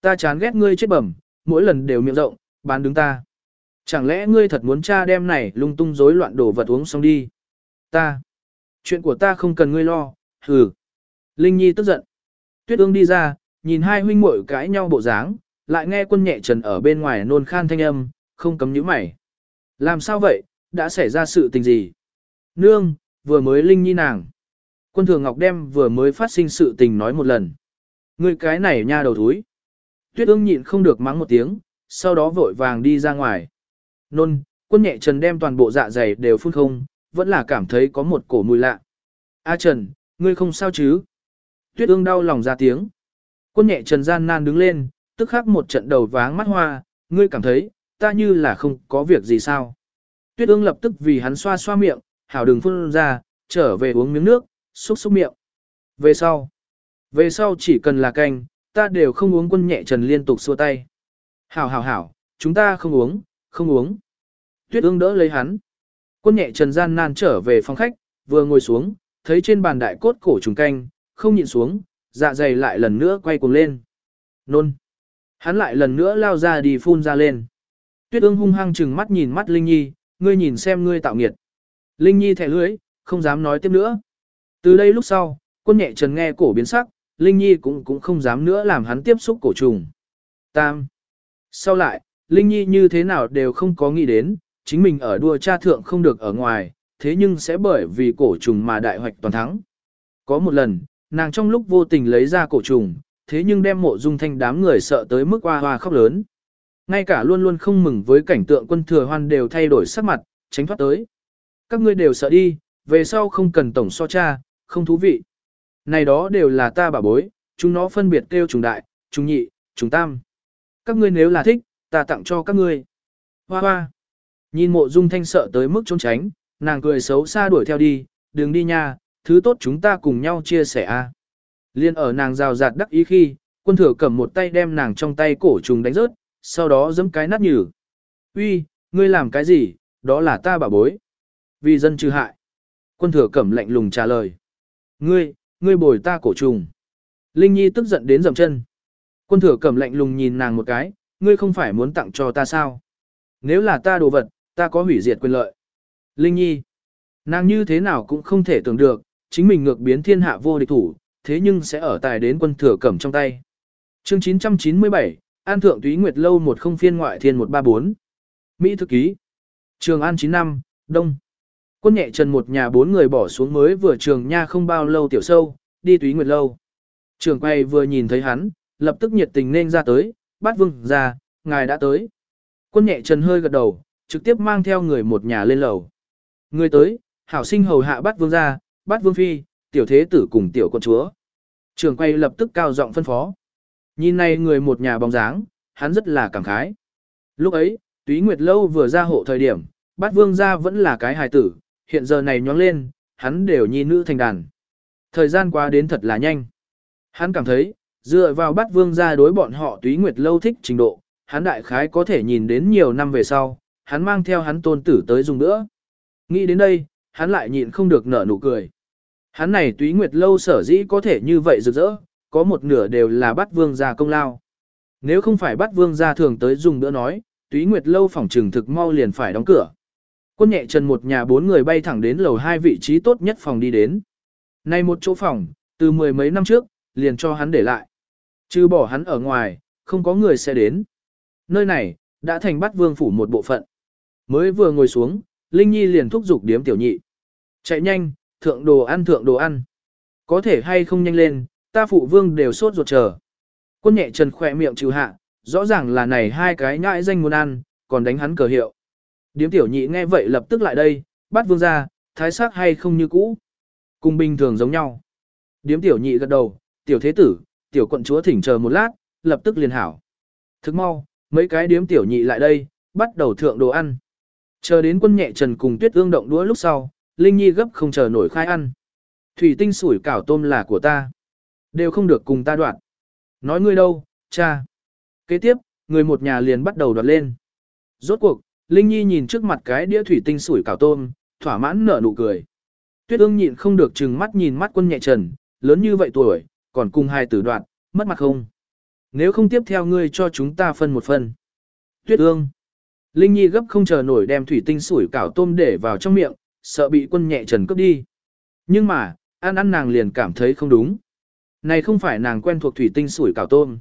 Ta chán ghét ngươi chết bẩm, mỗi lần đều miệng rộng, bán đứng ta. Chẳng lẽ ngươi thật muốn cha đem này lung tung rối loạn đổ vật uống xong đi? Ta. Chuyện của ta không cần ngươi lo, hừ. Linh Nhi tức giận. Tuyết ương đi ra, nhìn hai huynh muội cãi nhau bộ dáng, lại nghe quân nhẹ trần ở bên ngoài nôn khan thanh âm, không cấm nhíu mày. Làm sao vậy, đã xảy ra sự tình gì? Nương, vừa mới Linh Nhi nàng. Quân thường ngọc đem vừa mới phát sinh sự tình nói một lần. Ngươi cái này nha đầu thúi. Tuyết ương nhịn không được mắng một tiếng, sau đó vội vàng đi ra ngoài. Nôn, quân nhẹ trần đem toàn bộ dạ dày đều phun không, vẫn là cảm thấy có một cổ mùi lạ. A Trần, ngươi không sao chứ? Tuyết ương đau lòng ra tiếng. Quân nhẹ Trần gian nan đứng lên, tức khắc một trận đầu váng mắt hoa, ngươi cảm thấy, ta như là không có việc gì sao? Tuyết ương lập tức vì hắn xoa xoa miệng, hảo đừng phun ra, trở về uống miếng nước, xúc xúc miệng. Về sau, về sau chỉ cần là canh, ta đều không uống quân nhẹ Trần liên tục xua tay. Hảo hảo hảo, chúng ta không uống, không uống. Tuyết ương đỡ lấy hắn. Quân nhẹ trần gian nan trở về phòng khách, vừa ngồi xuống, thấy trên bàn đại cốt cổ trùng canh, không nhịn xuống, dạ dày lại lần nữa quay cuồng lên. Nôn. Hắn lại lần nữa lao ra đi phun ra lên. Tuyết ương hung hăng chừng mắt nhìn mắt Linh Nhi, ngươi nhìn xem ngươi tạo nghiệt. Linh Nhi thẻ lưới, không dám nói tiếp nữa. Từ đây lúc sau, quân nhẹ trần nghe cổ biến sắc, Linh Nhi cũng cũng không dám nữa làm hắn tiếp xúc cổ trùng. Tam. Sau lại, Linh Nhi như thế nào đều không có nghĩ đến, chính mình ở đua cha thượng không được ở ngoài, thế nhưng sẽ bởi vì cổ trùng mà đại hoạch toàn thắng. Có một lần, nàng trong lúc vô tình lấy ra cổ trùng, thế nhưng đem mộ dung thanh đám người sợ tới mức hoa hoa khóc lớn. Ngay cả luôn luôn không mừng với cảnh tượng quân thừa hoan đều thay đổi sắc mặt, tránh thoát tới. Các ngươi đều sợ đi, về sau không cần tổng so cha, không thú vị. Này đó đều là ta bảo bối, chúng nó phân biệt kêu trùng đại, trùng nhị, trùng tam. Các ngươi nếu là thích, ta tặng cho các ngươi. Hoa hoa. Nhìn mộ dung thanh sợ tới mức trốn tránh, nàng cười xấu xa đuổi theo đi, đừng đi nha, thứ tốt chúng ta cùng nhau chia sẻ a. Liên ở nàng rào rạt đắc ý khi, quân thừa cầm một tay đem nàng trong tay cổ trùng đánh rớt, sau đó giẫm cái nát nhừ. Uy, ngươi làm cái gì, đó là ta bảo bối. Vì dân trừ hại. Quân thừa cẩm lạnh lùng trả lời. Ngươi, ngươi bồi ta cổ trùng. Linh Nhi tức giận đến dầm chân. Quân thừa cầm lạnh lùng nhìn nàng một cái, ngươi không phải muốn tặng cho ta sao? Nếu là ta đồ vật, ta có hủy diệt quyền lợi. Linh Nhi, nàng như thế nào cũng không thể tưởng được, chính mình ngược biến thiên hạ vô địch thủ, thế nhưng sẽ ở tài đến quân thừa cầm trong tay. Chương 997, An Thượng Túy Nguyệt Lâu một không phiên ngoại thiên 134. Mỹ thư ký. Trường An 9 năm, Đông. Quân nhẹ trần một nhà bốn người bỏ xuống mới vừa trường nha không bao lâu tiểu sâu, đi Túy Nguyệt Lâu. Trường quay vừa nhìn thấy hắn, lập tức nhiệt tình nên ra tới, bắt vương ra, ngài đã tới. Quân nhẹ trần hơi gật đầu, trực tiếp mang theo người một nhà lên lầu. Người tới, hảo sinh hầu hạ bắt vương ra, bắt vương phi, tiểu thế tử cùng tiểu con chúa. Trường quay lập tức cao giọng phân phó. Nhìn này người một nhà bóng dáng, hắn rất là cảm khái. Lúc ấy, túy nguyệt lâu vừa ra hộ thời điểm, bát vương gia vẫn là cái hài tử, hiện giờ này nhóng lên, hắn đều nhi nữ thành đàn. Thời gian qua đến thật là nhanh. Hắn cảm thấy, dựa vào bát vương gia đối bọn họ túy nguyệt lâu thích trình độ, hắn đại khái có thể nhìn đến nhiều năm về sau, hắn mang theo hắn tôn tử tới dùng nữa. Nghĩ đến đây, hắn lại nhịn không được nở nụ cười. Hắn này túy nguyệt lâu sở dĩ có thể như vậy rực rỡ, có một nửa đều là bắt vương gia công lao. Nếu không phải bắt vương gia thường tới dùng nữa nói, túy nguyệt lâu phòng trừng thực mau liền phải đóng cửa. Quân nhẹ trần một nhà bốn người bay thẳng đến lầu hai vị trí tốt nhất phòng đi đến. Nay một chỗ phòng, từ mười mấy năm trước, liền cho hắn để lại. Chứ bỏ hắn ở ngoài, không có người sẽ đến. Nơi này, đã thành bắt vương phủ một bộ phận. Mới vừa ngồi xuống, Linh Nhi liền thúc giục điếm tiểu nhị. Chạy nhanh, thượng đồ ăn thượng đồ ăn. Có thể hay không nhanh lên, ta phụ vương đều sốt ruột chờ. Quân nhẹ trần khỏe miệng trừ hạ, rõ ràng là này hai cái nhãi danh muốn ăn, còn đánh hắn cờ hiệu. Điếm tiểu nhị nghe vậy lập tức lại đây, bắt vương ra, thái sắc hay không như cũ. Cùng bình thường giống nhau. Điếm tiểu nhị gật đầu, tiểu thế tử, tiểu quận chúa thỉnh chờ một lát, lập tức liền hảo. Thức mau, mấy cái điếm tiểu nhị lại đây, bắt đầu thượng đồ ăn. Chờ đến quân nhẹ trần cùng tuyết ương động đũa lúc sau, Linh Nhi gấp không chờ nổi khai ăn. Thủy tinh sủi cảo tôm là của ta. Đều không được cùng ta đoạn. Nói ngươi đâu, cha. Kế tiếp, người một nhà liền bắt đầu đoạt lên. Rốt cuộc, Linh Nhi nhìn trước mặt cái đĩa thủy tinh sủi cảo tôm, thỏa mãn nở nụ cười. Tuyết ương nhịn không được chừng mắt nhìn mắt quân nhẹ trần, lớn như vậy tuổi, còn cùng hai tử đoạn, mất mặt không. nếu không tiếp theo ngươi cho chúng ta phân một phần. Tuyết ương. Linh Nhi gấp không chờ nổi đem thủy tinh sủi cảo tôm để vào trong miệng, sợ bị quân nhẹ trần cướp đi. Nhưng mà, ăn ăn nàng liền cảm thấy không đúng. Này không phải nàng quen thuộc thủy tinh sủi cảo tôm.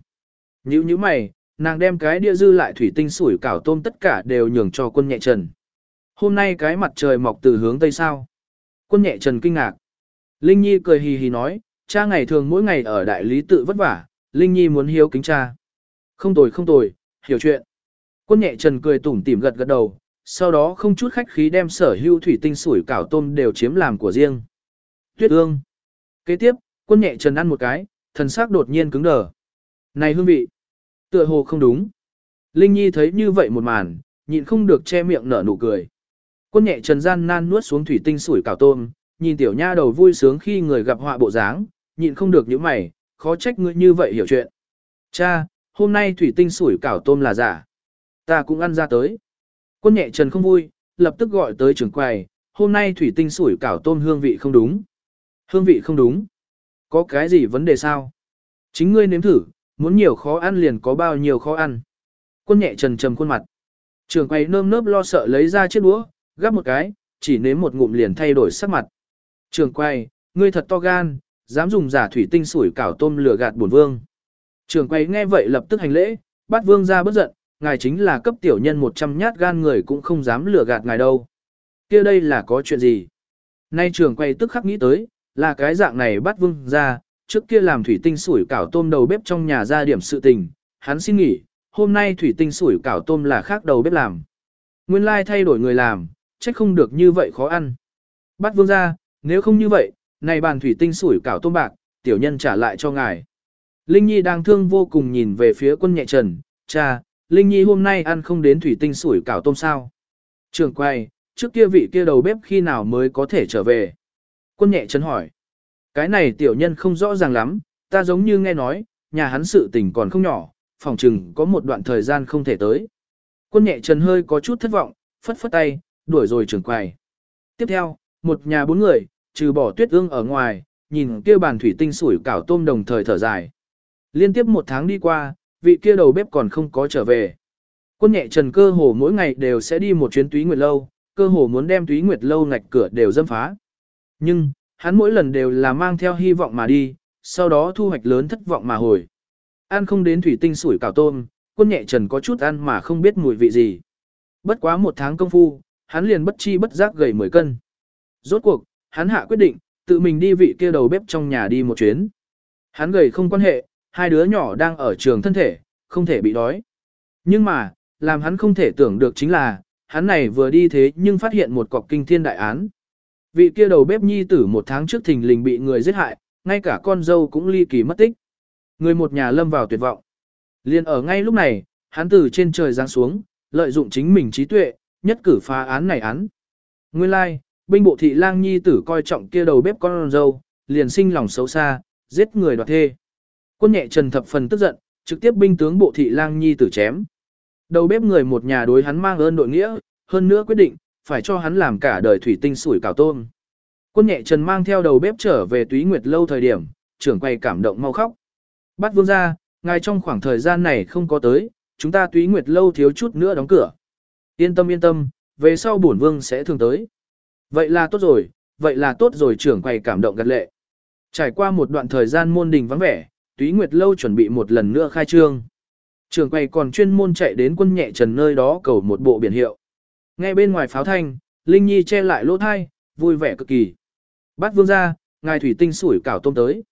Nhữ như mày, nàng đem cái đĩa dư lại thủy tinh sủi cảo tôm tất cả đều nhường cho quân nhẹ trần. Hôm nay cái mặt trời mọc từ hướng tây sao. Quân nhẹ trần kinh ngạc. Linh Nhi cười hì hì nói, cha ngày thường mỗi ngày ở đại lý tự vất vả, Linh Nhi muốn hiếu kính cha. Không tồi không tồi, hiểu chuyện. Quân nhẹ trần cười tủm tỉm gật gật đầu, sau đó không chút khách khí đem sở hữu thủy tinh sủi cảo tôm đều chiếm làm của riêng. Tuyết ương. Kế tiếp, quân nhẹ trần ăn một cái, thần sắc đột nhiên cứng đờ. Này hương vị. Tựa hồ không đúng. Linh Nhi thấy như vậy một màn, nhịn không được che miệng nở nụ cười. Quân nhẹ trần gian nan nuốt xuống thủy tinh sủi cảo tôm, nhìn tiểu nha đầu vui sướng khi người gặp họa bộ dáng, nhịn không được những mày, khó trách ngươi như vậy hiểu chuyện. Cha, hôm nay thủy tinh sủi cảo tôm là giả. Ta cũng ăn ra tới. Quân nhẹ trần không vui, lập tức gọi tới trưởng quầy, hôm nay thủy tinh sủi cảo tôm hương vị không đúng. Hương vị không đúng. Có cái gì vấn đề sao? Chính ngươi nếm thử, muốn nhiều khó ăn liền có bao nhiêu khó ăn. Quân nhẹ trần trầm khuôn mặt. trường quay nơm nớp lo sợ lấy ra chiếc đũa, gắp một cái, chỉ nếm một ngụm liền thay đổi sắc mặt. trường quay ngươi thật to gan, dám dùng giả thủy tinh sủi cảo tôm lửa gạt bổn vương. trường quay nghe vậy lập tức hành lễ, bắt vương ra bất giận, ngài chính là cấp tiểu nhân 100 nhát gan người cũng không dám lừa gạt ngài đâu. kia đây là có chuyện gì? Nay trường quay tức khắc nghĩ tới, là cái dạng này bắt vương ra, trước kia làm thủy tinh sủi cảo tôm đầu bếp trong nhà ra điểm sự tình, hắn xin nghỉ, hôm nay thủy tinh sủi cảo tôm là khác đầu bếp làm. Nguyên lai thay đổi người làm, trách không được như vậy khó ăn. Bắt vương ra, nếu không như vậy, này bàn thủy tinh sủi cảo tôm bạc, tiểu nhân trả lại cho ngài. Linh Nhi đang thương vô cùng nhìn về phía quân nhẹ trần, cha, Linh Nhi hôm nay ăn không đến thủy tinh sủi cảo tôm sao. Trường quay, trước kia vị kia đầu bếp khi nào mới có thể trở về. Quân nhẹ trần hỏi. Cái này tiểu nhân không rõ ràng lắm, ta giống như nghe nói, nhà hắn sự tình còn không nhỏ, phòng chừng có một đoạn thời gian không thể tới. Quân nhẹ trần hơi có chút thất vọng, phất phất tay, đuổi rồi trưởng quầy. Tiếp theo, một nhà bốn người, trừ bỏ tuyết ương ở ngoài, nhìn kia bàn thủy tinh sủi cảo tôm đồng thời thở dài. Liên tiếp một tháng đi qua, vị kia đầu bếp còn không có trở về. Quân nhẹ trần cơ hồ mỗi ngày đều sẽ đi một chuyến túy nguyệt lâu, cơ hồ muốn đem túy nguyệt lâu ngạch cửa đều dâm phá. Nhưng, hắn mỗi lần đều là mang theo hy vọng mà đi, sau đó thu hoạch lớn thất vọng mà hồi. Ăn không đến thủy tinh sủi cảo tôm, quân nhẹ trần có chút ăn mà không biết mùi vị gì. Bất quá một tháng công phu, hắn liền bất chi bất giác gầy 10 cân. Rốt cuộc, hắn hạ quyết định, tự mình đi vị kia đầu bếp trong nhà đi một chuyến. Hắn gầy không quan hệ, hai đứa nhỏ đang ở trường thân thể, không thể bị đói. Nhưng mà, làm hắn không thể tưởng được chính là, hắn này vừa đi thế nhưng phát hiện một cọc kinh thiên đại án. Vị kia đầu bếp nhi tử một tháng trước thình lình bị người giết hại, ngay cả con dâu cũng ly kỳ mất tích. Người một nhà lâm vào tuyệt vọng. Liên ở ngay lúc này, hắn từ trên trời giáng xuống, lợi dụng chính mình trí tuệ, nhất cử phá án này án. Nguyên lai, like, binh bộ thị lang nhi tử coi trọng kia đầu bếp con dâu, liền sinh lòng xấu xa, giết người đoạt thê. Quân nhẹ trần thập phần tức giận, trực tiếp binh tướng bộ thị lang nhi tử chém. Đầu bếp người một nhà đối hắn mang ơn đội nghĩa, hơn nữa quyết định, phải cho hắn làm cả đời thủy tinh sủi cảo tôm. Quân nhẹ trần mang theo đầu bếp trở về túy nguyệt lâu thời điểm, trưởng quay cảm động mau khóc. Bắt vương ra, ngài trong khoảng thời gian này không có tới, chúng ta túy nguyệt lâu thiếu chút nữa đóng cửa. Yên tâm yên tâm, về sau bổn vương sẽ thường tới. Vậy là tốt rồi, vậy là tốt rồi trưởng quầy cảm động gật lệ. Trải qua một đoạn thời gian môn đình vắng vẻ, túy nguyệt lâu chuẩn bị một lần nữa khai trương. Trưởng quầy còn chuyên môn chạy đến quân nhẹ trần nơi đó cầu một bộ biển hiệu. Ngay bên ngoài pháo thanh, Linh Nhi che lại lỗ thai, vui vẻ cực kỳ. bát vương ra, ngài thủy tinh sủi cảo tôm tới.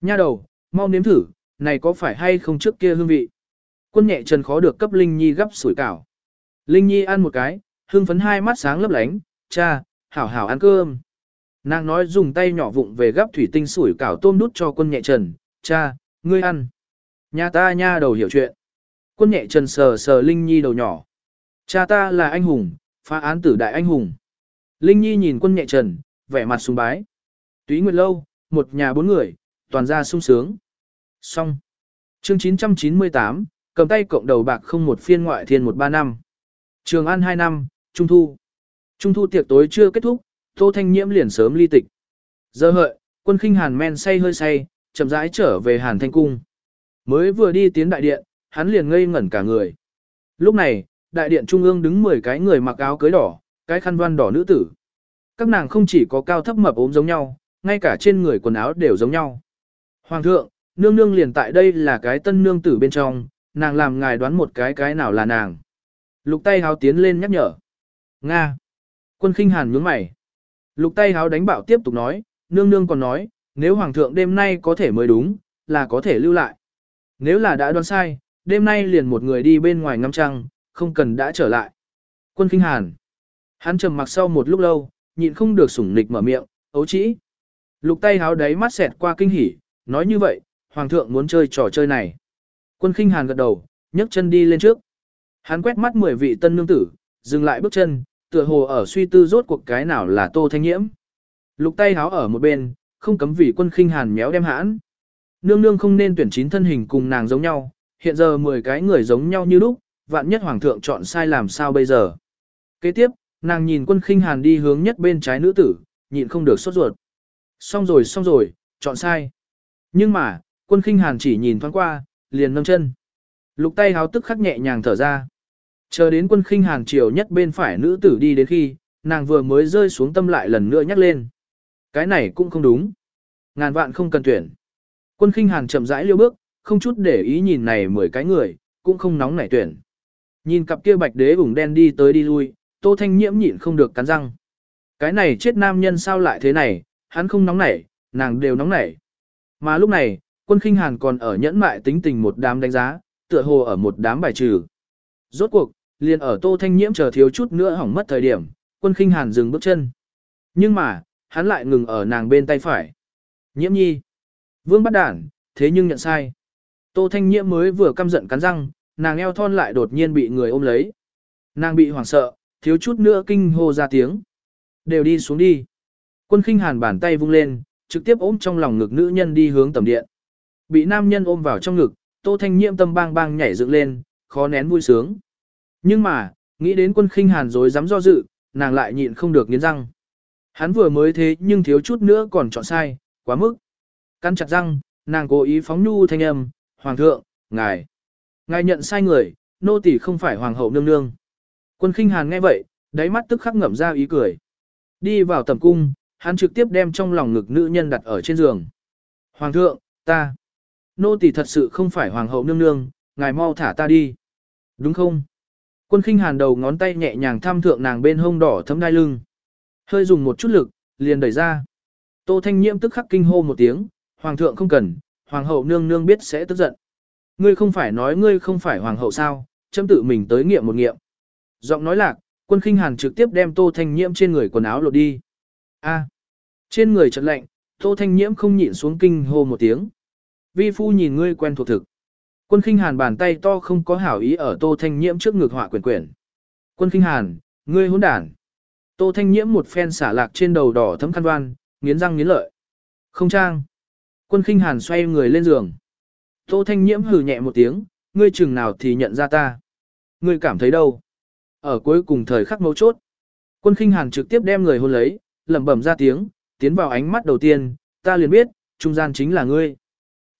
Nha đầu, mau nếm thử, này có phải hay không trước kia hương vị. Quân nhẹ trần khó được cấp Linh Nhi gấp sủi cảo. Linh Nhi ăn một cái, hương phấn hai mắt sáng lấp lánh, cha, hảo hảo ăn cơm. Nàng nói dùng tay nhỏ vụng về gấp thủy tinh sủi cảo tôm đút cho quân nhẹ trần, cha, ngươi ăn. Nhà ta nha đầu hiểu chuyện. Quân nhẹ trần sờ sờ Linh Nhi đầu nhỏ. Cha ta là anh hùng, phá án tử đại anh hùng. Linh Nhi nhìn quân nhẹ trần, vẻ mặt sùng bái. Túy Nguyệt Lâu, một nhà bốn người, toàn ra sung sướng. Xong. Chương 998, cầm tay cộng đầu bạc không một phiên ngoại thiên một ba năm. Trường An hai năm, Trung Thu. Trung Thu tiệc tối chưa kết thúc, Tô Thanh Nhiễm liền sớm ly tịch. Giờ hợi, quân khinh hàn men say hơi say, chậm rãi trở về hàn thanh cung. Mới vừa đi tiến đại điện, hắn liền ngây ngẩn cả người. Lúc này, đại điện trung ương đứng 10 cái người mặc áo cưới đỏ, cái khăn văn đỏ nữ tử. Các nàng không chỉ có cao thấp mập ốm giống nhau, ngay cả trên người quần áo đều giống nhau. Hoàng thượng, nương nương liền tại đây là cái tân nương tử bên trong, nàng làm ngài đoán một cái cái nào là nàng. Lục tay háo tiến lên nhắc nhở. Nga. Quân khinh hàn nhướng mày. Lục tay háo đánh bạo tiếp tục nói, nương nương còn nói, nếu hoàng thượng đêm nay có thể mới đúng, là có thể lưu lại. Nếu là đã đoán sai, đêm nay liền một người đi bên ngoài ngắm trăng, không cần đã trở lại. Quân khinh hàn. Hắn trầm mặc sau một lúc lâu, nhịn không được sủng nịch mở miệng, ấu chỉ. Lục tay háo đáy mắt xẹt qua kinh hỉ, nói như vậy, hoàng thượng muốn chơi trò chơi này. Quân khinh hàn gật đầu, nhấc chân đi lên trước. Hắn quét mắt 10 vị tân nương tử, dừng lại bước chân, tựa hồ ở suy tư rốt cuộc cái nào là tô thanh nhiễm. Lục tay háo ở một bên, không cấm vì quân khinh hàn méo đem hãn. Nương nương không nên tuyển chín thân hình cùng nàng giống nhau, hiện giờ 10 cái người giống nhau như lúc, vạn nhất hoàng thượng chọn sai làm sao bây giờ. Kế tiếp, nàng nhìn quân khinh hàn đi hướng nhất bên trái nữ tử, nhịn không được sốt ruột. Xong rồi xong rồi, chọn sai. Nhưng mà, quân khinh hàn chỉ nhìn thoáng qua, liền nâng chân. Lục tay háo tức khắc nhẹ nhàng thở ra. Chờ đến quân khinh hàn chiều nhất bên phải nữ tử đi đến khi, nàng vừa mới rơi xuống tâm lại lần nữa nhắc lên. Cái này cũng không đúng. Ngàn vạn không cần tuyển. Quân khinh hàn chậm rãi liêu bước, không chút để ý nhìn này mười cái người, cũng không nóng nảy tuyển. Nhìn cặp kia bạch đế ủng đen đi tới đi lui, tô thanh nhiễm nhịn không được cắn răng. Cái này chết nam nhân sao lại thế này, hắn không nóng nảy, nàng đều nóng nảy. Mà lúc này, quân khinh hàn còn ở nhẫn mại tính tình một đám đánh giá, tựa hồ ở một đám bài trừ. Rốt cuộc, liền ở tô thanh nhiễm chờ thiếu chút nữa hỏng mất thời điểm, quân khinh hàn dừng bước chân. Nhưng mà, hắn lại ngừng ở nàng bên tay phải. Nhiễm nhi. Vương bắt đản, thế nhưng nhận sai. Tô thanh nhiễm mới vừa căm giận cắn răng, nàng eo thon lại đột nhiên bị người ôm lấy. Nàng bị hoảng sợ, thiếu chút nữa kinh hô ra tiếng. Đều đi xuống đi. Quân khinh hàn bàn tay vung lên, trực tiếp ôm trong lòng ngực nữ nhân đi hướng tầm điện. Bị nam nhân ôm vào trong ngực, tô thanh nhiễm tâm bang bang nhảy dựng lên, khó nén vui sướng. Nhưng mà, nghĩ đến quân khinh hàn rồi dám do dự, nàng lại nhịn không được nghiến răng. Hắn vừa mới thế nhưng thiếu chút nữa còn chọn sai, quá mức. Căn chặt răng, nàng cố ý phóng nhu thanh âm, Hoàng thượng, ngài. Ngài nhận sai người, nô tỳ không phải Hoàng hậu nương nương. Quân khinh hàn nghe vậy, đáy mắt tức khắc ngậm ra ý cười. Đi vào tầm cung, hắn trực tiếp đem trong lòng ngực nữ nhân đặt ở trên giường. Hoàng thượng, ta. Nô tỳ thật sự không phải Hoàng hậu nương nương, ngài mau thả ta đi. Đúng không? Quân khinh hàn đầu ngón tay nhẹ nhàng tham thượng nàng bên hông đỏ thấm đai lưng. Hơi dùng một chút lực, liền đẩy ra. Tô Thanh Nhiễm tức khắc kinh hô một tiếng, Hoàng thượng không cần, Hoàng hậu nương nương biết sẽ tức giận. Ngươi không phải nói ngươi không phải Hoàng hậu sao, chấm tự mình tới nghiệm một nghiệm. Giọng nói lạc, quân khinh hàn trực tiếp đem Tô Thanh Nhiễm trên người quần áo lột đi. A, trên người chợt lạnh, Tô Thanh Nhiễm không nhịn xuống kinh hô một tiếng. Vi phu nhìn ngươi quen thuộc thực. Quân khinh hàn bàn tay to không có hảo ý ở Tô Thanh Nhiễm trước ngực họa quyển quyển. Quân khinh hàn, ngươi hỗn đản. Tô Thanh Nhiễm một phen xả lạc trên đầu đỏ thấm khăn đoan, nghiến răng nghiến lợi. Không trang. Quân khinh hàn xoay người lên giường. Tô Thanh Nhiễm hừ nhẹ một tiếng, ngươi chừng nào thì nhận ra ta. Ngươi cảm thấy đâu? Ở cuối cùng thời khắc mấu chốt. Quân khinh hàn trực tiếp đem người hôn lấy, lẩm bẩm ra tiếng, tiến vào ánh mắt đầu tiên, ta liền biết, trung gian chính là ngươi.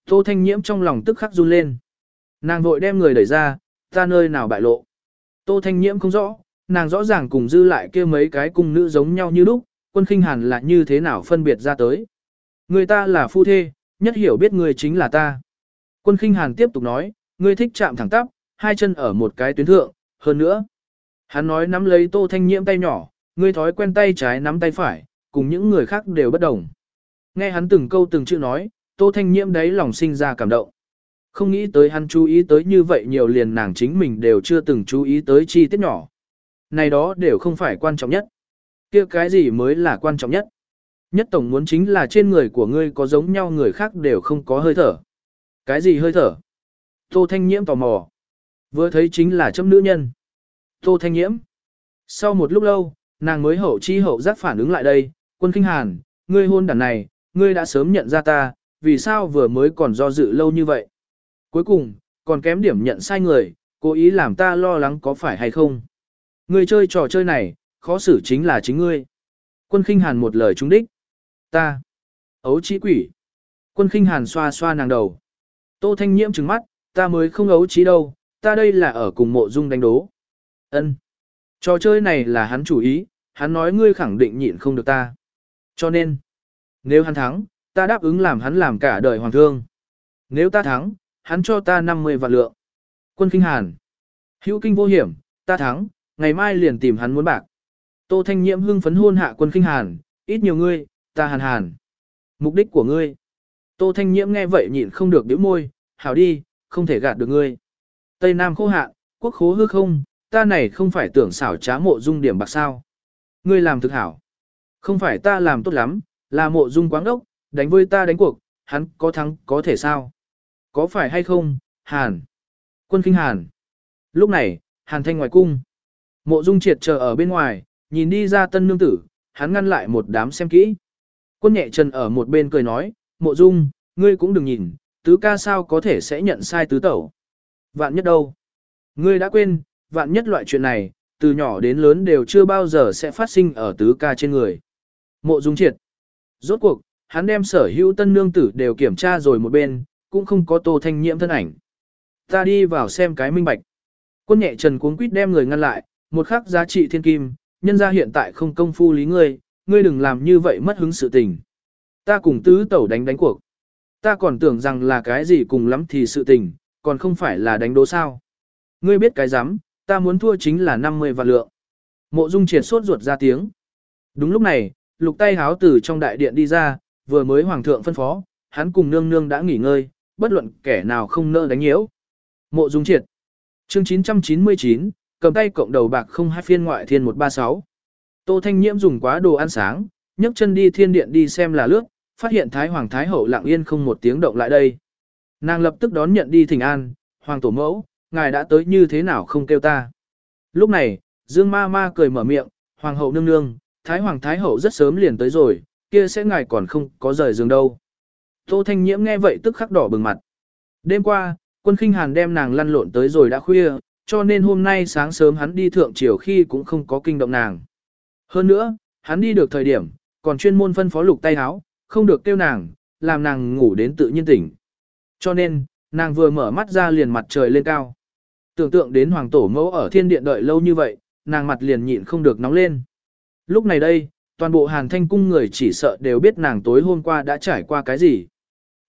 Tô Thanh Nhiễm trong lòng tức khắc run lên. Nàng vội đem người đẩy ra, ta nơi nào bại lộ. Tô Thanh Nhiễm không rõ, nàng rõ ràng cùng dư lại kia mấy cái cung nữ giống nhau như lúc, quân khinh hàn là như thế nào phân biệt ra tới. Người ta là phu thê, nhất hiểu biết người chính là ta. Quân khinh hàn tiếp tục nói, ngươi thích chạm thẳng tắp, hai chân ở một cái tuyến thượng, hơn nữa. Hắn nói nắm lấy tô thanh nhiễm tay nhỏ, ngươi thói quen tay trái nắm tay phải, cùng những người khác đều bất đồng. Nghe hắn từng câu từng chữ nói, tô thanh nhiễm đấy lòng sinh ra cảm động. Không nghĩ tới hắn chú ý tới như vậy nhiều liền nàng chính mình đều chưa từng chú ý tới chi tiết nhỏ. Này đó đều không phải quan trọng nhất. kia cái gì mới là quan trọng nhất. Nhất tổng muốn chính là trên người của ngươi có giống nhau người khác đều không có hơi thở. Cái gì hơi thở? Tô Thanh Nhiễm tò mò. Vừa thấy chính là châm nữ nhân. Tô Thanh Nhiễm. Sau một lúc lâu, nàng mới hậu chi hậu giác phản ứng lại đây. Quân Kinh Hàn, ngươi hôn đàn này, ngươi đã sớm nhận ra ta, vì sao vừa mới còn do dự lâu như vậy? Cuối cùng, còn kém điểm nhận sai người, cố ý làm ta lo lắng có phải hay không? Ngươi chơi trò chơi này, khó xử chính là chính ngươi. Quân Kinh Hàn một lời trúng đích. Ta. Ấu trí quỷ. Quân kinh hàn xoa xoa nàng đầu. Tô Thanh Nhiễm trừng mắt, ta mới không ấu trí đâu, ta đây là ở cùng mộ dung đánh đố. ân Trò chơi này là hắn chủ ý, hắn nói ngươi khẳng định nhịn không được ta. Cho nên, nếu hắn thắng, ta đáp ứng làm hắn làm cả đời hoàng thương. Nếu ta thắng, hắn cho ta 50 vạn lượng. Quân kinh hàn. Hữu kinh vô hiểm, ta thắng, ngày mai liền tìm hắn muốn bạc. Tô Thanh Nhiễm hưng phấn hôn hạ quân kinh hàn, ít nhiều ngươi, ta hàn hàn. Mục đích của ngươi. Tô Thanh Nhiễm nghe vậy nhịn không được biểu môi, hảo đi, không thể gạt được ngươi. Tây Nam khô hạ, quốc khố hư không, ta này không phải tưởng xảo trá mộ dung điểm bạc sao. Ngươi làm thực hảo. Không phải ta làm tốt lắm, là mộ dung quáng đốc, đánh với ta đánh cuộc, hắn có thắng có thể sao. Có phải hay không, Hàn? Quân kinh Hàn. Lúc này, Hàn thanh ngoài cung. Mộ dung triệt chờ ở bên ngoài, nhìn đi ra tân nương tử, hắn ngăn lại một đám xem kỹ. Quân nhẹ trần ở một bên cười nói, mộ dung, ngươi cũng đừng nhìn, tứ ca sao có thể sẽ nhận sai tứ tẩu. Vạn nhất đâu? Ngươi đã quên, vạn nhất loại chuyện này, từ nhỏ đến lớn đều chưa bao giờ sẽ phát sinh ở tứ ca trên người. Mộ dung triệt. Rốt cuộc, hắn đem sở hữu tân nương tử đều kiểm tra rồi một bên, cũng không có tô thanh nhiễm thân ảnh. Ta đi vào xem cái minh bạch. Quân nhẹ trần cuốn quýt đem người ngăn lại, một khắc giá trị thiên kim, nhân ra hiện tại không công phu lý ngươi, ngươi đừng làm như vậy mất hứng sự tình. Ta cùng tứ tẩu đánh đánh cuộc. Ta còn tưởng rằng là cái gì cùng lắm thì sự tình, còn không phải là đánh đố sao. Ngươi biết cái dám, ta muốn thua chính là 50 vạn lượng. Mộ dung triệt sốt ruột ra tiếng. Đúng lúc này, lục tay háo từ trong đại điện đi ra, vừa mới hoàng thượng phân phó, hắn cùng nương nương đã nghỉ ngơi, bất luận kẻ nào không nỡ đánh nhiễu. Mộ dung triệt. Chương 999, cầm tay cộng đầu bạc không hai phiên ngoại thiên 136. Tô Thanh Nhiễm dùng quá đồ ăn sáng, nhấc chân đi thiên điện đi xem là lướt, phát hiện Thái Hoàng Thái Hậu lặng yên không một tiếng động lại đây. Nàng lập tức đón nhận đi thỉnh an, Hoàng Tổ Mẫu, ngài đã tới như thế nào không kêu ta. Lúc này, Dương Ma Ma cười mở miệng, Hoàng Hậu nương nương, Thái Hoàng Thái Hậu rất sớm liền tới rồi, kia sẽ ngài còn không có rời giường đâu. Tô Thanh Nhiễm nghe vậy tức khắc đỏ bừng mặt. Đêm qua, quân khinh hàn đem nàng lăn lộn tới rồi đã khuya, cho nên hôm nay sáng sớm hắn đi thượng triều khi cũng không có kinh động nàng. Hơn nữa, hắn đi được thời điểm, còn chuyên môn phân phó lục tay háo không được kêu nàng, làm nàng ngủ đến tự nhiên tỉnh. Cho nên, nàng vừa mở mắt ra liền mặt trời lên cao. Tưởng tượng đến hoàng tổ mẫu ở thiên điện đợi lâu như vậy, nàng mặt liền nhịn không được nóng lên. Lúc này đây, toàn bộ hàn thanh cung người chỉ sợ đều biết nàng tối hôm qua đã trải qua cái gì.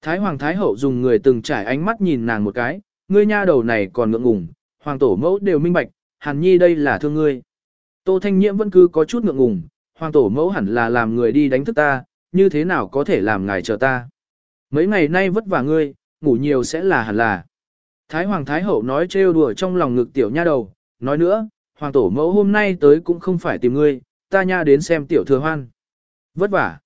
Thái hoàng thái hậu dùng người từng trải ánh mắt nhìn nàng một cái, ngươi nha đầu này còn ngượng ngùng, hoàng tổ mẫu đều minh bạch, hàn nhi đây là thương ngươi. Tô thanh nhiễm vẫn cứ có chút ngượng ngùng, hoàng tổ mẫu hẳn là làm người đi đánh thức ta, như thế nào có thể làm ngài chờ ta. Mấy ngày nay vất vả ngươi, ngủ nhiều sẽ là hẳn là. Thái hoàng thái hậu nói trêu đùa trong lòng ngực tiểu nha đầu, nói nữa, hoàng tổ mẫu hôm nay tới cũng không phải tìm ngươi, ta nha đến xem tiểu thừa hoan. Vất vả.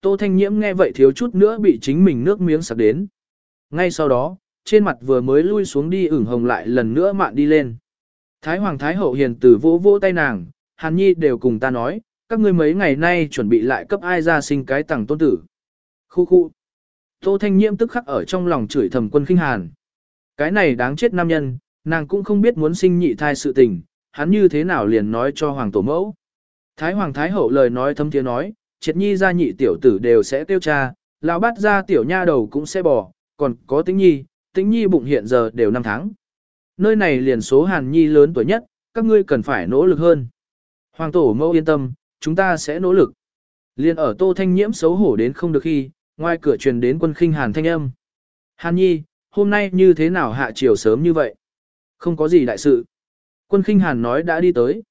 Tô Thanh Nhiễm nghe vậy thiếu chút nữa bị chính mình nước miếng sặc đến. Ngay sau đó, trên mặt vừa mới lui xuống đi ửng hồng lại lần nữa mạn đi lên. Thái Hoàng Thái Hậu hiền từ vỗ vỗ tay nàng, Hàn Nhi đều cùng ta nói, các ngươi mấy ngày nay chuẩn bị lại cấp ai ra sinh cái tặng tôn tử. Khu khu. Tô Thanh Nhiễm tức khắc ở trong lòng chửi thầm quân khinh hàn. Cái này đáng chết nam nhân, nàng cũng không biết muốn sinh nhị thai sự tình, hắn như thế nào liền nói cho Hoàng Tổ Mẫu. Thái Hoàng Thái Hậu lời nói thâm tiếng nói, triệt nhi ra nhị tiểu tử đều sẽ tiêu cha, lão bát ra tiểu nha đầu cũng sẽ bỏ, còn có tính nhi, tính nhi bụng hiện giờ đều năm tháng. Nơi này liền số hàn nhi lớn tuổi nhất, các ngươi cần phải nỗ lực hơn. Hoàng tổ mẫu yên tâm, chúng ta sẽ nỗ lực. Liên ở tô thanh nhiễm xấu hổ đến không được khi, ngoài cửa truyền đến quân khinh hàn thanh âm. Hàn nhi, hôm nay như thế nào hạ chiều sớm như vậy? Không có gì đại sự. Quân khinh hàn nói đã đi tới.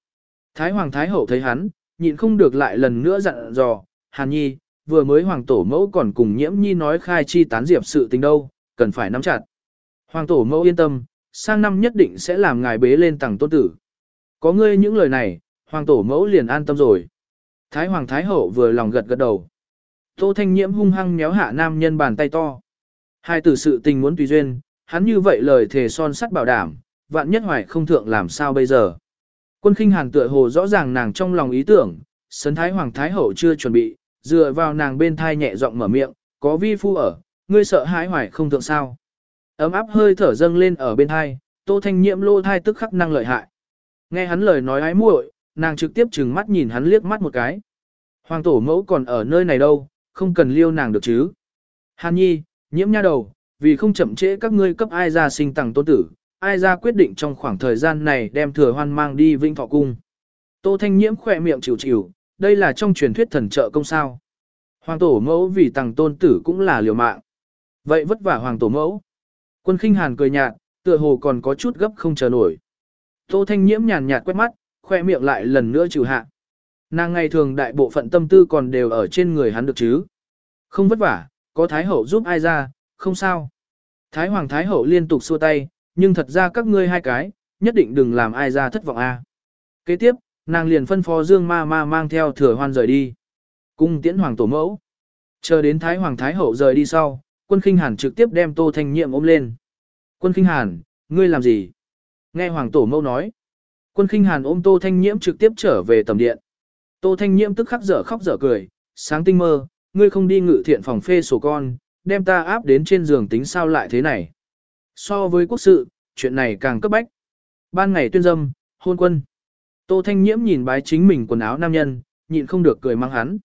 Thái hoàng thái hậu thấy hắn, nhịn không được lại lần nữa dặn dò, Hàn Nhi, vừa mới hoàng tổ mẫu còn cùng nhiễm nhi nói khai chi tán diệp sự tình đâu, cần phải nắm chặt. Hoàng tổ mẫu yên tâm, sang năm nhất định sẽ làm ngài bế lên tầng tôn tử. Có ngươi những lời này, hoàng tổ mẫu liền an tâm rồi. Thái hoàng thái hậu vừa lòng gật gật đầu. Tô thanh nhiễm hung hăng méo hạ nam nhân bàn tay to. Hai tử sự tình muốn tùy duyên, hắn như vậy lời thề son sắt bảo đảm, vạn nhất hoài không thượng làm sao bây giờ. Quân khinh hàn tựa hồ rõ ràng nàng trong lòng ý tưởng, sấn thái hoàng thái hậu chưa chuẩn bị, dựa vào nàng bên thai nhẹ giọng mở miệng, có vi phu ở, ngươi sợ hãi hoài không thượng sao. Ấm áp hơi thở dâng lên ở bên thai, tô thanh nhiễm lô thai tức khắc năng lợi hại. Nghe hắn lời nói ái muội, nàng trực tiếp trừng mắt nhìn hắn liếc mắt một cái. Hoàng tổ mẫu còn ở nơi này đâu, không cần liêu nàng được chứ. Hàn nhi, nhiễm nha đầu, vì không chậm trễ các ngươi cấp ai ra sinh tặng tôn tử, ai ra quyết định trong khoảng thời gian này đem thừa hoan mang đi vinh thọ cung. Tô Thanh Nhiễm khỏe miệng chịu chịu, đây là trong truyền thuyết thần trợ công sao. Hoàng tổ mẫu vì tặng tôn tử cũng là liều mạng. Vậy vất vả hoàng tổ mẫu. Quân khinh hàn cười nhạt, tựa hồ còn có chút gấp không chờ nổi. Tô Thanh Nhiễm nhàn nhạt quét mắt, khoe miệng lại lần nữa trừ hạ. Nàng ngày thường đại bộ phận tâm tư còn đều ở trên người hắn được chứ. Không vất vả, có Thái Hậu giúp ai ra, không sao. Thái Hoàng Thái Hậu liên tục xua tay, nhưng thật ra các ngươi hai cái, nhất định đừng làm ai ra thất vọng a. Kế tiếp, nàng liền phân phó Dương ma ma mang theo thừa hoan rời đi. Cung tiễn Hoàng Tổ Mẫu. Chờ đến Thái Hoàng Thái Hậu rời đi sau, quân khinh hàn trực tiếp đem Tô Thanh Nhiệm ôm lên. Quân khinh hàn, ngươi làm gì? Nghe Hoàng Tổ Mẫu nói. Quân khinh hàn ôm Tô Thanh Nhiễm trực tiếp trở về tầm điện. Tô Thanh Nhiễm tức khắc dở khóc dở cười, sáng tinh mơ, ngươi không đi ngự thiện phòng phê sổ con, đem ta áp đến trên giường tính sao lại thế này. So với quốc sự, chuyện này càng cấp bách. Ban ngày tuyên dâm, hôn quân. Tô Thanh Nhiễm nhìn bái chính mình quần áo nam nhân, nhịn không được cười mang hắn.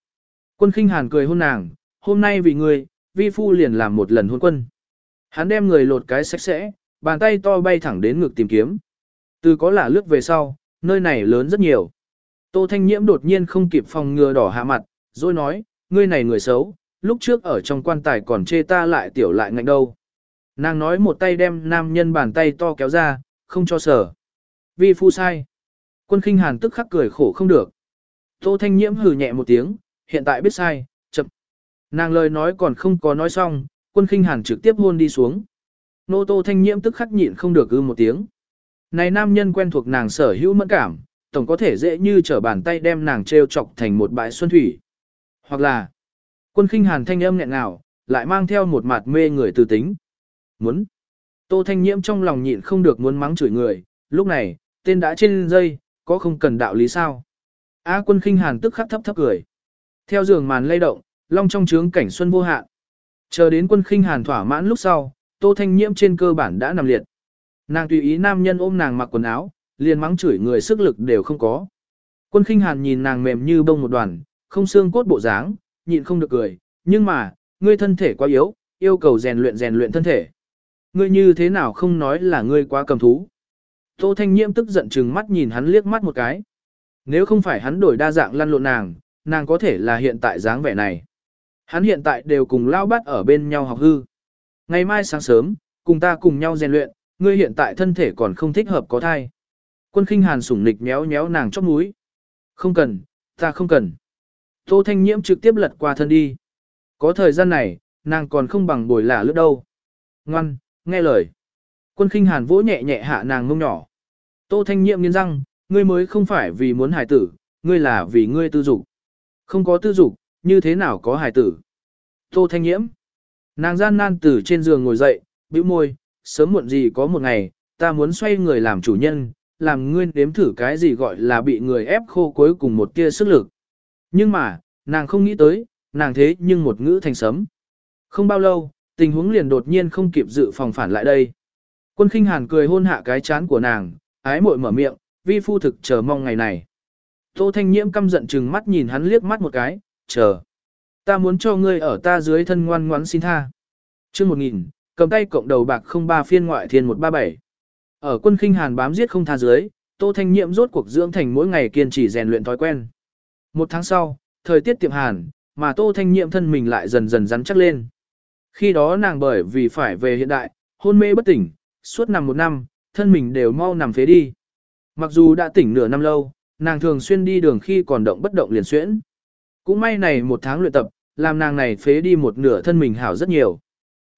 Quân khinh hàn cười hôn nàng, hôm nay vì ngươi, vi phu liền làm một lần hôn quân. Hắn đem người lột cái sạch sẽ, bàn tay to bay thẳng đến ngực tìm kiếm. Từ có lả lướt về sau, nơi này lớn rất nhiều. Tô Thanh Nhiễm đột nhiên không kịp phòng ngừa đỏ hạ mặt, rồi nói, ngươi này người xấu, lúc trước ở trong quan tài còn chê ta lại tiểu lại ngạnh đâu. Nàng nói một tay đem nam nhân bàn tay to kéo ra, không cho sở. Vi phu sai. Quân khinh hàn tức khắc cười khổ không được. Tô Thanh Nhiễm hừ nhẹ một tiếng, hiện tại biết sai, chậm. Nàng lời nói còn không có nói xong, quân khinh hàn trực tiếp hôn đi xuống. Nô Tô Thanh Nhiễm tức khắc nhịn không được ư một tiếng. Này nam nhân quen thuộc nàng sở hữu mẫn cảm, tổng có thể dễ như trở bàn tay đem nàng treo chọc thành một bãi xuân thủy. Hoặc là, quân khinh hàn thanh âm nghẹn ngào, lại mang theo một mặt mê người từ tính. Muốn. Tô Thanh Nhiễm trong lòng nhịn không được muốn mắng chửi người, lúc này, tên đã trên dây, có không cần đạo lý sao. A quân khinh hàn tức khắc thấp thấp cười. Theo giường màn lay động, long trong trướng cảnh xuân vô hạn. Chờ đến quân khinh hàn thỏa mãn lúc sau, Tô Thanh Nhiễm trên cơ bản đã nằm liệt. Nàng tùy ý nam nhân ôm nàng mặc quần áo, liền mắng chửi người sức lực đều không có. Quân khinh hàn nhìn nàng mềm như bông một đoàn, không xương cốt bộ dáng, nhịn không được cười, nhưng mà, ngươi thân thể quá yếu, yêu cầu rèn luyện rèn luyện thân thể. Ngươi như thế nào không nói là ngươi quá cầm thú. Tô Thanh Nhiễm tức giận chừng mắt nhìn hắn liếc mắt một cái. Nếu không phải hắn đổi đa dạng lăn lộn nàng, nàng có thể là hiện tại dáng vẻ này. Hắn hiện tại đều cùng lao bắt ở bên nhau học hư. Ngày mai sáng sớm, cùng ta cùng nhau rèn luyện, ngươi hiện tại thân thể còn không thích hợp có thai. Quân khinh hàn sủng nịch méo méo nàng chóp mũi. Không cần, ta không cần. Tô Thanh Nhiễm trực tiếp lật qua thân đi. Có thời gian này, nàng còn không bằng bồi lả lướt đâu. Ngoan, nghe lời. Quân khinh hàn vỗ nhẹ nhẹ hạ nàng ngông nhỏ. Tô Thanh Nhiễm nghiến răng, ngươi mới không phải vì muốn hài tử, ngươi là vì ngươi tư dục. Không có tư dục, như thế nào có hài tử. Tô Thanh Nhiễm. Nàng gian nan từ trên giường ngồi dậy, bĩu môi, sớm muộn gì có một ngày, ta muốn xoay người làm chủ nhân, làm ngươi đếm thử cái gì gọi là bị người ép khô cuối cùng một tia sức lực. Nhưng mà, nàng không nghĩ tới, nàng thế nhưng một ngữ thành sấm. Không bao lâu, tình huống liền đột nhiên không kịp dự phòng phản lại đây. Quân khinh hàn cười hôn hạ cái chán của nàng, ái muội mở miệng, vi phu thực chờ mong ngày này. Tô Thanh Nhiễm căm giận chừng mắt nhìn hắn liếc mắt một cái, chờ. Ta muốn cho ngươi ở ta dưới thân ngoan ngoãn xin tha. Chương 1000, cầm tay cộng đầu bạc 03 phiên ngoại thiên 137. Ở quân khinh hàn bám giết không tha dưới, Tô Thanh Nhiệm rốt cuộc dưỡng thành mỗi ngày kiên trì rèn luyện thói quen. Một tháng sau, thời tiết tiệm hàn, mà Tô Thanh Nhiệm thân mình lại dần dần rắn chắc lên. Khi đó nàng bởi vì phải về hiện đại, hôn mê bất tỉnh, suốt nằm một năm, thân mình đều mau nằm phế đi. Mặc dù đã tỉnh nửa năm lâu, nàng thường xuyên đi đường khi còn động bất động liền xuyễn. Cũng may này một tháng luyện tập, làm nàng này phế đi một nửa thân mình hảo rất nhiều.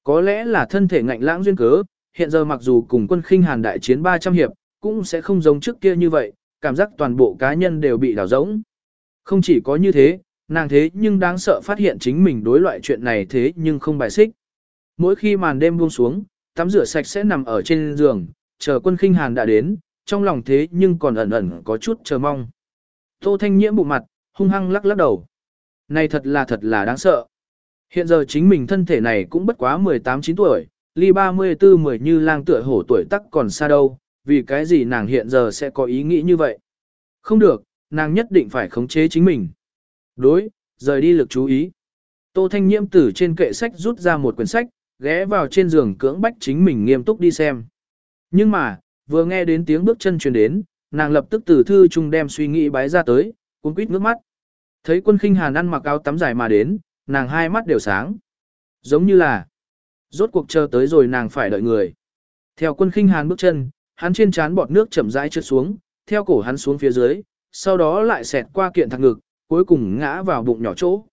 Có lẽ là thân thể ngạnh lãng duyên cớ, hiện giờ mặc dù cùng quân khinh hàn đại chiến 300 hiệp, cũng sẽ không giống trước kia như vậy, cảm giác toàn bộ cá nhân đều bị đảo rỗng. Không chỉ có như thế, nàng thế nhưng đáng sợ phát hiện chính mình đối loại chuyện này thế nhưng không bài xích. Mỗi khi màn đêm buông xuống, tắm rửa sạch sẽ nằm ở trên giường, chờ quân khinh hàn đã đến, trong lòng thế nhưng còn ẩn ẩn có chút chờ mong. Tô Thanh Nhiễm bụng mặt, hung hăng lắc lắc đầu. Này thật là thật là đáng sợ. Hiện giờ chính mình thân thể này cũng bất quá 18-9 tuổi, ly 34 mười như lang tựa hổ tuổi tắc còn xa đâu, vì cái gì nàng hiện giờ sẽ có ý nghĩ như vậy. Không được, nàng nhất định phải khống chế chính mình. Đối, rời đi lực chú ý. Tô Thanh Nhiễm từ trên kệ sách rút ra một quyển sách, ghé vào trên giường cưỡng bách chính mình nghiêm túc đi xem. Nhưng mà, vừa nghe đến tiếng bước chân truyền đến, nàng lập tức từ thư trung đem suy nghĩ bái ra tới, cuốn quýt nước mắt. Thấy quân khinh hàn ăn mặc áo tắm dài mà đến, nàng hai mắt đều sáng. Giống như là, rốt cuộc chờ tới rồi nàng phải đợi người. Theo quân khinh hàn bước chân, hắn trên trán bọt nước chậm rãi trượt xuống, theo cổ hắn xuống phía dưới, sau đó lại xẹt qua kiện thằng ngực, cuối cùng ngã vào bụng nhỏ chỗ.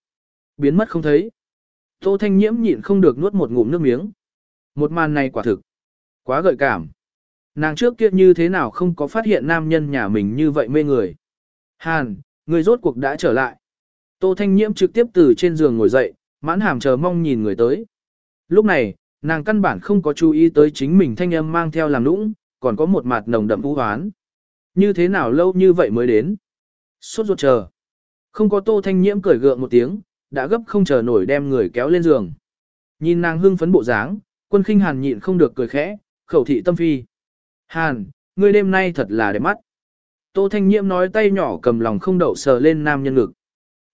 Biến mất không thấy. Tô Thanh Nhiễm nhịn không được nuốt một ngụm nước miếng. Một màn này quả thực. Quá gợi cảm. Nàng trước kia như thế nào không có phát hiện nam nhân nhà mình như vậy mê người. Hàn, người rốt cuộc đã trở lại. Tô Thanh Nhiễm trực tiếp từ trên giường ngồi dậy, mãn hàm chờ mong nhìn người tới. Lúc này, nàng căn bản không có chú ý tới chính mình thanh âm mang theo làm nũng, còn có một mặt nồng đậm u hoán. Như thế nào lâu như vậy mới đến? Suốt ruột chờ. Không có Tô Thanh Nhiễm cười gượng một tiếng, đã gấp không chờ nổi đem người kéo lên giường. Nhìn nàng hưng phấn bộ dáng, quân khinh hàn nhịn không được cười khẽ, khẩu thị tâm phi. Hàn, ngươi đêm nay thật là đẹp mắt. Tô Thanh Nhiễm nói tay nhỏ cầm lòng không đậu sờ lên nam nhân ngực.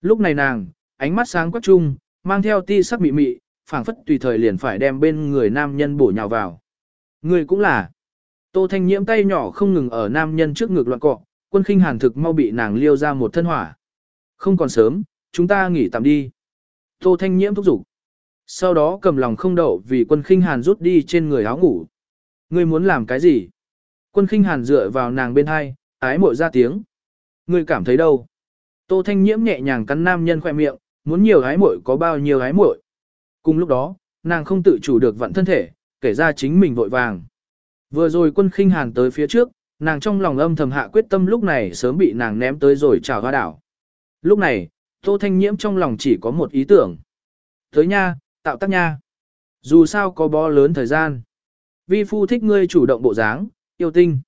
Lúc này nàng, ánh mắt sáng quắc trung, mang theo ti sắc mị mị, phảng phất tùy thời liền phải đem bên người nam nhân bổ nhào vào. người cũng là. Tô Thanh Nhiễm tay nhỏ không ngừng ở nam nhân trước ngực loạn cọ, quân khinh hàn thực mau bị nàng liêu ra một thân hỏa. Không còn sớm, chúng ta nghỉ tạm đi. Tô Thanh Nhiễm thúc giục. Sau đó cầm lòng không đậu vì quân khinh hàn rút đi trên người áo ngủ. Ngươi muốn làm cái gì? Quân khinh hàn dựa vào nàng bên hai, ái mội ra tiếng. Ngươi cảm thấy đâu? Tô Thanh Nhiễm nhẹ nhàng cắn nam nhân khoe miệng, muốn nhiều hái muội có bao nhiêu hái muội. Cùng lúc đó, nàng không tự chủ được vận thân thể, kể ra chính mình vội vàng. Vừa rồi quân khinh hàn tới phía trước, nàng trong lòng âm thầm hạ quyết tâm lúc này sớm bị nàng ném tới rồi trào hoa đảo. Lúc này, Tô Thanh Nhiễm trong lòng chỉ có một ý tưởng. Tới nha, tạo tác nha. Dù sao có bó lớn thời gian. Vi phu thích ngươi chủ động bộ dáng, yêu tinh.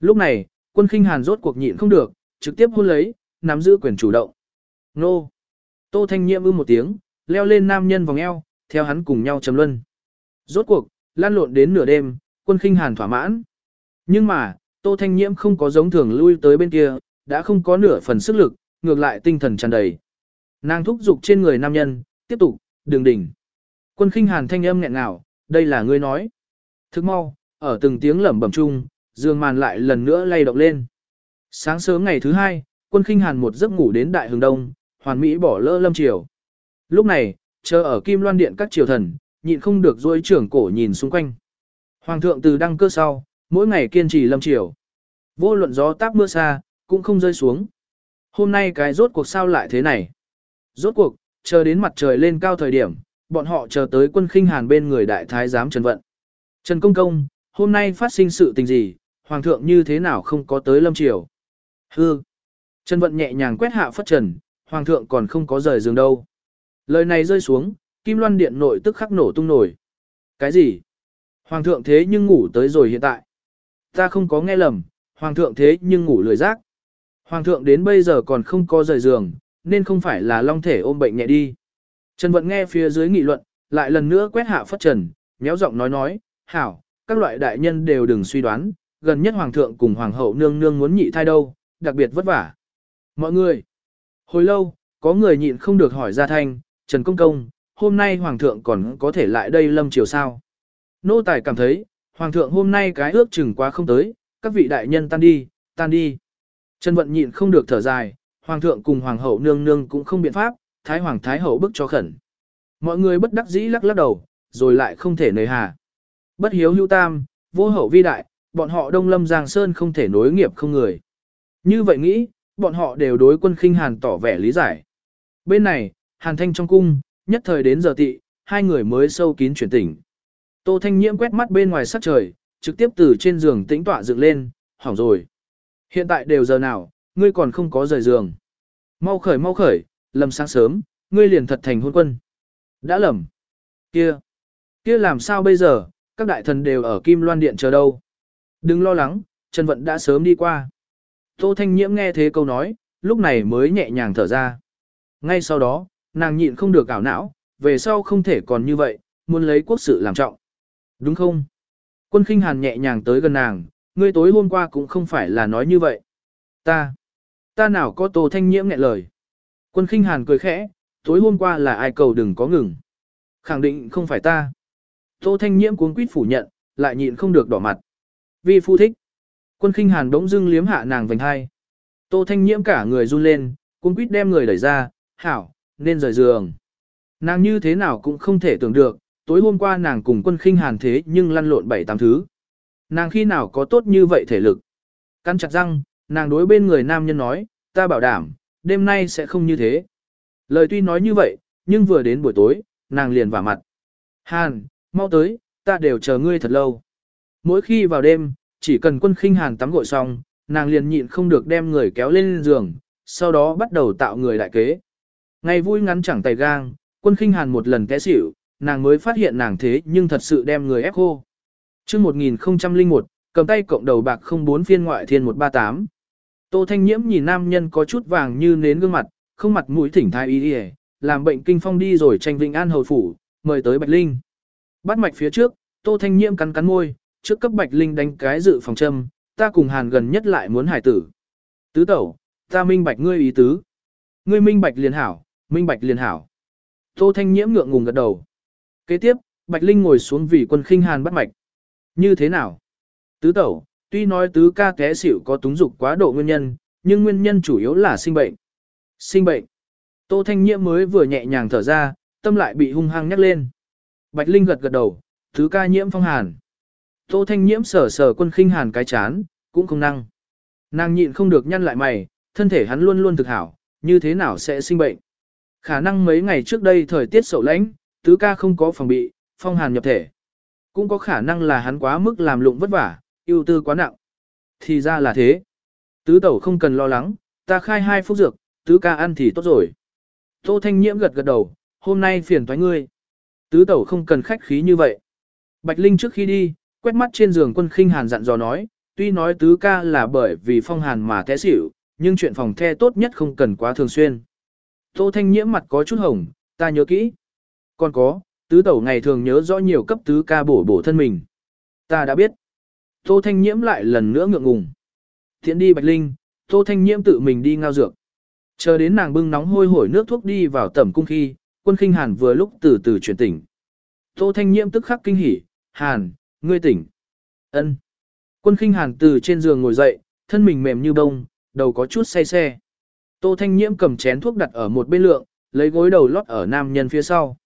Lúc này, quân khinh hàn rốt cuộc nhịn không được, trực tiếp hôn lấy, nắm giữ quyền chủ động. Nô! Tô Thanh Nhiễm ư một tiếng, leo lên nam nhân vòng eo, theo hắn cùng nhau chầm luân. Rốt cuộc, lan lộn đến nửa đêm, quân khinh hàn thỏa mãn. Nhưng mà, Tô Thanh Nhiễm không có giống thường lui tới bên kia, đã không có nửa phần sức lực, ngược lại tinh thần tràn đầy. Nàng thúc giục trên người nam nhân, tiếp tục, đường đỉnh. Quân khinh hàn thanh âm nghẹn ngào, đây là ngươi nói. Thức mau, ở từng tiếng lẩm bẩm chung, dương màn lại lần nữa lay động lên. Sáng sớm ngày thứ hai, quân khinh hàn một giấc ngủ đến đại hướng đông, hoàn mỹ bỏ lỡ lâm triều. Lúc này, chờ ở Kim Loan Điện các triều thần, nhịn không được dối trưởng cổ nhìn xung quanh. Hoàng thượng từ đăng cơ sau, mỗi ngày kiên trì lâm triều. Vô luận gió táp mưa xa, cũng không rơi xuống. Hôm nay cái rốt cuộc sao lại thế này? Rốt cuộc, chờ đến mặt trời lên cao thời điểm, bọn họ chờ tới quân khinh hàn bên người đại thái giám Trần Vận. Trần Công Công, hôm nay phát sinh sự tình gì, Hoàng thượng như thế nào không có tới lâm triều? Hư! Trần Vận nhẹ nhàng quét hạ phất trần, Hoàng thượng còn không có rời giường đâu. Lời này rơi xuống, Kim Loan Điện nội tức khắc nổ tung nổi. Cái gì? Hoàng thượng thế nhưng ngủ tới rồi hiện tại. Ta không có nghe lầm, Hoàng thượng thế nhưng ngủ lười giác. Hoàng thượng đến bây giờ còn không có rời giường, nên không phải là long thể ôm bệnh nhẹ đi. Trần Vận nghe phía dưới nghị luận, lại lần nữa quét hạ phất trần, méo giọng nói nói, hảo, các loại đại nhân đều đừng suy đoán, gần nhất Hoàng thượng cùng Hoàng hậu nương nương muốn nhị thai đâu, đặc biệt vất vả. Mọi người, hồi lâu, có người nhịn không được hỏi ra thanh, Trần Công Công, hôm nay Hoàng thượng còn có thể lại đây lâm chiều sao? Nô Tài cảm thấy, Hoàng thượng hôm nay cái ước chừng quá không tới, các vị đại nhân tan đi, tan đi. Trần Vận nhịn không được thở dài, Hoàng thượng cùng Hoàng hậu nương nương cũng không biện pháp, Thái Hoàng Thái hậu bức cho khẩn. Mọi người bất đắc dĩ lắc lắc đầu, rồi lại không thể nời hà. Bất hiếu hữu tam, vô hậu vi đại, bọn họ Đông Lâm Giang Sơn không thể nối nghiệp không người. Như vậy nghĩ, bọn họ đều đối quân khinh Hàn tỏ vẻ lý giải. Bên này, Hàn Thanh trong cung, nhất thời đến giờ tị, hai người mới sâu kín chuyển tỉnh. Tô Thanh Nhiễm quét mắt bên ngoài sắc trời, trực tiếp từ trên giường tĩnh tọa dựng lên, hỏng rồi. Hiện tại đều giờ nào, ngươi còn không có rời giường. Mau khởi mau khởi, lầm sáng sớm, ngươi liền thật thành hôn quân. Đã lầm. Kia. Kia làm sao bây giờ, các đại thần đều ở Kim Loan Điện chờ đâu. Đừng lo lắng, Trần Vận đã sớm đi qua. Tô Thanh Nhiễm nghe thế câu nói, lúc này mới nhẹ nhàng thở ra. Ngay sau đó, nàng nhịn không được ảo não, về sau không thể còn như vậy, muốn lấy quốc sự làm trọng. Đúng không? Quân khinh hàn nhẹ nhàng tới gần nàng, ngươi tối hôm qua cũng không phải là nói như vậy. Ta, ta nào có Tô Thanh Nhiễm nghẹn lời. Quân khinh hàn cười khẽ, tối hôm qua là ai cầu đừng có ngừng. Khẳng định không phải ta. Tô Thanh Nhiễm cuống quýt phủ nhận, lại nhịn không được đỏ mặt. Vi phu thích. Quân khinh hàn đống dưng liếm hạ nàng vành hai. Tô Thanh Nhiễm cả người run lên, cuống quýt đem người đẩy ra, hảo, nên rời giường. Nàng như thế nào cũng không thể tưởng được, tối hôm qua nàng cùng quân khinh hàn thế nhưng lăn lộn bảy tám thứ. Nàng khi nào có tốt như vậy thể lực. Cắn chặt răng, nàng đối bên người nam nhân nói, ta bảo đảm, đêm nay sẽ không như thế. Lời tuy nói như vậy, nhưng vừa đến buổi tối, nàng liền vả mặt. Hàn, mau tới, ta đều chờ ngươi thật lâu. Mỗi khi vào đêm, chỉ cần quân khinh hàn tắm gội xong, nàng liền nhịn không được đem người kéo lên giường, sau đó bắt đầu tạo người đại kế. Ngày vui ngắn chẳng tay gang, quân khinh hàn một lần té xỉu, nàng mới phát hiện nàng thế nhưng thật sự đem người ép khô. Trước 1001, cầm tay cộng đầu bạc 04 phiên ngoại thiên 138. Tô Thanh Nhiễm nhìn nam nhân có chút vàng như nến gương mặt, không mặt mũi thỉnh thai y đi làm bệnh kinh phong đi rồi tranh vinh an hầu phủ, mời tới Bạch Linh. Bắt mạch phía trước, Tô Thanh Nhiễm cắn cắn môi, trước cấp Bạch Linh đánh cái dự phòng châm, ta cùng Hàn gần nhất lại muốn hải tử. Tứ tẩu, ta minh bạch ngươi ý tứ. Ngươi minh bạch liền hảo, minh bạch liền hảo. Tô Thanh Nhiễm ngượng ngùng gật đầu. Kế tiếp, Bạch Linh ngồi xuống vì quân khinh Hàn bắt mạch. Như thế nào? Tứ tẩu, tuy nói tứ ca té xỉu có túng dục quá độ nguyên nhân, nhưng nguyên nhân chủ yếu là sinh bệnh. Sinh bệnh. Tô Thanh Nhiễm mới vừa nhẹ nhàng thở ra, tâm lại bị hung hăng nhắc lên. Bạch Linh gật gật đầu, tứ ca nhiễm phong hàn. Tô Thanh Nhiễm sờ sờ quân khinh hàn cái chán, cũng không năng. Nàng nhịn không được nhăn lại mày, thân thể hắn luôn luôn thực hảo, như thế nào sẽ sinh bệnh. Khả năng mấy ngày trước đây thời tiết sậu lãnh, tứ ca không có phòng bị, phong hàn nhập thể. Cũng có khả năng là hắn quá mức làm lụng vất vả, ưu tư quá nặng. Thì ra là thế. Tứ tẩu không cần lo lắng, ta khai hai phút dược, tứ ca ăn thì tốt rồi. Tô Thanh Nhiễm gật gật đầu, hôm nay phiền thoái ngươi. Tứ tẩu không cần khách khí như vậy. Bạch Linh trước khi đi, quét mắt trên giường quân khinh hàn dặn dò nói, tuy nói tứ ca là bởi vì phong hàn mà té xỉu, nhưng chuyện phòng the tốt nhất không cần quá thường xuyên. Tô Thanh Nhiễm mặt có chút hồng, ta nhớ kỹ. Còn có, tứ tẩu ngày thường nhớ rõ nhiều cấp tứ ca bổ bổ thân mình. Ta đã biết. Tô Thanh Nhiễm lại lần nữa ngượng ngùng. Thiện đi Bạch Linh, Tô Thanh Nhiễm tự mình đi ngao dược. Chờ đến nàng bưng nóng hôi hổi nước thuốc đi vào tẩm cung khi, quân khinh hàn vừa lúc từ từ chuyển tỉnh. Tô Thanh Nhiễm tức khắc kinh hỉ, hàn, ngươi tỉnh. ân. Quân khinh hàn từ trên giường ngồi dậy, thân mình mềm như bông, đầu có chút say xe. Tô Thanh Nhiễm cầm chén thuốc đặt ở một bên lượng, lấy gối đầu lót ở nam nhân phía sau.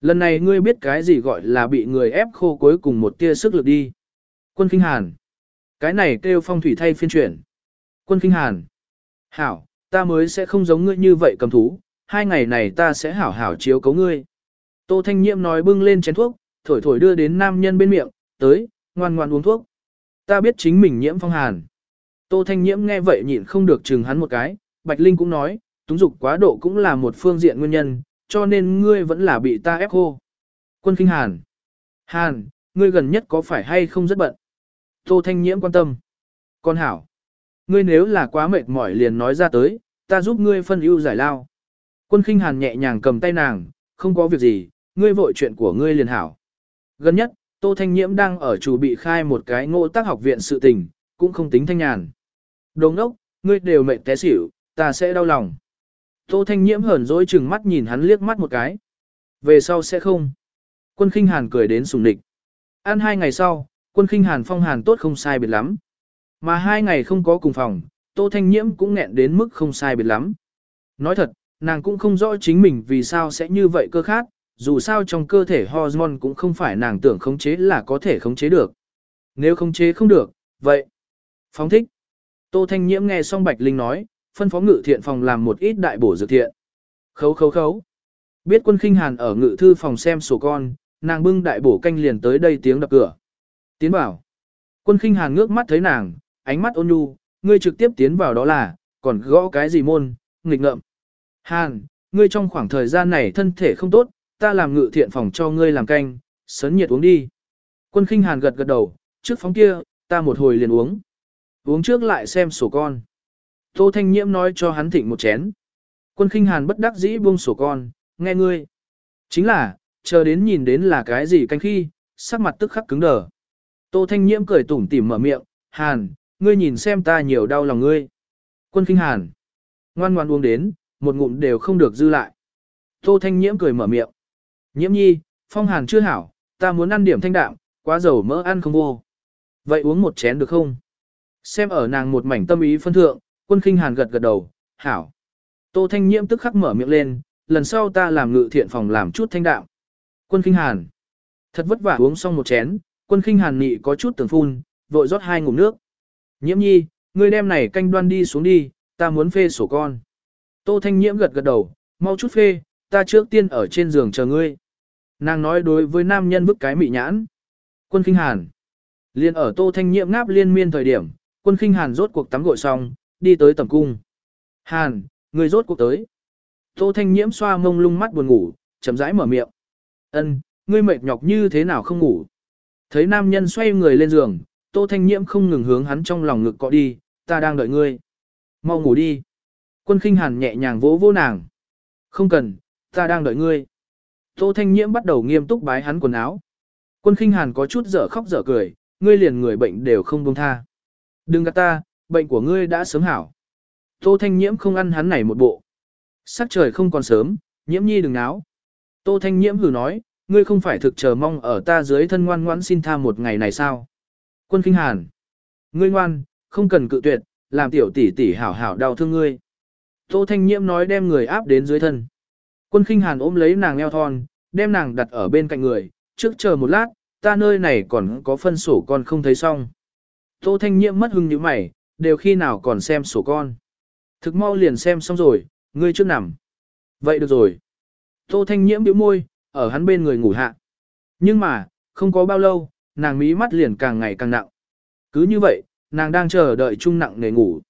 Lần này ngươi biết cái gì gọi là bị người ép khô cuối cùng một tia sức lực đi. Quân Kinh Hàn. Cái này kêu phong thủy thay phiên chuyển. Quân Kinh Hàn. Hảo, ta mới sẽ không giống ngươi như vậy cầm thú, hai ngày này ta sẽ hảo hảo chiếu cấu ngươi. Tô Thanh Nhiệm nói bưng lên chén thuốc, thổi thổi đưa đến nam nhân bên miệng, tới, ngoan ngoan uống thuốc. Ta biết chính mình nhiễm phong hàn. Tô Thanh Nhiễm nghe vậy nhịn không được chừng hắn một cái, Bạch Linh cũng nói, túng dục quá độ cũng là một phương diện nguyên nhân, cho nên ngươi vẫn là bị ta ép khô. Quân Kinh Hàn. Hàn, ngươi gần nhất có phải hay không rất bận? Tô Thanh Nhiễm quan tâm. Con hảo. Ngươi nếu là quá mệt mỏi liền nói ra tới, ta giúp ngươi phân ưu giải lao. Quân kinh hàn nhẹ nhàng cầm tay nàng, không có việc gì, ngươi vội chuyện của ngươi liền hảo. Gần nhất, Tô Thanh Nhiễm đang ở chủ bị khai một cái ngộ tác học viện sự tình, cũng không tính thanh nhàn. Đồng đốc, ngươi đều mệt té xỉu, ta sẽ đau lòng. Tô Thanh Nhiễm hờn dỗi chừng mắt nhìn hắn liếc mắt một cái. Về sau sẽ không. Quân khinh hàn cười đến sùng địch. Ăn hai ngày sau, quân khinh hàn phong hàn tốt không sai biệt lắm. Mà hai ngày không có cùng phòng, Tô Thanh Nhiễm cũng nghẹn đến mức không sai biệt lắm. Nói thật, nàng cũng không rõ chính mình vì sao sẽ như vậy cơ khát, dù sao trong cơ thể hormone cũng không phải nàng tưởng khống chế là có thể khống chế được. Nếu khống chế không được, vậy. Phóng thích. Tô Thanh Nhiễm nghe xong Bạch Linh nói, phân phó ngự thiện phòng làm một ít đại bổ dược thiện. Khấu khấu khấu. Biết quân khinh hàn ở ngự thư phòng xem sổ con, nàng bưng đại bổ canh liền tới đây tiếng đập cửa. Tiến bảo. Quân khinh hàn ngước mắt thấy nàng, ánh mắt ôn nhu, ngươi trực tiếp tiến vào đó là, còn gõ cái gì môn, nghịch ngợm. Hàn, ngươi trong khoảng thời gian này thân thể không tốt, ta làm ngự thiện phòng cho ngươi làm canh, sấn nhiệt uống đi. Quân khinh hàn gật gật đầu, trước phóng kia, ta một hồi liền uống. Uống trước lại xem sổ con. Tô Thanh Nhiễm nói cho hắn thịnh một chén. Quân khinh hàn bất đắc dĩ buông sổ con, nghe ngươi. Chính là, chờ đến nhìn đến là cái gì canh khi, sắc mặt tức khắc cứng đờ. Tô Thanh Nhiễm cười tủm tỉm mở miệng, Hàn, ngươi nhìn xem ta nhiều đau lòng ngươi. Quân khinh Hàn, ngoan ngoan uống đến, một ngụm đều không được dư lại. Tô Thanh Nhiễm cười mở miệng. Nhiễm nhi, phong Hàn chưa hảo, ta muốn ăn điểm thanh đạm, quá dầu mỡ ăn không vô. Vậy uống một chén được không? Xem ở nàng một mảnh tâm ý phân thượng, quân khinh hàn gật gật đầu, hảo. Tô Thanh Nhiễm tức khắc mở miệng lên, lần sau ta làm ngự thiện phòng làm chút thanh đạm. Quân khinh hàn. Thật vất vả uống xong một chén, quân khinh hàn nị có chút tưởng phun, vội rót hai ngụm nước. Nhiễm nhi, ngươi đem này canh đoan đi xuống đi, ta muốn phê sổ con. Tô Thanh Nhiễm gật gật đầu, mau chút phê, ta trước tiên ở trên giường chờ ngươi. Nàng nói đối với nam nhân bức cái mị nhãn. Quân khinh hàn. Liên ở Tô Thanh Nhiễm ngáp liên miên thời điểm, quân khinh hàn rốt cuộc tắm gội xong, đi tới tầm cung. Hàn, người rốt cuộc tới. Tô Thanh Nhiễm xoa mông lung mắt buồn ngủ, chậm rãi mở miệng. Ân, ngươi mệt nhọc như thế nào không ngủ. Thấy nam nhân xoay người lên giường, Tô Thanh Nhiễm không ngừng hướng hắn trong lòng ngực cọ đi, ta đang đợi ngươi. Mau ngủ đi. Quân khinh hàn nhẹ nhàng vỗ vỗ nàng. Không cần, ta đang đợi ngươi. Tô Thanh Nhiễm bắt đầu nghiêm túc bái hắn quần áo. Quân khinh hàn có chút dở khóc dở cười, ngươi liền người bệnh đều không buông tha. Đừng gạt ta, bệnh của ngươi đã sớm hảo. Tô Thanh Nhiễm không ăn hắn này một bộ. Sắc trời không còn sớm, Nhiễm nhi đừng náo. Tô Thanh Nhiễm hừ nói, ngươi không phải thực chờ mong ở ta dưới thân ngoan ngoãn xin tha một ngày này sao? Quân Kinh Hàn, ngươi ngoan, không cần cự tuyệt, làm tiểu tỷ tỷ hảo hảo đau thương ngươi. Tô Thanh Nhiễm nói đem người áp đến dưới thân. Quân Kinh Hàn ôm lấy nàng eo thon, đem nàng đặt ở bên cạnh người, trước chờ một lát, ta nơi này còn có phân sổ con không thấy xong. Tô Thanh Nhiễm mất hưng như mày, đều khi nào còn xem sổ con. Thực mau liền xem xong rồi, ngươi trước nằm. Vậy được rồi. Tô Thanh Nhiễm bĩu môi, ở hắn bên người ngủ hạ. Nhưng mà, không có bao lâu, nàng mí mắt liền càng ngày càng nặng. Cứ như vậy, nàng đang chờ đợi chung nặng nề ngủ.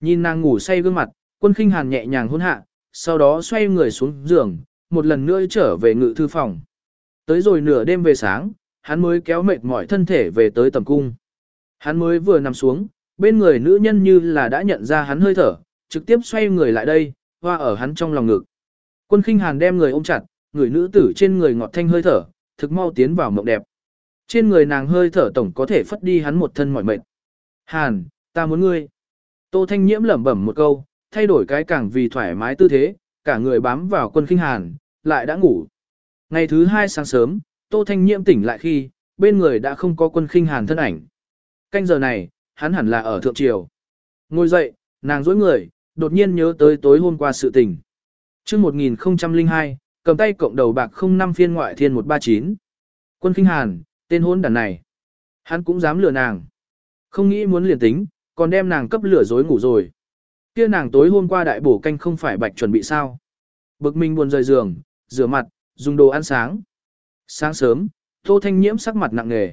Nhìn nàng ngủ say gương mặt, quân khinh hàn nhẹ nhàng hôn hạ, sau đó xoay người xuống giường, một lần nữa trở về ngự thư phòng. Tới rồi nửa đêm về sáng, hắn mới kéo mệt mỏi thân thể về tới tầm cung. Hắn mới vừa nằm xuống, bên người nữ nhân như là đã nhận ra hắn hơi thở, trực tiếp xoay người lại đây, hoa ở hắn trong lòng ngực. Quân khinh hàn đem người ôm chặt, người nữ tử trên người ngọt thanh hơi thở, thực mau tiến vào mộng đẹp. Trên người nàng hơi thở tổng có thể phất đi hắn một thân mỏi mệt. Hàn, ta muốn ngươi. Tô Thanh Nhiễm lẩm bẩm một câu, thay đổi cái càng vì thoải mái tư thế, cả người bám vào quân khinh hàn, lại đã ngủ. Ngày thứ hai sáng sớm, Tô Thanh Nhiễm tỉnh lại khi, bên người đã không có quân khinh hàn thân ảnh. Canh giờ này, hắn hẳn là ở thượng triều. Ngồi dậy, nàng dối người, đột nhiên nhớ tới tối hôm qua sự tình. chương 1002, cầm tay cộng đầu bạc 05 phiên ngoại thiên 139. Quân Kinh Hàn, tên hôn đàn này. Hắn cũng dám lừa nàng. Không nghĩ muốn liền tính, còn đem nàng cấp lửa dối ngủ rồi. Kia nàng tối hôm qua đại bổ canh không phải bạch chuẩn bị sao. Bực mình buồn rời giường, rửa mặt, dùng đồ ăn sáng. Sáng sớm, Tô Thanh Nhiễm sắc mặt nặng nề.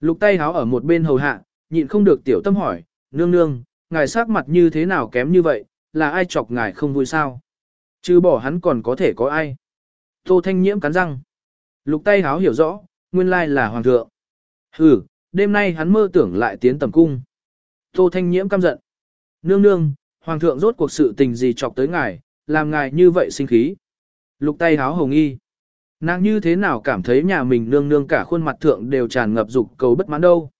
Lục tay háo ở một bên hầu hạ, nhịn không được tiểu tâm hỏi, nương nương, ngài sắc mặt như thế nào kém như vậy, là ai chọc ngài không vui sao? Chứ bỏ hắn còn có thể có ai? Tô Thanh Nhiễm cắn răng. Lục tay háo hiểu rõ, nguyên lai là hoàng thượng. Hừ, đêm nay hắn mơ tưởng lại tiến tầm cung. Tô Thanh Nhiễm căm giận. Nương nương, hoàng thượng rốt cuộc sự tình gì chọc tới ngài, làm ngài như vậy sinh khí. Lục tay háo hồng Y. Nàng như thế nào cảm thấy nhà mình nương nương cả khuôn mặt thượng đều tràn ngập dục cầu bất mãn đâu.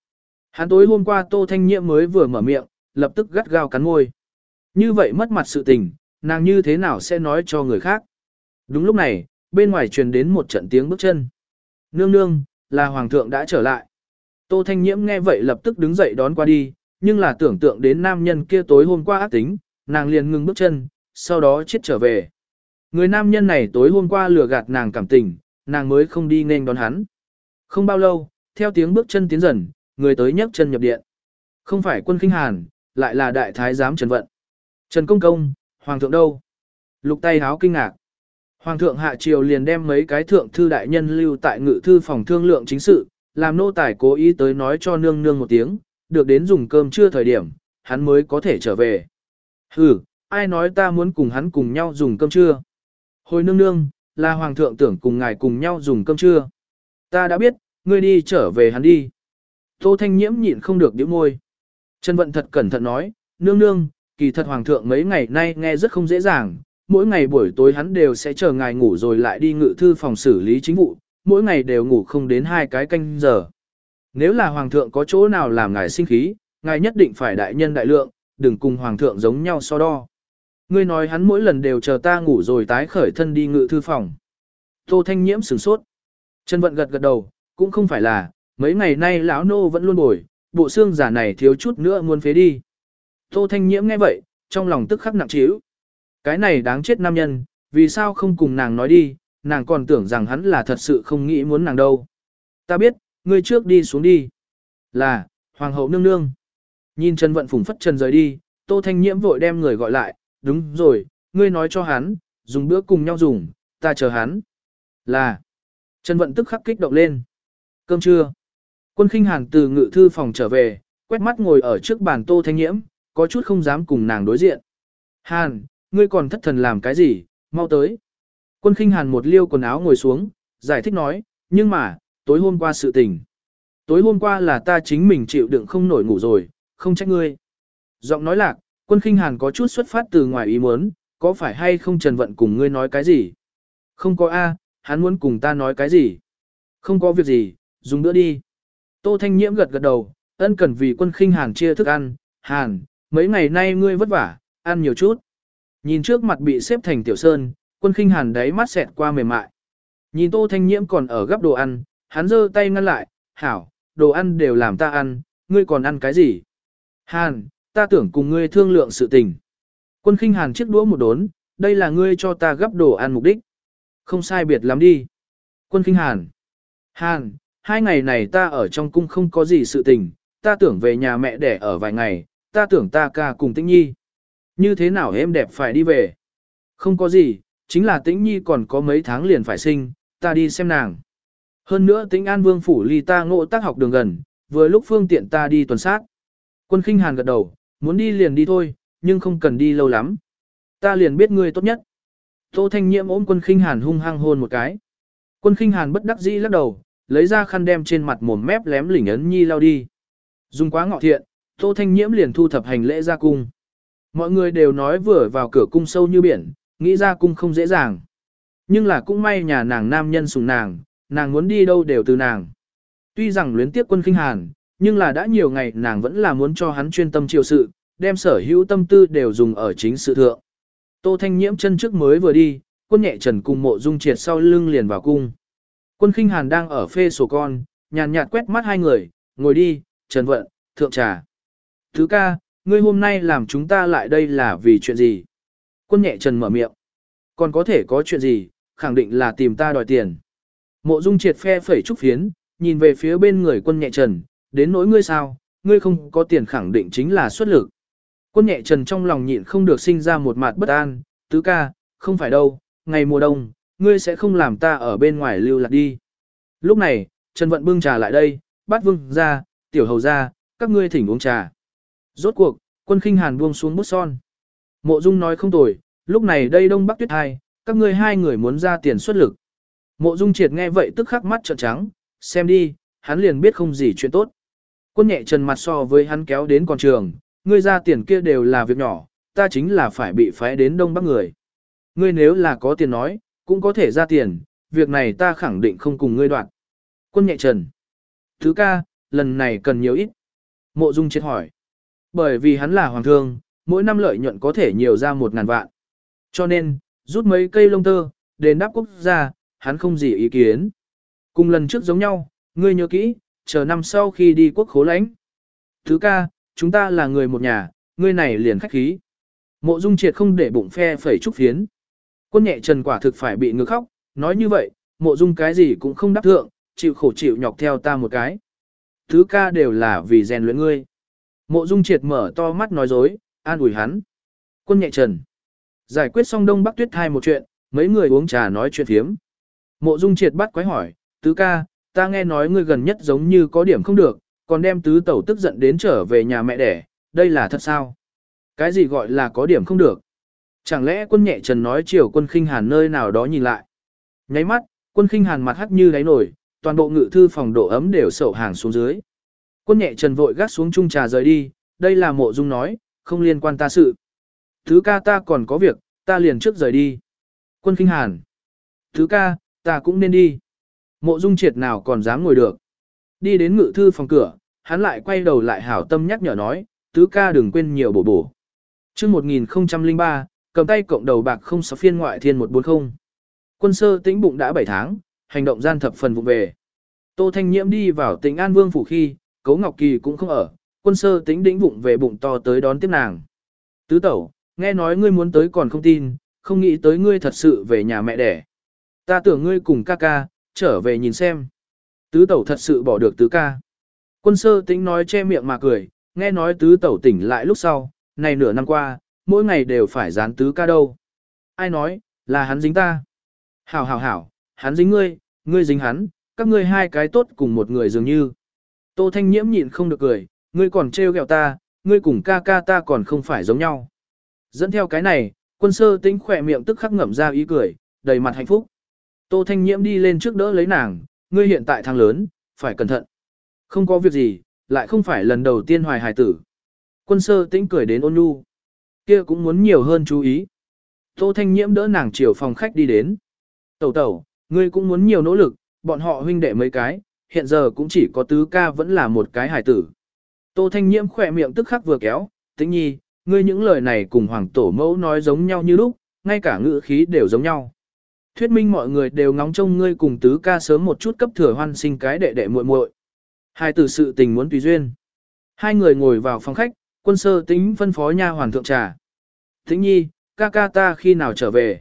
Hắn tối hôm qua Tô Thanh Nhiễm mới vừa mở miệng, lập tức gắt gao cắn môi. Như vậy mất mặt sự tình, nàng như thế nào sẽ nói cho người khác. Đúng lúc này, bên ngoài truyền đến một trận tiếng bước chân. Nương nương, là hoàng thượng đã trở lại. Tô Thanh Nhiễm nghe vậy lập tức đứng dậy đón qua đi, nhưng là tưởng tượng đến nam nhân kia tối hôm qua ác tính, nàng liền ngừng bước chân, sau đó chết trở về. Người nam nhân này tối hôm qua lừa gạt nàng cảm tình, nàng mới không đi nên đón hắn. Không bao lâu, theo tiếng bước chân tiến dần, người tới nhấc chân nhập điện. Không phải quân kinh hàn, lại là đại thái giám Trần Vận. Trần Công Công, Hoàng thượng đâu? Lục tay háo kinh ngạc. Hoàng thượng hạ triều liền đem mấy cái thượng thư đại nhân lưu tại ngự thư phòng thương lượng chính sự, làm nô tài cố ý tới nói cho nương nương một tiếng, được đến dùng cơm trưa thời điểm, hắn mới có thể trở về. Hừ, ai nói ta muốn cùng hắn cùng nhau dùng cơm trưa? Hồi nương nương, là hoàng thượng tưởng cùng ngài cùng nhau dùng cơm trưa. Ta đã biết, ngươi đi trở về hắn đi. Tô Thanh Nhiễm nhịn không được điểm môi. Trần Vận thật cẩn thận nói, nương nương, kỳ thật hoàng thượng mấy ngày nay nghe rất không dễ dàng, mỗi ngày buổi tối hắn đều sẽ chờ ngài ngủ rồi lại đi ngự thư phòng xử lý chính vụ, mỗi ngày đều ngủ không đến hai cái canh giờ. Nếu là hoàng thượng có chỗ nào làm ngài sinh khí, ngài nhất định phải đại nhân đại lượng, đừng cùng hoàng thượng giống nhau so đo. Ngươi nói hắn mỗi lần đều chờ ta ngủ rồi tái khởi thân đi ngự thư phòng. Tô Thanh Nhiễm sửng sốt. Trần Vận gật gật đầu, cũng không phải là, mấy ngày nay lão nô vẫn luôn bồi, bộ xương giả này thiếu chút nữa muốn phế đi. Tô Thanh Nhiễm nghe vậy, trong lòng tức khắc nặng trĩu. Cái này đáng chết nam nhân, vì sao không cùng nàng nói đi, nàng còn tưởng rằng hắn là thật sự không nghĩ muốn nàng đâu. Ta biết, ngươi trước đi xuống đi. Là, Hoàng hậu nương nương. Nhìn Trần Vận Phùng phất trần rời đi, Tô Thanh Nhiễm vội đem người gọi lại, đúng rồi, ngươi nói cho hắn, dùng bữa cùng nhau dùng, ta chờ hắn. Là, Trần Vận tức khắc kích động lên. Cơm trưa. Quân khinh hàn từ ngự thư phòng trở về, quét mắt ngồi ở trước bàn Tô Thanh Nhiễm, có chút không dám cùng nàng đối diện. Hàn, ngươi còn thất thần làm cái gì, mau tới. Quân khinh hàn một liêu quần áo ngồi xuống, giải thích nói, nhưng mà, tối hôm qua sự tình. Tối hôm qua là ta chính mình chịu đựng không nổi ngủ rồi, không trách ngươi. Giọng nói lạc, quân khinh hàn có chút xuất phát từ ngoài ý muốn, có phải hay không Trần Vận cùng ngươi nói cái gì? Không có A, hắn muốn cùng ta nói cái gì? Không có việc gì, dùng bữa đi. Tô Thanh Nhiễm gật gật đầu, ân cần vì quân khinh hàn chia thức ăn, hàn, mấy ngày nay ngươi vất vả, ăn nhiều chút. Nhìn trước mặt bị xếp thành tiểu sơn, quân khinh hàn đáy mắt xẹt qua mềm mại. Nhìn Tô Thanh Nhiễm còn ở gấp đồ ăn, hắn giơ tay ngăn lại, hảo, đồ ăn đều làm ta ăn, ngươi còn ăn cái gì? Hàn, ta tưởng cùng ngươi thương lượng sự tình. Quân khinh hàn chiếc đũa một đốn, đây là ngươi cho ta gấp đồ ăn mục đích. Không sai biệt lắm đi. Quân khinh hàn. Hàn, hai ngày này ta ở trong cung không có gì sự tình, ta tưởng về nhà mẹ để ở vài ngày, ta tưởng ta ca cùng tĩnh nhi. Như thế nào em đẹp phải đi về? Không có gì, chính là tĩnh nhi còn có mấy tháng liền phải sinh, ta đi xem nàng. Hơn nữa tĩnh an vương phủ ly ta ngộ tác học đường gần, vừa lúc phương tiện ta đi tuần sát. Quân khinh hàn gật đầu, muốn đi liền đi thôi, nhưng không cần đi lâu lắm. Ta liền biết ngươi tốt nhất. Tô Thanh Nhiễm ôm quân khinh hàn hung hăng hôn một cái. Quân khinh hàn bất đắc dĩ lắc đầu, lấy ra khăn đem trên mặt mồm mép lém lỉnh ấn nhi lao đi. Dùng quá ngọ thiện, Tô Thanh Nhiễm liền thu thập hành lễ ra cung. Mọi người đều nói vừa vào cửa cung sâu như biển, nghĩ ra cung không dễ dàng. Nhưng là cũng may nhà nàng nam nhân sùng nàng, nàng muốn đi đâu đều từ nàng. Tuy rằng luyến tiếc quân khinh hàn, nhưng là đã nhiều ngày nàng vẫn là muốn cho hắn chuyên tâm chịu sự, đem sở hữu tâm tư đều dùng ở chính sự thượng. Tô Thanh Nhiễm chân trước mới vừa đi, quân nhẹ trần cùng mộ dung triệt sau lưng liền vào cung. Quân khinh hàn đang ở phê sổ con, nhàn nhạt quét mắt hai người, ngồi đi, trần vận, thượng trà. Thứ ca, ngươi hôm nay làm chúng ta lại đây là vì chuyện gì? Quân nhẹ trần mở miệng. Còn có thể có chuyện gì, khẳng định là tìm ta đòi tiền. Mộ dung triệt phe phẩy trúc phiến, nhìn về phía bên người quân nhẹ trần, đến nỗi ngươi sao, ngươi không có tiền khẳng định chính là xuất lực. Quân nhẹ trần trong lòng nhịn không được sinh ra một mặt bất an, tứ ca, không phải đâu, ngày mùa đông, ngươi sẽ không làm ta ở bên ngoài lưu lạc đi. Lúc này, Trần Vận bưng trà lại đây, bắt vương ra, tiểu hầu ra, các ngươi thỉnh uống trà. Rốt cuộc, quân khinh hàn buông xuống bút son. Mộ Dung nói không tồi, lúc này đây Đông Bắc Tuyết hai, các ngươi hai người muốn ra tiền xuất lực. Mộ Dung triệt nghe vậy tức khắc mắt trợn trắng, xem đi, hắn liền biết không gì chuyện tốt. Quân nhẹ trần mặt so với hắn kéo đến con trường, ngươi ra tiền kia đều là việc nhỏ, ta chính là phải bị phái đến Đông Bắc người. Ngươi nếu là có tiền nói, cũng có thể ra tiền, việc này ta khẳng định không cùng ngươi đoạn. Quân nhẹ trần. Thứ ca, lần này cần nhiều ít. Mộ Dung Triệt hỏi. Bởi vì hắn là hoàng thương, mỗi năm lợi nhuận có thể nhiều ra một ngàn vạn. Cho nên, rút mấy cây lông tơ, đền đáp quốc gia, hắn không gì ý kiến. Cùng lần trước giống nhau, ngươi nhớ kỹ, chờ năm sau khi đi quốc khố lãnh. Thứ ca, chúng ta là người một nhà, ngươi này liền khách khí. Mộ Dung Triệt không để bụng phe phẩy trúc phiến. Quân nhẹ trần quả thực phải bị ngược khóc, nói như vậy, mộ dung cái gì cũng không đáp thượng, chịu khổ chịu nhọc theo ta một cái. Thứ ca đều là vì rèn luyện ngươi. Mộ dung triệt mở to mắt nói dối, an ủi hắn. Quân nhẹ trần. Giải quyết xong đông bắc tuyết thai một chuyện, mấy người uống trà nói chuyện thiếm. Mộ dung triệt bắt quái hỏi, tứ ca, ta nghe nói ngươi gần nhất giống như có điểm không được, còn đem tứ tẩu tức giận đến trở về nhà mẹ đẻ, đây là thật sao? Cái gì gọi là có điểm không được? Chẳng lẽ quân nhẹ trần nói chiều quân khinh hàn nơi nào đó nhìn lại? Nháy mắt, quân khinh hàn mặt hắt như đáy nổi, toàn bộ ngự thư phòng độ ấm đều sậu hàng xuống dưới. Quân nhẹ trần vội gác xuống chung trà rời đi, đây là mộ dung nói, không liên quan ta sự. Thứ ca ta còn có việc, ta liền trước rời đi. Quân khinh hàn. Thứ ca, ta cũng nên đi. Mộ dung triệt nào còn dám ngồi được. Đi đến ngự thư phòng cửa, hắn lại quay đầu lại hảo tâm nhắc nhở nói, tứ ca đừng quên nhiều bổ bổ. chương 1003, cầm tay cộng đầu bạc không sáu phiên ngoại thiên 140. Quân sơ tĩnh bụng đã 7 tháng, hành động gian thập phần vụ về. Tô Thanh Nhiễm đi vào tỉnh An Vương phủ khi, Cấu Ngọc Kỳ cũng không ở, quân sơ tĩnh đĩnh vụng về bụng to tới đón tiếp nàng. Tứ tẩu, nghe nói ngươi muốn tới còn không tin, không nghĩ tới ngươi thật sự về nhà mẹ đẻ. Ta tưởng ngươi cùng ca ca, trở về nhìn xem. Tứ tẩu thật sự bỏ được tứ ca. Quân sơ tính nói che miệng mà cười, nghe nói tứ tẩu tỉnh lại lúc sau, này nửa năm qua, mỗi ngày đều phải dán tứ ca đâu. Ai nói, là hắn dính ta. Hảo hảo hảo, hắn dính ngươi, ngươi dính hắn, các ngươi hai cái tốt cùng một người dường như. Tô Thanh Nhiễm nhịn không được cười, ngươi còn trêu ghẹo ta, ngươi cùng ca ca ta còn không phải giống nhau. Dẫn theo cái này, quân sơ tính khỏe miệng tức khắc ngậm ra ý cười, đầy mặt hạnh phúc. Tô Thanh Nhiễm đi lên trước đỡ lấy nàng, ngươi hiện tại thang lớn, phải cẩn thận. Không có việc gì, lại không phải lần đầu tiên hoài hài tử. Quân sơ tĩnh cười đến ôn nhu. Kia cũng muốn nhiều hơn chú ý. Tô Thanh Nhiễm đỡ nàng chiều phòng khách đi đến. Tẩu tẩu, ngươi cũng muốn nhiều nỗ lực, bọn họ huynh đệ mấy cái, hiện giờ cũng chỉ có tứ ca vẫn là một cái hài tử. Tô Thanh Nhiễm khỏe miệng tức khắc vừa kéo, tĩnh nhi, ngươi những lời này cùng hoàng tổ mẫu nói giống nhau như lúc, ngay cả ngữ khí đều giống nhau. Thuyết minh mọi người đều ngóng trông ngươi cùng tứ ca sớm một chút cấp thừa hoan sinh cái đệ đệ muội muội. Hai từ sự tình muốn tùy duyên. Hai người ngồi vào phòng khách, quân sơ tính phân phó nha hoàn thượng trà. Tĩnh nhi, ca ca ta khi nào trở về?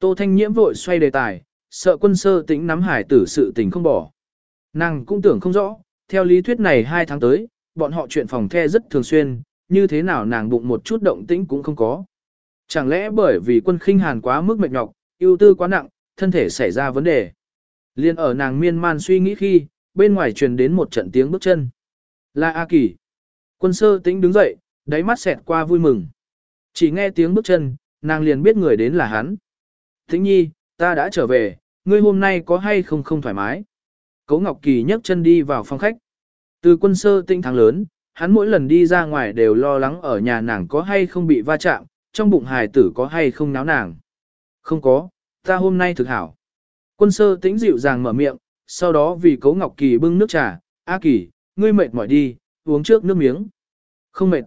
Tô Thanh Nhiễm vội xoay đề tài, sợ quân sơ tính nắm hải tử sự tình không bỏ. Nàng cũng tưởng không rõ, theo lý thuyết này hai tháng tới, bọn họ chuyện phòng the rất thường xuyên, như thế nào nàng bụng một chút động tĩnh cũng không có. Chẳng lẽ bởi vì quân khinh hàn quá mức mệt nhọc, ưu tư quá nặng, thân thể xảy ra vấn đề. Liên ở nàng miên man suy nghĩ khi, bên ngoài truyền đến một trận tiếng bước chân. Là A Kỳ. Quân sơ tĩnh đứng dậy, đáy mắt xẹt qua vui mừng. Chỉ nghe tiếng bước chân, nàng liền biết người đến là hắn. Tĩnh nhi, ta đã trở về, ngươi hôm nay có hay không không thoải mái. Cố Ngọc Kỳ nhấc chân đi vào phòng khách. Từ quân sơ tinh tháng lớn, hắn mỗi lần đi ra ngoài đều lo lắng ở nhà nàng có hay không bị va chạm, trong bụng hài tử có hay không náo nàng. Không có, ta hôm nay thực hảo. Quân sơ tĩnh dịu dàng mở miệng, sau đó vì Cố Ngọc Kỳ bưng nước trà, A Kỳ, ngươi mệt mỏi đi, uống trước nước miếng. Không mệt.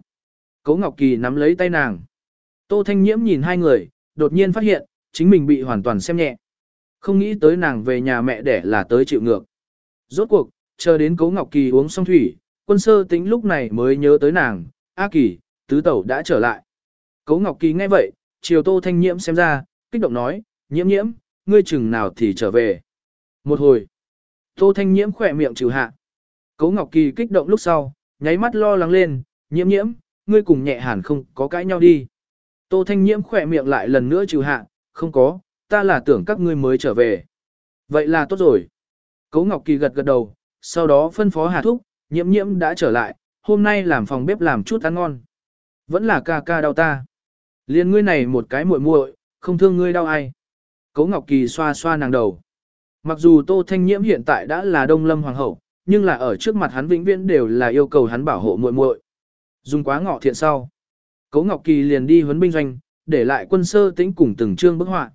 Cố Ngọc Kỳ nắm lấy tay nàng. Tô Thanh Nhiễm nhìn hai người, đột nhiên phát hiện, chính mình bị hoàn toàn xem nhẹ. Không nghĩ tới nàng về nhà mẹ đẻ là tới chịu ngược. Rốt cuộc, chờ đến Cố Ngọc Kỳ uống xong thủy, quân sơ tính lúc này mới nhớ tới nàng, A Kỳ, tứ tẩu đã trở lại. Cố Ngọc Kỳ nghe vậy, chiều Tô Thanh Nhiễm xem ra, kích động nói, nhiễm nhiễm, ngươi chừng nào thì trở về. Một hồi, Tô Thanh Nhiễm khỏe miệng trừ hạ. Cố Ngọc Kỳ kích động lúc sau, nháy mắt lo lắng lên, nhiễm nhiễm, ngươi cùng nhẹ hẳn không có cãi nhau đi. Tô Thanh Nhiễm khỏe miệng lại lần nữa trừ hạ, không có, ta là tưởng các ngươi mới trở về. Vậy là tốt rồi. Cố Ngọc Kỳ gật gật đầu, sau đó phân phó Hà Thúc, nhiễm nhiễm đã trở lại, hôm nay làm phòng bếp làm chút ăn ngon. Vẫn là ca ca đau ta. Liên ngươi này một cái muội muội, không thương ngươi đau ai. Cố Ngọc Kỳ xoa xoa nàng đầu. Mặc dù Tô Thanh Nhiễm hiện tại đã là Đông Lâm Hoàng hậu, nhưng là ở trước mặt hắn vĩnh viễn đều là yêu cầu hắn bảo hộ muội muội. Dùng quá ngọ thiện sau. Cố Ngọc Kỳ liền đi huấn binh doanh, để lại quân sơ tĩnh cùng từng trương bức họa.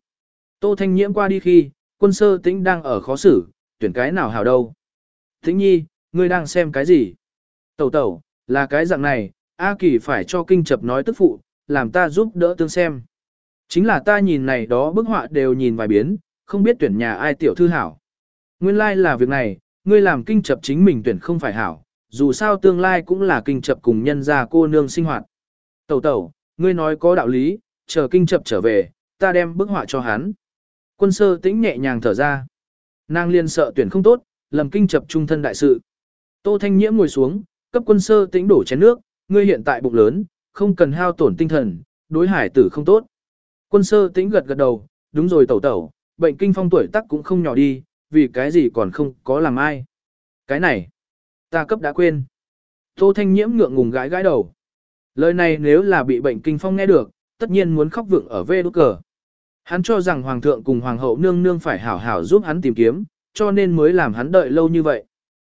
Tô Thanh Nhiễm qua đi khi, quân sơ tĩnh đang ở khó xử, tuyển cái nào hảo đâu. Tĩnh nhi, ngươi đang xem cái gì? Tẩu tẩu, là cái dạng này, A Kỳ phải cho kinh chập nói tức phụ, làm ta giúp đỡ tương xem. Chính là ta nhìn này đó bức họa đều nhìn vài biến, không biết tuyển nhà ai tiểu thư hảo. Nguyên lai like là việc này, ngươi làm kinh chập chính mình tuyển không phải hảo, dù sao tương lai cũng là kinh chập cùng nhân gia cô nương sinh hoạt. Tẩu tẩu, ngươi nói có đạo lý, chờ kinh chập trở về, ta đem bức họa cho hắn. Quân sơ tĩnh nhẹ nhàng thở ra. Nàng liên sợ tuyển không tốt, lầm kinh chập trung thân đại sự. Tô Thanh Nhiễm ngồi xuống, cấp quân sơ tĩnh đổ chén nước, ngươi hiện tại bụng lớn, không cần hao tổn tinh thần, đối hải tử không tốt. Quân sơ tĩnh gật gật đầu, đúng rồi tẩu tẩu, bệnh kinh phong tuổi tác cũng không nhỏ đi, vì cái gì còn không có làm ai. Cái này, ta cấp đã quên. Tô Thanh Nhiễm ngượng ngùng gãi gãi đầu. Lời này nếu là bị bệnh kinh phong nghe được, tất nhiên muốn khóc vượng ở vê đốt cờ. Hắn cho rằng hoàng thượng cùng hoàng hậu nương nương phải hảo hảo giúp hắn tìm kiếm, cho nên mới làm hắn đợi lâu như vậy.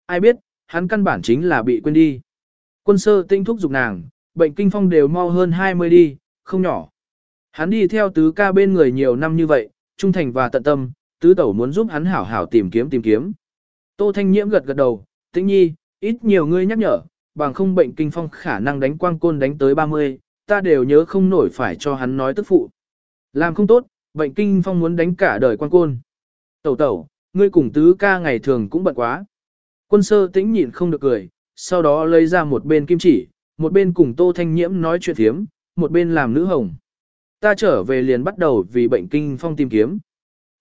Ai biết, hắn căn bản chính là bị quên đi. Quân sơ tinh thúc dục nàng, bệnh kinh phong đều mau hơn 20 đi, không nhỏ. Hắn đi theo tứ ca bên người nhiều năm như vậy, trung thành và tận tâm, tứ tẩu muốn giúp hắn hảo hảo tìm kiếm tìm kiếm. Tô Thanh Nhiễm gật gật đầu, tĩnh nhi, ít nhiều ngươi nhắc nhở, bằng không bệnh kinh phong khả năng đánh quang côn đánh tới 30, ta đều nhớ không nổi phải cho hắn nói tức phụ. Làm không tốt, bệnh kinh phong muốn đánh cả đời quang côn. Tẩu tẩu, ngươi cùng tứ ca ngày thường cũng bận quá. Quân sơ tĩnh nhịn không được cười, sau đó lấy ra một bên kim chỉ, một bên cùng Tô Thanh Nhiễm nói chuyện thiếm, một bên làm nữ hồng. Ta trở về liền bắt đầu vì bệnh kinh phong tìm kiếm.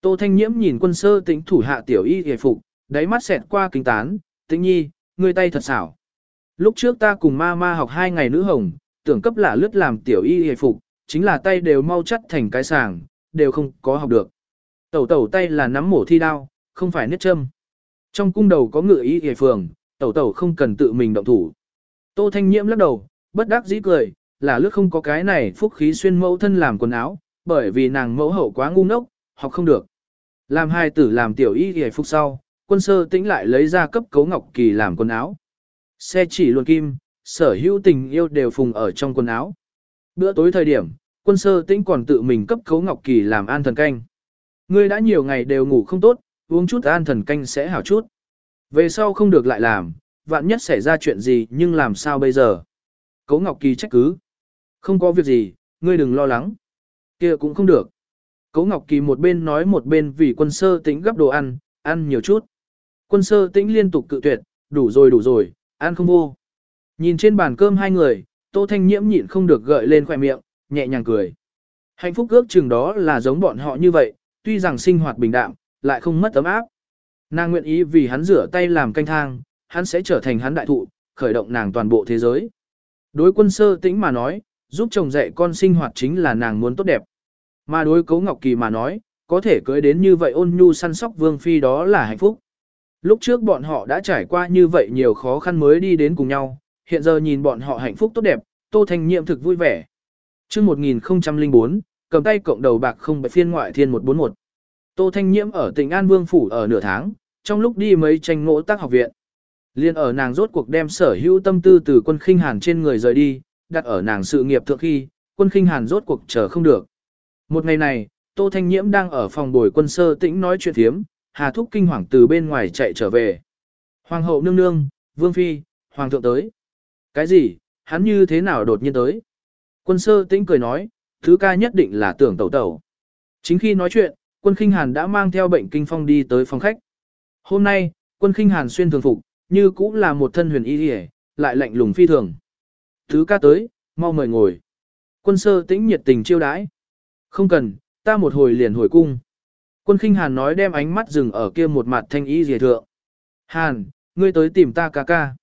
Tô Thanh Nhiễm nhìn quân sơ tĩnh thủ hạ tiểu y hề phục, đáy mắt xẹt qua kinh tán, tĩnh nhi, người tay thật xảo. Lúc trước ta cùng ma ma học hai ngày nữ hồng, tưởng cấp là lướt làm tiểu y hề phục, chính là tay đều mau chắt thành cái sàng, đều không có học được. Tẩu tẩu tay là nắm mổ thi đao, không phải niết châm. Trong cung đầu có ngựa y hề phường, tẩu tẩu không cần tự mình động thủ. Tô Thanh Nhiễm lắc đầu, bất đắc dĩ cười, là lướt không có cái này phúc khí xuyên mẫu thân làm quần áo, bởi vì nàng mẫu hậu quá ngu ngốc, học không được. Làm hai tử làm tiểu y hề phúc sau, quân sơ tĩnh lại lấy ra cấp cấu ngọc kỳ làm quần áo. Xe chỉ luồn kim, sở hữu tình yêu đều phùng ở trong quần áo. Bữa tối thời điểm, quân sơ tĩnh còn tự mình cấp cấu ngọc kỳ làm an thần canh. Ngươi đã nhiều ngày đều ngủ không tốt, uống chút an thần canh sẽ hảo chút. Về sau không được lại làm, vạn nhất xảy ra chuyện gì nhưng làm sao bây giờ? Cấu Ngọc Kỳ trách cứ. Không có việc gì, ngươi đừng lo lắng. kia cũng không được. Cấu Ngọc Kỳ một bên nói một bên vì quân sơ tĩnh gấp đồ ăn, ăn nhiều chút. Quân sơ tĩnh liên tục cự tuyệt, đủ rồi đủ rồi, ăn không vô. Nhìn trên bàn cơm hai người, Tô Thanh Nhiễm nhịn không được gợi lên khỏe miệng, nhẹ nhàng cười. Hạnh phúc ước chừng đó là giống bọn họ như vậy, tuy rằng sinh hoạt bình đạm, lại không mất ấm áp. Nàng nguyện ý vì hắn rửa tay làm canh thang, hắn sẽ trở thành hắn đại thụ, khởi động nàng toàn bộ thế giới. Đối quân sơ tĩnh mà nói, giúp chồng dạy con sinh hoạt chính là nàng muốn tốt đẹp. Mà đối cấu ngọc kỳ mà nói, có thể cưới đến như vậy ôn nhu săn sóc vương phi đó là hạnh phúc. Lúc trước bọn họ đã trải qua như vậy nhiều khó khăn mới đi đến cùng nhau, hiện giờ nhìn bọn họ hạnh phúc tốt đẹp, Tô Thanh Nhiệm thực vui vẻ. Trước 1004, cầm tay cộng đầu bạc không bạch phiên ngoại thiên 141. Tô Thanh Nhiễm ở tỉnh An Vương Phủ ở nửa tháng, trong lúc đi mấy tranh ngỗ tác học viện. Liên ở nàng rốt cuộc đem sở hữu tâm tư từ quân khinh hàn trên người rời đi, đặt ở nàng sự nghiệp thượng khi, quân khinh hàn rốt cuộc chờ không được. Một ngày này, Tô Thanh Nhiễm đang ở phòng bồi quân sơ tĩnh nói chuyện thiếm, Hà Thúc kinh hoàng từ bên ngoài chạy trở về. Hoàng hậu nương nương, Vương Phi, Hoàng thượng tới. Cái gì, hắn như thế nào đột nhiên tới? Quân sơ tĩnh cười nói, thứ ca nhất định là tưởng tẩu tẩu. Chính khi nói chuyện, quân khinh hàn đã mang theo bệnh kinh phong đi tới phòng khách. Hôm nay, quân khinh hàn xuyên thường phục, như cũng là một thân huyền y hề, lại lạnh lùng phi thường. Thứ ca tới, mau mời ngồi. Quân sơ tĩnh nhiệt tình chiêu đãi. Không cần, ta một hồi liền hồi cung. Quân khinh hàn nói đem ánh mắt dừng ở kia một mặt thanh ý dìa thượng. Hàn, ngươi tới tìm ta ca ca.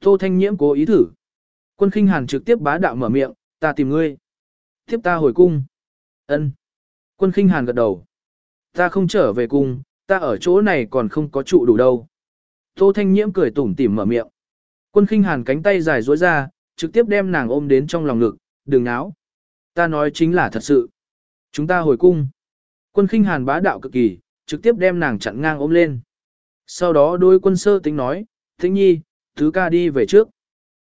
Tô thanh nhiễm cố ý thử. Quân khinh hàn trực tiếp bá đạo mở miệng, ta tìm ngươi. Tiếp ta hồi cung. Ân. Quân khinh hàn gật đầu. Ta không trở về cung, ta ở chỗ này còn không có trụ đủ đâu. Tô Thanh Nhiễm cười tủm tỉm mở miệng. Quân khinh hàn cánh tay dài duỗi ra, trực tiếp đem nàng ôm đến trong lòng ngực, đừng náo. Ta nói chính là thật sự. Chúng ta hồi cung. Quân khinh hàn bá đạo cực kỳ, trực tiếp đem nàng chặn ngang ôm lên. Sau đó đôi quân sơ tính nói, Thính nhi, thứ ca đi về trước.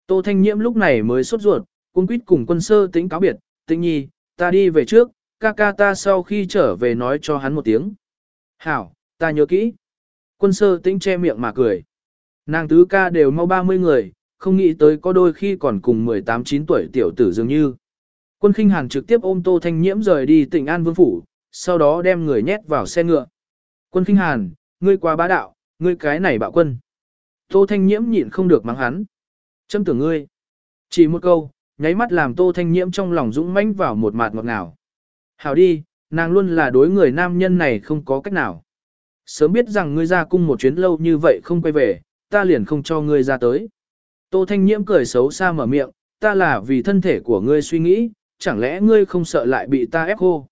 Tô Thanh Nhiễm lúc này mới sốt ruột, cung quýt cùng quân sơ tính cáo biệt, Tĩnh nhi, ta đi về trước, ca ca ta sau khi trở về nói cho hắn một tiếng. Hảo, ta nhớ kỹ. Quân sơ tính che miệng mà cười. Nàng tứ ca đều mau 30 người, không nghĩ tới có đôi khi còn cùng 18-9 tuổi tiểu tử dường như. Quân khinh hàn trực tiếp ôm Tô Thanh Nhiễm rời đi tỉnh An Vương Phủ, sau đó đem người nhét vào xe ngựa. Quân khinh hàn, ngươi quá bá đạo, ngươi cái này bạo quân. Tô Thanh Nhiễm nhịn không được mắng hắn. Châm tưởng ngươi. Chỉ một câu, nháy mắt làm Tô Thanh Nhiễm trong lòng dũng mãnh vào một mạt ngọt ngào. Hảo đi, nàng luôn là đối người nam nhân này không có cách nào. Sớm biết rằng ngươi ra cung một chuyến lâu như vậy không quay về, ta liền không cho ngươi ra tới. Tô Thanh Nhiễm cười xấu xa mở miệng, ta là vì thân thể của ngươi suy nghĩ, chẳng lẽ ngươi không sợ lại bị ta ép khô.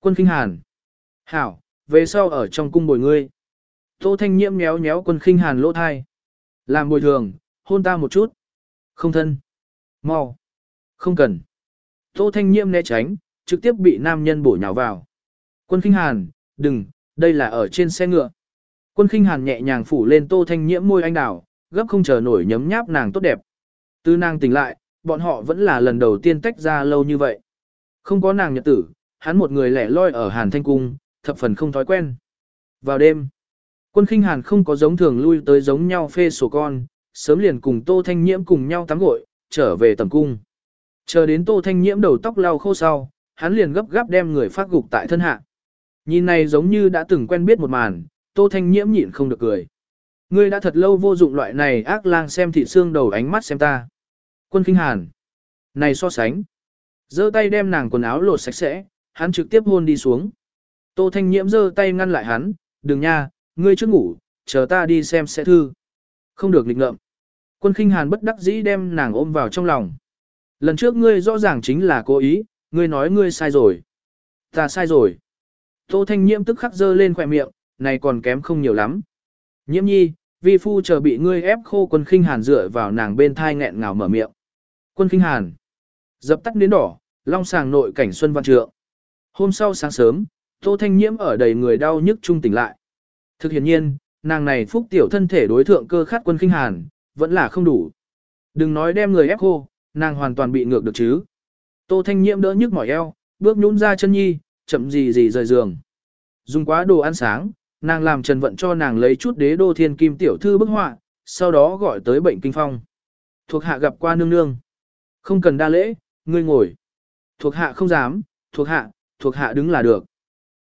Quân Kinh Hàn. Hảo, về sau ở trong cung bồi ngươi. Tô Thanh Nhiễm méo méo quân Kinh Hàn lỗ thai. Làm bồi thường, hôn ta một chút. Không thân. Mau. Không cần. Tô Thanh Nhiễm né tránh, trực tiếp bị nam nhân bổ nhào vào. Quân Kinh Hàn, đừng, đây là ở trên xe ngựa. Quân Kinh Hàn nhẹ nhàng phủ lên Tô Thanh Nhiễm môi anh đào, gấp không chờ nổi nhấm nháp nàng tốt đẹp. Từ nàng tỉnh lại, bọn họ vẫn là lần đầu tiên tách ra lâu như vậy. Không có nàng nhật tử, hắn một người lẻ loi ở Hàn Thanh Cung, thập phần không thói quen. Vào đêm, quân Kinh Hàn không có giống thường lui tới giống nhau phê sổ con, sớm liền cùng Tô Thanh Nhiễm cùng nhau tắm gội, trở về tầm cung. Chờ đến Tô Thanh Nhiễm đầu tóc lau khô sau, hắn liền gấp gáp đem người phát gục tại thân hạ. Nhìn này giống như đã từng quen biết một màn, Tô Thanh Nhiễm nhịn không được cười. Ngươi đã thật lâu vô dụng loại này ác lang xem thị xương đầu ánh mắt xem ta. Quân kinh hàn. Này so sánh. giơ tay đem nàng quần áo lột sạch sẽ, hắn trực tiếp hôn đi xuống. Tô Thanh Nhiễm giơ tay ngăn lại hắn, đừng nha, ngươi trước ngủ, chờ ta đi xem sẽ thư. Không được lịch ngợm. Quân khinh hàn bất đắc dĩ đem nàng ôm vào trong lòng. Lần trước ngươi rõ ràng chính là cố ý, ngươi nói ngươi sai rồi. Ta sai rồi. Tô Thanh Nhiễm tức khắc dơ lên khỏe miệng, này còn kém không nhiều lắm. Nhiễm nhi, vi phu chờ bị ngươi ép khô quân khinh hàn dựa vào nàng bên thai nghẹn ngào mở miệng. Quân khinh hàn. Dập tắt đến đỏ, long sàng nội cảnh xuân văn trượng. Hôm sau sáng sớm, Tô Thanh Nhiễm ở đầy người đau nhức trung tỉnh lại. Thực hiện nhiên, nàng này phúc tiểu thân thể đối thượng cơ khát quân khinh hàn, vẫn là không đủ. Đừng nói đem người ép khô, nàng hoàn toàn bị ngược được chứ. Tô Thanh Nhiễm đỡ nhức mỏi eo, bước nhún ra chân nhi, chậm gì gì rời giường. Dùng quá đồ ăn sáng, nàng làm Trần Vận cho nàng lấy chút đế đô thiên kim tiểu thư bức họa, sau đó gọi tới bệnh kinh phong. Thuộc hạ gặp qua nương nương. Không cần đa lễ, ngươi ngồi. Thuộc hạ không dám, thuộc hạ, thuộc hạ đứng là được.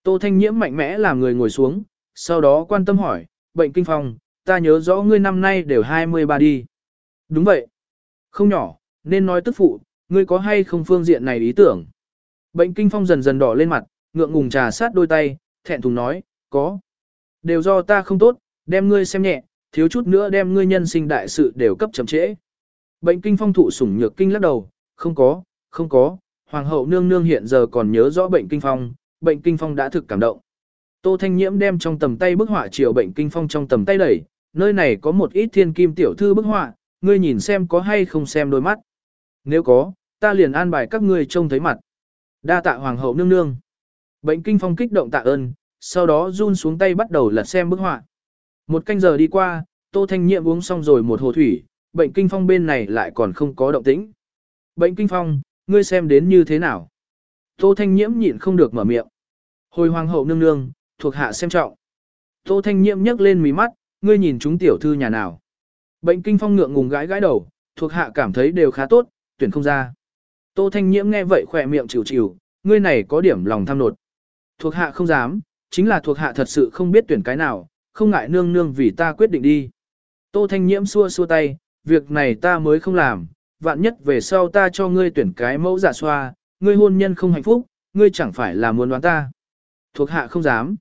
Tô Thanh Nhiễm mạnh mẽ làm người ngồi xuống, sau đó quan tâm hỏi, bệnh kinh phong, ta nhớ rõ ngươi năm nay đều 23 đi. Đúng vậy. Không nhỏ, nên nói tức phụ, ngươi có hay không phương diện này ý tưởng. Bệnh kinh phong dần dần đỏ lên mặt, ngượng ngùng trà sát đôi tay, thẹn thùng nói, có. Đều do ta không tốt, đem ngươi xem nhẹ, thiếu chút nữa đem ngươi nhân sinh đại sự đều cấp chậm trễ. Bệnh kinh phong thụ sủng nhược kinh lắc đầu, không có, không có, hoàng hậu nương nương hiện giờ còn nhớ rõ bệnh kinh phong, bệnh kinh phong đã thực cảm động. Tô Thanh Nhiễm đem trong tầm tay bức họa chiều bệnh kinh phong trong tầm tay đẩy, nơi này có một ít thiên kim tiểu thư bức họa, ngươi nhìn xem có hay không xem đôi mắt. Nếu có, ta liền an bài các ngươi trông thấy mặt. Đa tạ hoàng hậu nương nương. Bệnh kinh phong kích động tạ ơn, sau đó run xuống tay bắt đầu lật xem bức họa. Một canh giờ đi qua, Tô Thanh Nhiệm uống xong rồi một hồ thủy, bệnh kinh phong bên này lại còn không có động tĩnh. Bệnh kinh phong, ngươi xem đến như thế nào? Tô Thanh Nhiễm nhịn không được mở miệng. Hồi hoàng hậu nương nương, thuộc hạ xem trọng. Tô Thanh Nhiễm nhấc lên mí mắt, ngươi nhìn chúng tiểu thư nhà nào? Bệnh kinh phong ngượng ngùng gãi gãi đầu, thuộc hạ cảm thấy đều khá tốt, tuyển không ra. Tô Thanh Nhiễm nghe vậy khỏe miệng chịu chịu, ngươi này có điểm lòng tham nột. Thuộc hạ không dám, chính là thuộc hạ thật sự không biết tuyển cái nào, không ngại nương nương vì ta quyết định đi. Tô Thanh Nhiễm xua xua tay, việc này ta mới không làm, vạn nhất về sau ta cho ngươi tuyển cái mẫu giả xoa, ngươi hôn nhân không hạnh phúc, ngươi chẳng phải là muốn đoán ta. Thuộc hạ không dám.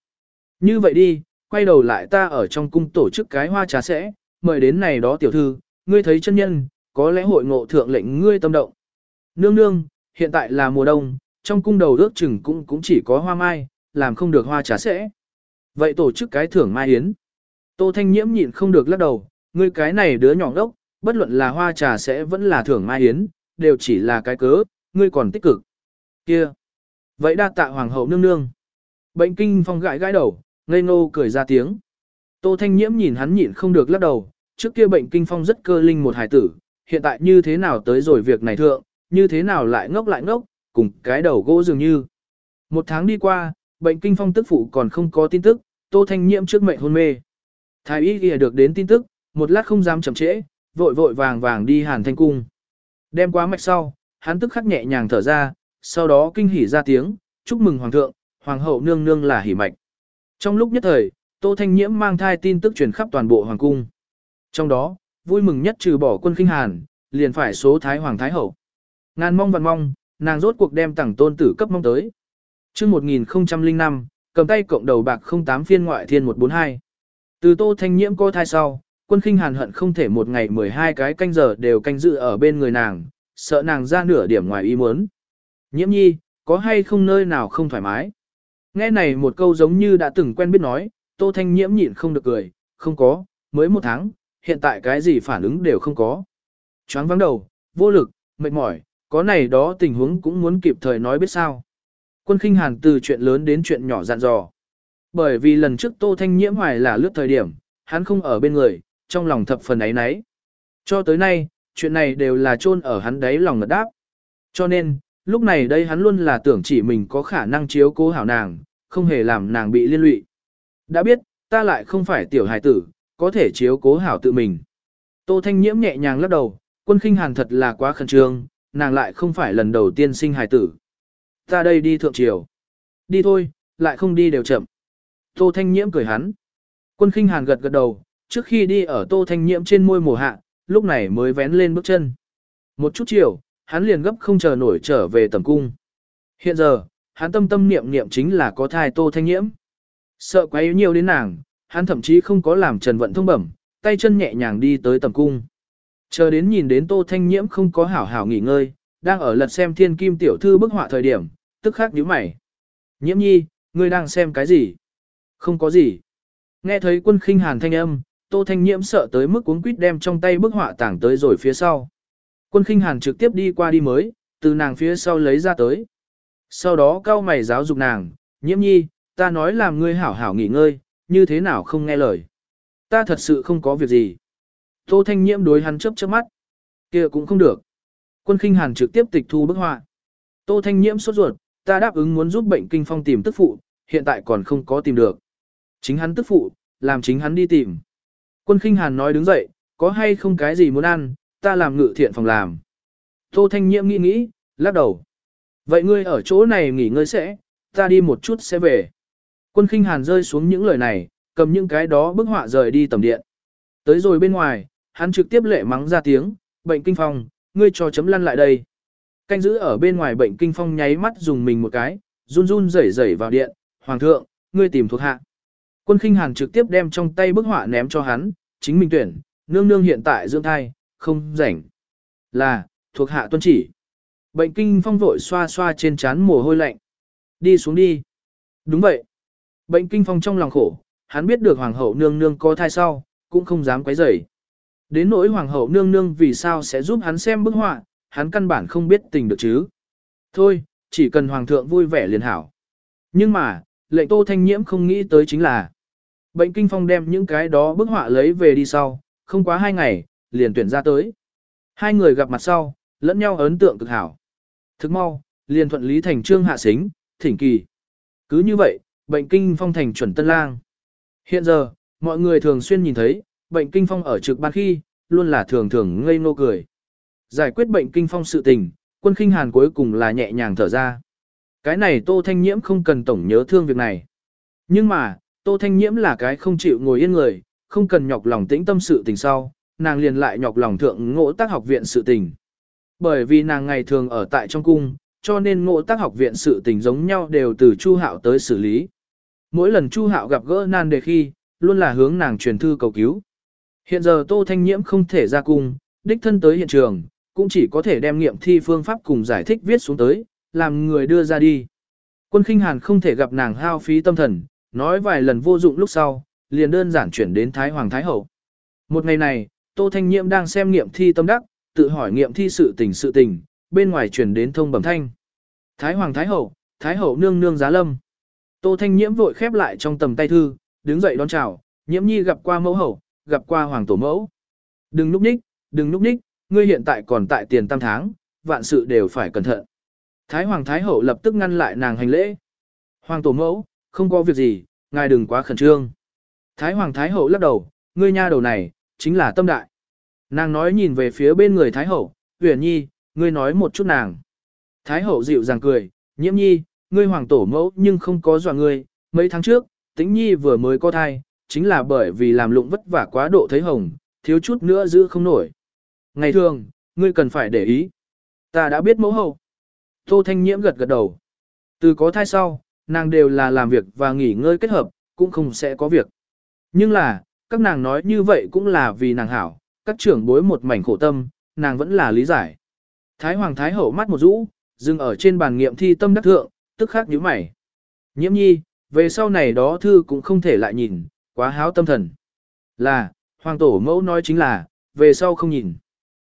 Như vậy đi, quay đầu lại ta ở trong cung tổ chức cái hoa trà sẽ, mời đến này đó tiểu thư, ngươi thấy chân nhân, có lẽ hội ngộ thượng lệnh ngươi tâm động. Nương nương, hiện tại là mùa đông, trong cung đầu ước chừng cũng cũng chỉ có hoa mai, làm không được hoa trà sẽ. Vậy tổ chức cái thưởng mai yến. Tô Thanh Nhiễm nhịn không được lắc đầu, ngươi cái này đứa nhỏ đốc, bất luận là hoa trà sẽ vẫn là thưởng mai yến, đều chỉ là cái cớ, ngươi còn tích cực. Kia. Vậy đa tạ hoàng hậu nương nương. Bệnh kinh phong gãi gãi đầu, ngây ngô cười ra tiếng. Tô Thanh Nhiễm nhìn hắn nhịn không được lắc đầu, trước kia bệnh kinh phong rất cơ linh một hài tử, hiện tại như thế nào tới rồi việc này thượng, như thế nào lại ngốc lại ngốc, cùng cái đầu gỗ dường như. Một tháng đi qua, bệnh kinh phong tức phụ còn không có tin tức, Tô Thanh Nhiễm trước mệnh hôn mê. Thái y ghi được đến tin tức, một lát không dám chậm trễ, vội vội vàng vàng đi hàn thanh cung. Đem quá mạch sau, hắn tức khắc nhẹ nhàng thở ra, sau đó kinh hỉ ra tiếng, chúc mừng hoàng thượng, hoàng hậu nương nương là hỉ mạch. Trong lúc nhất thời, Tô Thanh Nhiễm mang thai tin tức truyền khắp toàn bộ hoàng cung. Trong đó, vui mừng nhất trừ bỏ quân kinh hàn, liền phải số thái hoàng thái hậu. Ngàn mong vạn mong, nàng rốt cuộc đem tặng tôn tử cấp mong tới chương 1005, cầm tay cộng đầu bạc 08 phiên ngoại thiên 142. Từ Tô Thanh Nhiễm cô thai sau, quân khinh hàn hận không thể một ngày 12 cái canh giờ đều canh dự ở bên người nàng, sợ nàng ra nửa điểm ngoài ý muốn. Nhiễm nhi, có hay không nơi nào không thoải mái? Nghe này một câu giống như đã từng quen biết nói, Tô Thanh Nhiễm nhịn không được cười, không có, mới một tháng, hiện tại cái gì phản ứng đều không có. Choáng vắng đầu, vô lực, mệt mỏi, có này đó tình huống cũng muốn kịp thời nói biết sao. Quân khinh hàn từ chuyện lớn đến chuyện nhỏ dặn dò. Bởi vì lần trước Tô Thanh Nhiễm hoài là lướt thời điểm, hắn không ở bên người, trong lòng thập phần ấy nấy. Cho tới nay, chuyện này đều là chôn ở hắn đáy lòng ngật đáp. Cho nên, lúc này đây hắn luôn là tưởng chỉ mình có khả năng chiếu cố hảo nàng, không hề làm nàng bị liên lụy. Đã biết, ta lại không phải tiểu hài tử, có thể chiếu cố hảo tự mình. Tô Thanh Nhiễm nhẹ nhàng lắc đầu, quân khinh hàn thật là quá khẩn trương, nàng lại không phải lần đầu tiên sinh hài tử. Ta đây đi thượng triều. Đi thôi, lại không đi đều chậm. Tô Thanh Nhiễm cười hắn. Quân khinh hàn gật gật đầu, trước khi đi ở tô thanh nhiễm trên môi mùa hạ, lúc này mới vén lên bước chân. Một chút chiều, hắn liền gấp không chờ nổi trở về tầm cung. Hiện giờ, hắn tâm tâm niệm niệm chính là có thai tô thanh nhiễm. Sợ quá yếu nhiều đến nàng, hắn thậm chí không có làm trần vận thông bẩm, tay chân nhẹ nhàng đi tới tầm cung. Chờ đến nhìn đến tô thanh nhiễm không có hảo hảo nghỉ ngơi, đang ở lật xem thiên kim tiểu thư bức họa thời điểm, tức khắc nhíu mày. Nhiễm nhi, ngươi đang xem cái gì? Không có gì. Nghe thấy quân khinh hàn thanh âm, tô thanh nhiễm sợ tới mức cuốn quýt đem trong tay bức họa tảng tới rồi phía sau. Quân khinh hàn trực tiếp đi qua đi mới, từ nàng phía sau lấy ra tới. Sau đó cao mày giáo dục nàng, nhiễm nhi, ta nói làm ngươi hảo hảo nghỉ ngơi, như thế nào không nghe lời. Ta thật sự không có việc gì. Tô thanh nhiễm đối hắn chớp chớp mắt. kia cũng không được. Quân khinh hàn trực tiếp tịch thu bức họa. Tô thanh nhiễm sốt ruột, ta đáp ứng muốn giúp bệnh kinh phong tìm tức phụ, hiện tại còn không có tìm được. Chính hắn tức phụ, làm chính hắn đi tìm. Quân khinh hàn nói đứng dậy, có hay không cái gì muốn ăn, ta làm ngự thiện phòng làm. Tô Thanh Nhiễm nghĩ nghĩ, lắc đầu. Vậy ngươi ở chỗ này nghỉ ngơi sẽ, ta đi một chút sẽ về. Quân khinh hàn rơi xuống những lời này, cầm những cái đó bức họa rời đi tầm điện. Tới rồi bên ngoài, hắn trực tiếp lệ mắng ra tiếng, bệnh kinh phong, ngươi cho chấm lăn lại đây. Canh giữ ở bên ngoài bệnh kinh phong nháy mắt dùng mình một cái, run run rẩy rẩy vào điện, hoàng thượng, ngươi tìm thuộc hạ. Quân khinh hàn trực tiếp đem trong tay bức họa ném cho hắn, chính mình tuyển, nương nương hiện tại dưỡng thai, không rảnh. Là, thuộc hạ tuân chỉ. Bệnh kinh phong vội xoa xoa trên trán mồ hôi lạnh. Đi xuống đi. Đúng vậy. Bệnh kinh phong trong lòng khổ, hắn biết được hoàng hậu nương nương có thai sau, cũng không dám quấy rầy. Đến nỗi hoàng hậu nương nương vì sao sẽ giúp hắn xem bức họa, hắn căn bản không biết tình được chứ. Thôi, chỉ cần hoàng thượng vui vẻ liền hảo. Nhưng mà, lệnh tô thanh nhiễm không nghĩ tới chính là bệnh kinh phong đem những cái đó bức họa lấy về đi sau, không quá hai ngày, liền tuyển ra tới. Hai người gặp mặt sau, lẫn nhau ấn tượng cực hảo. Thức mau, liền thuận lý thành trương hạ xính, thỉnh kỳ. Cứ như vậy, bệnh kinh phong thành chuẩn tân lang. Hiện giờ, mọi người thường xuyên nhìn thấy, bệnh kinh phong ở trực ban khi, luôn là thường thường ngây ngô cười. Giải quyết bệnh kinh phong sự tình, quân kinh hàn cuối cùng là nhẹ nhàng thở ra. Cái này Tô Thanh Nhiễm không cần tổng nhớ thương việc này. Nhưng mà, Tô Thanh Nhiễm là cái không chịu ngồi yên người, không cần nhọc lòng tĩnh tâm sự tình sau, nàng liền lại nhọc lòng thượng ngộ tác học viện sự tình. Bởi vì nàng ngày thường ở tại trong cung, cho nên ngộ tác học viện sự tình giống nhau đều từ Chu Hạo tới xử lý. Mỗi lần Chu Hạo gặp gỡ nan đề khi, luôn là hướng nàng truyền thư cầu cứu. Hiện giờ Tô Thanh Nhiễm không thể ra cung, đích thân tới hiện trường, cũng chỉ có thể đem nghiệm thi phương pháp cùng giải thích viết xuống tới, làm người đưa ra đi. Quân khinh hàn không thể gặp nàng hao phí tâm thần, nói vài lần vô dụng lúc sau, liền đơn giản chuyển đến Thái Hoàng Thái Hậu. Một ngày này, Tô Thanh Nhiệm đang xem nghiệm thi tâm đắc, tự hỏi nghiệm thi sự tình sự tình, bên ngoài chuyển đến thông bẩm thanh. Thái Hoàng Thái Hậu, Thái Hậu nương nương giá lâm. Tô Thanh Nhiễm vội khép lại trong tầm tay thư, đứng dậy đón chào, Nhiễm Nhi gặp qua mẫu hậu, gặp qua hoàng tổ mẫu. Đừng núp ních, đừng núp ních, ngươi hiện tại còn tại tiền tam tháng, vạn sự đều phải cẩn thận. Thái Hoàng Thái Hậu lập tức ngăn lại nàng hành lễ. Hoàng tổ mẫu, không có việc gì, ngài đừng quá khẩn trương. Thái Hoàng Thái Hậu lắc đầu, ngươi nha đầu này, chính là tâm đại. Nàng nói nhìn về phía bên người Thái Hậu, huyền nhi, ngươi nói một chút nàng. Thái Hậu dịu dàng cười, nhiễm nhi, ngươi hoàng tổ mẫu nhưng không có dọa ngươi, mấy tháng trước, tĩnh nhi vừa mới có thai, chính là bởi vì làm lụng vất vả quá độ thấy hồng, thiếu chút nữa giữ không nổi. Ngày thường, ngươi cần phải để ý. Ta đã biết mẫu hậu. Tô Thanh Nhiễm gật gật đầu. Từ có thai sau, nàng đều là làm việc và nghỉ ngơi kết hợp, cũng không sẽ có việc. Nhưng là, các nàng nói như vậy cũng là vì nàng hảo, các trưởng bối một mảnh khổ tâm, nàng vẫn là lý giải. Thái Hoàng Thái Hậu mắt một rũ, dừng ở trên bàn nghiệm thi tâm đắc thượng, tức khắc nhíu mày. Nhiễm nhi, về sau này đó thư cũng không thể lại nhìn, quá háo tâm thần. Là, Hoàng Tổ mẫu nói chính là, về sau không nhìn.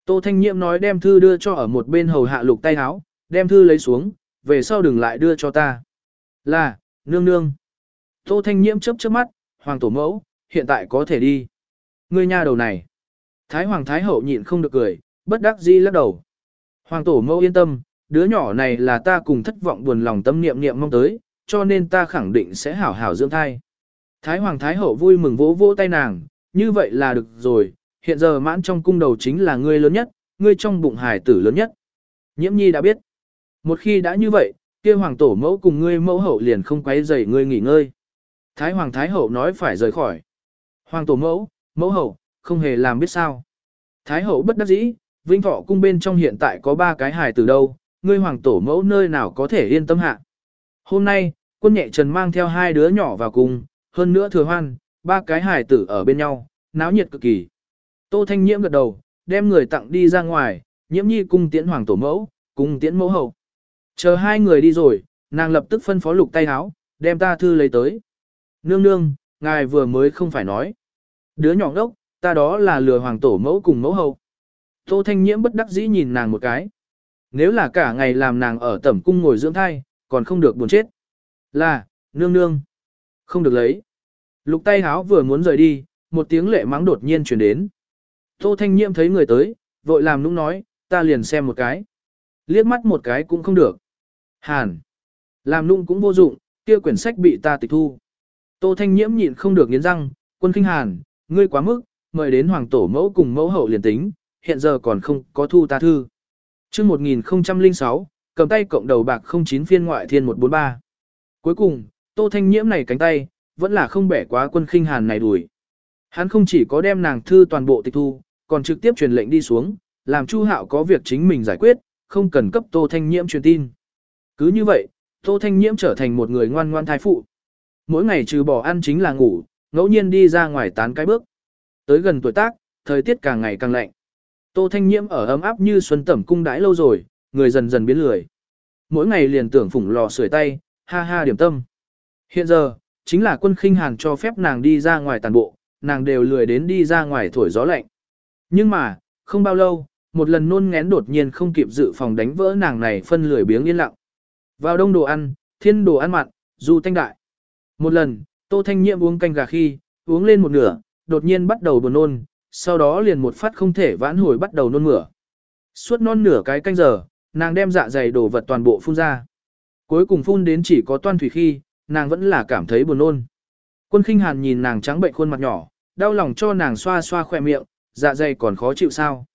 Tô Thanh Nhiễm nói đem thư đưa cho ở một bên hầu hạ lục tay áo, đem thư lấy xuống, về sau đừng lại đưa cho ta. Là, nương nương. Tô Thanh Nhiễm chớp chớp mắt, Hoàng Tổ mẫu, hiện tại có thể đi. Ngươi nha đầu này. Thái Hoàng Thái Hậu nhịn không được cười, bất đắc dĩ lắc đầu. Hoàng Tổ mẫu yên tâm, đứa nhỏ này là ta cùng thất vọng buồn lòng tâm niệm niệm mong tới, cho nên ta khẳng định sẽ hảo hảo dưỡng thai. Thái Hoàng Thái Hậu vui mừng vỗ vỗ tay nàng, như vậy là được rồi, hiện giờ mãn trong cung đầu chính là ngươi lớn nhất, ngươi trong bụng hài tử lớn nhất. Nhiễm nhi đã biết. Một khi đã như vậy, kia hoàng tổ mẫu cùng ngươi mẫu hậu liền không quấy rầy ngươi nghỉ ngơi. Thái hoàng thái hậu nói phải rời khỏi. Hoàng tổ mẫu, mẫu hậu, không hề làm biết sao. Thái hậu bất đắc dĩ, vinh thọ cung bên trong hiện tại có ba cái hài từ đâu, ngươi hoàng tổ mẫu nơi nào có thể yên tâm hạ. Hôm nay, quân nhẹ trần mang theo hai đứa nhỏ vào cung, hơn nữa thừa hoan, ba cái hài tử ở bên nhau, náo nhiệt cực kỳ. Tô Thanh Nhiễm gật đầu, đem người tặng đi ra ngoài, nhiễm nhi cung tiễn hoàng tổ mẫu, cung tiễn mẫu hậu. Chờ hai người đi rồi, nàng lập tức phân phó lục tay áo, đem ta thư lấy tới. Nương nương, ngài vừa mới không phải nói. Đứa nhỏ ngốc, ta đó là lừa hoàng tổ mẫu cùng mẫu hậu. Tô Thanh Nhiễm bất đắc dĩ nhìn nàng một cái. Nếu là cả ngày làm nàng ở tẩm cung ngồi dưỡng thai, còn không được buồn chết. Là, nương nương. Không được lấy. Lục tay háo vừa muốn rời đi, một tiếng lệ mắng đột nhiên chuyển đến. Tô Thanh Nhiễm thấy người tới, vội làm nũng nói, ta liền xem một cái. Liếc mắt một cái cũng không được. Hàn. Làm nũng cũng vô dụng, kia quyển sách bị ta tịch thu. Tô Thanh Nhiễm nhịn không được nghiến răng, quân kinh hàn, ngươi quá mức, mời đến hoàng tổ mẫu cùng mẫu hậu liền tính, hiện giờ còn không có thu ta thư. chương 1006, cầm tay cộng đầu bạc 09 phiên ngoại thiên 143. Cuối cùng, Tô Thanh Nhiễm này cánh tay, vẫn là không bẻ quá quân khinh hàn này đuổi. Hắn không chỉ có đem nàng thư toàn bộ tịch thu, còn trực tiếp truyền lệnh đi xuống, làm Chu Hạo có việc chính mình giải quyết, không cần cấp Tô Thanh Nhiễm truyền tin. Cứ như vậy, Tô Thanh Nhiễm trở thành một người ngoan ngoan thai phụ. Mỗi ngày trừ bỏ ăn chính là ngủ, ngẫu nhiên đi ra ngoài tán cái bước. Tới gần tuổi tác, thời tiết càng ngày càng lạnh. Tô Thanh Nhiễm ở ấm áp như xuân tẩm cung đãi lâu rồi, người dần dần biến lười. Mỗi ngày liền tưởng phủng lò sưởi tay, ha ha điểm tâm. Hiện giờ, chính là quân khinh hàn cho phép nàng đi ra ngoài tàn bộ, nàng đều lười đến đi ra ngoài thổi gió lạnh. Nhưng mà, không bao lâu, một lần nôn ngén đột nhiên không kịp dự phòng đánh vỡ nàng này phân lười biếng yên lặng. Vào đông đồ ăn, thiên đồ ăn mặn, du thanh đại. Một lần, Tô Thanh Nhiệm uống canh gà khi, uống lên một nửa, đột nhiên bắt đầu buồn nôn, sau đó liền một phát không thể vãn hồi bắt đầu nôn mửa. Suốt non nửa cái canh giờ, nàng đem dạ dày đổ vật toàn bộ phun ra. Cuối cùng phun đến chỉ có toan thủy khi, nàng vẫn là cảm thấy buồn nôn. Quân khinh hàn nhìn nàng trắng bệnh khuôn mặt nhỏ, đau lòng cho nàng xoa xoa khỏe miệng, dạ dày còn khó chịu sao.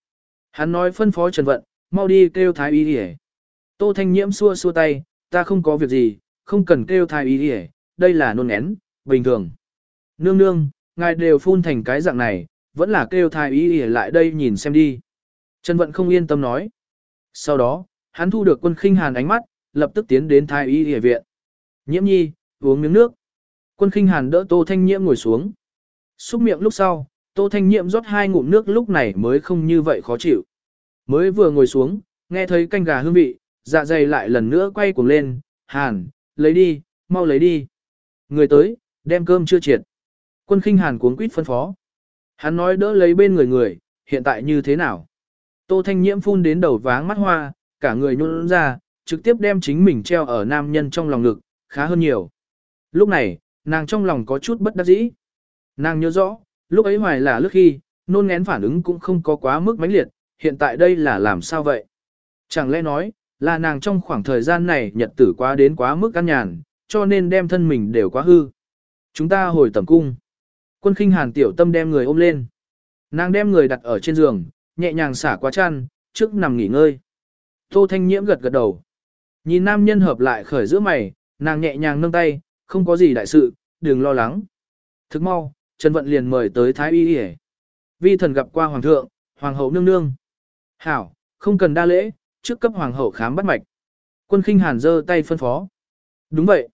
Hắn nói phân phó Trần Vận, mau đi kêu thái y đi Tô Thanh Nhiễm xua xua tay, ta không có việc gì, không cần kêu thái y đi đây là nôn én, bình thường. Nương nương, ngài đều phun thành cái dạng này, vẫn là kêu thái y đi lại đây nhìn xem đi. Trần Vận không yên tâm nói. Sau đó, hắn thu được quân khinh hàn ánh mắt, lập tức tiến đến thái y y viện. Nhiễm nhi, uống miếng nước. Quân khinh hàn đỡ Tô Thanh Nhiễm ngồi xuống. Xúc miệng lúc sau, Tô Thanh Nhiệm rót hai ngụm nước lúc này mới không như vậy khó chịu. Mới vừa ngồi xuống, nghe thấy canh gà hương vị, dạ dày lại lần nữa quay cuồng lên, hàn, lấy đi, mau lấy đi. Người tới, đem cơm chưa triệt. Quân khinh hàn cuống quýt phân phó. Hắn nói đỡ lấy bên người người, hiện tại như thế nào? Tô Thanh Nhiễm phun đến đầu váng mắt hoa, cả người nhún ra, trực tiếp đem chính mình treo ở nam nhân trong lòng ngực, khá hơn nhiều. Lúc này, nàng trong lòng có chút bất đắc dĩ. Nàng nhớ rõ, lúc ấy hoài là lúc khi, nôn ngén phản ứng cũng không có quá mức mãnh liệt, hiện tại đây là làm sao vậy? Chẳng lẽ nói, là nàng trong khoảng thời gian này nhật tử quá đến quá mức căn nhàn, cho nên đem thân mình đều quá hư. Chúng ta hồi tầm cung. Quân khinh hàn tiểu tâm đem người ôm lên. Nàng đem người đặt ở trên giường, nhẹ nhàng xả qua chăn, trước nằm nghỉ ngơi. Tô Thanh Nhiễm gật gật đầu. Nhìn nam nhân hợp lại khởi giữa mày, nàng nhẹ nhàng nâng tay, không có gì đại sự, đừng lo lắng. Thức mau, Trần Vận liền mời tới Thái Y Y. Vi thần gặp qua Hoàng thượng, Hoàng hậu nương nương. Hảo, không cần đa lễ, trước cấp Hoàng hậu khám bắt mạch. Quân khinh hàn giơ tay phân phó. Đúng vậy.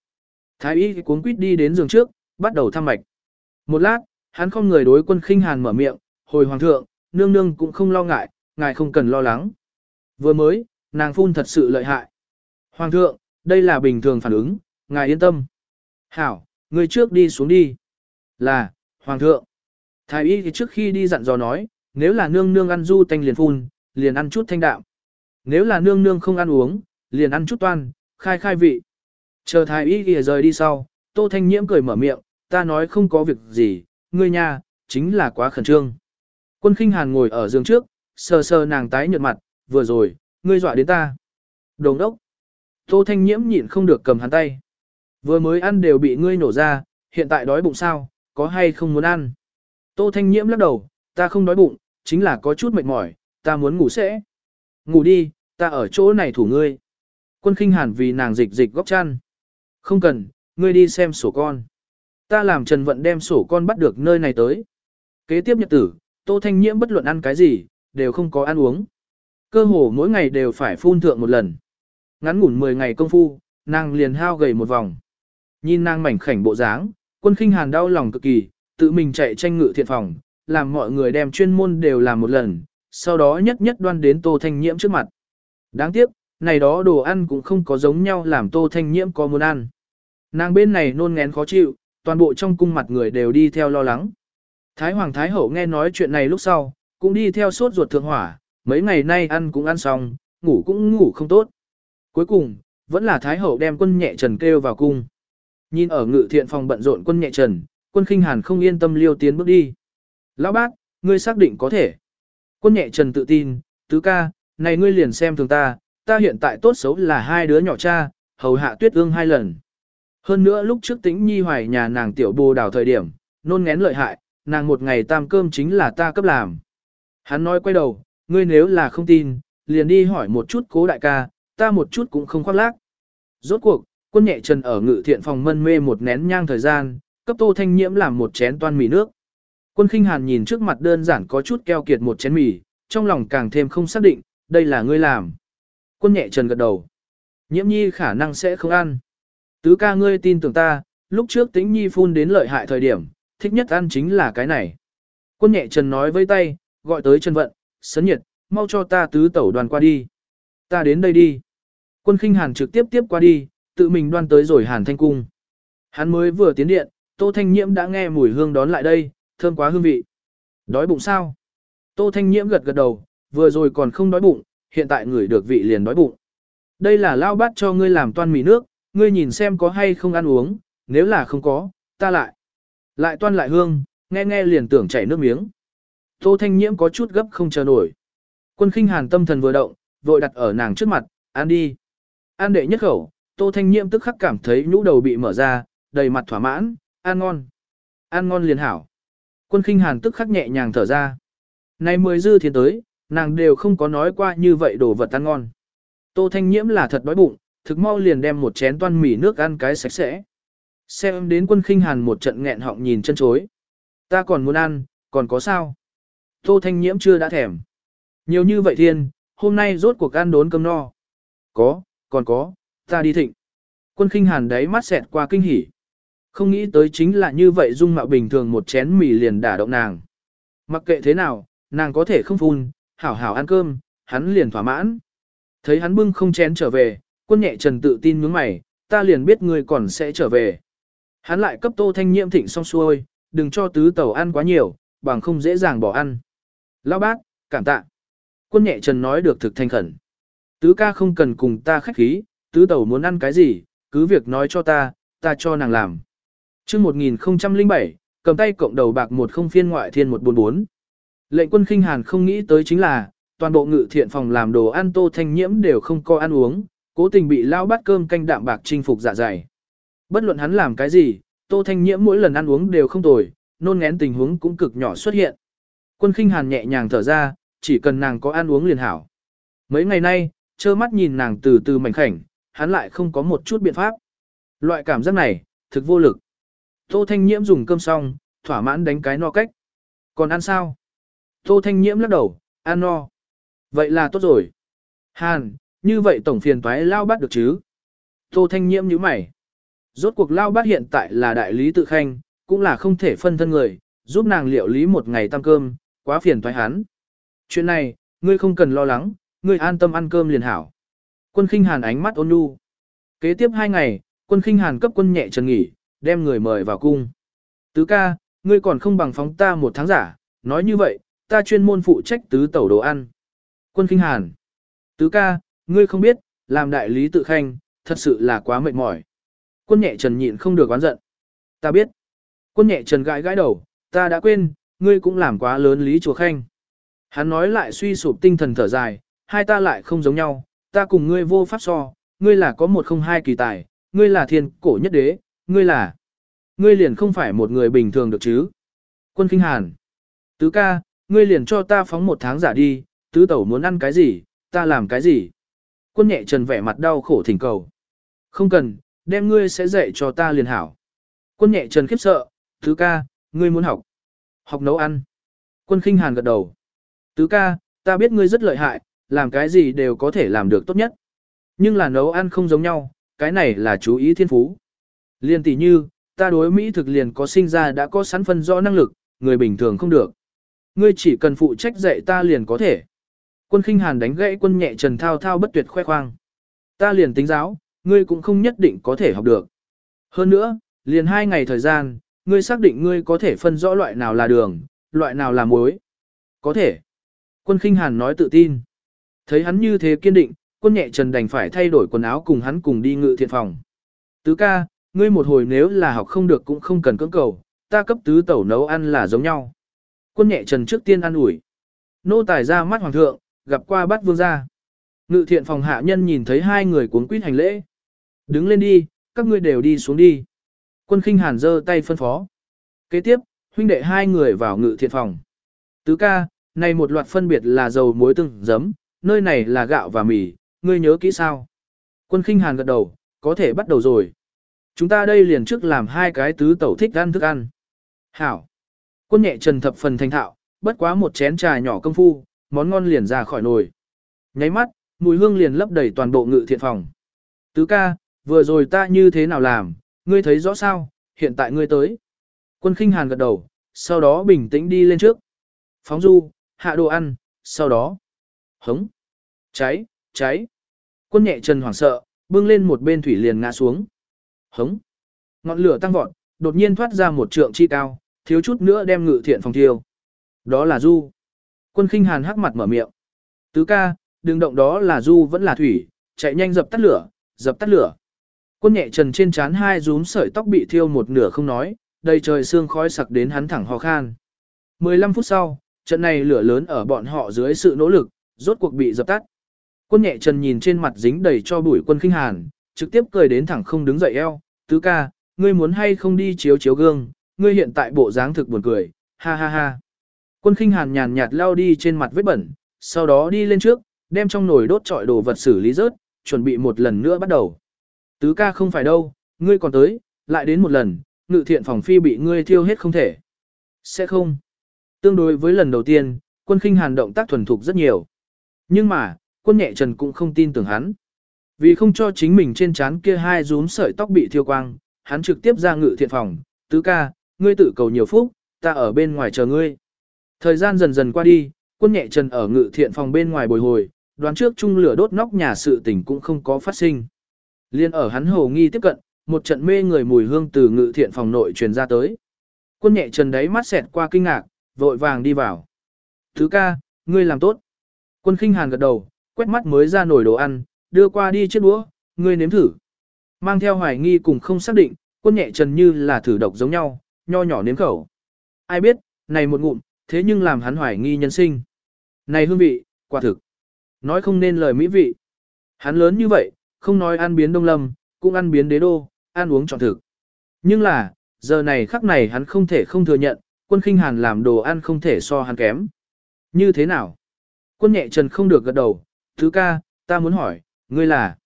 Thái Y cuốn quýt đi đến giường trước, bắt đầu thăm mạch. Một lát, hắn không người đối quân khinh hàn mở miệng, hồi Hoàng thượng, nương nương cũng không lo ngại, ngài không cần lo lắng. Vừa mới, nàng phun thật sự lợi hại. Hoàng thượng, đây là bình thường phản ứng, ngài yên tâm. Hảo, người trước đi xuống đi. Là, Hoàng thượng, thái y thì trước khi đi dặn dò nói, nếu là nương nương ăn du tanh liền phun, liền ăn chút thanh đạm. Nếu là nương nương không ăn uống, liền ăn chút toan, khai khai vị. Chờ thái y thì rời đi sau, tô thanh nhiễm cười mở miệng, ta nói không có việc gì, ngươi nha, chính là quá khẩn trương. Quân khinh hàn ngồi ở giường trước, sờ sờ nàng tái nhợt mặt, vừa rồi, ngươi dọa đến ta. Đồng đốc. Tô thanh nhiễm nhịn không được cầm hắn tay. Vừa mới ăn đều bị ngươi nổ ra, hiện tại đói bụng sao, có hay không muốn ăn? Tô Thanh Nhiễm lắc đầu, ta không đói bụng, chính là có chút mệt mỏi, ta muốn ngủ sẽ. Ngủ đi, ta ở chỗ này thủ ngươi. Quân khinh hàn vì nàng dịch dịch góc chăn. Không cần, ngươi đi xem sổ con. Ta làm Trần Vận đem sổ con bắt được nơi này tới. Kế tiếp nhật tử, Tô Thanh Nhiễm bất luận ăn cái gì, đều không có ăn uống. Cơ hồ mỗi ngày đều phải phun thượng một lần. Ngắn ngủn 10 ngày công phu, nàng liền hao gầy một vòng. Nhìn nàng mảnh khảnh bộ dáng, quân khinh hàn đau lòng cực kỳ, tự mình chạy tranh ngự thiện phòng, làm mọi người đem chuyên môn đều làm một lần, sau đó nhất nhất đoan đến Tô Thanh Nhiễm trước mặt. Đáng tiếc, này đó đồ ăn cũng không có giống nhau làm Tô Thanh Nhiễm có muốn ăn. Nàng bên này nôn ngén khó chịu, toàn bộ trong cung mặt người đều đi theo lo lắng. Thái Hoàng Thái Hậu nghe nói chuyện này lúc sau, cũng đi theo sốt ruột thượng hỏa, mấy ngày nay ăn cũng ăn xong, ngủ cũng ngủ không tốt. Cuối cùng, vẫn là Thái Hậu đem quân nhẹ trần kêu vào cung. Nhìn ở ngự thiện phòng bận rộn quân nhẹ trần, quân khinh hàn không yên tâm liêu tiến bước đi. Lão bác, ngươi xác định có thể. Quân nhẹ trần tự tin, tứ ca, này ngươi liền xem thường ta, ta hiện tại tốt xấu là hai đứa nhỏ cha, hầu hạ tuyết ương hai lần. Hơn nữa lúc trước tính nhi hoài nhà nàng tiểu bồ đào thời điểm, nôn ngén lợi hại, nàng một ngày tam cơm chính là ta cấp làm. Hắn nói quay đầu, ngươi nếu là không tin, liền đi hỏi một chút cố đại ca, ta một chút cũng không khoác lác. Rốt cuộc, quân nhẹ chân ở ngự thiện phòng mân mê một nén nhang thời gian, cấp tô thanh nhiễm làm một chén toan mì nước. Quân khinh hàn nhìn trước mặt đơn giản có chút keo kiệt một chén mì, trong lòng càng thêm không xác định, đây là ngươi làm. Quân nhẹ trần gật đầu. Nhiễm nhi khả năng sẽ không ăn. Tứ ca ngươi tin tưởng ta, lúc trước tính nhi phun đến lợi hại thời điểm, thích nhất ăn chính là cái này. Quân nhẹ trần nói với tay, gọi tới Trần Vận, sấn nhiệt, mau cho ta tứ tẩu đoàn qua đi. Ta đến đây đi. Quân khinh hàn trực tiếp tiếp qua đi, tự mình đoan tới rồi hàn thanh cung. Hắn mới vừa tiến điện, Tô Thanh Nhiễm đã nghe mùi hương đón lại đây, thơm quá hương vị. Đói bụng sao? Tô Thanh Nhiễm gật gật đầu, vừa rồi còn không đói bụng, hiện tại ngửi được vị liền đói bụng. Đây là lao bát cho ngươi làm toan mì nước, ngươi nhìn xem có hay không ăn uống, nếu là không có, ta lại. Lại toan lại hương, nghe nghe liền tưởng chảy nước miếng. Tô Thanh Nhiễm có chút gấp không chờ nổi. Quân khinh hàn tâm thần vừa động, vội đặt ở nàng trước mặt, ăn đi. Ăn đệ nhất khẩu, Tô Thanh Nhiễm tức khắc cảm thấy nhũ đầu bị mở ra, đầy mặt thỏa mãn, ăn ngon. Ăn ngon liền hảo. Quân khinh hàn tức khắc nhẹ nhàng thở ra. Nay mười dư thiên tới, nàng đều không có nói qua như vậy đồ vật ăn ngon. Tô Thanh Nhiễm là thật đói bụng, thực mau liền đem một chén toan mì nước ăn cái sạch sẽ. Xem đến quân khinh hàn một trận nghẹn họng nhìn chân chối. Ta còn muốn ăn, còn có sao? Tô Thanh Nhiễm chưa đã thèm. Nhiều như vậy thiên, hôm nay rốt cuộc ăn đốn cơm no. Có, còn có, ta đi thịnh. Quân khinh hàn đấy mắt xẹt qua kinh hỉ. Không nghĩ tới chính là như vậy dung mạo bình thường một chén mì liền đả động nàng. Mặc kệ thế nào, nàng có thể không phun, hảo hảo ăn cơm, hắn liền thỏa mãn. Thấy hắn bưng không chén trở về, quân nhẹ trần tự tin nhướng mày, ta liền biết ngươi còn sẽ trở về. Hắn lại cấp tô thanh nhiễm thịnh xong xuôi, đừng cho tứ tẩu ăn quá nhiều, bằng không dễ dàng bỏ ăn. Lão bác, cảm tạ. Quân nhẹ trần nói được thực thanh khẩn. Tứ ca không cần cùng ta khách khí, tứ tẩu muốn ăn cái gì, cứ việc nói cho ta, ta cho nàng làm. Trước 1007, cầm tay cộng đầu bạc một không phiên ngoại thiên 144. Lệnh quân khinh hàn không nghĩ tới chính là, toàn bộ ngự thiện phòng làm đồ ăn tô thanh nhiễm đều không có ăn uống, cố tình bị lao bắt cơm canh đạm bạc chinh phục dạ dày. Bất luận hắn làm cái gì, tô thanh nhiễm mỗi lần ăn uống đều không tồi, nôn ngén tình huống cũng cực nhỏ xuất hiện. Quân khinh hàn nhẹ nhàng thở ra, chỉ cần nàng có ăn uống liền hảo. Mấy ngày nay, trơ mắt nhìn nàng từ từ mảnh khảnh, hắn lại không có một chút biện pháp. Loại cảm giác này, thực vô lực. Tô Thanh Nhiễm dùng cơm xong, thỏa mãn đánh cái no cách. Còn ăn sao? Tô Thanh Nhiễm lắc đầu, ăn no. Vậy là tốt rồi. Hàn, như vậy tổng phiền toái lao bắt được chứ? Tô Thanh Nhiễm như mày. Rốt cuộc lao bắt hiện tại là đại lý tự khanh, cũng là không thể phân thân người, giúp nàng liệu lý một ngày tăng cơm, quá phiền toái hắn. Chuyện này, ngươi không cần lo lắng, ngươi an tâm ăn cơm liền hảo. Quân khinh hàn ánh mắt ôn nhu. Kế tiếp hai ngày, quân khinh hàn cấp quân nhẹ trần nghỉ, đem người mời vào cung. Tứ ca, ngươi còn không bằng phóng ta một tháng giả, nói như vậy, ta chuyên môn phụ trách tứ tẩu đồ ăn. Quân khinh hàn. Tứ ca, ngươi không biết, làm đại lý tự khanh, thật sự là quá mệt mỏi. Quân nhẹ trần nhịn không được oán giận. Ta biết. Quân nhẹ trần gãi gãi đầu, ta đã quên, ngươi cũng làm quá lớn lý chùa khanh. Hắn nói lại suy sụp tinh thần thở dài, hai ta lại không giống nhau, ta cùng ngươi vô pháp so, ngươi là có một không hai kỳ tài, ngươi là thiên cổ nhất đế, ngươi là... Ngươi liền không phải một người bình thường được chứ. Quân kinh hàn. Tứ ca, ngươi liền cho ta phóng một tháng giả đi, tứ tẩu muốn ăn cái gì, ta làm cái gì. Quân nhẹ trần vẻ mặt đau khổ thỉnh cầu. Không cần, đem ngươi sẽ dạy cho ta liền hảo. Quân nhẹ trần khiếp sợ, tứ ca, ngươi muốn học. Học nấu ăn. Quân khinh hàn gật đầu. Tứ ca, ta biết ngươi rất lợi hại, làm cái gì đều có thể làm được tốt nhất. Nhưng là nấu ăn không giống nhau, cái này là chú ý thiên phú. Liên tỷ như, ta đối Mỹ thực liền có sinh ra đã có sẵn phân rõ năng lực, người bình thường không được. Ngươi chỉ cần phụ trách dạy ta liền có thể. Quân khinh hàn đánh gãy quân nhẹ trần thao thao bất tuyệt khoe khoang. Ta liền tính giáo, ngươi cũng không nhất định có thể học được. Hơn nữa, liền hai ngày thời gian, ngươi xác định ngươi có thể phân rõ loại nào là đường, loại nào là muối. Có thể. Quân khinh hàn nói tự tin. Thấy hắn như thế kiên định, quân nhẹ trần đành phải thay đổi quần áo cùng hắn cùng đi ngự thiện phòng. Tứ ca, ngươi một hồi nếu là học không được cũng không cần cưỡng cầu, ta cấp tứ tẩu nấu ăn là giống nhau. Quân nhẹ trần trước tiên ăn ủi. Nô tài ra mắt hoàng thượng, gặp qua bát vương gia. Ngự thiện phòng hạ nhân nhìn thấy hai người cuốn quýt hành lễ. Đứng lên đi, các ngươi đều đi xuống đi. Quân khinh hàn giơ tay phân phó. Kế tiếp, huynh đệ hai người vào ngự thiện phòng. Tứ ca, này một loạt phân biệt là dầu muối tương giấm, nơi này là gạo và mì, ngươi nhớ kỹ sao? Quân khinh hàn gật đầu, có thể bắt đầu rồi. Chúng ta đây liền trước làm hai cái tứ tẩu thích ăn thức ăn. Hảo. Quân nhẹ trần thập phần thành thạo, bất quá một chén trà nhỏ công phu, món ngon liền ra khỏi nồi. Nháy mắt, mùi hương liền lấp đầy toàn bộ ngự thiện phòng. Tứ ca, vừa rồi ta như thế nào làm, ngươi thấy rõ sao, hiện tại ngươi tới. Quân khinh hàn gật đầu, sau đó bình tĩnh đi lên trước. Phóng du, hạ đồ ăn, sau đó. Hống. Cháy, cháy. Quân nhẹ trần hoảng sợ, bưng lên một bên thủy liền ngã xuống. Hống. Ngọn lửa tăng vọt, đột nhiên thoát ra một trượng chi cao, thiếu chút nữa đem ngự thiện phòng thiêu. Đó là du. Quân khinh hàn hắc mặt mở miệng. Tứ ca, đừng động đó là du vẫn là thủy, chạy nhanh dập tắt lửa, dập tắt lửa. Quân nhẹ trần trên trán hai rúm sợi tóc bị thiêu một nửa không nói, đầy trời xương khói sặc đến hắn thẳng ho khan. 15 phút sau, trận này lửa lớn ở bọn họ dưới sự nỗ lực, rốt cuộc bị dập tắt. Quân nhẹ trần nhìn trên mặt dính đầy cho bụi quân khinh hàn, trực tiếp cười đến thẳng không đứng dậy eo, tứ ca, ngươi muốn hay không đi chiếu chiếu gương, ngươi hiện tại bộ dáng thực buồn cười, ha ha ha. Quân khinh hàn nhàn nhạt lao đi trên mặt vết bẩn, sau đó đi lên trước, đem trong nồi đốt trọi đồ vật xử lý rớt, chuẩn bị một lần nữa bắt đầu. Tứ ca không phải đâu, ngươi còn tới, lại đến một lần, ngự thiện phòng phi bị ngươi thiêu hết không thể. Sẽ không. Tương đối với lần đầu tiên, quân khinh hàn động tác thuần thục rất nhiều. Nhưng mà, quân nhẹ trần cũng không tin tưởng hắn. Vì không cho chính mình trên trán kia hai rúm sợi tóc bị thiêu quang, hắn trực tiếp ra ngự thiện phòng, tứ ca, ngươi tự cầu nhiều phúc, ta ở bên ngoài chờ ngươi. Thời gian dần dần qua đi, quân nhẹ trần ở ngự thiện phòng bên ngoài bồi hồi, đoán trước chung lửa đốt nóc nhà sự tình cũng không có phát sinh. Liên ở hắn hồ nghi tiếp cận, một trận mê người mùi hương từ ngự thiện phòng nội truyền ra tới. Quân nhẹ trần đấy mắt xẹt qua kinh ngạc, vội vàng đi vào. Thứ ca, ngươi làm tốt. Quân khinh hàn gật đầu, quét mắt mới ra nổi đồ ăn, đưa qua đi chiếc đũa, ngươi nếm thử. Mang theo hoài nghi cùng không xác định, quân nhẹ trần như là thử độc giống nhau, nho nhỏ nếm khẩu. Ai biết, này một ngụm, thế nhưng làm hắn hoài nghi nhân sinh. Này hương vị, quả thực. Nói không nên lời mỹ vị. Hắn lớn như vậy, không nói ăn biến đông lâm, cũng ăn biến đế đô, ăn uống trọn thực. Nhưng là, giờ này khắc này hắn không thể không thừa nhận, quân khinh hàn làm đồ ăn không thể so hắn kém. Như thế nào? Quân nhẹ trần không được gật đầu, thứ ca, ta muốn hỏi, ngươi là,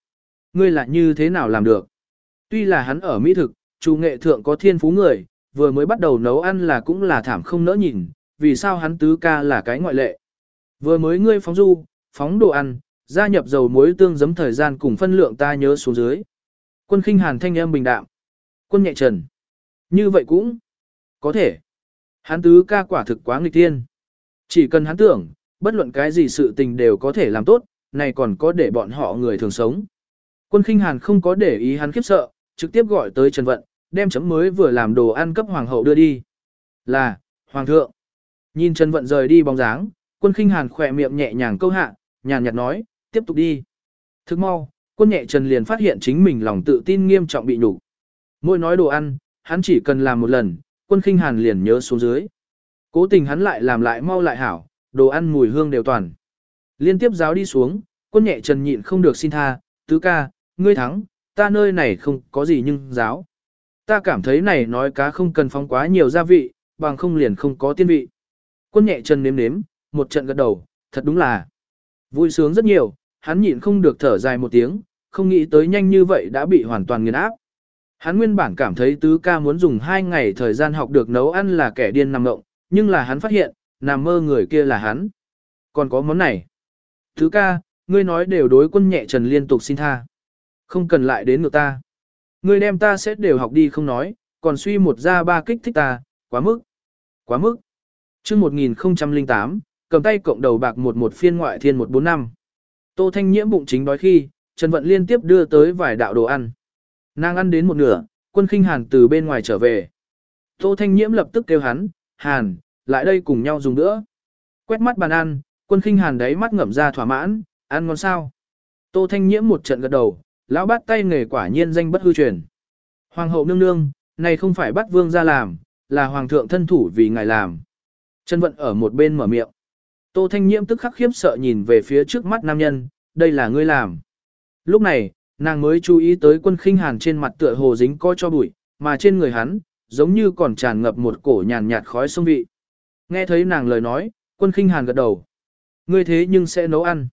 ngươi là như thế nào làm được? Tuy là hắn ở Mỹ thực, chủ nghệ thượng có thiên phú người, vừa mới bắt đầu nấu ăn là cũng là thảm không nỡ nhìn, vì sao hắn tứ ca là cái ngoại lệ. Vừa mới ngươi phóng du, phóng đồ ăn, gia nhập dầu muối tương giấm thời gian cùng phân lượng ta nhớ xuống dưới. Quân khinh hàn thanh âm bình đạm. Quân nhẹ trần. Như vậy cũng có thể. Hắn tứ ca quả thực quá nghịch thiên. Chỉ cần hắn tưởng, bất luận cái gì sự tình đều có thể làm tốt, này còn có để bọn họ người thường sống. Quân khinh hàn không có để ý hắn khiếp sợ, trực tiếp gọi tới Trần Vận, đem chấm mới vừa làm đồ ăn cấp hoàng hậu đưa đi. Là, hoàng thượng. Nhìn Trần Vận rời đi bóng dáng, quân khinh hàn khỏe miệng nhẹ nhàng câu hạ, nhàn nhạt nói, tiếp tục đi. Thức mau, quân nhẹ Trần liền phát hiện chính mình lòng tự tin nghiêm trọng bị nhục. Mỗi nói đồ ăn, hắn chỉ cần làm một lần, quân khinh hàn liền nhớ xuống dưới. Cố tình hắn lại làm lại mau lại hảo, đồ ăn mùi hương đều toàn. Liên tiếp giáo đi xuống, quân nhẹ Trần nhịn không được xin tha, tứ ca, ngươi thắng, ta nơi này không có gì nhưng giáo. Ta cảm thấy này nói cá không cần phóng quá nhiều gia vị, bằng không liền không có tiên vị. Quân nhẹ Trần nếm nếm, một trận gật đầu, thật đúng là vui sướng rất nhiều, hắn nhịn không được thở dài một tiếng, không nghĩ tới nhanh như vậy đã bị hoàn toàn nghiền áp. Hắn nguyên bản cảm thấy tứ ca muốn dùng hai ngày thời gian học được nấu ăn là kẻ điên nằm ngộng, nhưng là hắn phát hiện, nằm mơ người kia là hắn. Còn có món này. Thứ ca, ngươi nói đều đối quân nhẹ trần liên tục xin tha. Không cần lại đến ngược ta. Ngươi đem ta sẽ đều học đi không nói, còn suy một ra ba kích thích ta, quá mức. Quá mức. chương 1008, cầm tay cộng đầu bạc một một phiên ngoại thiên 145. Tô Thanh Nhiễm bụng chính đói khi, Trần Vận liên tiếp đưa tới vài đạo đồ ăn. Nàng ăn đến một nửa, quân khinh hàn từ bên ngoài trở về. Tô Thanh Nhiễm lập tức kêu hắn, hàn, lại đây cùng nhau dùng nữa. Quét mắt bàn ăn, quân khinh hàn đấy mắt ngậm ra thỏa mãn, ăn ngon sao. Tô Thanh Nhiễm một trận gật đầu, lão bát tay nghề quả nhiên danh bất hư truyền. Hoàng hậu nương nương, này không phải bắt vương ra làm, là hoàng thượng thân thủ vì ngài làm. Trần Vận ở một bên mở miệng. Tô Thanh Nhiễm tức khắc khiếp sợ nhìn về phía trước mắt nam nhân, đây là ngươi làm. Lúc này, nàng mới chú ý tới quân khinh hàn trên mặt tựa hồ dính coi cho bụi, mà trên người hắn, giống như còn tràn ngập một cổ nhàn nhạt khói sông vị. Nghe thấy nàng lời nói, quân khinh hàn gật đầu. Ngươi thế nhưng sẽ nấu ăn.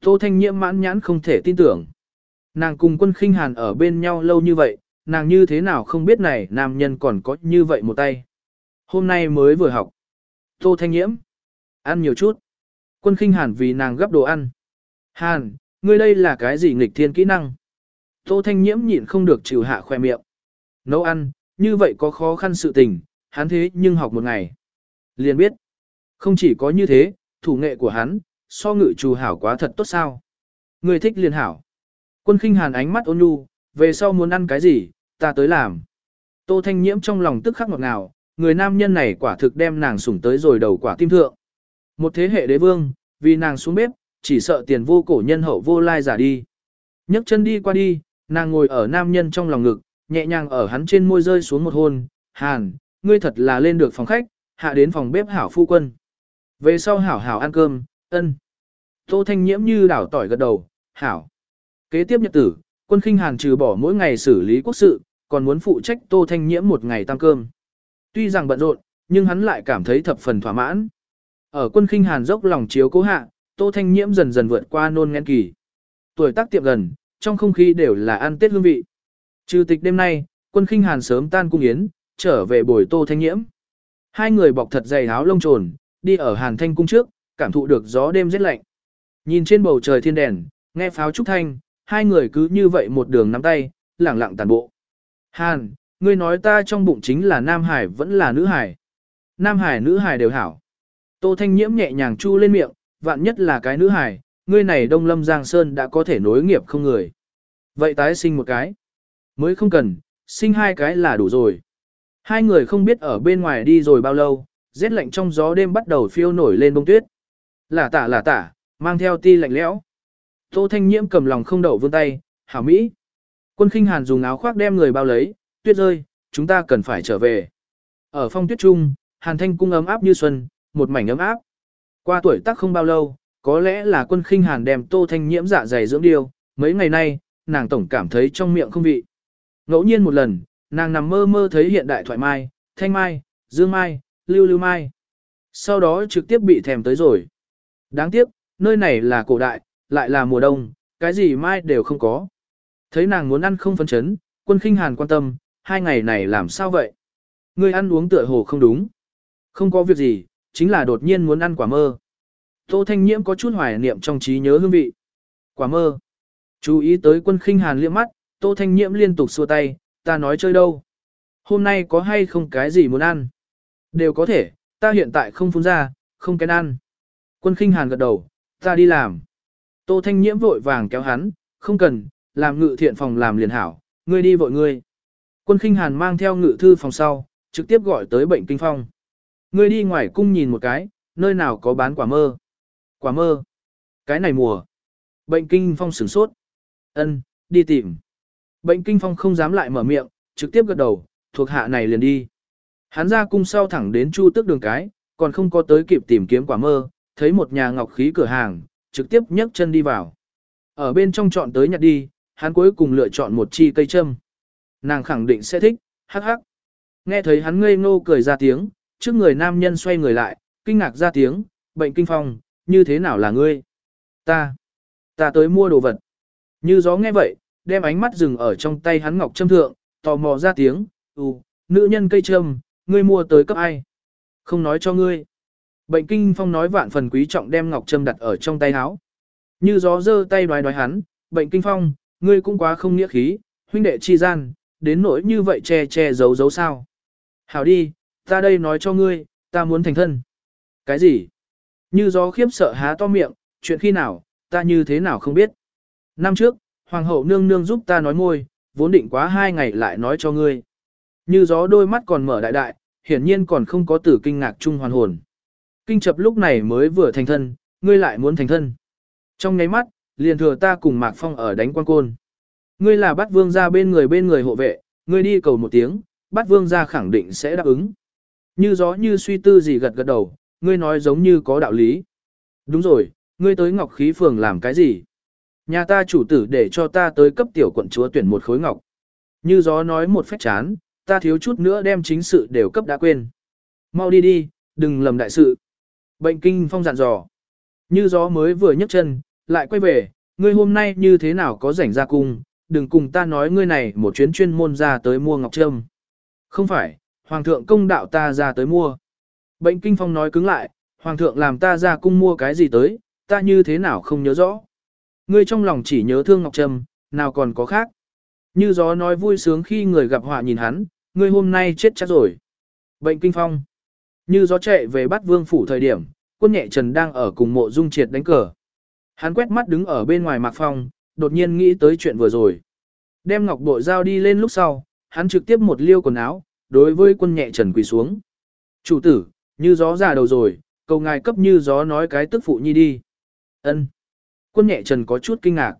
Tô Thanh Nhiễm mãn nhãn không thể tin tưởng. Nàng cùng quân khinh hàn ở bên nhau lâu như vậy, nàng như thế nào không biết này nam nhân còn có như vậy một tay. Hôm nay mới vừa học. Tô Thanh Nhiễm. Ăn nhiều chút. Quân khinh hàn vì nàng gấp đồ ăn. Hàn, ngươi đây là cái gì nghịch thiên kỹ năng? Tô Thanh Nhiễm nhịn không được chịu hạ khoe miệng. Nấu ăn, như vậy có khó khăn sự tình, hắn thế nhưng học một ngày. Liền biết. Không chỉ có như thế, thủ nghệ của hắn, so ngự trù hảo quá thật tốt sao. Người thích liền hảo. Quân khinh hàn ánh mắt ôn nhu, về sau muốn ăn cái gì, ta tới làm. Tô Thanh Nhiễm trong lòng tức khắc ngọt ngào, người nam nhân này quả thực đem nàng sủng tới rồi đầu quả tim thượng. Một thế hệ đế vương, vì nàng xuống bếp, chỉ sợ tiền vô cổ nhân hậu vô lai giả đi. nhấc chân đi qua đi, nàng ngồi ở nam nhân trong lòng ngực, nhẹ nhàng ở hắn trên môi rơi xuống một hôn, hàn, ngươi thật là lên được phòng khách, hạ đến phòng bếp hảo phu quân. Về sau hảo hảo ăn cơm, ân. Tô Thanh Nhiễm như đảo tỏi gật đầu, hảo. Kế tiếp nhật tử, quân khinh hàn trừ bỏ mỗi ngày xử lý quốc sự, còn muốn phụ trách Tô Thanh Nhiễm một ngày tăng cơm. Tuy rằng bận rộn, nhưng hắn lại cảm thấy thập phần thỏa mãn. Ở quân khinh hàn dốc lòng chiếu cố hạ, Tô Thanh Nhiễm dần dần vượt qua nôn ngén kỳ. Tuổi tác tiệm gần, trong không khí đều là ăn tết hương vị. Trừ tịch đêm nay, quân khinh hàn sớm tan cung yến, trở về bồi Tô Thanh Nhiễm. Hai người bọc thật dày áo lông trồn, đi ở Hàn Thanh cung trước, cảm thụ được gió đêm rét lạnh. Nhìn trên bầu trời thiên đèn, nghe pháo trúc thanh, hai người cứ như vậy một đường nắm tay, lẳng lặng tàn bộ. Hàn, ngươi nói ta trong bụng chính là Nam Hải vẫn là nữ Hải. Nam Hải nữ Hải đều hảo. Tô Thanh Nhiễm nhẹ nhàng chu lên miệng, vạn nhất là cái nữ Hải, ngươi này Đông Lâm Giang Sơn đã có thể nối nghiệp không người. Vậy tái sinh một cái. Mới không cần, sinh hai cái là đủ rồi. Hai người không biết ở bên ngoài đi rồi bao lâu, rét lạnh trong gió đêm bắt đầu phiêu nổi lên bông tuyết. Lả tả lả tả, mang theo ti lạnh lẽo. Tô Thanh Nhiễm cầm lòng không đậu vươn tay, hảo Mỹ. Quân khinh hàn dùng áo khoác đem người bao lấy, tuyết rơi, chúng ta cần phải trở về. Ở phong tuyết trung, hàn thanh cung ấm áp như xuân, một mảnh ấm áp. Qua tuổi tác không bao lâu, có lẽ là quân khinh hàn đem Tô Thanh Nhiễm dạ dày dưỡng điều, mấy ngày nay, nàng tổng cảm thấy trong miệng không vị. Ngẫu nhiên một lần, nàng nằm mơ mơ thấy hiện đại thoại mai, thanh mai, dương mai, lưu lưu mai. Sau đó trực tiếp bị thèm tới rồi. Đáng tiếc, nơi này là cổ đại, lại là mùa đông, cái gì mai đều không có. Thấy nàng muốn ăn không phấn chấn, quân khinh hàn quan tâm, hai ngày này làm sao vậy? Ngươi ăn uống tựa hồ không đúng. Không có việc gì, chính là đột nhiên muốn ăn quả mơ. Tô Thanh Nhiễm có chút hoài niệm trong trí nhớ hương vị. Quả mơ. Chú ý tới quân khinh hàn liếc mắt, Tô Thanh Nhiễm liên tục xua tay, ta nói chơi đâu. Hôm nay có hay không cái gì muốn ăn? Đều có thể, ta hiện tại không phun ra, không kén ăn. Quân khinh hàn gật đầu, ta đi làm. Tô Thanh Nhiễm vội vàng kéo hắn, không cần, làm ngự thiện phòng làm liền hảo, ngươi đi vội ngươi. Quân khinh hàn mang theo ngự thư phòng sau, trực tiếp gọi tới bệnh kinh phong. Ngươi đi ngoài cung nhìn một cái, nơi nào có bán quả mơ. Quả mơ. Cái này mùa. Bệnh kinh phong sửng sốt. Ân, đi tìm. Bệnh kinh phong không dám lại mở miệng, trực tiếp gật đầu, thuộc hạ này liền đi. Hắn ra cung sau thẳng đến chu tức đường cái, còn không có tới kịp tìm kiếm quả mơ, thấy một nhà ngọc khí cửa hàng, trực tiếp nhấc chân đi vào. Ở bên trong chọn tới nhặt đi, hắn cuối cùng lựa chọn một chi cây châm. Nàng khẳng định sẽ thích, hắc hắc. Nghe thấy hắn ngây ngô cười ra tiếng, trước người nam nhân xoay người lại, kinh ngạc ra tiếng, bệnh kinh phong, như thế nào là ngươi? Ta, ta tới mua đồ vật. Như gió nghe vậy, đem ánh mắt dừng ở trong tay hắn ngọc châm thượng, tò mò ra tiếng, ừ, nữ nhân cây châm, ngươi mua tới cấp ai? Không nói cho ngươi. Bệnh kinh phong nói vạn phần quý trọng đem ngọc trâm đặt ở trong tay áo. Như gió dơ tay đoái đoái hắn, bệnh kinh phong, ngươi cũng quá không nghĩa khí, huynh đệ chi gian, đến nỗi như vậy che che giấu giấu sao. Hảo đi, ta đây nói cho ngươi, ta muốn thành thân. Cái gì? Như gió khiếp sợ há to miệng, chuyện khi nào, ta như thế nào không biết. Năm trước, hoàng hậu nương nương giúp ta nói môi, vốn định quá hai ngày lại nói cho ngươi. Như gió đôi mắt còn mở đại đại, hiển nhiên còn không có tử kinh ngạc chung hoàn hồn. Kinh chập lúc này mới vừa thành thân, ngươi lại muốn thành thân. Trong nháy mắt, liền thừa ta cùng Mạc Phong ở đánh quan côn. Ngươi là bắt vương ra bên người bên người hộ vệ, ngươi đi cầu một tiếng, bắt vương ra khẳng định sẽ đáp ứng. Như gió như suy tư gì gật gật đầu, ngươi nói giống như có đạo lý. Đúng rồi, ngươi tới ngọc khí phường làm cái gì? Nhà ta chủ tử để cho ta tới cấp tiểu quận chúa tuyển một khối ngọc. Như gió nói một phép chán, ta thiếu chút nữa đem chính sự đều cấp đã quên. Mau đi đi, đừng lầm đại sự. Bệnh kinh phong dặn dò. Như gió mới vừa nhấc chân, lại quay về, ngươi hôm nay như thế nào có rảnh ra cung, đừng cùng ta nói ngươi này một chuyến chuyên môn ra tới mua ngọc trâm. Không phải, hoàng thượng công đạo ta ra tới mua. Bệnh kinh phong nói cứng lại, hoàng thượng làm ta ra cung mua cái gì tới, ta như thế nào không nhớ rõ. Ngươi trong lòng chỉ nhớ thương ngọc trâm, nào còn có khác. Như gió nói vui sướng khi người gặp họa nhìn hắn, ngươi hôm nay chết chắc rồi. Bệnh kinh phong. Như gió chạy về bắt vương phủ thời điểm, quân nhẹ trần đang ở cùng mộ dung triệt đánh cờ. Hắn quét mắt đứng ở bên ngoài mạc phong, đột nhiên nghĩ tới chuyện vừa rồi. Đem ngọc bội giao đi lên lúc sau, hắn trực tiếp một liêu quần áo, đối với quân nhẹ trần quỳ xuống. Chủ tử, như gió già đầu rồi, cầu ngài cấp như gió nói cái tức phụ nhi đi. ân Quân nhẹ trần có chút kinh ngạc.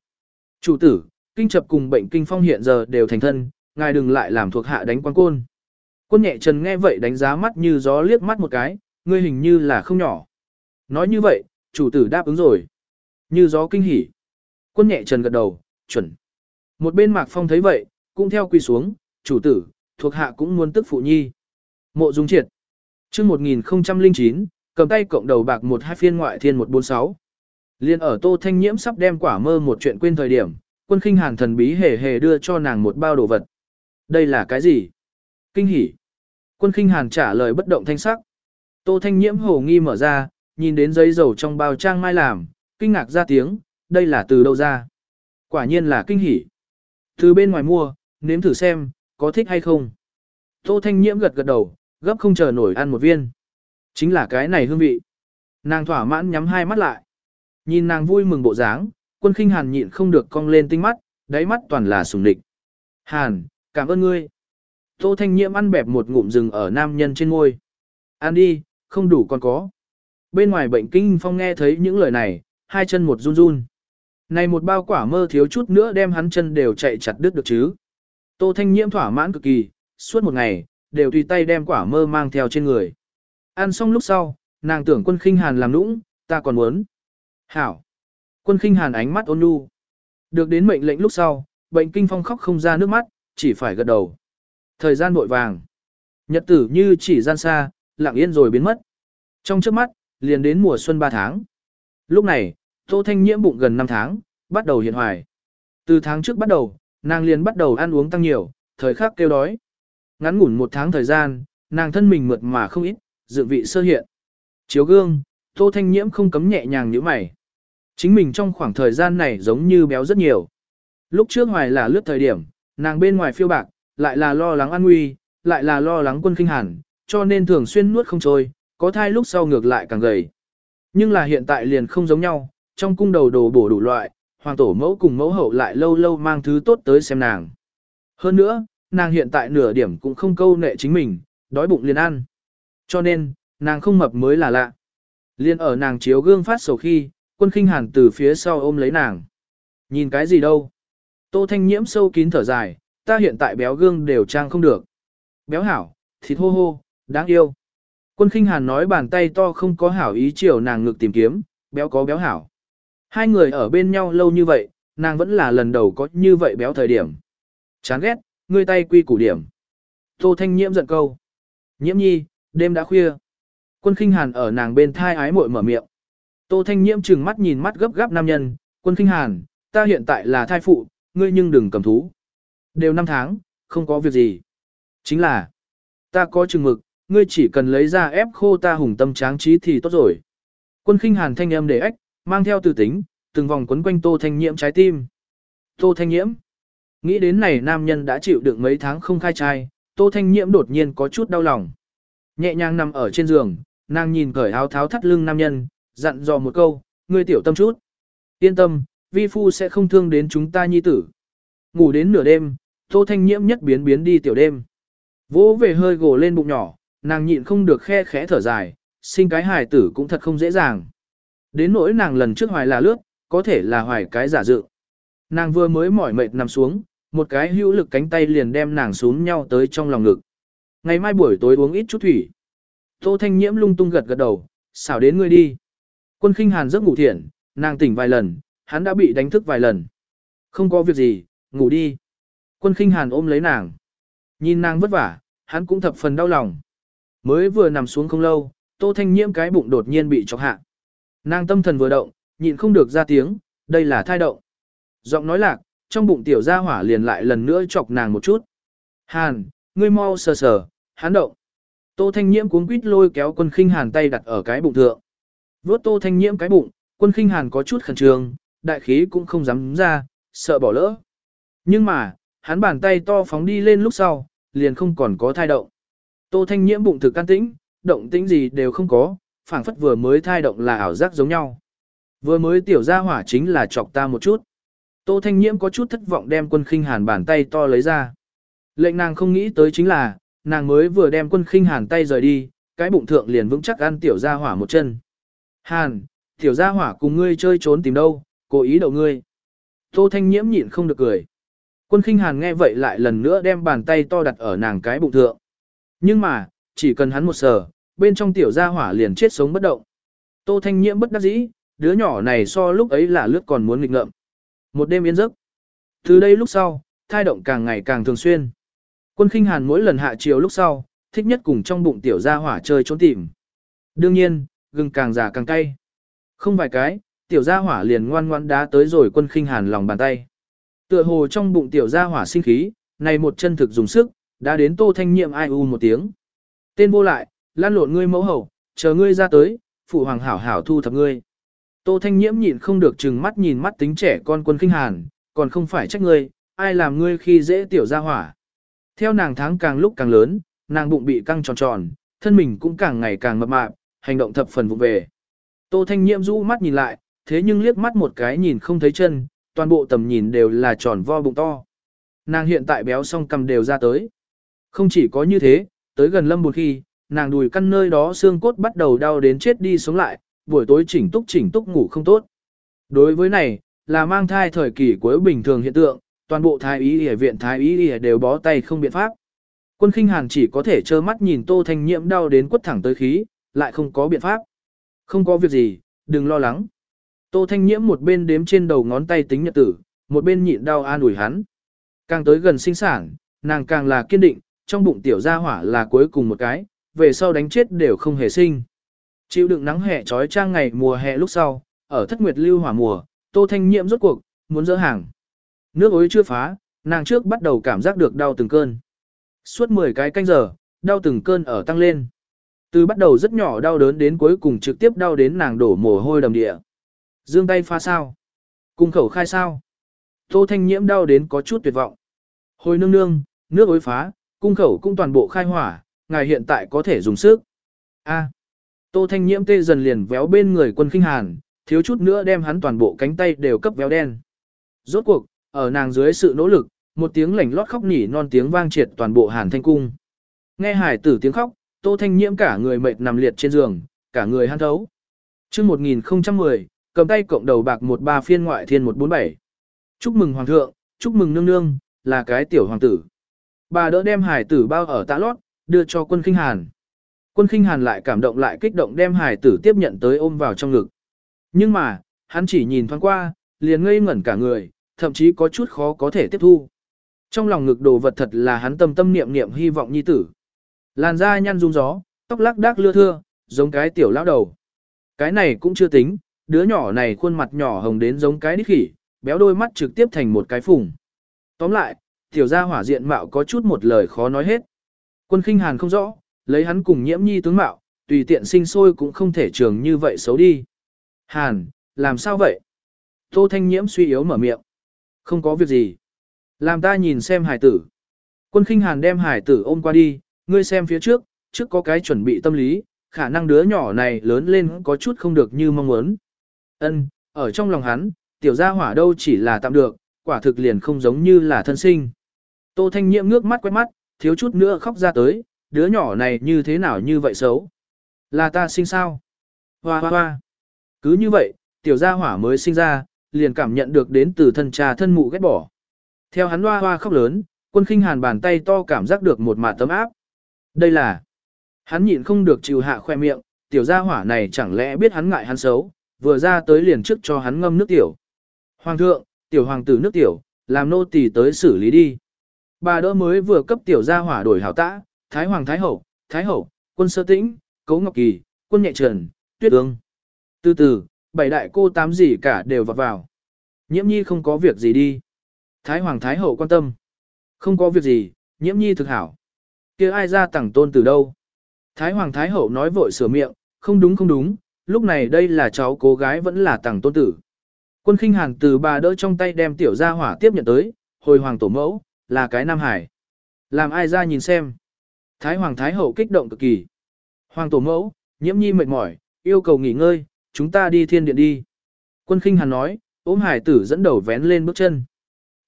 Chủ tử, kinh chập cùng bệnh kinh phong hiện giờ đều thành thân, ngài đừng lại làm thuộc hạ đánh quan côn. Quân nhẹ trần nghe vậy đánh giá mắt như gió liếc mắt một cái, ngươi hình như là không nhỏ. Nói như vậy, chủ tử đáp ứng rồi. Như gió kinh hỉ. Quân nhẹ trần gật đầu, chuẩn. Một bên mạc phong thấy vậy, cũng theo quỳ xuống, chủ tử, thuộc hạ cũng muốn tức phụ nhi. Mộ dung triệt. chương 1009, cầm tay cộng đầu bạc một hai phiên ngoại thiên 146. Liên ở tô thanh nhiễm sắp đem quả mơ một chuyện quên thời điểm, quân khinh hàn thần bí hề hề đưa cho nàng một bao đồ vật. Đây là cái gì? Kinh hỉ. Quân khinh hàn trả lời bất động thanh sắc. Tô thanh nhiễm hồ nghi mở ra, nhìn đến giấy dầu trong bao trang mai làm, kinh ngạc ra tiếng, đây là từ đâu ra? Quả nhiên là kinh hỉ. Từ bên ngoài mua, nếm thử xem, có thích hay không? Tô thanh nhiễm gật gật đầu, gấp không chờ nổi ăn một viên. Chính là cái này hương vị. Nàng thỏa mãn nhắm hai mắt lại. Nhìn nàng vui mừng bộ dáng, quân khinh hàn nhịn không được cong lên tinh mắt, đáy mắt toàn là sùng địch. Hàn, cảm ơn ngươi. Tô Thanh Nhiễm ăn bẹp một ngụm rừng ở nam nhân trên ngôi. Ăn đi, không đủ còn có. Bên ngoài bệnh kinh phong nghe thấy những lời này, hai chân một run run. Này một bao quả mơ thiếu chút nữa đem hắn chân đều chạy chặt đứt được chứ. Tô Thanh Nhiễm thỏa mãn cực kỳ, suốt một ngày, đều tùy tay đem quả mơ mang theo trên người. Ăn xong lúc sau, nàng tưởng quân khinh hàn làm nũng, ta còn muốn. Hảo. Quân khinh hàn ánh mắt ôn nhu. Được đến mệnh lệnh lúc sau, bệnh kinh phong khóc không ra nước mắt, chỉ phải gật đầu. Thời gian vội vàng. Nhật tử như chỉ gian xa, lặng yên rồi biến mất. Trong trước mắt, liền đến mùa xuân 3 tháng. Lúc này, Tô Thanh nhiễm bụng gần 5 tháng, bắt đầu hiện hoài. Từ tháng trước bắt đầu, nàng liền bắt đầu ăn uống tăng nhiều, thời khắc kêu đói. Ngắn ngủn một tháng thời gian, nàng thân mình mượt mà không ít, dự vị sơ hiện. Chiếu gương, Tô Thanh nhiễm không cấm nhẹ nhàng như mày. Chính mình trong khoảng thời gian này giống như béo rất nhiều. Lúc trước hoài là lướt thời điểm, nàng bên ngoài phiêu bạc, lại là lo lắng an nguy, lại là lo lắng quân kinh hàn, cho nên thường xuyên nuốt không trôi, có thai lúc sau ngược lại càng gầy. Nhưng là hiện tại liền không giống nhau, trong cung đầu đồ bổ đủ loại, hoàng tổ mẫu cùng mẫu hậu lại lâu lâu mang thứ tốt tới xem nàng. Hơn nữa, nàng hiện tại nửa điểm cũng không câu nệ chính mình, đói bụng liền ăn. Cho nên, nàng không mập mới là lạ. Liên ở nàng chiếu gương phát sầu khi, quân khinh hàn từ phía sau ôm lấy nàng. Nhìn cái gì đâu? Tô Thanh Nhiễm sâu kín thở dài, ta hiện tại béo gương đều trang không được. Béo hảo, thịt hô hô, đáng yêu. Quân khinh hàn nói bàn tay to không có hảo ý chiều nàng ngực tìm kiếm, béo có béo hảo. Hai người ở bên nhau lâu như vậy, nàng vẫn là lần đầu có như vậy béo thời điểm. Chán ghét, ngươi tay quy củ điểm. Tô Thanh Nhiễm giận câu. Nhiễm nhi, đêm đã khuya. Quân khinh hàn ở nàng bên thai ái muội mở miệng. Tô Thanh Nhiễm trừng mắt nhìn mắt gấp gáp nam nhân, quân khinh hàn, ta hiện tại là thai phụ, ngươi nhưng đừng cầm thú. Đều năm tháng, không có việc gì. Chính là, ta có chừng mực, ngươi chỉ cần lấy ra ép khô ta hùng tâm tráng trí thì tốt rồi. Quân khinh hàn thanh âm để ếch, mang theo từ tính, từng vòng quấn quanh tô thanh nhiễm trái tim. Tô thanh nhiễm. Nghĩ đến này nam nhân đã chịu đựng mấy tháng không khai trai, tô thanh nhiễm đột nhiên có chút đau lòng. Nhẹ nhàng nằm ở trên giường, nàng nhìn cởi áo tháo thắt lưng nam nhân, dặn dò một câu, ngươi tiểu tâm chút. Yên tâm, vi phu sẽ không thương đến chúng ta nhi tử. Ngủ đến nửa đêm, tô thanh nhiễm nhất biến biến đi tiểu đêm. Vỗ về hơi gồ lên bụng nhỏ, nàng nhịn không được khe khẽ thở dài, sinh cái hài tử cũng thật không dễ dàng. Đến nỗi nàng lần trước hoài là lướt, có thể là hoài cái giả dự. Nàng vừa mới mỏi mệt nằm xuống, một cái hữu lực cánh tay liền đem nàng xuống nhau tới trong lòng ngực. Ngày mai buổi tối uống ít chút thủy. Tô Thanh Nhiễm lung tung gật gật đầu, xảo đến ngươi đi. Quân khinh hàn giấc ngủ thiện, nàng tỉnh vài lần, hắn đã bị đánh thức vài lần. Không có việc gì, ngủ đi. Quân khinh hàn ôm lấy nàng. Nhìn nàng vất vả, hắn cũng thập phần đau lòng. Mới vừa nằm xuống không lâu, Tô Thanh Nhiễm cái bụng đột nhiên bị chọc hạ. Nàng tâm thần vừa động, nhịn không được ra tiếng, đây là thai động. Giọng nói lạc, trong bụng tiểu gia hỏa liền lại lần nữa chọc nàng một chút. Hàn, ngươi mau sờ sờ, hắn động. Tô Thanh Nhiễm cuống quýt lôi kéo quân khinh hàn tay đặt ở cái bụng thượng. Vốt Tô Thanh Nhiễm cái bụng, quân khinh hàn có chút khẩn trương, đại khí cũng không dám ra, sợ bỏ lỡ. Nhưng mà, hắn bàn tay to phóng đi lên lúc sau, liền không còn có thai động. Tô Thanh Nhiễm bụng thực can tĩnh, động tĩnh gì đều không có, phảng phất vừa mới thai động là ảo giác giống nhau. Vừa mới tiểu ra hỏa chính là chọc ta một chút. Tô Thanh Nhiễm có chút thất vọng đem quân khinh hàn bàn tay to lấy ra. Lệnh nàng không nghĩ tới chính là, nàng mới vừa đem quân khinh hàn tay rời đi, cái bụng thượng liền vững chắc ăn tiểu ra hỏa một chân. Hàn, tiểu gia hỏa cùng ngươi chơi trốn tìm đâu, cố ý đậu ngươi. Tô Thanh Nhiễm nhịn không được cười. Quân khinh hàn nghe vậy lại lần nữa đem bàn tay to đặt ở nàng cái bụng thượng. Nhưng mà, chỉ cần hắn một sờ, bên trong tiểu gia hỏa liền chết sống bất động. Tô Thanh Nhiễm bất đắc dĩ, đứa nhỏ này so lúc ấy là lướt còn muốn nghịch ngợm. Một đêm yên giấc. Từ đây lúc sau, thai động càng ngày càng thường xuyên. Quân khinh hàn mỗi lần hạ chiều lúc sau, thích nhất cùng trong bụng tiểu gia hỏa chơi trốn tìm. Đương nhiên, gừng càng già càng cay. Không vài cái, tiểu gia hỏa liền ngoan ngoan đá tới rồi quân khinh hàn lòng bàn tay. Tựa hồ trong bụng tiểu gia hỏa sinh khí, này một chân thực dùng sức, đã đến tô thanh nhiệm ai u một tiếng. Tên vô lại, lan lộn ngươi mẫu hầu, chờ ngươi ra tới, phụ hoàng hảo hảo thu thập ngươi. Tô thanh nhiễm nhịn không được chừng mắt nhìn mắt tính trẻ con quân khinh hàn, còn không phải trách ngươi, ai làm ngươi khi dễ tiểu gia hỏa. Theo nàng tháng càng lúc càng lớn, nàng bụng bị căng tròn tròn, thân mình cũng càng ngày càng mập mạp, hành động thập phần vụ về. Tô Thanh Nhiễm rũ mắt nhìn lại, thế nhưng liếc mắt một cái nhìn không thấy chân, toàn bộ tầm nhìn đều là tròn vo bụng to. Nàng hiện tại béo song cầm đều ra tới. Không chỉ có như thế, tới gần lâm buồn khi, nàng đùi căn nơi đó xương cốt bắt đầu đau đến chết đi sống lại, buổi tối chỉnh túc chỉnh túc ngủ không tốt. Đối với này, là mang thai thời kỳ cuối bình thường hiện tượng, toàn bộ thái y y viện thái y y đều bó tay không biện pháp. Quân khinh hàn chỉ có thể trơ mắt nhìn tô thanh nhiễm đau đến quất thẳng tới khí, lại không có biện pháp. Không có việc gì, đừng lo lắng. Tô thanh nhiễm một bên đếm trên đầu ngón tay tính nhật tử, một bên nhịn đau an ủi hắn. Càng tới gần sinh sản, nàng càng là kiên định, trong bụng tiểu gia hỏa là cuối cùng một cái, về sau đánh chết đều không hề sinh. Chịu đựng nắng hè trói trang ngày mùa hè lúc sau, ở thất nguyệt lưu hỏa mùa, tô thanh nhiễm rốt cuộc, muốn dỡ hàng. Nước ối chưa phá, nàng trước bắt đầu cảm giác được đau từng cơn. Suốt 10 cái canh giờ, đau từng cơn ở tăng lên. Từ bắt đầu rất nhỏ đau đớn đến cuối cùng trực tiếp đau đến nàng đổ mồ hôi đầm địa. Dương tay pha sao? Cung khẩu khai sao? Tô Thanh Nhiễm đau đến có chút tuyệt vọng. Hồi nương nương, nước ối phá, cung khẩu cũng toàn bộ khai hỏa, ngài hiện tại có thể dùng sức. A. Tô Thanh Nhiễm tê dần liền véo bên người quân khinh hàn, thiếu chút nữa đem hắn toàn bộ cánh tay đều cấp véo đen. Rốt cuộc, ở nàng dưới sự nỗ lực, một tiếng lảnh lót khóc nỉ non tiếng vang triệt toàn bộ hàn thanh cung. Nghe hải tử tiếng khóc, Tô Thanh Nhiễm cả người mệt nằm liệt trên giường, cả người han thấu. Trước 1010, cầm tay cộng đầu bạc một ba phiên ngoại thiên 147. Chúc mừng hoàng thượng, chúc mừng nương nương, là cái tiểu hoàng tử. Bà đỡ đem hải tử bao ở tạ lót, đưa cho quân khinh hàn. Quân khinh hàn lại cảm động lại kích động đem hải tử tiếp nhận tới ôm vào trong ngực. Nhưng mà, hắn chỉ nhìn thoáng qua, liền ngây ngẩn cả người, thậm chí có chút khó có thể tiếp thu. Trong lòng ngực đồ vật thật là hắn tâm tâm niệm niệm hy vọng nhi tử. Làn da nhăn rung gió, tóc lắc đác lưa thưa, giống cái tiểu lão đầu. Cái này cũng chưa tính, đứa nhỏ này khuôn mặt nhỏ hồng đến giống cái đít khỉ, béo đôi mắt trực tiếp thành một cái phùng. Tóm lại, tiểu gia hỏa diện mạo có chút một lời khó nói hết. Quân khinh hàn không rõ, Lấy hắn cùng nhiễm nhi tướng mạo, tùy tiện sinh sôi cũng không thể trường như vậy xấu đi. Hàn, làm sao vậy? Tô Thanh Nhiễm suy yếu mở miệng. Không có việc gì. Làm ta nhìn xem hải tử. Quân khinh hàn đem hải tử ôm qua đi, ngươi xem phía trước, trước có cái chuẩn bị tâm lý, khả năng đứa nhỏ này lớn lên có chút không được như mong muốn. Ân, ở trong lòng hắn, tiểu gia hỏa đâu chỉ là tạm được, quả thực liền không giống như là thân sinh. Tô Thanh Nhiễm ngước mắt quét mắt, thiếu chút nữa khóc ra tới, đứa nhỏ này như thế nào như vậy xấu. Là ta sinh sao? Hoa hoa hoa. Cứ như vậy, tiểu gia hỏa mới sinh ra, liền cảm nhận được đến từ thân cha thân mụ ghét bỏ. Theo hắn hoa hoa khóc lớn, quân khinh hàn bàn tay to cảm giác được một mạt tấm áp. Đây là, hắn nhịn không được chịu hạ khoe miệng, tiểu gia hỏa này chẳng lẽ biết hắn ngại hắn xấu, vừa ra tới liền trước cho hắn ngâm nước tiểu. Hoàng thượng, tiểu hoàng tử nước tiểu, làm nô tỳ tới xử lý đi. Bà đỡ mới vừa cấp tiểu gia hỏa đổi hảo tã, thái hoàng thái hậu, thái hậu, quân sơ tĩnh, cấu ngọc kỳ, quân nhẹ trần, tuyết ương. Từ từ, bảy đại cô tám gì cả đều vào vào. Nhiễm nhi không có việc gì đi. Thái Hoàng Thái Hậu quan tâm. Không có việc gì, nhiễm nhi thực hảo kia ai ra tặng tôn từ đâu? Thái Hoàng Thái Hậu nói vội sửa miệng, không đúng không đúng, lúc này đây là cháu cô gái vẫn là tặng tôn tử. Quân khinh hàn từ bà đỡ trong tay đem tiểu gia hỏa tiếp nhận tới, hồi hoàng tổ mẫu, là cái Nam Hải. Làm ai ra nhìn xem. Thái Hoàng Thái Hậu kích động cực kỳ. Hoàng tổ mẫu, nhiễm nhi mệt mỏi, yêu cầu nghỉ ngơi, chúng ta đi thiên điện đi. Quân khinh hàn nói, ôm hải tử dẫn đầu vén lên bước chân.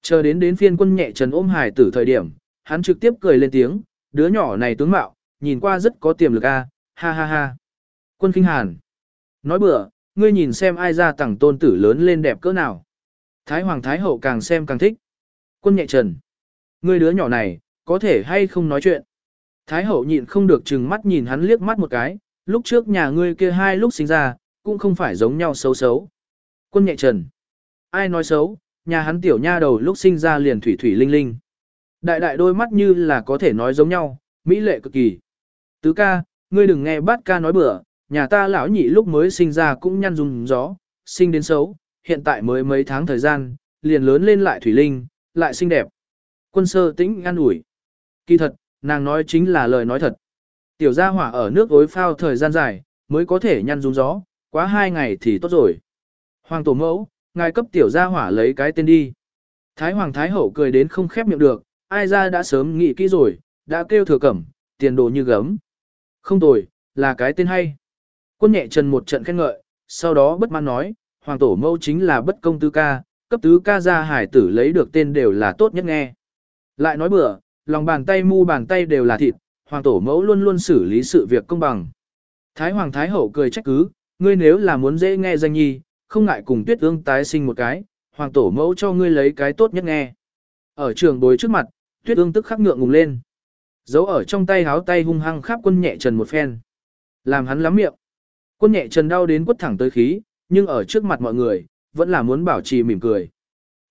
Chờ đến đến phiên quân nhẹ trần ôm hải tử thời điểm, hắn trực tiếp cười lên tiếng, đứa nhỏ này tướng mạo, nhìn qua rất có tiềm lực a, ha ha ha. Quân kinh hàn. Nói bừa, ngươi nhìn xem ai ra tặng tôn tử lớn lên đẹp cỡ nào. Thái hoàng thái hậu càng xem càng thích. Quân nhẹ trần. Ngươi đứa nhỏ này, có thể hay không nói chuyện. Thái hậu nhịn không được chừng mắt nhìn hắn liếc mắt một cái, lúc trước nhà ngươi kia hai lúc sinh ra, cũng không phải giống nhau xấu xấu. Quân nhẹ trần. Ai nói xấu, nhà hắn tiểu nha đầu lúc sinh ra liền thủy thủy linh linh. Đại đại đôi mắt như là có thể nói giống nhau, mỹ lệ cực kỳ. Tứ ca, ngươi đừng nghe bát ca nói bừa, nhà ta lão nhị lúc mới sinh ra cũng nhăn dùng gió, sinh đến xấu, hiện tại mới mấy tháng thời gian, liền lớn lên lại thủy linh, lại xinh đẹp. Quân sơ tĩnh ngăn ủi. Kỳ thật, nàng nói chính là lời nói thật. Tiểu gia hỏa ở nước ối phao thời gian dài, mới có thể nhăn dùng gió, quá hai ngày thì tốt rồi. Hoàng tổ mẫu, ngài cấp tiểu gia hỏa lấy cái tên đi. Thái Hoàng Thái Hậu cười đến không khép miệng được, ai ra đã sớm nghĩ kỹ rồi, đã kêu thừa cẩm, tiền đồ như gấm. Không tồi, là cái tên hay. Quân nhẹ trần một trận khen ngợi, sau đó bất mãn nói, Hoàng tổ mẫu chính là bất công tứ ca, cấp tứ ca ra hải tử lấy được tên đều là tốt nhất nghe. Lại nói bừa, lòng bàn tay mu bàn tay đều là thịt, Hoàng tổ mẫu luôn luôn xử lý sự việc công bằng. Thái Hoàng Thái Hậu cười trách cứ, ngươi nếu là muốn dễ nghe danh nhi, không ngại cùng tuyết ương tái sinh một cái, hoàng tổ mẫu cho ngươi lấy cái tốt nhất nghe. Ở trường bối trước mặt, tuyết ương tức khắc ngượng ngùng lên. Giấu ở trong tay háo tay hung hăng khắp quân nhẹ trần một phen. Làm hắn lắm miệng. Quân nhẹ trần đau đến quất thẳng tới khí, nhưng ở trước mặt mọi người, vẫn là muốn bảo trì mỉm cười.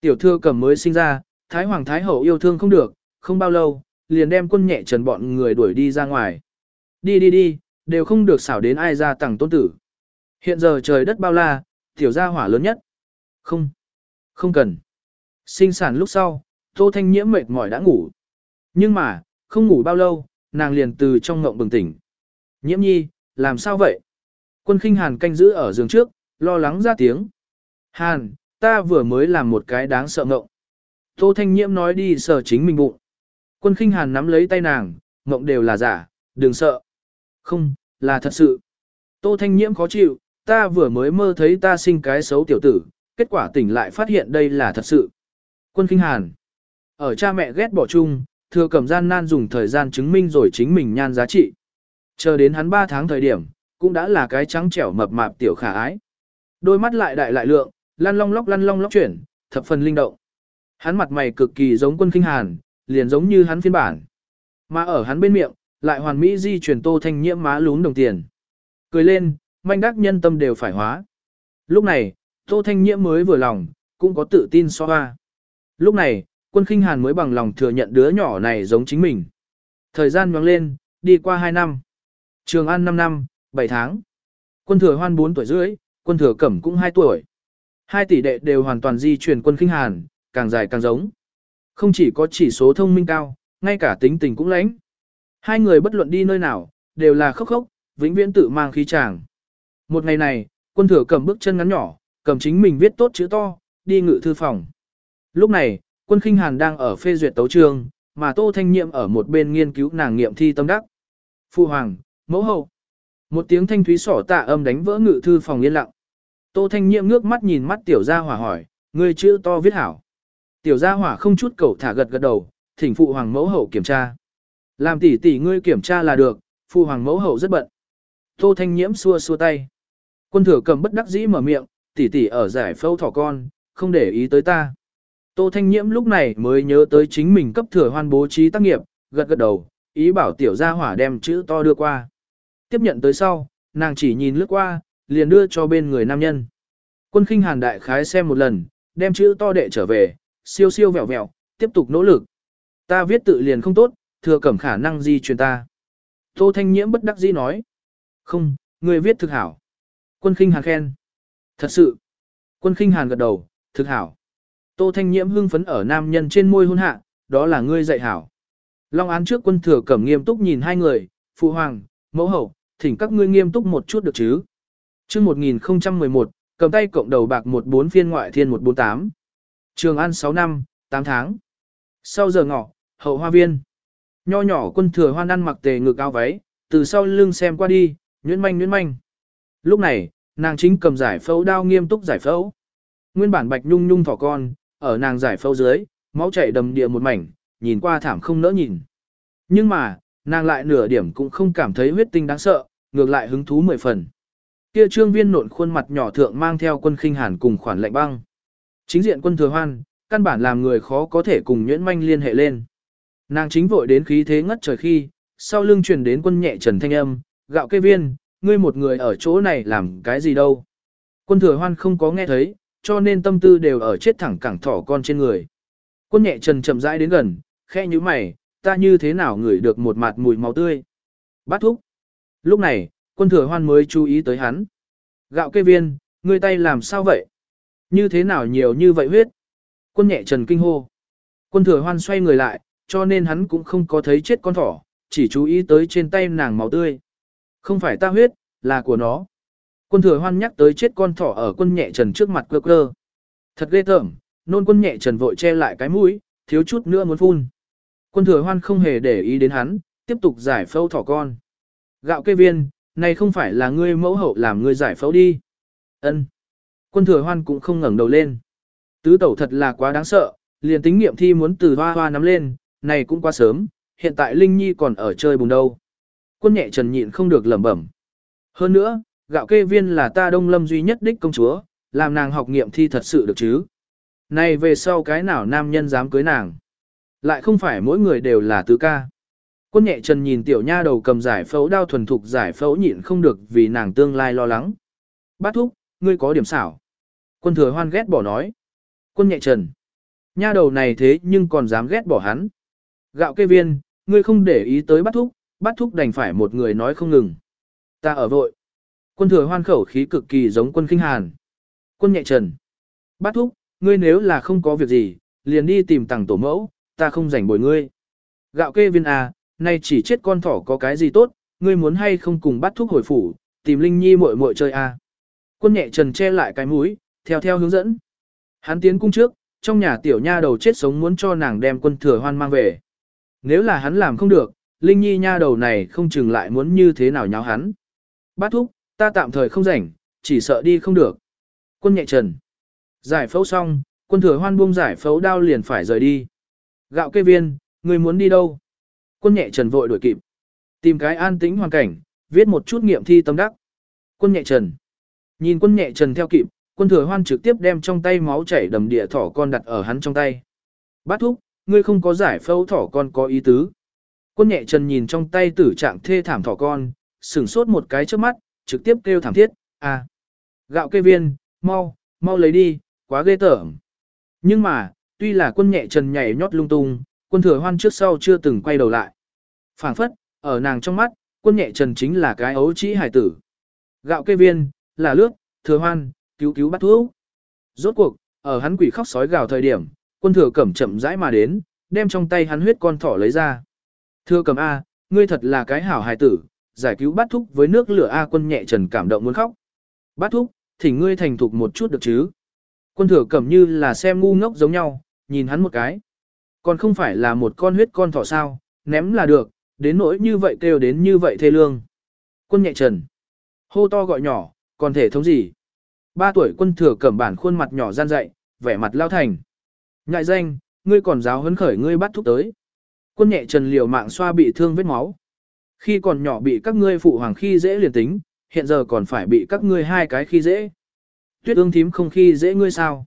Tiểu thư cầm mới sinh ra, Thái Hoàng Thái Hậu yêu thương không được, không bao lâu, liền đem quân nhẹ trần bọn người đuổi đi ra ngoài. Đi đi đi, đều không được xảo đến ai ra tặng tôn tử. Hiện giờ trời đất bao la, tiểu gia hỏa lớn nhất. Không, không cần. Sinh sản lúc sau, Tô Thanh Nhiễm mệt mỏi đã ngủ. Nhưng mà, không ngủ bao lâu, nàng liền từ trong ngộng bừng tỉnh. Nhiễm nhi, làm sao vậy? Quân khinh hàn canh giữ ở giường trước, lo lắng ra tiếng. Hàn, ta vừa mới làm một cái đáng sợ ngộng. Tô Thanh Nhiễm nói đi sờ chính mình bụng. Quân khinh hàn nắm lấy tay nàng, ngộng đều là giả, đừng sợ. Không, là thật sự. Tô Thanh Nhiễm khó chịu, ta vừa mới mơ thấy ta sinh cái xấu tiểu tử, kết quả tỉnh lại phát hiện đây là thật sự. Quân Kinh Hàn ở cha mẹ ghét bỏ chung, thừa cầm gian nan dùng thời gian chứng minh rồi chính mình nhan giá trị. Chờ đến hắn 3 tháng thời điểm, cũng đã là cái trắng trẻo mập mạp tiểu khả ái. Đôi mắt lại đại lại lượng, lăn long lóc lăn long lóc chuyển, thập phần linh động. Hắn mặt mày cực kỳ giống quân Kinh Hàn, liền giống như hắn phiên bản. Mà ở hắn bên miệng, lại hoàn mỹ di chuyển tô thanh nhiễm má lún đồng tiền. Cười lên, manh đắc nhân tâm đều phải hóa. Lúc này, Tô Thanh Nhiễm mới vừa lòng, cũng có tự tin so hoa. Lúc này, quân khinh hàn mới bằng lòng thừa nhận đứa nhỏ này giống chính mình. Thời gian nhoáng lên, đi qua 2 năm. Trường An 5 năm, 7 tháng. Quân thừa hoan 4 tuổi rưỡi, quân thừa cẩm cũng 2 tuổi. Hai tỷ đệ đều hoàn toàn di chuyển quân khinh hàn, càng dài càng giống. Không chỉ có chỉ số thông minh cao, ngay cả tính tình cũng lãnh. Hai người bất luận đi nơi nào, đều là khốc khốc, vĩnh viễn tự mang khí tràng. Một ngày này, quân thừa cầm bước chân ngắn nhỏ, cầm chính mình viết tốt chữ to, đi ngự thư phòng. Lúc này, quân khinh hàn đang ở phê duyệt tấu trường, mà Tô Thanh Nhiệm ở một bên nghiên cứu nàng nghiệm thi tâm đắc. Phu hoàng, mẫu hậu. Một tiếng thanh thúy sỏ tạ âm đánh vỡ ngự thư phòng yên lặng. Tô Thanh Nhiệm ngước mắt nhìn mắt tiểu gia hỏa hỏi, người chữ to viết hảo. Tiểu gia hỏa không chút cầu thả gật gật đầu, thỉnh phụ hoàng mẫu hậu kiểm tra. Làm tỷ tỷ ngươi kiểm tra là được, phụ hoàng mẫu hậu rất bận. Tô Thanh Nhiễm xua xua tay. Quân thừa cầm bất đắc dĩ mở miệng, tỷ tỷ ở giải phẫu thỏ con, không để ý tới ta. Tô Thanh Nhiễm lúc này mới nhớ tới chính mình cấp thừa hoan bố trí tác nghiệp, gật gật đầu, ý bảo tiểu gia hỏa đem chữ to đưa qua. Tiếp nhận tới sau, nàng chỉ nhìn lướt qua, liền đưa cho bên người nam nhân. Quân khinh hàn đại khái xem một lần, đem chữ to đệ trở về, siêu siêu vẹo vẹo, tiếp tục nỗ lực. Ta viết tự liền không tốt, thừa cẩm khả năng di truyền ta. Tô Thanh Nhiễm bất đắc dĩ nói. Không, người viết thực hảo. Quân khinh hàn khen. Thật sự. Quân khinh hàn gật đầu, thực hảo. Tô Thanh Nhiễm hưng phấn ở nam nhân trên môi hôn hạ, đó là ngươi dạy hảo. Long án trước quân thừa cẩm nghiêm túc nhìn hai người, phụ hoàng, mẫu hậu, thỉnh các ngươi nghiêm túc một chút được chứ. chương 1011, cầm tay cộng đầu bạc 14 phiên ngoại thiên 148. Trường An 6 năm, 8 tháng. Sau giờ ngọ, hậu hoa viên. Nho nhỏ quân thừa hoan ăn mặc tề ngực áo váy, từ sau lưng xem qua đi, nhuyễn manh nhuyễn manh. Lúc này, nàng chính cầm giải phẫu đao nghiêm túc giải phẫu. Nguyên bản bạch nhung nhung thỏ con, ở nàng giải phẫu dưới, máu chảy đầm địa một mảnh, nhìn qua thảm không nỡ nhìn. Nhưng mà, nàng lại nửa điểm cũng không cảm thấy huyết tinh đáng sợ, ngược lại hứng thú mười phần. Kia trương viên nộn khuôn mặt nhỏ thượng mang theo quân khinh hàn cùng khoản lệnh băng. Chính diện quân thừa hoan, căn bản làm người khó có thể cùng nhuyễn manh liên hệ lên. Nàng chính vội đến khí thế ngất trời khi, sau lưng truyền đến quân nhẹ trần thanh âm, gạo kê viên, ngươi một người ở chỗ này làm cái gì đâu. Quân thừa hoan không có nghe thấy, cho nên tâm tư đều ở chết thẳng cẳng thỏ con trên người. Quân nhẹ trần chậm rãi đến gần, khe như mày, ta như thế nào ngửi được một mặt mùi máu tươi. Bát thúc. Lúc này, quân thừa hoan mới chú ý tới hắn. Gạo kê viên, ngươi tay làm sao vậy? Như thế nào nhiều như vậy huyết? Quân nhẹ trần kinh hô. Quân thừa hoan xoay người lại, cho nên hắn cũng không có thấy chết con thỏ, chỉ chú ý tới trên tay nàng máu tươi. Không phải ta huyết, là của nó. Quân thừa hoan nhắc tới chết con thỏ ở quân nhẹ trần trước mặt cơ cơ. Thật ghê tởm, nôn quân nhẹ trần vội che lại cái mũi, thiếu chút nữa muốn phun. Quân thừa hoan không hề để ý đến hắn, tiếp tục giải phẫu thỏ con. Gạo kê viên, này không phải là ngươi mẫu hậu làm ngươi giải phẫu đi. Ân. Quân thừa hoan cũng không ngẩng đầu lên. Tứ tẩu thật là quá đáng sợ, liền tính nghiệm thi muốn từ hoa hoa nắm lên, này cũng quá sớm, hiện tại Linh Nhi còn ở chơi bùng đâu. Quân nhẹ trần nhịn không được lẩm bẩm. Hơn nữa, gạo kê viên là ta đông lâm duy nhất đích công chúa, làm nàng học nghiệm thi thật sự được chứ. Này về sau cái nào nam nhân dám cưới nàng. Lại không phải mỗi người đều là tứ ca. Quân nhẹ trần nhìn tiểu nha đầu cầm giải phẫu đao thuần thục giải phẫu nhịn không được vì nàng tương lai lo lắng. Bát thúc, ngươi có điểm xảo. Quân thừa hoan ghét bỏ nói. Quân nhẹ trần. Nha đầu này thế nhưng còn dám ghét bỏ hắn. Gạo kê viên, ngươi không để ý tới Bát thúc, Bát thúc đành phải một người nói không ngừng. Ta ở vội. Quân thừa hoan khẩu khí cực kỳ giống quân kinh hàn. Quân nhẹ trần. Bát thúc, ngươi nếu là không có việc gì, liền đi tìm tàng tổ mẫu, ta không rảnh bồi ngươi. Gạo kê viên à, nay chỉ chết con thỏ có cái gì tốt, ngươi muốn hay không cùng bắt thúc hồi phủ, tìm Linh Nhi muội muội chơi à. Quân nhẹ trần che lại cái mũi, theo theo hướng dẫn. Hắn tiến cung trước, trong nhà tiểu nha đầu chết sống muốn cho nàng đem quân thừa hoan mang về. Nếu là hắn làm không được, Linh Nhi nha đầu này không chừng lại muốn như thế nào nháo hắn. Bát thúc, ta tạm thời không rảnh, chỉ sợ đi không được. Quân nhẹ trần. Giải phẫu xong, quân thừa hoan buông giải phẫu đao liền phải rời đi. Gạo kê viên, người muốn đi đâu? Quân nhẹ trần vội đuổi kịp. Tìm cái an tĩnh hoàn cảnh, viết một chút nghiệm thi tâm đắc. Quân nhẹ trần. Nhìn quân nhẹ trần theo kịp, quân thừa hoan trực tiếp đem trong tay máu chảy đầm địa thỏ con đặt ở hắn trong tay. Bát thúc, ngươi không có giải phẫu thỏ con có ý tứ. Quân nhẹ trần nhìn trong tay tử trạng thê thảm thỏ con, sửng sốt một cái trước mắt, trực tiếp kêu thảm thiết, à. Gạo kê viên, mau, mau lấy đi, quá ghê tởm. Nhưng mà, tuy là quân nhẹ trần nhảy nhót lung tung, quân thừa hoan trước sau chưa từng quay đầu lại. phảng phất, ở nàng trong mắt, quân nhẹ trần chính là cái ấu trĩ hải tử. Gạo kê viên, là lướt, thừa hoan, cứu cứu bắt thuốc. Rốt cuộc, ở hắn quỷ khóc sói gào thời điểm, quân thừa cẩm chậm rãi mà đến, đem trong tay hắn huyết con thỏ lấy ra. Thừa cẩm A, ngươi thật là cái hảo hài tử, giải cứu bát thúc với nước lửa A quân nhẹ trần cảm động muốn khóc. Bát thúc, thỉnh ngươi thành thục một chút được chứ. Quân thừa cẩm như là xem ngu ngốc giống nhau, nhìn hắn một cái. Còn không phải là một con huyết con thỏ sao, ném là được, đến nỗi như vậy kêu đến như vậy thê lương. Quân nhẹ trần. Hô to gọi nhỏ, còn thể thống gì? Ba tuổi quân thừa cẩm bản khuôn mặt nhỏ gian dậy, vẻ mặt lao thành. Ngại danh, ngươi còn giáo hấn khởi ngươi bắt thúc tới. Quân nhẹ trần liều mạng xoa bị thương vết máu. Khi còn nhỏ bị các ngươi phụ hoàng khi dễ liền tính, hiện giờ còn phải bị các ngươi hai cái khi dễ. Tuyết ương thím không khi dễ ngươi sao?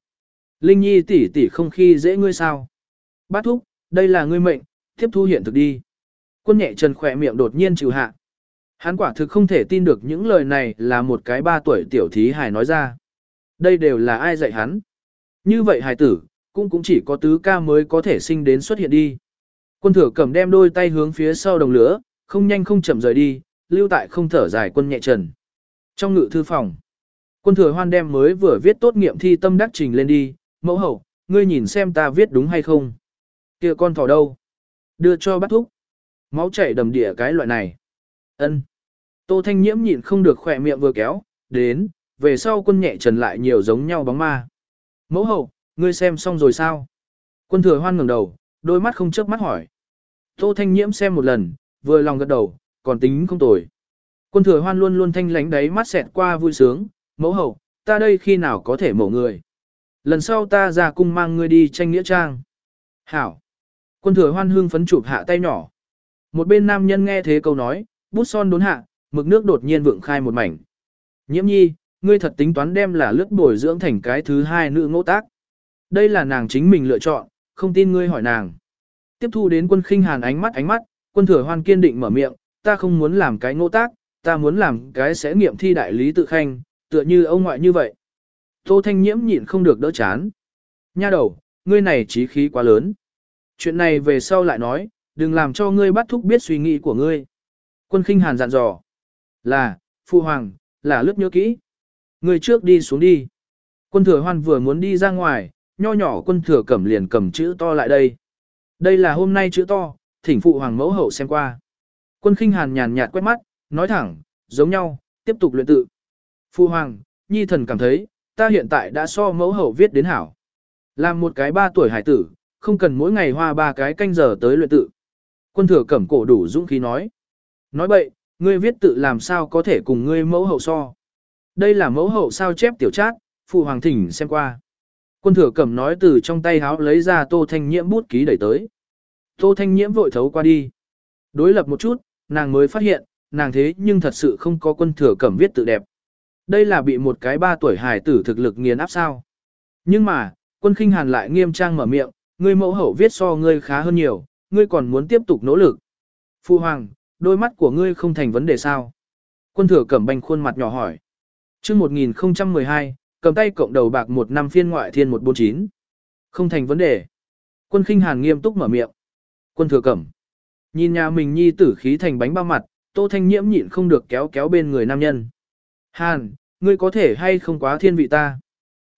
Linh nhi tỷ tỷ không khi dễ ngươi sao? Bát thúc, đây là ngươi mệnh, tiếp thu hiện thực đi. Quân nhẹ trần khỏe miệng đột nhiên trừ hạ. Hắn quả thực không thể tin được những lời này là một cái ba tuổi tiểu thí hài nói ra. Đây đều là ai dạy hắn? Như vậy hài tử, cũng cũng chỉ có tứ ca mới có thể sinh đến xuất hiện đi. Quân thừa cầm đem đôi tay hướng phía sau đồng lửa, không nhanh không chậm rời đi, lưu tại không thở dài quân nhẹ trần. Trong ngự thư phòng, quân thừa hoan đem mới vừa viết tốt nghiệm thi tâm đắc trình lên đi, mẫu hậu, ngươi nhìn xem ta viết đúng hay không. kia con thỏ đâu? Đưa cho bắt thúc. Máu chảy đầm địa cái loại này. ân Tô Thanh Nhiễm nhịn không được khỏe miệng vừa kéo, đến, về sau quân nhẹ trần lại nhiều giống nhau bóng ma. Mẫu hậu, ngươi xem xong rồi sao? Quân thừa hoan ngẩng đầu, đôi mắt không chớp mắt hỏi. Tô Thanh Nhiễm xem một lần, vừa lòng gật đầu, còn tính không tồi. Quân thừa hoan luôn luôn thanh lánh đáy mắt xẹt qua vui sướng, mẫu hậu, ta đây khi nào có thể mổ người. Lần sau ta ra cung mang ngươi đi tranh nghĩa trang. Hảo. Quân thừa hoan hương phấn chụp hạ tay nhỏ. Một bên nam nhân nghe thế câu nói, bút son đốn hạ, mực nước đột nhiên vượng khai một mảnh. Nhiễm nhi, ngươi thật tính toán đem là lướt bồi dưỡng thành cái thứ hai nữ ngỗ tác. Đây là nàng chính mình lựa chọn, không tin ngươi hỏi nàng. Tiếp thu đến quân khinh hàn ánh mắt ánh mắt, quân thừa hoan kiên định mở miệng, ta không muốn làm cái ngô tác, ta muốn làm cái sẽ nghiệm thi đại lý tự khanh, tựa như ông ngoại như vậy. Tô Thanh Nhiễm nhịn không được đỡ chán. Nha đầu, ngươi này trí khí quá lớn. Chuyện này về sau lại nói, đừng làm cho ngươi bắt thúc biết suy nghĩ của ngươi. Quân khinh hàn dặn dò. Là, phụ Hoàng, là lướt nhớ kỹ. Ngươi trước đi xuống đi. Quân thừa hoan vừa muốn đi ra ngoài, nho nhỏ quân thừa cẩm liền cầm chữ to lại đây. Đây là hôm nay chữ to, thỉnh phụ hoàng mẫu hậu xem qua. Quân khinh hàn nhàn nhạt quét mắt, nói thẳng, giống nhau, tiếp tục luyện tự. Phụ hoàng, nhi thần cảm thấy, ta hiện tại đã so mẫu hậu viết đến hảo. Làm một cái ba tuổi hải tử, không cần mỗi ngày hoa ba cái canh giờ tới luyện tự. Quân thừa cẩm cổ đủ dũng khí nói. Nói bậy, ngươi viết tự làm sao có thể cùng ngươi mẫu hậu so. Đây là mẫu hậu sao chép tiểu trát, phụ hoàng thỉnh xem qua. Quân thừa cẩm nói từ trong tay háo lấy ra tô thanh nhiễm bút ký đẩy tới. Tô thanh nhiễm vội thấu qua đi. Đối lập một chút, nàng mới phát hiện, nàng thế nhưng thật sự không có quân thừa cẩm viết tự đẹp. Đây là bị một cái ba tuổi hài tử thực lực nghiền áp sao. Nhưng mà, quân khinh hàn lại nghiêm trang mở miệng, ngươi mẫu hậu viết so ngươi khá hơn nhiều, ngươi còn muốn tiếp tục nỗ lực. Phu hoàng, đôi mắt của ngươi không thành vấn đề sao? Quân thừa cẩm banh khuôn mặt nhỏ hỏi. chương 1012, cầm tay cộng đầu bạc một năm phiên ngoại thiên 149. Không thành vấn đề. Quân khinh hàn nghiêm túc mở miệng. Quân thừa cẩm. Nhìn nhà mình nhi tử khí thành bánh bao mặt, tô thanh nhiễm nhịn không được kéo kéo bên người nam nhân. Hàn, ngươi có thể hay không quá thiên vị ta?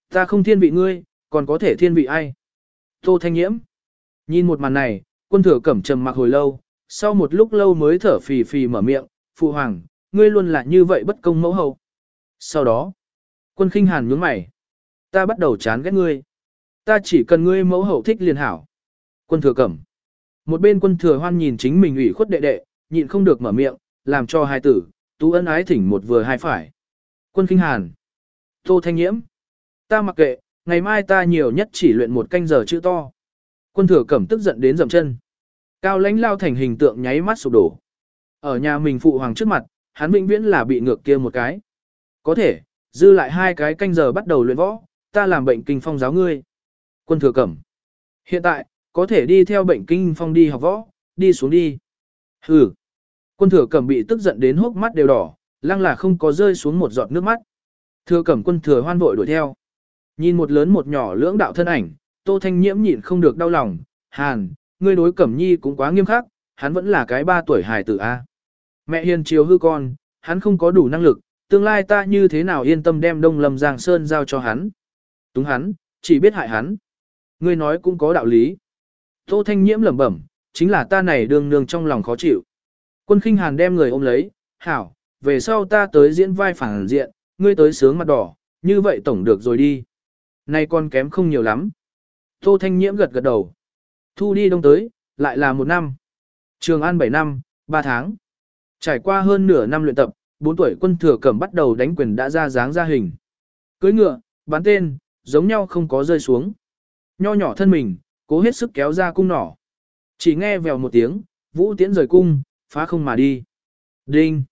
Ta không thiên vị ngươi, còn có thể thiên vị ai? Tô thanh nhiễm. Nhìn một màn này, quân thừa cẩm trầm mặc hồi lâu, sau một lúc lâu mới thở phì phì mở miệng, phụ hoàng, ngươi luôn là như vậy bất công mẫu hậu. Sau đó, quân khinh hàn nhướng mày. Ta bắt đầu chán ghét ngươi. Ta chỉ cần ngươi mẫu hậu thích liền hảo. Quân thừa cẩm. Một bên quân thừa hoan nhìn chính mình ủy khuất đệ đệ, nhịn không được mở miệng, làm cho hai tử, tú ân ái thỉnh một vừa hai phải. Quân kinh hàn. Tô thanh nhiễm. Ta mặc kệ, ngày mai ta nhiều nhất chỉ luyện một canh giờ chữ to. Quân thừa cẩm tức giận đến dầm chân. Cao lãnh lao thành hình tượng nháy mắt sụp đổ. Ở nhà mình phụ hoàng trước mặt, hắn vĩnh viễn là bị ngược kia một cái. Có thể, dư lại hai cái canh giờ bắt đầu luyện võ, ta làm bệnh kinh phong giáo ngươi. Quân thừa cẩm. Hiện tại, có thể đi theo bệnh kinh phong đi học võ, đi xuống đi. Hừ. Quân thừa cẩm bị tức giận đến hốc mắt đều đỏ, lăng là không có rơi xuống một giọt nước mắt. Thừa cẩm quân thừa hoan vội đuổi theo. Nhìn một lớn một nhỏ lưỡng đạo thân ảnh, Tô Thanh Nhiễm nhịn không được đau lòng, Hàn, ngươi đối Cẩm Nhi cũng quá nghiêm khắc, hắn vẫn là cái ba tuổi hài tử a. Mẹ hiền chiều hư con, hắn không có đủ năng lực, tương lai ta như thế nào yên tâm đem Đông Lâm Giang Sơn giao cho hắn. Túng hắn, chỉ biết hại hắn. Ngươi nói cũng có đạo lý. Tô Thanh Nhiễm lẩm bẩm, chính là ta này đường nương trong lòng khó chịu. Quân khinh hàn đem người ôm lấy, hảo, về sau ta tới diễn vai phản diện, ngươi tới sướng mặt đỏ, như vậy tổng được rồi đi. Nay con kém không nhiều lắm. Tô Thanh Nhiễm gật gật đầu. Thu đi đông tới, lại là một năm. Trường An 7 năm, 3 tháng. Trải qua hơn nửa năm luyện tập, 4 tuổi quân thừa cẩm bắt đầu đánh quyền đã ra dáng ra hình. Cưới ngựa, bán tên, giống nhau không có rơi xuống. Nho nhỏ thân mình, cố hết sức kéo ra cung nỏ. Chỉ nghe vèo một tiếng, vũ tiễn rời cung, phá không mà đi. Đinh!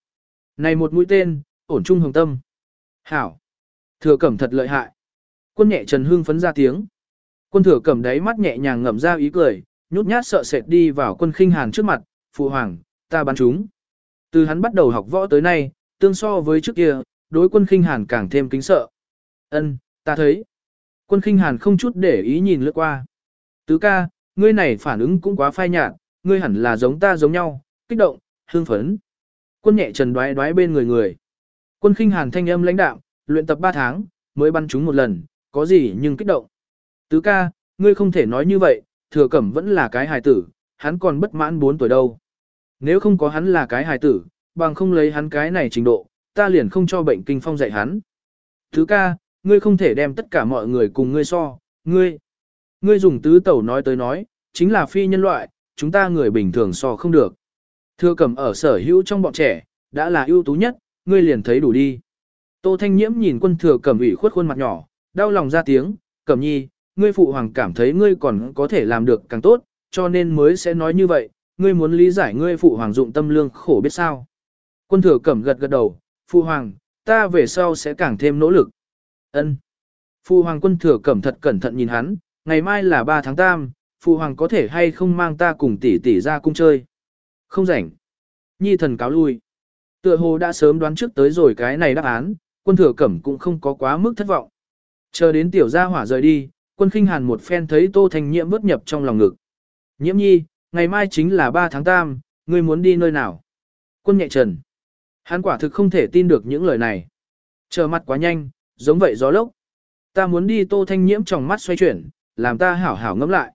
Này một mũi tên, ổn trung hồng tâm. Hảo! Thừa cẩm thật lợi hại. Quân nhẹ trần hương phấn ra tiếng. Quân thừa cẩm đáy mắt nhẹ nhàng ngậm ra ý cười, nhút nhát sợ sệt đi vào quân khinh hàn trước mặt, phụ hoàng, ta bắn chúng. Từ hắn bắt đầu học võ tới nay, tương so với trước kia, đối quân khinh hàn càng thêm kính sợ. Ân, ta thấy. Quân khinh hàn không chút để ý nhìn lướt qua. Tứ ca, ngươi này phản ứng cũng quá phai nhạt, ngươi hẳn là giống ta giống nhau, kích động, hương phấn. Quân nhẹ trần đoái đoái bên người người. Quân khinh hàn thanh âm lãnh đạo, luyện tập 3 tháng, mới bắn chúng một lần, có gì nhưng kích động. Tứ ca, ngươi không thể nói như vậy, thừa cẩm vẫn là cái hài tử, hắn còn bất mãn 4 tuổi đâu. Nếu không có hắn là cái hài tử, bằng không lấy hắn cái này trình độ, ta liền không cho bệnh kinh phong dạy hắn. Thứ ca, ngươi không thể đem tất cả mọi người cùng ngươi so, ngươi. Ngươi dùng tứ tẩu nói tới nói, chính là phi nhân loại, chúng ta người bình thường so không được. Thừa cẩm ở sở hữu trong bọn trẻ, đã là ưu tú nhất, ngươi liền thấy đủ đi. Tô Thanh Nhiễm nhìn quân thừa cẩm ủy khuất khuôn mặt nhỏ, đau lòng ra tiếng, cẩm nhi, ngươi phụ hoàng cảm thấy ngươi còn có thể làm được càng tốt, cho nên mới sẽ nói như vậy, ngươi muốn lý giải ngươi phụ hoàng dụng tâm lương khổ biết sao. Quân thừa cẩm gật gật đầu, phụ hoàng, ta về sau sẽ càng thêm nỗ lực. Ân. Phụ hoàng quân thừa cẩm thật cẩn thận nhìn hắn, ngày mai là 3 tháng 8, phụ hoàng có thể hay không mang ta cùng tỷ tỷ ra cung chơi. Không rảnh. Nhi thần cáo lui. Tựa hồ đã sớm đoán trước tới rồi cái này đáp án, quân thừa cẩm cũng không có quá mức thất vọng. Chờ đến tiểu gia hỏa rời đi, quân khinh hàn một phen thấy tô thành nhiễm vớt nhập trong lòng ngực. Nhiễm nhi, ngày mai chính là 3 tháng 8, ngươi muốn đi nơi nào? Quân nhẹ trần. Hắn quả thực không thể tin được những lời này. Chờ mặt quá nhanh, giống vậy gió lốc. Ta muốn đi tô thanh nhiễm trong mắt xoay chuyển, làm ta hảo hảo ngẫm lại.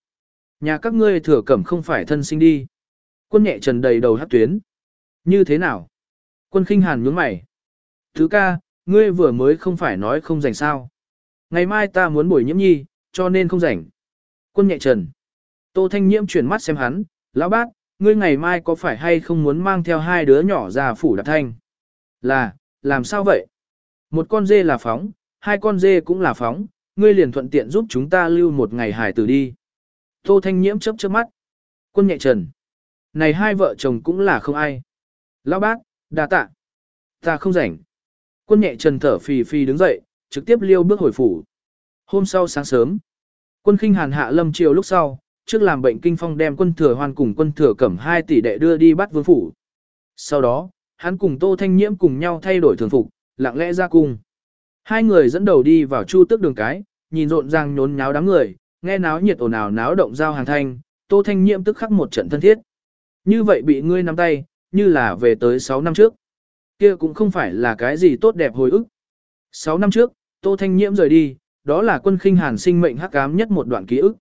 Nhà các ngươi thừa cẩm không phải thân sinh đi. Quân nhẹ trần đầy đầu hát tuyến. Như thế nào? Quân khinh hàn nhướng mày. Thứ ca, ngươi vừa mới không phải nói không rảnh sao. Ngày mai ta muốn buổi nhiễm nhi, cho nên không rảnh. Quân nhẹ trần. Tô thanh nhiễm chuyển mắt xem hắn, lão bác, ngươi ngày mai có phải hay không muốn mang theo hai đứa nhỏ ra phủ đạp thanh? Là, làm sao vậy? Một con dê là phóng, hai con dê cũng là phóng, ngươi liền thuận tiện giúp chúng ta lưu một ngày hải tử đi. Tô Thanh Nhiễm chớp chớp mắt. Quân nhẹ trần. Này hai vợ chồng cũng là không ai. Lão bác, đa tạ. Ta không rảnh. Quân nhẹ trần thở phì phì đứng dậy, trực tiếp liêu bước hồi phủ. Hôm sau sáng sớm, quân khinh hàn hạ lâm chiều lúc sau, trước làm bệnh kinh phong đem quân thừa hoan cùng quân thừa cẩm hai tỷ đệ đưa đi bắt vương phủ. Sau đó, hắn cùng Tô Thanh Nhiễm cùng nhau thay đổi thường phục, lặng lẽ ra cung. Hai người dẫn đầu đi vào chu tước đường cái, nhìn rộn ràng nhốn nháo đám người, nghe náo nhiệt ồn ào náo động giao hàng thanh, Tô Thanh Nhiễm tức khắc một trận thân thiết. Như vậy bị ngươi nắm tay, như là về tới 6 năm trước. Kia cũng không phải là cái gì tốt đẹp hồi ức. 6 năm trước, Tô Thanh Nhiễm rời đi, đó là quân khinh hàn sinh mệnh hắc ám nhất một đoạn ký ức.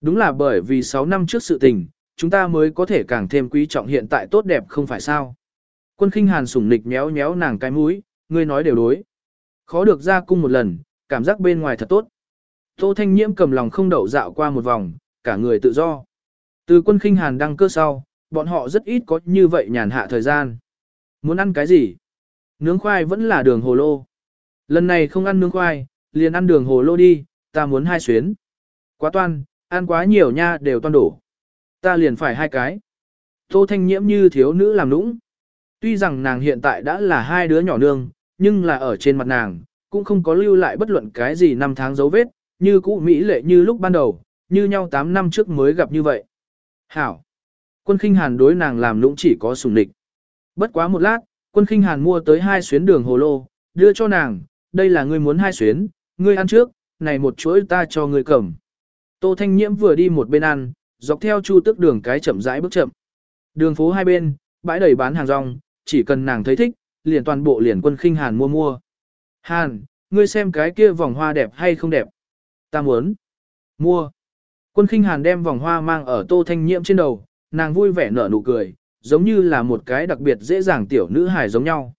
Đúng là bởi vì 6 năm trước sự tình, chúng ta mới có thể càng thêm quý trọng hiện tại tốt đẹp không phải sao. Quân khinh hàn sủng nịch méo méo nàng cái mũi, ngươi nói đều đối. Khó được ra cung một lần, cảm giác bên ngoài thật tốt. Tô Thanh Nhiễm cầm lòng không đậu dạo qua một vòng, cả người tự do. Từ quân khinh hàn đăng cơ sau, bọn họ rất ít có như vậy nhàn hạ thời gian. Muốn ăn cái gì? Nướng khoai vẫn là đường hồ lô. Lần này không ăn nướng khoai, liền ăn đường hồ lô đi, ta muốn hai xuyến. Quá toan, ăn quá nhiều nha đều toan đổ. Ta liền phải hai cái. Tô Thanh Nhiễm như thiếu nữ làm nũng. Tuy rằng nàng hiện tại đã là hai đứa nhỏ nương, nhưng là ở trên mặt nàng, cũng không có lưu lại bất luận cái gì năm tháng dấu vết, như cũ Mỹ lệ như lúc ban đầu, như nhau 8 năm trước mới gặp như vậy. Hảo! Quân khinh hàn đối nàng làm lũng chỉ có sùng địch. Bất quá một lát, quân khinh hàn mua tới hai xuyến đường hồ lô, đưa cho nàng, đây là ngươi muốn hai xuyến, ngươi ăn trước, này một chuỗi ta cho ngươi cầm. Tô Thanh Nhiễm vừa đi một bên ăn, dọc theo chu tức đường cái chậm rãi bước chậm. Đường phố hai bên, bãi đầy bán hàng rong, chỉ cần nàng thấy thích, liền toàn bộ liền quân khinh hàn mua mua. Hàn, ngươi xem cái kia vòng hoa đẹp hay không đẹp? Ta muốn. Mua. Quân khinh hàn đem vòng hoa mang ở tô thanh nhiễm trên đầu, nàng vui vẻ nở nụ cười, giống như là một cái đặc biệt dễ dàng tiểu nữ hài giống nhau.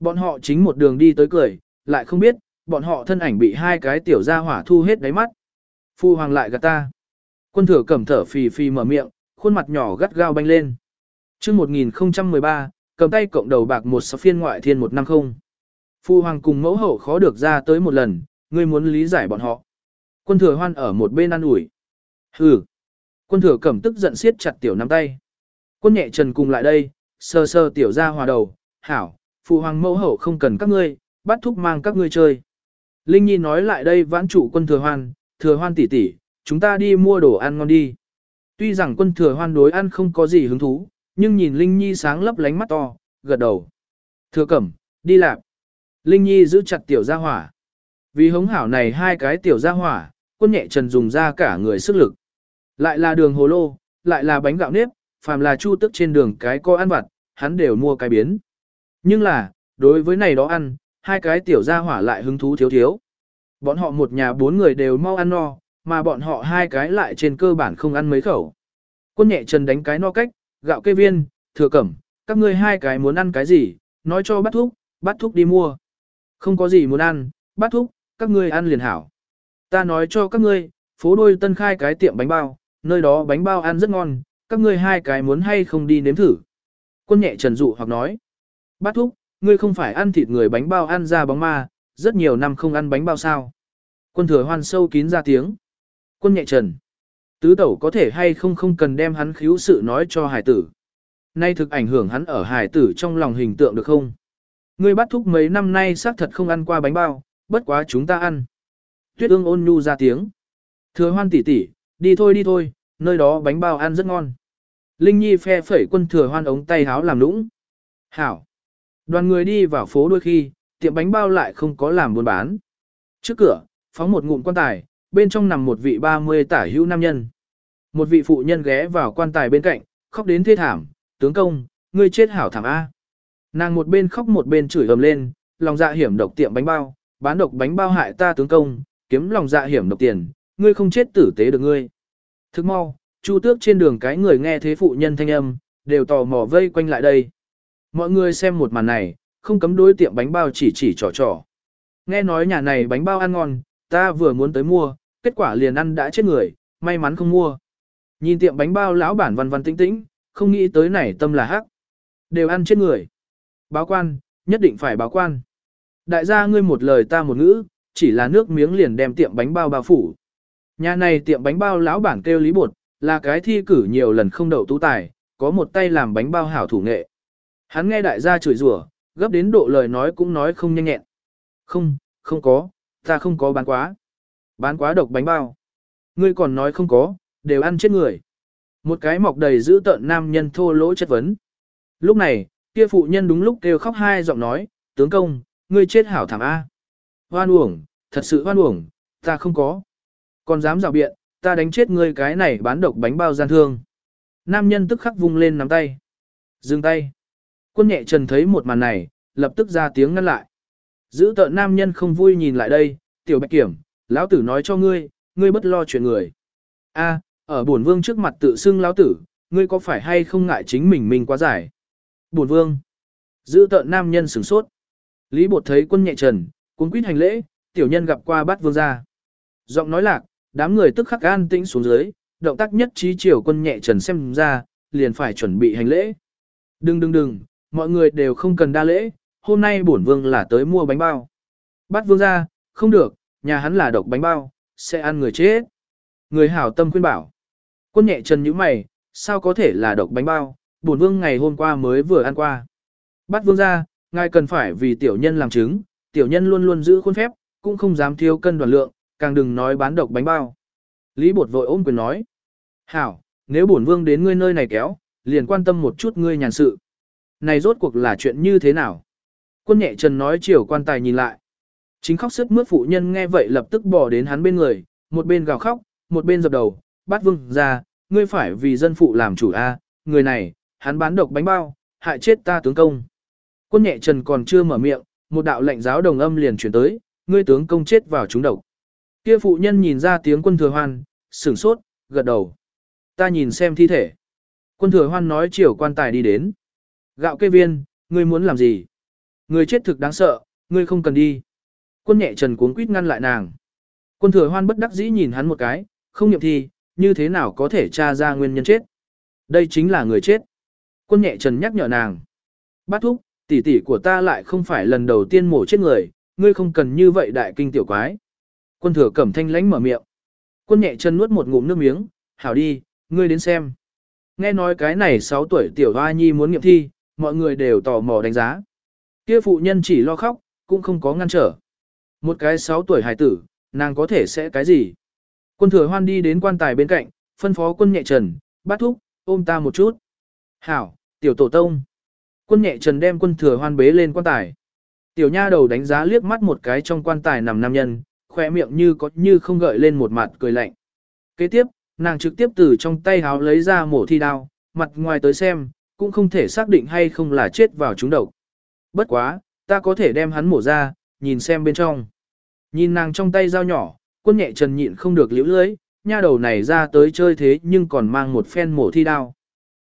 Bọn họ chính một đường đi tới cười, lại không biết, bọn họ thân ảnh bị hai cái tiểu gia hỏa thu hết đáy mắt. Phu hoàng lại gạt ta. Quân thừa cầm thở phì phì mở miệng, khuôn mặt nhỏ gắt gao banh lên. chương 1013, cầm tay cộng đầu bạc một sáu phiên ngoại thiên 150. Phu hoàng cùng mẫu hậu khó được ra tới một lần, ngươi muốn lý giải bọn họ. Quân thừa hoan ở một bên ăn ủi. Hừ. Quân thừa cẩm tức giận siết chặt tiểu nắm tay. Quân nhẹ trần cùng lại đây, sơ sơ tiểu ra hòa đầu, hảo, phụ hoàng mẫu hậu không cần các ngươi, bắt thúc mang các ngươi chơi. Linh Nhi nói lại đây vãn chủ quân thừa hoan, thừa hoan tỷ tỷ, chúng ta đi mua đồ ăn ngon đi. Tuy rằng quân thừa hoan đối ăn không có gì hứng thú, nhưng nhìn Linh Nhi sáng lấp lánh mắt to, gật đầu. Thừa cẩm, đi làm. Linh Nhi giữ chặt tiểu gia hỏa. Vì hống hảo này hai cái tiểu gia hỏa, quân nhẹ trần dùng ra cả người sức lực. Lại là đường hồ lô, lại là bánh gạo nếp, phàm là chu tức trên đường cái có ăn vặt, hắn đều mua cái biến. Nhưng là, đối với này đó ăn, hai cái tiểu gia hỏa lại hứng thú thiếu thiếu. Bọn họ một nhà bốn người đều mau ăn no, mà bọn họ hai cái lại trên cơ bản không ăn mấy khẩu. Quân nhẹ trần đánh cái no cách, gạo kê viên, thừa cẩm, các ngươi hai cái muốn ăn cái gì, nói cho bắt thúc, bắt thúc đi mua. Không có gì muốn ăn, bắt thúc, các ngươi ăn liền hảo. Ta nói cho các ngươi, phố đôi tân khai cái tiệm bánh bao, nơi đó bánh bao ăn rất ngon, các ngươi hai cái muốn hay không đi nếm thử. Quân nhẹ trần dụ hoặc nói, Bát thúc, ngươi không phải ăn thịt người bánh bao ăn ra bóng ma, rất nhiều năm không ăn bánh bao sao. Quân thừa hoan sâu kín ra tiếng. Quân nhẹ trần, tứ tẩu có thể hay không không cần đem hắn khiếu sự nói cho hải tử. Nay thực ảnh hưởng hắn ở hải tử trong lòng hình tượng được không? Ngươi bắt thúc mấy năm nay xác thật không ăn qua bánh bao, bất quá chúng ta ăn. Tuyết ương ôn nhu ra tiếng. Thừa hoan tỷ tỷ, đi thôi đi thôi, nơi đó bánh bao ăn rất ngon. Linh Nhi phe phẩy quân thừa hoan ống tay háo làm lũng. Hảo. Đoàn người đi vào phố đôi khi, tiệm bánh bao lại không có làm buôn bán. Trước cửa, phóng một ngụm quan tài, bên trong nằm một vị 30 tả hữu nam nhân. Một vị phụ nhân ghé vào quan tài bên cạnh, khóc đến thê thảm, tướng công, ngươi chết hảo thảm A. Nàng một bên khóc một bên chửi ầm lên, lòng dạ hiểm độc tiệm bánh bao, bán độc bánh bao hại ta tướng công, kiếm lòng dạ hiểm độc tiền, ngươi không chết tử tế được ngươi. Thức mau, Chu Tước trên đường cái người nghe thế phụ nhân thanh âm, đều tò mò vây quanh lại đây. Mọi người xem một màn này, không cấm đối tiệm bánh bao chỉ chỉ trò trò. Nghe nói nhà này bánh bao ăn ngon, ta vừa muốn tới mua, kết quả liền ăn đã chết người, may mắn không mua. Nhìn tiệm bánh bao lão bản văn văn tĩnh tĩnh, không nghĩ tới này tâm là hắc. Đều ăn chết người. Báo quan, nhất định phải báo quan. Đại gia ngươi một lời ta một ngữ, chỉ là nước miếng liền đem tiệm bánh bao bao phủ. Nhà này tiệm bánh bao lão bản kêu Lý Bột, là cái thi cử nhiều lần không đậu tú tài, có một tay làm bánh bao hảo thủ nghệ. Hắn nghe đại gia chửi rủa, gấp đến độ lời nói cũng nói không nhanh nhẹn. Không, không có, ta không có bán quá. Bán quá độc bánh bao. Ngươi còn nói không có, đều ăn chết người. Một cái mọc đầy giữ tợn nam nhân thô lỗ chất vấn. Lúc này, kia phụ nhân đúng lúc kêu khóc hai giọng nói, tướng công, ngươi chết hảo thảm A. Hoan uổng, thật sự hoan uổng, ta không có. Còn dám rào biện, ta đánh chết ngươi cái này bán độc bánh bao gian thương. Nam nhân tức khắc vung lên nắm tay. Dừng tay. Quân nhẹ trần thấy một màn này, lập tức ra tiếng ngăn lại. Giữ tợn nam nhân không vui nhìn lại đây, tiểu bạch kiểm, lão tử nói cho ngươi, ngươi bất lo chuyện người. A, ở bổn vương trước mặt tự xưng lão tử, ngươi có phải hay không ngại chính mình mình quá giải? Bổn vương. Giữ tợn nam nhân sửng sốt. Lý bột thấy quân nhẹ trần, cuốn quýt hành lễ, tiểu nhân gặp qua bát vương gia. Giọng nói lạc, đám người tức khắc an tĩnh xuống dưới, động tác nhất trí chiều quân nhẹ trần xem ra, liền phải chuẩn bị hành lễ. Đừng đừng đừng, mọi người đều không cần đa lễ, hôm nay bổn vương là tới mua bánh bao. Bát vương gia, không được, nhà hắn là độc bánh bao, sẽ ăn người chết. Người hảo tâm khuyên bảo. Quân nhẹ trần như mày, sao có thể là độc bánh bao, bổn vương ngày hôm qua mới vừa ăn qua. Bát vương gia, ngài cần phải vì tiểu nhân làm chứng, tiểu nhân luôn luôn giữ khuôn phép, cũng không dám thiếu cân đoàn lượng, càng đừng nói bán độc bánh bao. Lý bột vội ôm quyền nói. Hảo, nếu bổn vương đến ngươi nơi này kéo, liền quan tâm một chút ngươi nhàn sự. Này rốt cuộc là chuyện như thế nào? Quân nhẹ trần nói chiều quan tài nhìn lại. Chính khóc sức mướt phụ nhân nghe vậy lập tức bỏ đến hắn bên người, một bên gào khóc, một bên dập đầu, bắt vương ra, ngươi phải vì dân phụ làm chủ a, người này, hắn bán độc bánh bao, hại chết ta tướng công. Quân nhẹ trần còn chưa mở miệng, một đạo lệnh giáo đồng âm liền chuyển tới, ngươi tướng công chết vào chúng độc. Kia phụ nhân nhìn ra tiếng quân thừa hoan, sửng sốt, gật đầu. Ta nhìn xem thi thể. Quân thừa hoan nói chiều quan tài đi đến. Gạo kê viên, ngươi muốn làm gì? ngươi chết thực đáng sợ, ngươi không cần đi. Quân nhẹ trần cuống quýt ngăn lại nàng. Quân thừa hoan bất đắc dĩ nhìn hắn một cái, không nghiệm thi, như thế nào có thể tra ra nguyên nhân chết. Đây chính là người chết. Quân nhẹ trần nhắc nhở nàng. Bát thúc, tỷ tỷ của ta lại không phải lần đầu tiên mổ chết người, ngươi không cần như vậy đại kinh tiểu quái. Quân thừa cẩm thanh lánh mở miệng. Quân nhẹ chân nuốt một ngụm nước miếng, hảo đi, ngươi đến xem. Nghe nói cái này 6 tuổi tiểu hoa nhi muốn nghiệm thi, mọi người đều tò mò đánh giá. Kia phụ nhân chỉ lo khóc, cũng không có ngăn trở. Một cái 6 tuổi hài tử, nàng có thể sẽ cái gì? Quân thừa hoan đi đến quan tài bên cạnh, phân phó quân nhẹ trần, bắt thúc, ôm ta một chút. Hảo, tiểu tổ tông. Quân nhẹ trần đem quân thừa hoan bế lên quan tài. Tiểu nha đầu đánh giá liếc mắt một cái trong quan tài nằm nam nhân, khỏe miệng như có như không gợi lên một mặt cười lạnh. Kế tiếp, nàng trực tiếp từ trong tay háo lấy ra mổ thi đao, mặt ngoài tới xem, cũng không thể xác định hay không là chết vào trúng độc. Bất quá, ta có thể đem hắn mổ ra, nhìn xem bên trong. Nhìn nàng trong tay dao nhỏ, quân nhẹ trần nhịn không được liễu lưới, nha đầu này ra tới chơi thế nhưng còn mang một phen mổ thi đao.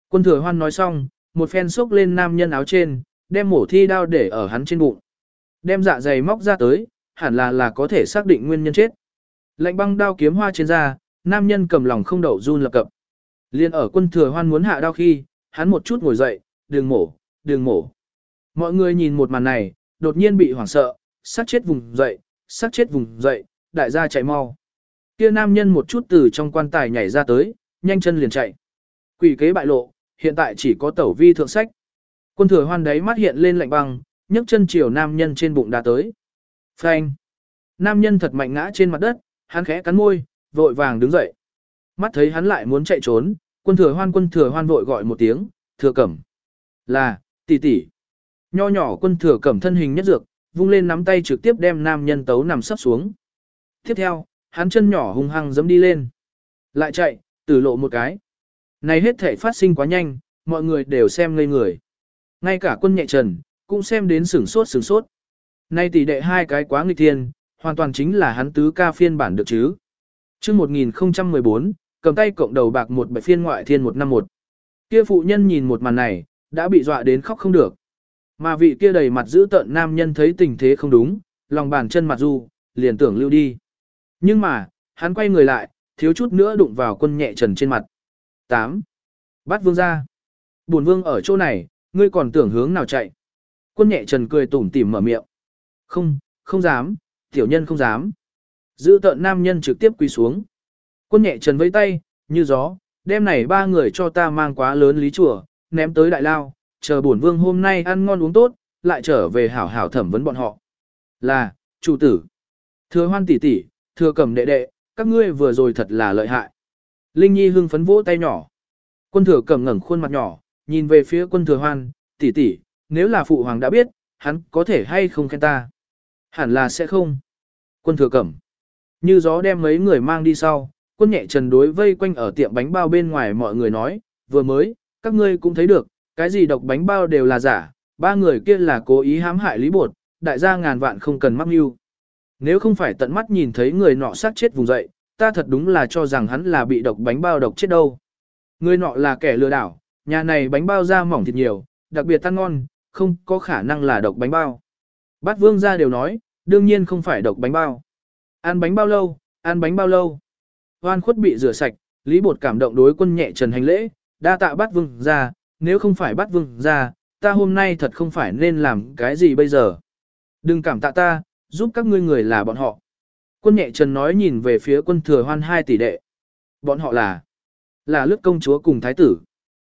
Quân thừa hoan nói xong, một phen xốc lên nam nhân áo trên, đem mổ thi đao để ở hắn trên bụng. Đem dạ dày móc ra tới, hẳn là là có thể xác định nguyên nhân chết. Lạnh băng đao kiếm hoa trên da, nam nhân cầm lòng không đậu run lập cập. Liên ở quân thừa hoan muốn hạ đao khi, hắn một chút ngồi dậy, đường mổ, đường mổ. Mọi người nhìn một màn này, đột nhiên bị hoảng sợ, sát chết vùng dậy, sát chết vùng dậy, đại gia chạy mau. Kia nam nhân một chút từ trong quan tài nhảy ra tới, nhanh chân liền chạy. Quỷ kế bại lộ, hiện tại chỉ có tẩu vi thượng sách. Quân thừa hoan đấy mắt hiện lên lạnh băng, nhấc chân chiều nam nhân trên bụng đã tới. Phanh. Nam nhân thật mạnh ngã trên mặt đất, hắn khẽ cắn môi, vội vàng đứng dậy. Mắt thấy hắn lại muốn chạy trốn, quân thừa hoan quân thừa hoan vội gọi một tiếng, thừa cẩm. Là, tỷ tỷ. Nho nhỏ quân thừa cẩm thân hình nhất dược, vung lên nắm tay trực tiếp đem nam nhân tấu nằm sắp xuống. Tiếp theo, hắn chân nhỏ hung hăng giẫm đi lên. Lại chạy, tử lộ một cái. Này hết thể phát sinh quá nhanh, mọi người đều xem ngây người. Ngay cả quân nhẹ trần, cũng xem đến sửng sốt sửng sốt. Nay tỷ đệ hai cái quá nghịch thiên, hoàn toàn chính là hắn tứ ca phiên bản được chứ. Trước 1014, cầm tay cộng đầu bạc một bảy phiên ngoại thiên 151. Kia phụ nhân nhìn một màn này, đã bị dọa đến khóc không được. Mà vị kia đầy mặt giữ tợn nam nhân thấy tình thế không đúng, lòng bàn chân mặt du, liền tưởng lưu đi. Nhưng mà, hắn quay người lại, thiếu chút nữa đụng vào quân nhẹ trần trên mặt. 8. Bắt vương ra. Bổn vương ở chỗ này, ngươi còn tưởng hướng nào chạy. Quân nhẹ trần cười tủm tỉm mở miệng. Không, không dám, tiểu nhân không dám. Giữ tợn nam nhân trực tiếp quỳ xuống. Quân nhẹ trần với tay, như gió, đêm này ba người cho ta mang quá lớn lý chùa, ném tới đại lao, chờ bổn vương hôm nay ăn ngon uống tốt, lại trở về hảo hảo thẩm vấn bọn họ. Là, chủ tử, thừa hoan tỷ tỷ, thừa cầm đệ đệ, các ngươi vừa rồi thật là lợi hại. Linh Nhi hưng phấn vỗ tay nhỏ. Quân thừa cầm ngẩng khuôn mặt nhỏ, nhìn về phía quân thừa hoan, tỷ tỷ, nếu là phụ hoàng đã biết, hắn có thể hay không khen ta. Hẳn là sẽ không. Quân thừa cẩm. Như gió đem mấy người mang đi sau, quân nhẹ trần đối vây quanh ở tiệm bánh bao bên ngoài mọi người nói, vừa mới, các ngươi cũng thấy được, cái gì độc bánh bao đều là giả, ba người kia là cố ý hãm hại lý bột, đại gia ngàn vạn không cần mắc mưu. Nếu không phải tận mắt nhìn thấy người nọ sát chết vùng dậy, ta thật đúng là cho rằng hắn là bị độc bánh bao độc chết đâu. Người nọ là kẻ lừa đảo, nhà này bánh bao da mỏng thịt nhiều, đặc biệt tan ngon, không có khả năng là độc bánh bao. Bát vương gia đều nói, đương nhiên không phải độc bánh bao. Ăn bánh bao lâu, ăn bánh bao lâu. Hoan khuất bị rửa sạch, Lý Bột cảm động đối quân nhẹ trần hành lễ, đa tạ bát vương gia, nếu không phải bát vương gia, ta hôm nay thật không phải nên làm cái gì bây giờ. Đừng cảm tạ ta, giúp các ngươi người là bọn họ. Quân nhẹ trần nói nhìn về phía quân thừa hoan hai tỷ đệ. Bọn họ là, là lướt công chúa cùng thái tử.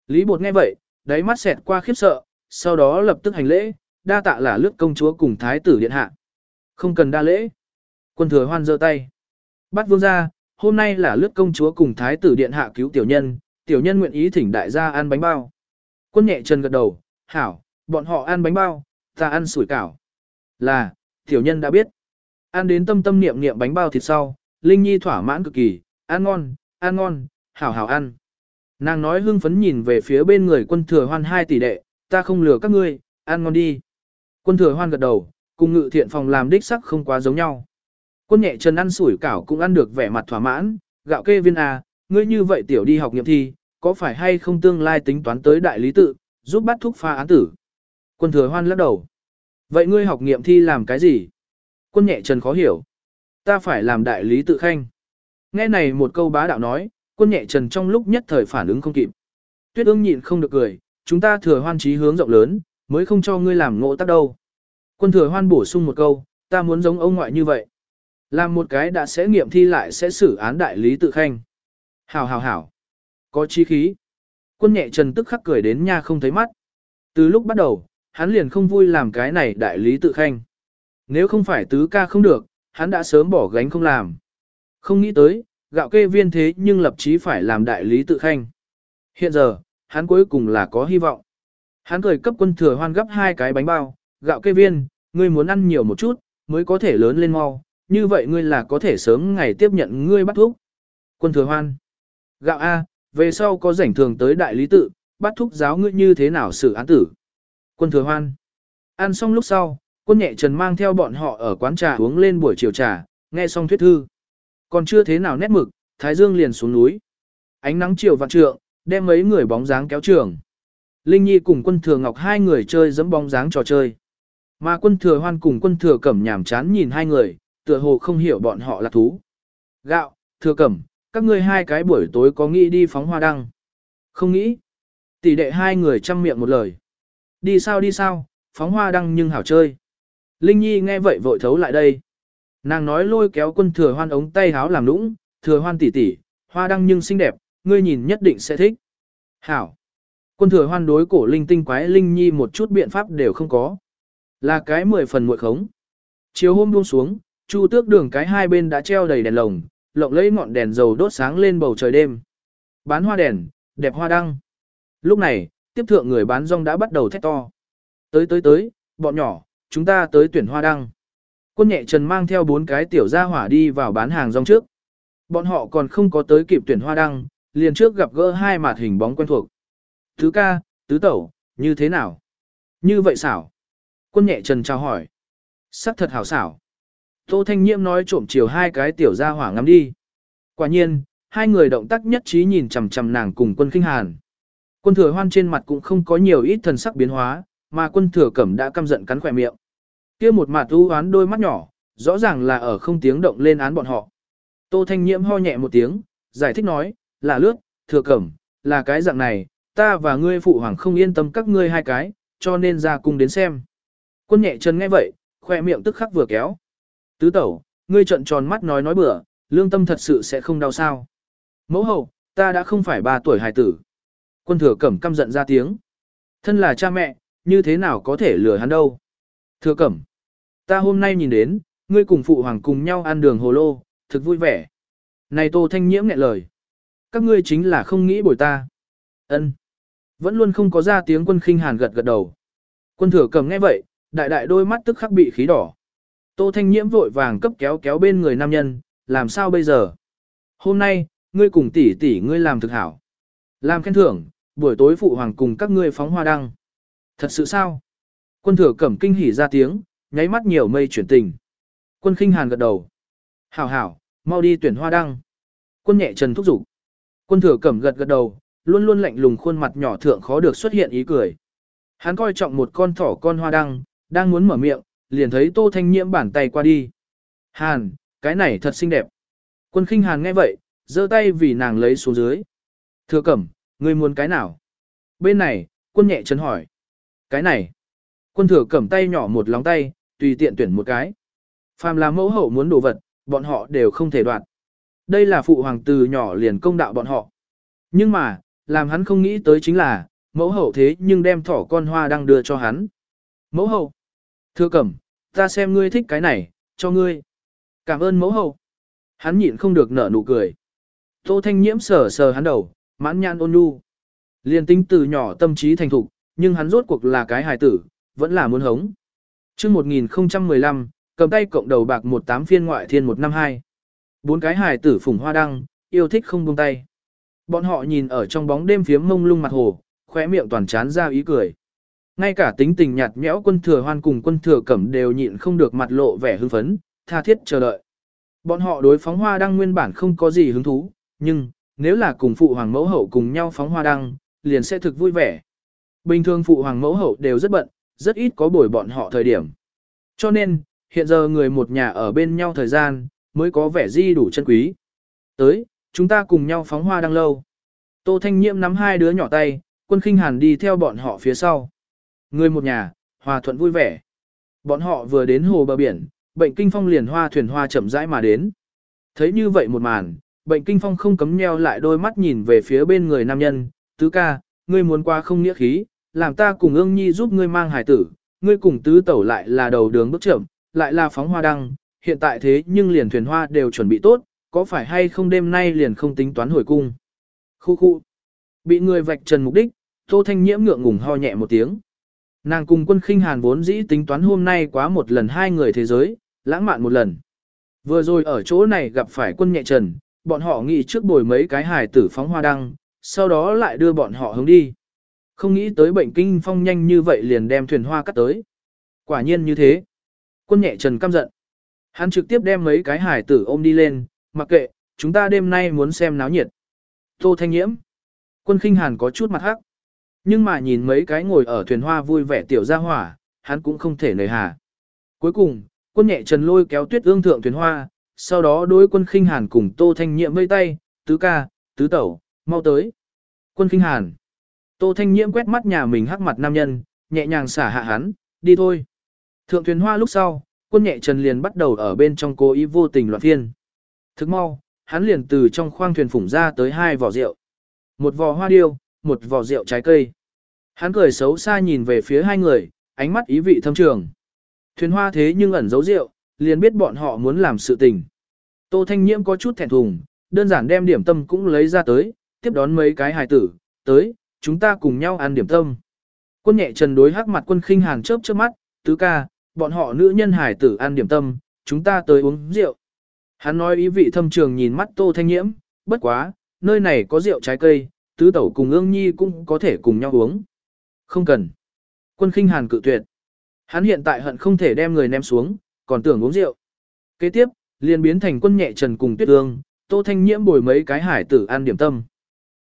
Lý Bột nghe vậy, đáy mắt xẹt qua khiếp sợ, sau đó lập tức hành lễ, đa tạ là lướt công chúa cùng thái tử điện hạ. Không cần đa lễ. Quân thừa hoan giơ tay. Bắt vương ra, hôm nay là lướt công chúa cùng thái tử điện hạ cứu tiểu nhân, tiểu nhân nguyện ý thỉnh đại gia ăn bánh bao. Quân nhẹ chân gật đầu, hảo, bọn họ ăn bánh bao, ta ăn sủi cảo. Là, tiểu nhân đã biết. Ăn đến tâm tâm niệm niệm bánh bao thịt sau, Linh Nhi thỏa mãn cực kỳ, ăn ngon, ăn ngon, hảo hảo ăn. Nàng nói hưng phấn nhìn về phía bên người quân thừa hoan hai tỷ đệ, ta không lừa các ngươi, ăn ngon đi. Quân thừa hoan gật đầu, cùng ngự thiện phòng làm đích sắc không quá giống nhau. Quân nhẹ chân ăn sủi cảo cũng ăn được vẻ mặt thỏa mãn, gạo kê viên à, ngươi như vậy tiểu đi học nghiệm thi, có phải hay không tương lai tính toán tới đại lý tự, giúp bắt thúc pha án tử. Quân thừa hoan lắc đầu. Vậy ngươi học nghiệm thi làm cái gì? Quân nhẹ trần khó hiểu. Ta phải làm đại lý tự khanh. Nghe này một câu bá đạo nói, quân nhẹ trần trong lúc nhất thời phản ứng không kịp. Tuyết ương nhịn không được cười, chúng ta thừa hoan trí hướng rộng lớn, mới không cho ngươi làm ngộ tác đâu. Quân thừa hoan bổ sung một câu, ta muốn giống ông ngoại như vậy. Làm một cái đã sẽ nghiệm thi lại sẽ xử án đại lý tự khanh. Hảo hảo hảo. Có chi khí. Quân nhẹ trần tức khắc cười đến nha không thấy mắt. Từ lúc bắt đầu, hắn liền không vui làm cái này đại lý tự khanh. Nếu không phải tứ ca không được, hắn đã sớm bỏ gánh không làm. Không nghĩ tới, gạo kê viên thế nhưng lập chí phải làm đại lý tự khanh. Hiện giờ, hắn cuối cùng là có hy vọng. Hắn cười cấp quân thừa hoan gấp hai cái bánh bao, gạo kê viên, ngươi muốn ăn nhiều một chút, mới có thể lớn lên mau, như vậy ngươi là có thể sớm ngày tiếp nhận ngươi bắt thuốc. Quân thừa hoan. Gạo A, về sau có rảnh thường tới đại lý tự, bắt thúc giáo ngươi như thế nào xử án tử. Quân thừa hoan. Ăn xong lúc sau, quân nhẹ trần mang theo bọn họ ở quán trà uống lên buổi chiều trà, nghe xong thuyết thư. Còn chưa thế nào nét mực, Thái Dương liền xuống núi. Ánh nắng chiều vạn trượng, đem mấy người bóng dáng kéo trường. Linh Nhi cùng quân thừa ngọc hai người chơi dẫm bóng dáng trò chơi. Mà quân thừa hoan cùng quân thừa cẩm nhảm chán nhìn hai người, tựa hồ không hiểu bọn họ là thú. Gạo, thừa cẩm, các ngươi hai cái buổi tối có nghĩ đi phóng hoa đăng? Không nghĩ. Tỷ đệ hai người chăm miệng một lời. Đi sao đi sao, phóng hoa đăng nhưng hảo chơi. Linh Nhi nghe vậy vội thấu lại đây. Nàng nói lôi kéo quân thừa hoan ống tay háo làm nũng, thừa hoan tỷ tỷ, hoa đăng nhưng xinh đẹp, ngươi nhìn nhất định sẽ thích. Hảo. Quân thừa hoan đối cổ linh tinh quái Linh Nhi một chút biện pháp đều không có. Là cái mười phần muội khống. Chiều hôm buông xuống, chu tước đường cái hai bên đã treo đầy đèn lồng, lộng lấy ngọn đèn dầu đốt sáng lên bầu trời đêm. Bán hoa đèn, đẹp hoa đăng. Lúc này, tiếp thượng người bán rong đã bắt đầu thét to. Tới tới tới, bọn nhỏ, chúng ta tới tuyển hoa đăng. Quân nhẹ trần mang theo bốn cái tiểu gia hỏa đi vào bán hàng rong trước. Bọn họ còn không có tới kịp tuyển hoa đăng, liền trước gặp gỡ hai mặt hình bóng quen thuộc. Thứ ca, tứ tẩu, như thế nào? Như vậy xảo. Quân nhẹ trần chào hỏi. Sắc thật hảo xảo. Tô Thanh Nhiễm nói trộm chiều hai cái tiểu gia hỏa ngắm đi. Quả nhiên, hai người động tác nhất trí nhìn chằm chằm nàng cùng quân kinh hàn. Quân thừa hoan trên mặt cũng không có nhiều ít thần sắc biến hóa, mà quân thừa cẩm đã căm giận cắn khỏe miệng. kia một mặt u oán đôi mắt nhỏ, rõ ràng là ở không tiếng động lên án bọn họ. Tô Thanh Nhiễm ho nhẹ một tiếng, giải thích nói, là lướt, thừa cẩm, là cái dạng này, ta và ngươi phụ hoàng không yên tâm các ngươi hai cái, cho nên ra cùng đến xem. Quân nhẹ chân nghe vậy, khoe miệng tức khắc vừa kéo. Tứ tẩu, ngươi trận tròn mắt nói nói bừa, lương tâm thật sự sẽ không đau sao. Mẫu hậu, ta đã không phải ba tuổi hài tử. Quân thừa cẩm căm giận ra tiếng. Thân là cha mẹ, như thế nào có thể lừa hắn đâu. Thừa cẩm, ta hôm nay nhìn đến, ngươi cùng phụ hoàng cùng nhau ăn đường hồ lô, thực vui vẻ. Này tô thanh nhiễm nghẹn lời. Các ngươi chính là không nghĩ bồi ta. ân Vẫn luôn không có ra tiếng quân khinh hàn gật gật đầu. Quân thừa cầm nghe vậy, đại đại đôi mắt tức khắc bị khí đỏ. Tô Thanh Nhiễm vội vàng cấp kéo kéo bên người nam nhân, làm sao bây giờ? Hôm nay, ngươi cùng tỷ tỷ ngươi làm thực hảo. Làm khen thưởng, buổi tối phụ hoàng cùng các ngươi phóng hoa đăng. Thật sự sao? Quân thừa cẩm kinh hỉ ra tiếng, nháy mắt nhiều mây chuyển tình. Quân khinh hàn gật đầu. Hảo hảo, mau đi tuyển hoa đăng. Quân nhẹ trần thúc giục. Quân thừa cẩm gật gật đầu, luôn luôn lạnh lùng khuôn mặt nhỏ thượng khó được xuất hiện ý cười. Hắn coi trọng một con thỏ con hoa đăng, đang muốn mở miệng, liền thấy Tô Thanh Nhiễm bàn tay qua đi. Hàn, cái này thật xinh đẹp. Quân khinh Hàn nghe vậy, giơ tay vì nàng lấy xuống dưới. Thừa cẩm, ngươi muốn cái nào? Bên này, quân nhẹ trần hỏi. Cái này. Quân thừa cầm tay nhỏ một lóng tay, tùy tiện tuyển một cái. Phàm là mẫu hậu muốn đồ vật, bọn họ đều không thể đoạt. Đây là phụ hoàng từ nhỏ liền công đạo bọn họ. Nhưng mà, làm hắn không nghĩ tới chính là, mẫu hậu thế nhưng đem thỏ con hoa đang đưa cho hắn. Mẫu hậu, Thưa cẩm, ta xem ngươi thích cái này, cho ngươi. Cảm ơn mẫu hậu. Hắn nhịn không được nở nụ cười. Tô Thanh Nhiễm sờ sờ hắn đầu, mãn nhãn ôn nhu. Liên tính từ nhỏ tâm trí thành thục, nhưng hắn rốt cuộc là cái hài tử, vẫn là muốn hống. Trước 1015, cầm tay cộng đầu bạc 18 phiên ngoại thiên 152. Bốn cái hài tử phùng hoa đăng, yêu thích không buông tay. Bọn họ nhìn ở trong bóng đêm phía mông lung mặt hồ, khóe miệng toàn chán ra ý cười. Ngay cả tính tình nhạt nhẽo quân thừa hoan cùng quân thừa cẩm đều nhịn không được mặt lộ vẻ hưng phấn, tha thiết chờ đợi. Bọn họ đối phóng hoa đăng nguyên bản không có gì hứng thú, nhưng, nếu là cùng phụ hoàng mẫu hậu cùng nhau phóng hoa đăng, liền sẽ thực vui vẻ. Bình thường phụ hoàng mẫu hậu đều rất bận, rất ít có buổi bọn họ thời điểm. Cho nên, hiện giờ người một nhà ở bên nhau thời gian, mới có vẻ di đủ chân quý. Tới, chúng ta cùng nhau phóng hoa đăng lâu. Tô Thanh Nhiễm nắm hai đứa nhỏ tay, quân khinh hàn đi theo bọn họ phía sau. Người một nhà, hòa thuận vui vẻ. Bọn họ vừa đến hồ bờ biển, bệnh kinh phong liền hoa thuyền hoa chậm rãi mà đến. Thấy như vậy một màn, bệnh kinh phong không cấm nheo lại đôi mắt nhìn về phía bên người nam nhân, tứ ca, ngươi muốn qua không nghĩa khí, làm ta cùng ương nhi giúp ngươi mang hải tử, ngươi cùng tứ tẩu lại là đầu đường bước chậm, lại là phóng hoa đăng, hiện tại thế nhưng liền thuyền hoa đều chuẩn bị tốt, có phải hay không đêm nay liền không tính toán hồi cung. Khu khu, bị người vạch trần mục đích, tô thanh nhiễm ngượng ngùng ho nhẹ một tiếng. Nàng cùng quân khinh hàn vốn dĩ tính toán hôm nay quá một lần hai người thế giới, lãng mạn một lần. Vừa rồi ở chỗ này gặp phải quân nhẹ trần, bọn họ nghĩ trước bồi mấy cái hài tử phóng hoa đăng, sau đó lại đưa bọn họ hướng đi. Không nghĩ tới bệnh kinh phong nhanh như vậy liền đem thuyền hoa cắt tới. Quả nhiên như thế. Quân nhẹ trần căm giận. Hắn trực tiếp đem mấy cái hải tử ôm đi lên, mặc kệ, chúng ta đêm nay muốn xem náo nhiệt. Tô Thanh Nhiễm. Quân khinh hàn có chút mặt hắc. Nhưng mà nhìn mấy cái ngồi ở thuyền hoa vui vẻ tiểu gia hỏa, hắn cũng không thể nời hà. Cuối cùng, quân nhẹ trần lôi kéo tuyết ương thượng thuyền hoa, sau đó đối quân khinh hàn cùng Tô Thanh Nhiễm vây tay, tứ ca, tứ tẩu, mau tới. Quân khinh hàn. Tô Thanh Nhiễm quét mắt nhà mình hắc mặt nam nhân, nhẹ nhàng xả hạ hắn, đi thôi. Thượng thuyền hoa lúc sau, quân nhẹ trần liền bắt đầu ở bên trong cố ý vô tình loạn phiên. Thức mau, hắn liền từ trong khoang thuyền phủng ra tới hai vỏ rượu. Một vò hoa điêu, một vò rượu trái cây. Hắn cười xấu xa nhìn về phía hai người, ánh mắt ý vị thâm trường. Thuyền hoa thế nhưng ẩn giấu rượu, liền biết bọn họ muốn làm sự tình. Tô Thanh Nhiễm có chút thẹn thùng, đơn giản đem điểm tâm cũng lấy ra tới, tiếp đón mấy cái hài tử, tới, chúng ta cùng nhau ăn điểm tâm. Quân nhẹ trần đối hắc mặt quân khinh hàng chớp chớp mắt, tứ ca, bọn họ nữ nhân hài tử ăn điểm tâm, chúng ta tới uống rượu. Hắn nói ý vị thâm trường nhìn mắt Tô Thanh Nhiễm, bất quá, nơi này có rượu trái cây, tứ tẩu cùng ương nhi cũng có thể cùng nhau uống. Không cần. Quân khinh hàn cự tuyệt. Hắn hiện tại hận không thể đem người ném xuống, còn tưởng uống rượu. Kế tiếp, liền biến thành quân nhẹ trần cùng tuyết ương, tô thanh nhiễm bồi mấy cái hải tử ăn điểm tâm.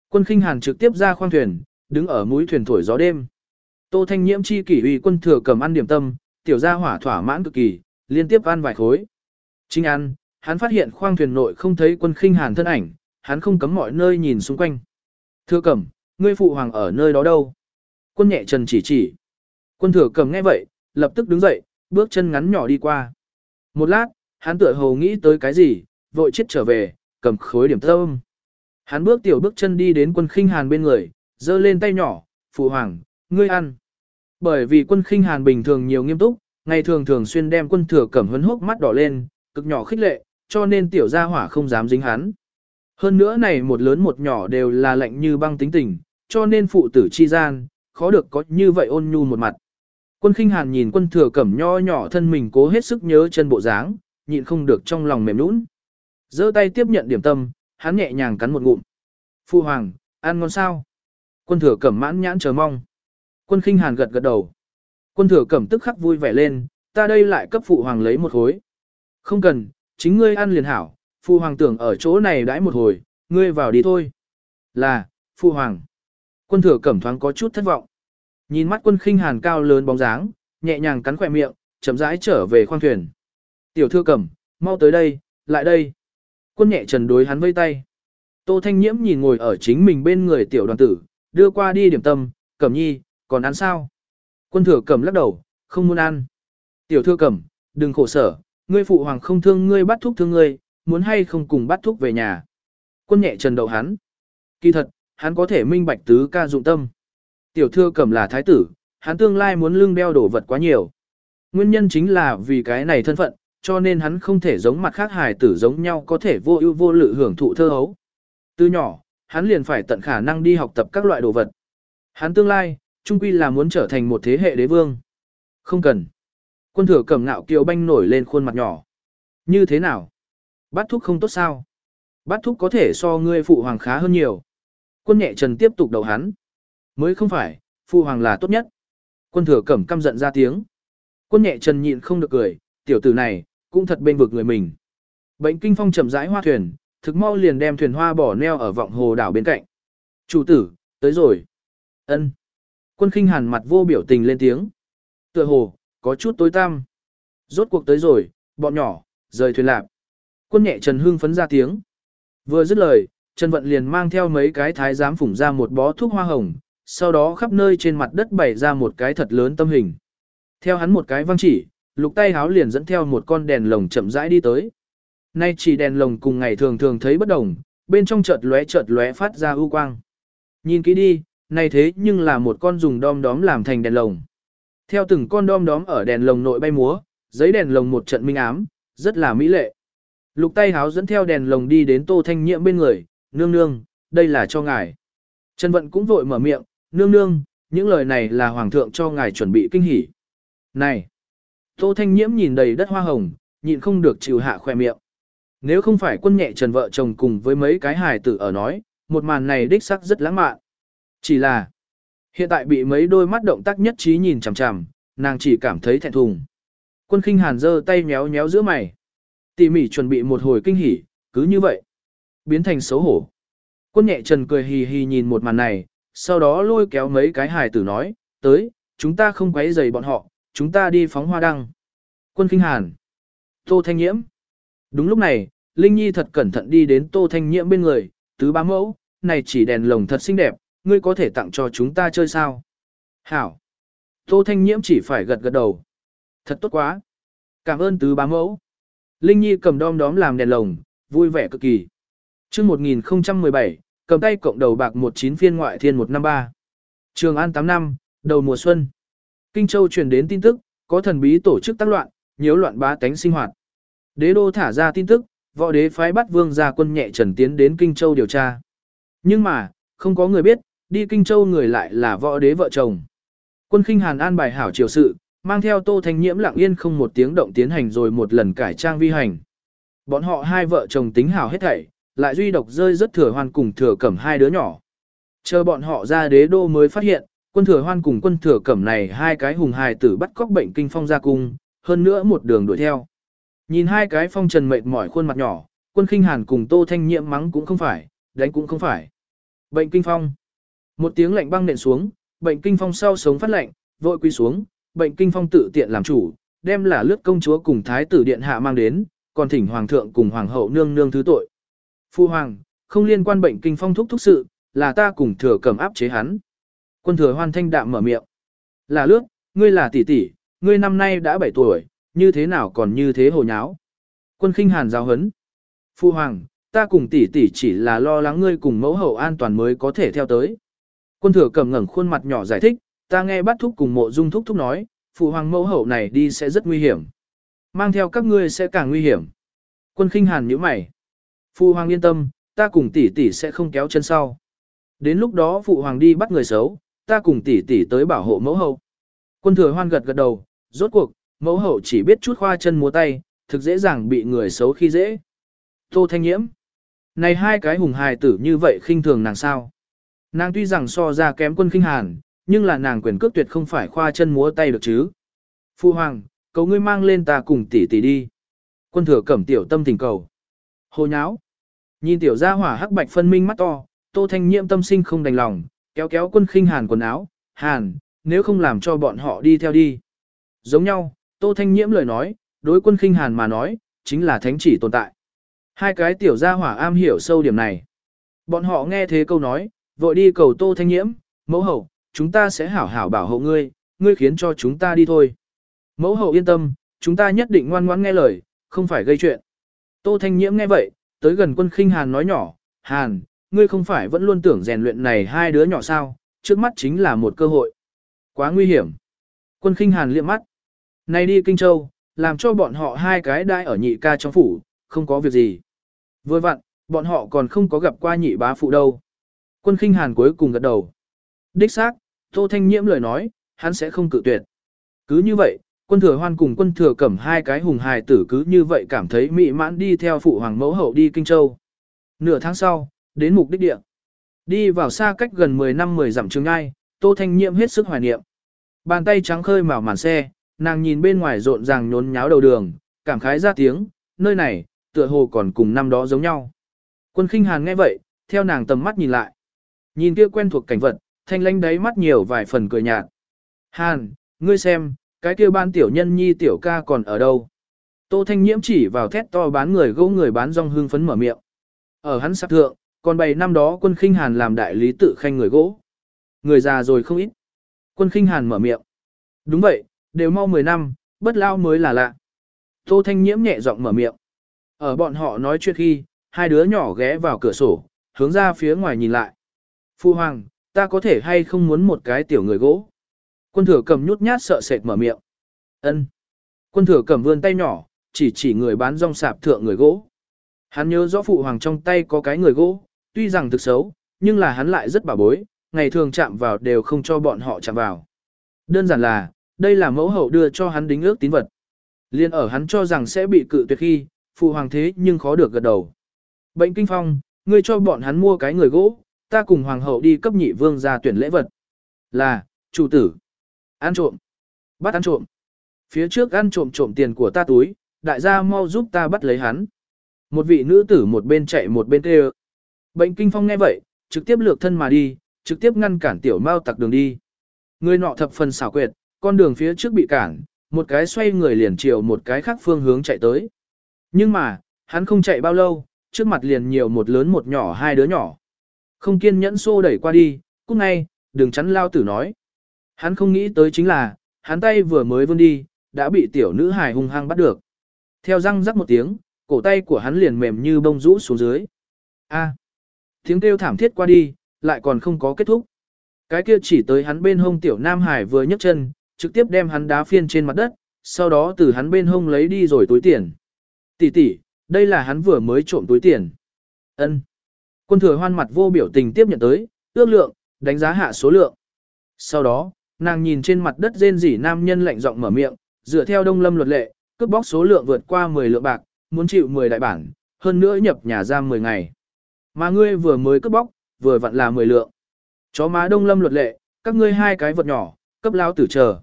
Quân khinh hàn trực tiếp ra khoang thuyền, đứng ở mũi thuyền thổi gió đêm. Tô thanh nhiễm chi kỷ uy quân thừa cầm ăn điểm tâm, tiểu gia hỏa thỏa mãn cực kỳ, liên tiếp ăn vài khối. Chính ăn, hắn phát hiện khoang thuyền nội không thấy quân khinh hàn thân ảnh, hắn không cấm mọi nơi nhìn xung quanh. Thừa cẩm, ngươi phụ hoàng ở nơi đó đâu? Quân nhẹ trần chỉ chỉ. Quân thừa cầm nghe vậy, lập tức đứng dậy, bước chân ngắn nhỏ đi qua. Một lát, hắn tựa hồ nghĩ tới cái gì, vội chết trở về, cầm khối điểm tâm. Hắn bước tiểu bước chân đi đến quân khinh hàn bên người, giơ lên tay nhỏ, phụ hoàng, ngươi ăn. Bởi vì quân khinh hàn bình thường nhiều nghiêm túc, ngày thường thường xuyên đem quân thừa cẩm hấn hốc mắt đỏ lên, cực nhỏ khích lệ, cho nên tiểu gia hỏa không dám dính hắn. Hơn nữa này một lớn một nhỏ đều là lạnh như băng tính tình, cho nên phụ tử chi gian, khó được có như vậy ôn nhu một mặt. Quân khinh hàn nhìn quân thừa cẩm nho nhỏ thân mình cố hết sức nhớ chân bộ dáng, nhịn không được trong lòng mềm nũng. giơ tay tiếp nhận điểm tâm, hắn nhẹ nhàng cắn một ngụm. Phu hoàng, ăn ngon sao? Quân thừa cẩm mãn nhãn chờ mong. Quân khinh hàn gật gật đầu. Quân thừa cẩm tức khắc vui vẻ lên, ta đây lại cấp phụ hoàng lấy một khối. Không cần, chính ngươi ăn liền hảo, phụ hoàng tưởng ở chỗ này đãi một hồi, ngươi vào đi thôi. Là, phụ hoàng. Quân thừa cẩm thoáng có chút thất vọng. Nhìn mắt quân khinh hàn cao lớn bóng dáng, nhẹ nhàng cắn khỏe miệng, chậm rãi trở về khoang thuyền. Tiểu thư cẩm, mau tới đây, lại đây. Quân nhẹ trần đối hắn vây tay. Tô Thanh Nhiễm nhìn ngồi ở chính mình bên người tiểu đoàn tử, đưa qua đi điểm tâm, cẩm nhi, còn ăn sao? Quân thừa cẩm lắc đầu, không muốn ăn. Tiểu thư cẩm, đừng khổ sở, ngươi phụ hoàng không thương ngươi bắt thúc thương ngươi, muốn hay không cùng bắt thúc về nhà. Quân nhẹ trần đậu hắn. Kỳ thật, hắn có thể minh bạch tứ ca dụng tâm. Tiểu thư cẩm là thái tử, hắn tương lai muốn lưng đeo đổ vật quá nhiều. Nguyên nhân chính là vì cái này thân phận, cho nên hắn không thể giống mặt khác hài tử giống nhau có thể vô ưu vô lự hưởng thụ thơ hấu. Từ nhỏ, hắn liền phải tận khả năng đi học tập các loại đồ vật. Hắn tương lai, trung quy là muốn trở thành một thế hệ đế vương. Không cần. Quân thừa cẩm ngạo kiều banh nổi lên khuôn mặt nhỏ. Như thế nào? Bát thúc không tốt sao? Bát thúc có thể so ngươi phụ hoàng khá hơn nhiều. Quân nhẹ trần tiếp tục đầu hắn. Mới không phải, phụ hoàng là tốt nhất. Quân thừa cẩm căm giận ra tiếng. Quân nhẹ trần nhịn không được cười, tiểu tử này, cũng thật bên vực người mình. Bệnh kinh phong chậm rãi hoa thuyền, thực mau liền đem thuyền hoa bỏ neo ở vọng hồ đảo bên cạnh. Chủ tử, tới rồi. ân Quân khinh hàn mặt vô biểu tình lên tiếng. Tựa hồ, có chút tối tăm. Rốt cuộc tới rồi, bọn nhỏ, rời thuyền lạp. Quân nhẹ Trần Hưng phấn ra tiếng. Vừa dứt lời, Trần Vận liền mang theo mấy cái thái giám phủng ra một bó thuốc hoa hồng, sau đó khắp nơi trên mặt đất bày ra một cái thật lớn tâm hình. Theo hắn một cái văng chỉ, lục tay háo liền dẫn theo một con đèn lồng chậm rãi đi tới. Nay chỉ đèn lồng cùng ngày thường thường thấy bất đồng, bên trong chợt lóe chợt lóe phát ra ưu quang. Nhìn kỹ đi, này thế nhưng là một con dùng đom đóm làm thành đèn lồng. Theo từng con đom đóm ở đèn lồng nội bay múa, giấy đèn lồng một trận minh ám, rất là mỹ lệ. Lục tay háo dẫn theo đèn lồng đi đến Tô Thanh Nhiệm bên người, nương nương, đây là cho ngài. Trần Vận cũng vội mở miệng, nương nương, những lời này là hoàng thượng cho ngài chuẩn bị kinh hỉ. Này! Tô Thanh Nhiễm nhìn đầy đất hoa hồng, nhịn không được chịu hạ khoe miệng. Nếu không phải quân nhẹ trần vợ chồng cùng với mấy cái hài tử ở nói, một màn này đích sắc rất lãng mạn. Chỉ là, hiện tại bị mấy đôi mắt động tác nhất trí nhìn chằm chằm, nàng chỉ cảm thấy thẹn thùng. Quân khinh hàn giơ tay méo méo giữa mày. Tỉ mỉ chuẩn bị một hồi kinh hỉ, cứ như vậy. Biến thành xấu hổ. Quân nhẹ trần cười hì hì nhìn một màn này, sau đó lôi kéo mấy cái hài tử nói, tới, chúng ta không quấy rầy bọn họ, chúng ta đi phóng hoa đăng. Quân kinh hàn. Tô Thanh Nhiễm. Đúng lúc này, Linh Nhi thật cẩn thận đi đến Tô Thanh Nhiễm bên người, tứ bá mẫu, này chỉ đèn lồng thật xinh đẹp, ngươi có thể tặng cho chúng ta chơi sao? Hảo. Tô Thanh Nhiễm chỉ phải gật gật đầu. Thật tốt quá. Cảm ơn tứ bá mẫu. Linh Nhi cầm đom đóm làm đèn lồng, vui vẻ cực kỳ. Trước 1017, cầm tay cộng đầu bạc 19 phiên ngoại thiên 153. Trường An 8 năm, đầu mùa xuân. Kinh Châu truyền đến tin tức, có thần bí tổ chức tác loạn, nhiễu loạn bá tánh sinh hoạt. Đế đô thả ra tin tức, võ đế phái bắt vương gia quân nhẹ trần tiến đến Kinh Châu điều tra. Nhưng mà, không có người biết, đi Kinh Châu người lại là võ đế vợ chồng. Quân khinh hàn an bài hảo triều sự, mang theo tô thanh nhiễm lặng yên không một tiếng động tiến hành rồi một lần cải trang vi hành. Bọn họ hai vợ chồng tính hảo hết thảy, lại duy độc rơi rất thừa hoan cùng thừa cẩm hai đứa nhỏ. Chờ bọn họ ra đế đô mới phát hiện, quân thừa hoan cùng quân thừa cẩm này hai cái hùng hài tử bắt cóc bệnh kinh phong ra cung, hơn nữa một đường đuổi theo. Nhìn hai cái phong trần mệt mỏi khuôn mặt nhỏ, quân khinh hàn cùng tô thanh nhiễm mắng cũng không phải, đánh cũng không phải. Bệnh kinh phong. Một tiếng lạnh băng nện xuống, bệnh kinh phong sau sống phát lạnh, vội quy xuống, bệnh kinh phong tự tiện làm chủ, đem là lướt công chúa cùng thái tử điện hạ mang đến, còn thỉnh hoàng thượng cùng hoàng hậu nương nương thứ tội. Phu hoàng, không liên quan bệnh kinh phong thúc thúc sự, là ta cùng thừa cầm áp chế hắn. Quân thừa hoan thanh đạm mở miệng. Là lướt, ngươi là tỷ tỷ, ngươi năm nay đã 7 tuổi, như thế nào còn như thế hồ nháo. Quân khinh hàn giáo hấn. Phu hoàng, ta cùng tỷ tỷ chỉ là lo lắng ngươi cùng mẫu hậu an toàn mới có thể theo tới. Quân thừa cầm ngẩng khuôn mặt nhỏ giải thích, ta nghe bắt thúc cùng mộ dung thúc thúc nói, phụ hoàng mẫu hậu này đi sẽ rất nguy hiểm. Mang theo các ngươi sẽ càng nguy hiểm. Quân khinh hàn nhíu mày. Phụ hoàng yên tâm, ta cùng tỷ tỷ sẽ không kéo chân sau. Đến lúc đó phụ hoàng đi bắt người xấu, ta cùng tỷ tỷ tới bảo hộ mẫu hậu. Quân thừa hoan gật gật đầu, rốt cuộc, mẫu hậu chỉ biết chút khoa chân múa tay, thực dễ dàng bị người xấu khi dễ. Tô Thanh Nhiễm. Này hai cái hùng hài tử như vậy khinh thường nàng sao? Nàng tuy rằng so ra kém quân khinh hàn, nhưng là nàng quyền cước tuyệt không phải khoa chân múa tay được chứ. Phu hoàng, cầu ngươi mang lên ta cùng tỷ tỷ đi. Quân thừa cẩm tiểu tâm tình cầu. Hồ nháo. Nhìn tiểu gia hỏa hắc bạch phân minh mắt to, tô thanh nhiễm tâm sinh không đành lòng, kéo kéo quân khinh hàn quần áo. Hàn, nếu không làm cho bọn họ đi theo đi. Giống nhau, tô thanh nhiễm lời nói, đối quân khinh hàn mà nói, chính là thánh chỉ tồn tại. Hai cái tiểu gia hỏa am hiểu sâu điểm này. Bọn họ nghe thế câu nói, vội đi cầu tô thanh nhiễm, mẫu hậu, chúng ta sẽ hảo hảo bảo hộ ngươi, ngươi khiến cho chúng ta đi thôi. Mẫu hậu yên tâm, chúng ta nhất định ngoan ngoãn nghe lời, không phải gây chuyện. Tô thanh nhiễm nghe vậy, tới gần quân khinh hàn nói nhỏ, hàn, ngươi không phải vẫn luôn tưởng rèn luyện này hai đứa nhỏ sao, trước mắt chính là một cơ hội. Quá nguy hiểm. Quân khinh hàn liếc mắt. Này đi Kinh Châu, làm cho bọn họ hai cái đai ở nhị ca trong phủ, không có việc gì. Vừa vặn, bọn họ còn không có gặp qua nhị bá phụ đâu. Quân khinh hàn cuối cùng gật đầu. Đích xác, Tô Thanh Nhiễm lời nói, hắn sẽ không cự tuyệt. Cứ như vậy, quân thừa hoan cùng quân thừa cẩm hai cái hùng hài tử cứ như vậy cảm thấy mị mãn đi theo phụ hoàng mẫu hậu đi Kinh Châu. Nửa tháng sau, đến mục đích địa. Đi vào xa cách gần 10 năm 10 dặm trường ai. Tô Thanh Nhiệm hết sức hoài niệm. Bàn tay trắng khơi màu màn xe, nàng nhìn bên ngoài rộn ràng nhốn nháo đầu đường, cảm khái ra tiếng, nơi này, tựa hồ còn cùng năm đó giống nhau. Quân khinh hàn nghe vậy, theo nàng tầm mắt nhìn lại. Nhìn kia quen thuộc cảnh vật, thanh Lánh đáy mắt nhiều vài phần cười nhạt. Hàn, ngươi xem, cái kia ban tiểu nhân nhi tiểu ca còn ở đâu? Tô Thanh Nhiễm chỉ vào thét to bán người gỗ người bán rong hương phấn mở miệng. Ở hắn sạp thượng, còn bày năm đó quân khinh hàn làm đại lý tự khanh người gỗ. Người già rồi không ít. Quân khinh hàn mở miệng. Đúng vậy, đều mau 10 năm, bất lao mới là lạ. Tô Thanh Nhiễm nhẹ giọng mở miệng. Ở bọn họ nói chuyện khi, hai đứa nhỏ ghé vào cửa sổ, hướng ra phía ngoài nhìn lại. Phu Hoàng, ta có thể hay không muốn một cái tiểu người gỗ? Quân thừa cầm nhút nhát sợ sệt mở miệng. ân Quân thừa cầm vươn tay nhỏ, chỉ chỉ người bán rong sạp thượng người gỗ. Hắn nhớ rõ phụ hoàng trong tay có cái người gỗ, tuy rằng thực xấu, nhưng là hắn lại rất bảo bối, ngày thường chạm vào đều không cho bọn họ chạm vào. Đơn giản là, đây là mẫu hậu đưa cho hắn đính ước tín vật. Liên ở hắn cho rằng sẽ bị cự tuyệt khi, phụ hoàng thế nhưng khó được gật đầu. Bệnh kinh phong, ngươi cho bọn hắn mua cái người gỗ, ta cùng hoàng hậu đi cấp nhị vương ra tuyển lễ vật. Là, chủ tử. Ăn trộm. Bắt ăn trộm. Phía trước ăn trộm trộm tiền của ta túi, đại gia mau giúp ta bắt lấy hắn. Một vị nữ tử một bên chạy một bên kêu. Bệnh kinh phong nghe vậy, trực tiếp lược thân mà đi, trực tiếp ngăn cản tiểu mao tặc đường đi. Người nọ thập phần xảo quyệt, con đường phía trước bị cản, một cái xoay người liền chiều một cái khác phương hướng chạy tới. Nhưng mà, hắn không chạy bao lâu, trước mặt liền nhiều một lớn một nhỏ hai đứa nhỏ. Không kiên nhẫn xô đẩy qua đi, cút ngay, đừng chắn lao tử nói. Hắn không nghĩ tới chính là, hắn tay vừa mới vươn đi, đã bị tiểu nữ hài hung hăng bắt được. Theo răng rắc một tiếng, cổ tay của hắn liền mềm như bông rũ xuống dưới. A tiếng kêu thảm thiết qua đi, lại còn không có kết thúc. Cái kia chỉ tới hắn bên hông tiểu nam hải vừa nhấc chân, trực tiếp đem hắn đá phiên trên mặt đất, sau đó từ hắn bên hông lấy đi rồi túi tiền. Tỷ tỷ, đây là hắn vừa mới trộm túi tiền. Ân. Quân thừa hoan mặt vô biểu tình tiếp nhận tới, ước lượng, đánh giá hạ số lượng. Sau đó, nàng nhìn trên mặt đất rên rỉ nam nhân lạnh giọng mở miệng, dựa theo đông lâm luật lệ, cướp bóc số lượng vượt qua 10 lượng bạc, muốn chịu 10 đại bản, hơn nữa nhập nhà giam 10 ngày. Mà ngươi vừa mới cướp bóc, vừa vặn là 10 lượng. Chó má đông lâm luật lệ, các ngươi hai cái vật nhỏ, cấp lao tử chờ.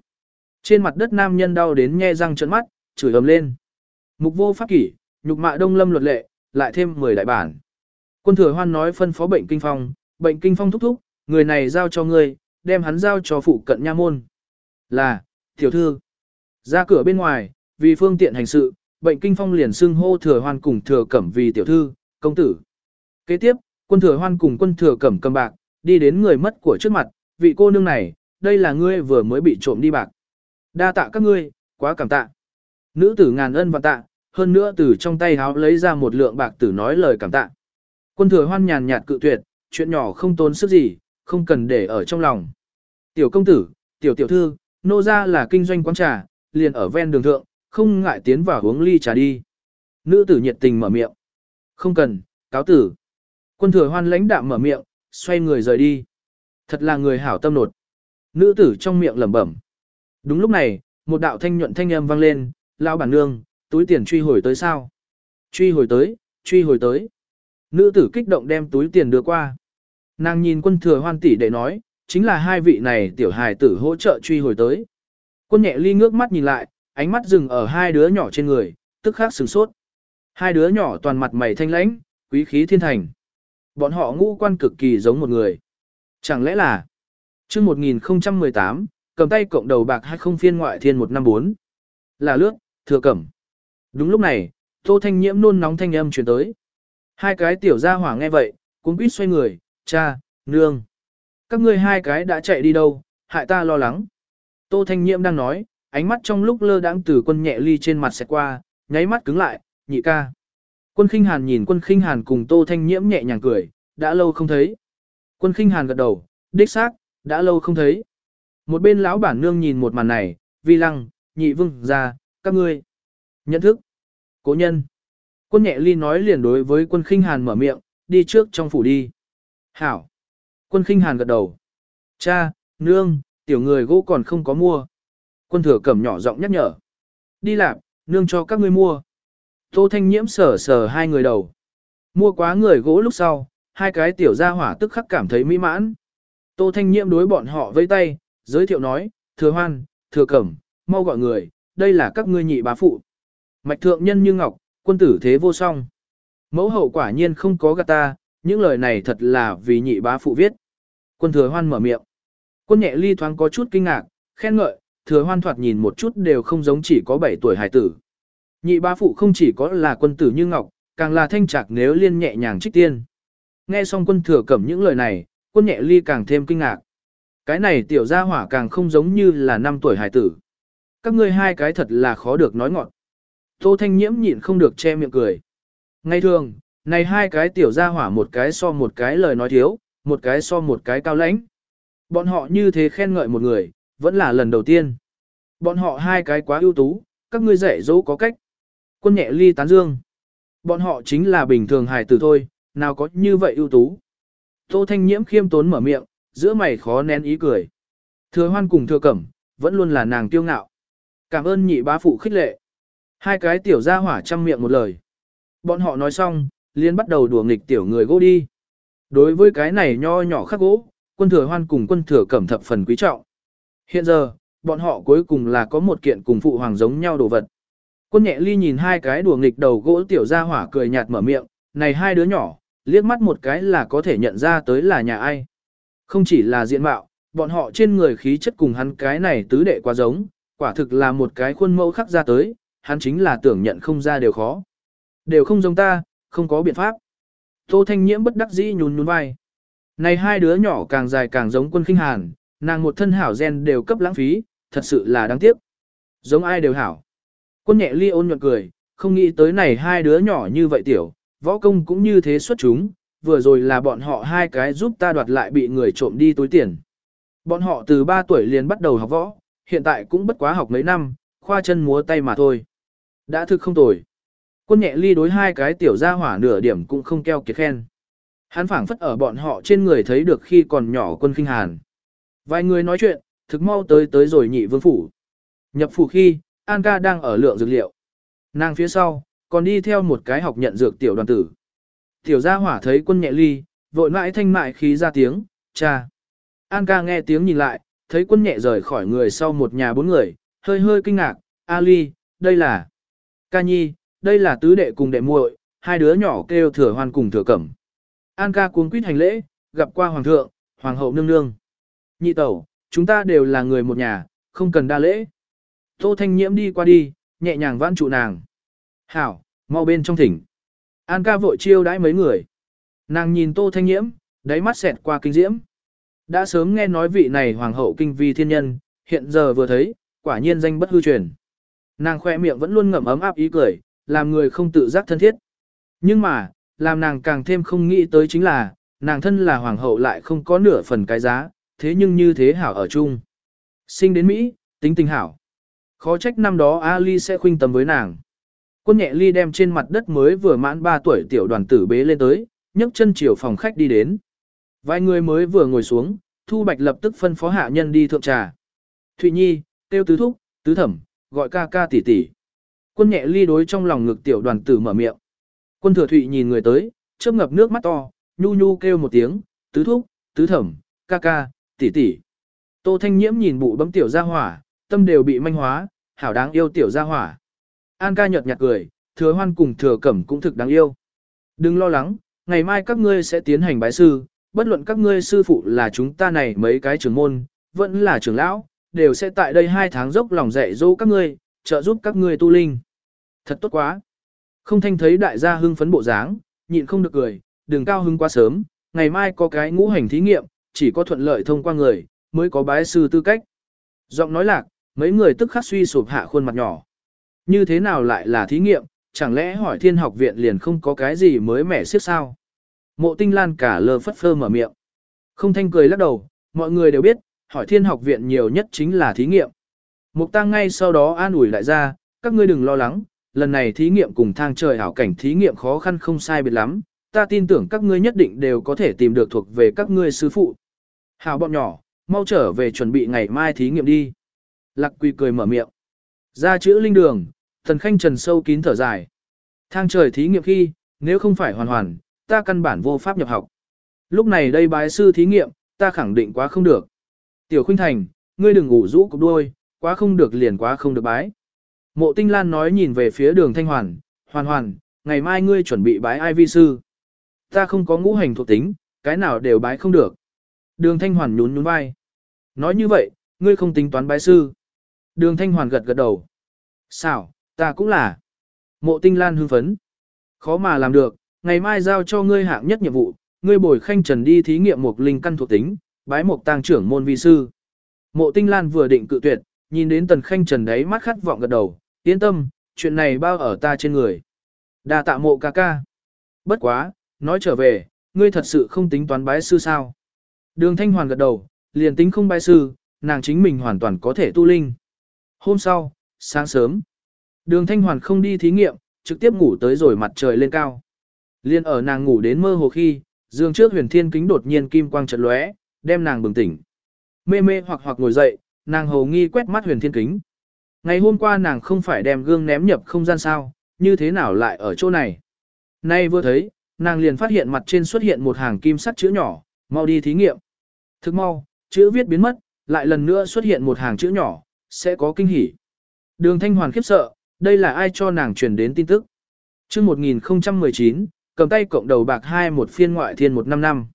Trên mặt đất nam nhân đau đến nhe răng trợn mắt, chửi ầm lên. Mục vô pháp kỷ, nhục mạ đông lâm luật lệ, lại thêm 10 đại bản. Quân thừa hoan nói phân phó bệnh kinh phong, bệnh kinh phong thúc thúc, người này giao cho ngươi, đem hắn giao cho phụ cận nha môn. Là, tiểu thư. Ra cửa bên ngoài, vì phương tiện hành sự, bệnh kinh phong liền xưng hô thừa hoan cùng thừa cẩm vì tiểu thư, công tử. Kế tiếp, quân thừa hoan cùng quân thừa cẩm cầm bạc, đi đến người mất của trước mặt, vị cô nương này, đây là ngươi vừa mới bị trộm đi bạc. Đa tạ các ngươi, quá cảm tạ. Nữ tử ngàn ân và tạ, hơn nữa từ trong tay háo lấy ra một lượng bạc tử nói lời cảm tạ. Quân thừa hoan nhàn nhạt cự tuyệt, chuyện nhỏ không tốn sức gì, không cần để ở trong lòng. Tiểu công tử, tiểu tiểu thư, nô ra là kinh doanh quán trà, liền ở ven đường thượng, không ngại tiến vào uống ly trà đi. Nữ tử nhiệt tình mở miệng. Không cần, cáo tử. Quân thừa hoan lãnh đạm mở miệng, xoay người rời đi. Thật là người hảo tâm nột. Nữ tử trong miệng lẩm bẩm. Đúng lúc này, một đạo thanh nhuận thanh âm vang lên, lao bản nương, túi tiền truy hồi tới sao? Truy hồi tới, truy hồi tới. Nữ tử kích động đem túi tiền đưa qua. Nàng nhìn quân thừa hoan tỷ để nói, chính là hai vị này tiểu hài tử hỗ trợ truy hồi tới. Quân nhẹ ly ngước mắt nhìn lại, ánh mắt dừng ở hai đứa nhỏ trên người, tức khắc sửng sốt. Hai đứa nhỏ toàn mặt mày thanh lãnh, quý khí thiên thành. Bọn họ ngũ quan cực kỳ giống một người. Chẳng lẽ là chương 1018, cầm tay cộng đầu bạc hay không phiên ngoại thiên 154. Là lướt, thừa cẩm. Đúng lúc này, Tô Thanh Nhiễm nôn nóng thanh âm truyền tới. Hai cái tiểu gia hỏa nghe vậy, cũng biết xoay người, cha, nương. Các ngươi hai cái đã chạy đi đâu, hại ta lo lắng. Tô Thanh Nhiễm đang nói, ánh mắt trong lúc lơ đãng từ quân nhẹ ly trên mặt sẽ qua, nháy mắt cứng lại, nhị ca. Quân khinh hàn nhìn quân khinh hàn cùng Tô Thanh Nhiễm nhẹ nhàng cười, đã lâu không thấy. Quân khinh hàn gật đầu, đích xác, đã lâu không thấy. Một bên lão bản nương nhìn một màn này, vi lăng, nhị vương ra, các ngươi. Nhận thức. Cố nhân. Quân nhẹ ly nói liền đối với quân khinh hàn mở miệng, đi trước trong phủ đi. Hảo. Quân khinh hàn gật đầu. Cha, nương, tiểu người gỗ còn không có mua. Quân thừa cẩm nhỏ giọng nhắc nhở. Đi làm, nương cho các ngươi mua. Tô Thanh Nhiễm sờ sờ hai người đầu. Mua quá người gỗ lúc sau, hai cái tiểu gia hỏa tức khắc cảm thấy mỹ mãn. Tô Thanh Nhiễm đối bọn họ vây tay, giới thiệu nói, thừa hoan, thừa cẩm, mau gọi người, đây là các ngươi nhị bá phụ. Mạch thượng nhân như ngọc, quân tử thế vô song. Mẫu hậu quả nhiên không có gạt ta, những lời này thật là vì nhị bá phụ viết. Quân thừa hoan mở miệng. Quân nhẹ ly thoáng có chút kinh ngạc, khen ngợi, thừa hoan thoạt nhìn một chút đều không giống chỉ có 7 tuổi hải tử. Nhị bá phụ không chỉ có là quân tử như ngọc, càng là thanh trạc nếu liên nhẹ nhàng trích tiên. Nghe xong quân thừa cẩm những lời này, quân nhẹ ly càng thêm kinh ngạc. Cái này tiểu gia hỏa càng không giống như là năm tuổi hải tử. Các ngươi hai cái thật là khó được nói ngọn. Tô Thanh Nhiễm nhịn không được che miệng cười. Ngay thường, này hai cái tiểu gia hỏa một cái so một cái lời nói thiếu, một cái so một cái cao lãnh. Bọn họ như thế khen ngợi một người, vẫn là lần đầu tiên. Bọn họ hai cái quá ưu tú, các ngươi dạy dỗ có cách. Quân nhẹ ly tán dương. Bọn họ chính là bình thường hài tử thôi, nào có như vậy ưu tú. Tô Thanh Nhiễm khiêm tốn mở miệng, giữa mày khó nén ý cười. Thừa hoan cùng thừa cẩm, vẫn luôn là nàng tiêu ngạo. Cảm ơn nhị bá phụ khích lệ. Hai cái tiểu gia hỏa chăm miệng một lời. Bọn họ nói xong, liền bắt đầu đùa nghịch tiểu người gỗ đi. Đối với cái này nho nhỏ khắc gỗ, quân thừa hoan cùng quân thừa cẩm thập phần quý trọng. Hiện giờ, bọn họ cuối cùng là có một kiện cùng phụ hoàng giống nhau đồ vật. Quân nhẹ ly nhìn hai cái đùa nghịch đầu gỗ tiểu gia hỏa cười nhạt mở miệng, này hai đứa nhỏ, liếc mắt một cái là có thể nhận ra tới là nhà ai. Không chỉ là diện mạo, bọn họ trên người khí chất cùng hắn cái này tứ đệ quá giống, quả thực là một cái khuôn mẫu khắc ra tới, hắn chính là tưởng nhận không ra đều khó. Đều không giống ta, không có biện pháp. Tô Thanh Nhiễm bất đắc dĩ nhún nhún vai. Này hai đứa nhỏ càng dài càng giống quân khinh hàn, nàng một thân hảo gen đều cấp lãng phí, thật sự là đáng tiếc. Giống ai đều hảo. Quân nhẹ ly ôn nhuận cười, không nghĩ tới này hai đứa nhỏ như vậy tiểu, võ công cũng như thế xuất chúng, vừa rồi là bọn họ hai cái giúp ta đoạt lại bị người trộm đi túi tiền. Bọn họ từ 3 tuổi liền bắt đầu học võ, hiện tại cũng bất quá học mấy năm, khoa chân múa tay mà thôi. Đã thực không tồi. Quân nhẹ ly đối hai cái tiểu gia hỏa nửa điểm cũng không keo kiệt khen. Hắn phảng phất ở bọn họ trên người thấy được khi còn nhỏ quân kinh hàn. Vài người nói chuyện, thực mau tới tới rồi nhị vương phủ. Nhập phủ khi, An ca đang ở lượng dược liệu. Nàng phía sau, còn đi theo một cái học nhận dược tiểu đoàn tử. Tiểu gia hỏa thấy quân nhẹ ly, vội mãi thanh mại khí ra tiếng, cha. An ca nghe tiếng nhìn lại, thấy quân nhẹ rời khỏi người sau một nhà bốn người, hơi hơi kinh ngạc, A ly, đây là... Ca nhi, đây là tứ đệ cùng đệ muội, hai đứa nhỏ kêu thừa hoan cùng thừa cẩm. An ca cuống quýt hành lễ, gặp qua hoàng thượng, hoàng hậu nương nương. Nhị tẩu, chúng ta đều là người một nhà, không cần đa lễ. Tô Thanh Nhiễm đi qua đi, nhẹ nhàng vãn trụ nàng. Hảo, mau bên trong thỉnh. An ca vội chiêu đãi mấy người. Nàng nhìn Tô Thanh Nhiễm, đáy mắt xẹt qua kinh diễm. Đã sớm nghe nói vị này hoàng hậu kinh vi thiên nhân, hiện giờ vừa thấy, quả nhiên danh bất hư truyền. Nàng khoe miệng vẫn luôn ngậm ấm áp ý cười, làm người không tự giác thân thiết. Nhưng mà, làm nàng càng thêm không nghĩ tới chính là, nàng thân là hoàng hậu lại không có nửa phần cái giá, thế nhưng như thế hảo ở chung. Sinh đến Mỹ, tính tình hảo. Khó trách năm đó Ali sẽ khuynh tầm với nàng. Quân nhẹ ly đem trên mặt đất mới vừa mãn 3 tuổi tiểu đoàn tử bế lên tới, nhấc chân chiều phòng khách đi đến. Vài người mới vừa ngồi xuống, Thu Bạch lập tức phân phó hạ nhân đi thượng trà. Thụy Nhi, tiêu tứ thúc, tứ thẩm, gọi ca ca tỷ tỷ. Quân nhẹ ly đối trong lòng ngực tiểu đoàn tử mở miệng. Quân thừa Thụy nhìn người tới, chớp ngập nước mắt to, nhu nhu kêu một tiếng, tứ thúc, tứ thẩm, ca ca, tỷ tỷ. Tô Thanh Nhiễm nhìn bụ bấm tiểu gia hỏa, tâm đều bị manh hóa, hảo đáng yêu tiểu gia hỏa. An ca nhợt nhạt cười, thừa hoan cùng thừa cẩm cũng thực đáng yêu. Đừng lo lắng, ngày mai các ngươi sẽ tiến hành bái sư, bất luận các ngươi sư phụ là chúng ta này mấy cái trưởng môn, vẫn là trưởng lão, đều sẽ tại đây hai tháng dốc lòng dạy dỗ các ngươi, trợ giúp các ngươi tu linh. Thật tốt quá. Không thanh thấy đại gia hưng phấn bộ dáng, nhịn không được cười, đừng cao hưng quá sớm, ngày mai có cái ngũ hành thí nghiệm, chỉ có thuận lợi thông qua người, mới có bái sư tư cách. Giọng nói lạc, mấy người tức khắc suy sụp hạ khuôn mặt nhỏ. Như thế nào lại là thí nghiệm, chẳng lẽ hỏi thiên học viện liền không có cái gì mới mẻ siết sao? Mộ tinh lan cả lơ phất phơ mở miệng. Không thanh cười lắc đầu, mọi người đều biết, hỏi thiên học viện nhiều nhất chính là thí nghiệm. Mục tăng ngay sau đó an ủi lại ra, các ngươi đừng lo lắng, lần này thí nghiệm cùng thang trời hảo cảnh thí nghiệm khó khăn không sai biệt lắm, ta tin tưởng các ngươi nhất định đều có thể tìm được thuộc về các ngươi sư phụ. Hảo bọn nhỏ, mau trở về chuẩn bị ngày mai thí nghiệm đi. Lạc Quy cười mở miệng. Ra chữ linh đường, thần khanh trần sâu kín thở dài. Thang trời thí nghiệm khi, nếu không phải hoàn hoàn, ta căn bản vô pháp nhập học. Lúc này đây bái sư thí nghiệm, ta khẳng định quá không được. Tiểu Khuynh Thành, ngươi đừng ngủ rũ cục đuôi, quá không được liền quá không được bái. Mộ Tinh Lan nói nhìn về phía đường Thanh Hoàn, hoàn hoàn, ngày mai ngươi chuẩn bị bái ai vi sư. Ta không có ngũ hành thuộc tính, cái nào đều bái không được. Đường Thanh Hoàn nhún nhún vai. Nói như vậy, ngươi không tính toán bái sư. Đường Thanh Hoàn gật gật đầu. Sao, ta cũng là. Mộ tinh lan hưng phấn. Khó mà làm được, ngày mai giao cho ngươi hạng nhất nhiệm vụ, ngươi bồi khanh trần đi thí nghiệm một linh căn thuộc tính, bái một tang trưởng môn vi sư. Mộ tinh lan vừa định cự tuyệt, nhìn đến tần khanh trần đấy mắt khát vọng gật đầu, yên tâm, chuyện này bao ở ta trên người. đa tạ mộ ca ca. Bất quá, nói trở về, ngươi thật sự không tính toán bái sư sao. Đường thanh hoàn gật đầu, liền tính không bái sư, nàng chính mình hoàn toàn có thể tu linh. Hôm sau, sáng sớm, đường thanh hoàn không đi thí nghiệm, trực tiếp ngủ tới rồi mặt trời lên cao. Liên ở nàng ngủ đến mơ hồ khi, giường trước huyền thiên kính đột nhiên kim quang chợt lóe, đem nàng bừng tỉnh. Mê mê hoặc hoặc ngồi dậy, nàng hầu nghi quét mắt huyền thiên kính. Ngày hôm qua nàng không phải đem gương ném nhập không gian sao, như thế nào lại ở chỗ này. Nay vừa thấy, nàng liền phát hiện mặt trên xuất hiện một hàng kim sắt chữ nhỏ, mau đi thí nghiệm. Thức mau, chữ viết biến mất, lại lần nữa xuất hiện một hàng chữ nhỏ, sẽ có kinh hỉ. Đường Thanh Hoàn khiếp sợ, đây là ai cho nàng truyền đến tin tức. Trước 1019, cầm tay cộng đầu bạc hai một phiên ngoại thiên một năm năm.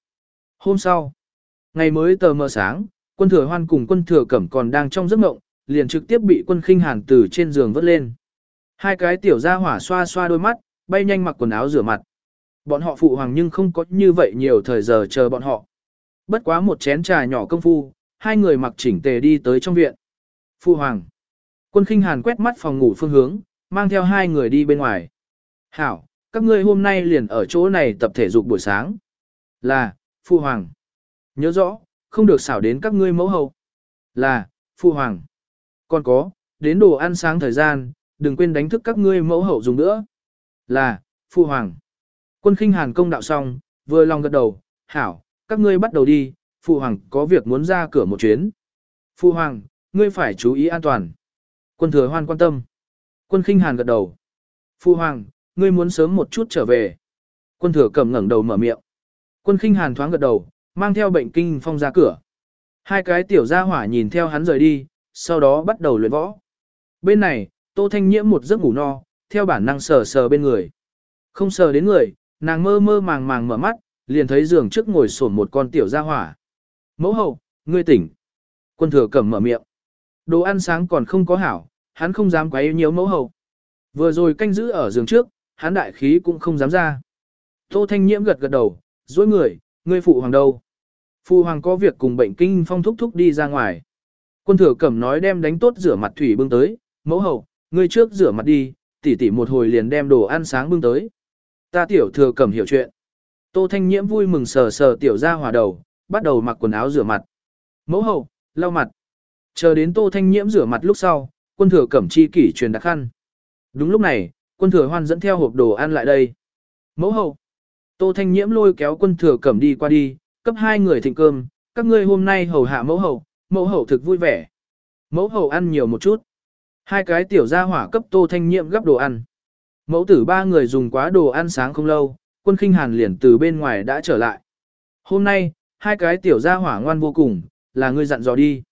Hôm sau, ngày mới tờ mờ sáng, quân thừa hoan cùng quân thừa cẩm còn đang trong giấc mộng, liền trực tiếp bị quân khinh hàn từ trên giường vớt lên. Hai cái tiểu gia hỏa xoa xoa đôi mắt, bay nhanh mặc quần áo rửa mặt. Bọn họ phụ hoàng nhưng không có như vậy nhiều thời giờ chờ bọn họ. Bất quá một chén trà nhỏ công phu, hai người mặc chỉnh tề đi tới trong viện. Phu hoàng. Quân khinh hàn quét mắt phòng ngủ phương hướng, mang theo hai người đi bên ngoài. Hảo, các ngươi hôm nay liền ở chỗ này tập thể dục buổi sáng. Là, Phu Hoàng. Nhớ rõ, không được xảo đến các ngươi mẫu hậu. Là, Phu Hoàng. Còn có, đến đồ ăn sáng thời gian, đừng quên đánh thức các ngươi mẫu hậu dùng nữa. Là, Phu Hoàng. Quân khinh hàn công đạo xong, vừa lòng gật đầu, hảo, các ngươi bắt đầu đi, Phu Hoàng có việc muốn ra cửa một chuyến. Phu Hoàng, ngươi phải chú ý an toàn. Quân thừa hoan quan tâm. Quân khinh hàn gật đầu. Phu Hoàng, ngươi muốn sớm một chút trở về. Quân thừa cầm ngẩng đầu mở miệng. Quân khinh hàn thoáng gật đầu, mang theo bệnh kinh phong ra cửa. Hai cái tiểu gia hỏa nhìn theo hắn rời đi, sau đó bắt đầu luyện võ. Bên này, Tô Thanh Nhiễm một giấc ngủ no, theo bản năng sờ sờ bên người. Không sờ đến người, nàng mơ mơ màng màng mở mắt, liền thấy giường trước ngồi sổn một con tiểu gia hỏa. Mẫu hậu, ngươi tỉnh. Quân thừa cầm mở miệng. Đồ ăn sáng còn không có hảo, hắn không dám quấy nhiều mẫu hậu. Vừa rồi canh giữ ở giường trước, hắn đại khí cũng không dám ra. Tô Thanh Nhiễm gật gật đầu, dối người, ngươi phụ hoàng đâu? Phụ hoàng có việc cùng bệnh kinh phong thúc thúc đi ra ngoài. Quân thừa cẩm nói đem đánh tốt rửa mặt thủy bưng tới, mẫu hậu, ngươi trước rửa mặt đi, tỉ tỉ một hồi liền đem đồ ăn sáng bưng tới. Ta tiểu thừa cẩm hiểu chuyện. Tô Thanh Nhiễm vui mừng sờ sờ tiểu ra hòa đầu, bắt đầu mặc quần áo rửa mặt. Mẫu hậu, lau mặt. Chờ đến Tô Thanh Nhiễm rửa mặt lúc sau, quân thừa cẩm chi kỷ truyền đặc khăn. Đúng lúc này, quân thừa hoan dẫn theo hộp đồ ăn lại đây. Mẫu hậu. Tô Thanh Nhiễm lôi kéo quân thừa cẩm đi qua đi, cấp hai người thịnh cơm, các ngươi hôm nay hầu hạ mẫu hậu, mẫu hậu thực vui vẻ. Mẫu hậu ăn nhiều một chút. Hai cái tiểu gia hỏa cấp Tô Thanh Nhiễm gấp đồ ăn. Mẫu tử ba người dùng quá đồ ăn sáng không lâu, quân khinh hàn liền từ bên ngoài đã trở lại. Hôm nay, hai cái tiểu gia hỏa ngoan vô cùng, là ngươi dặn dò đi.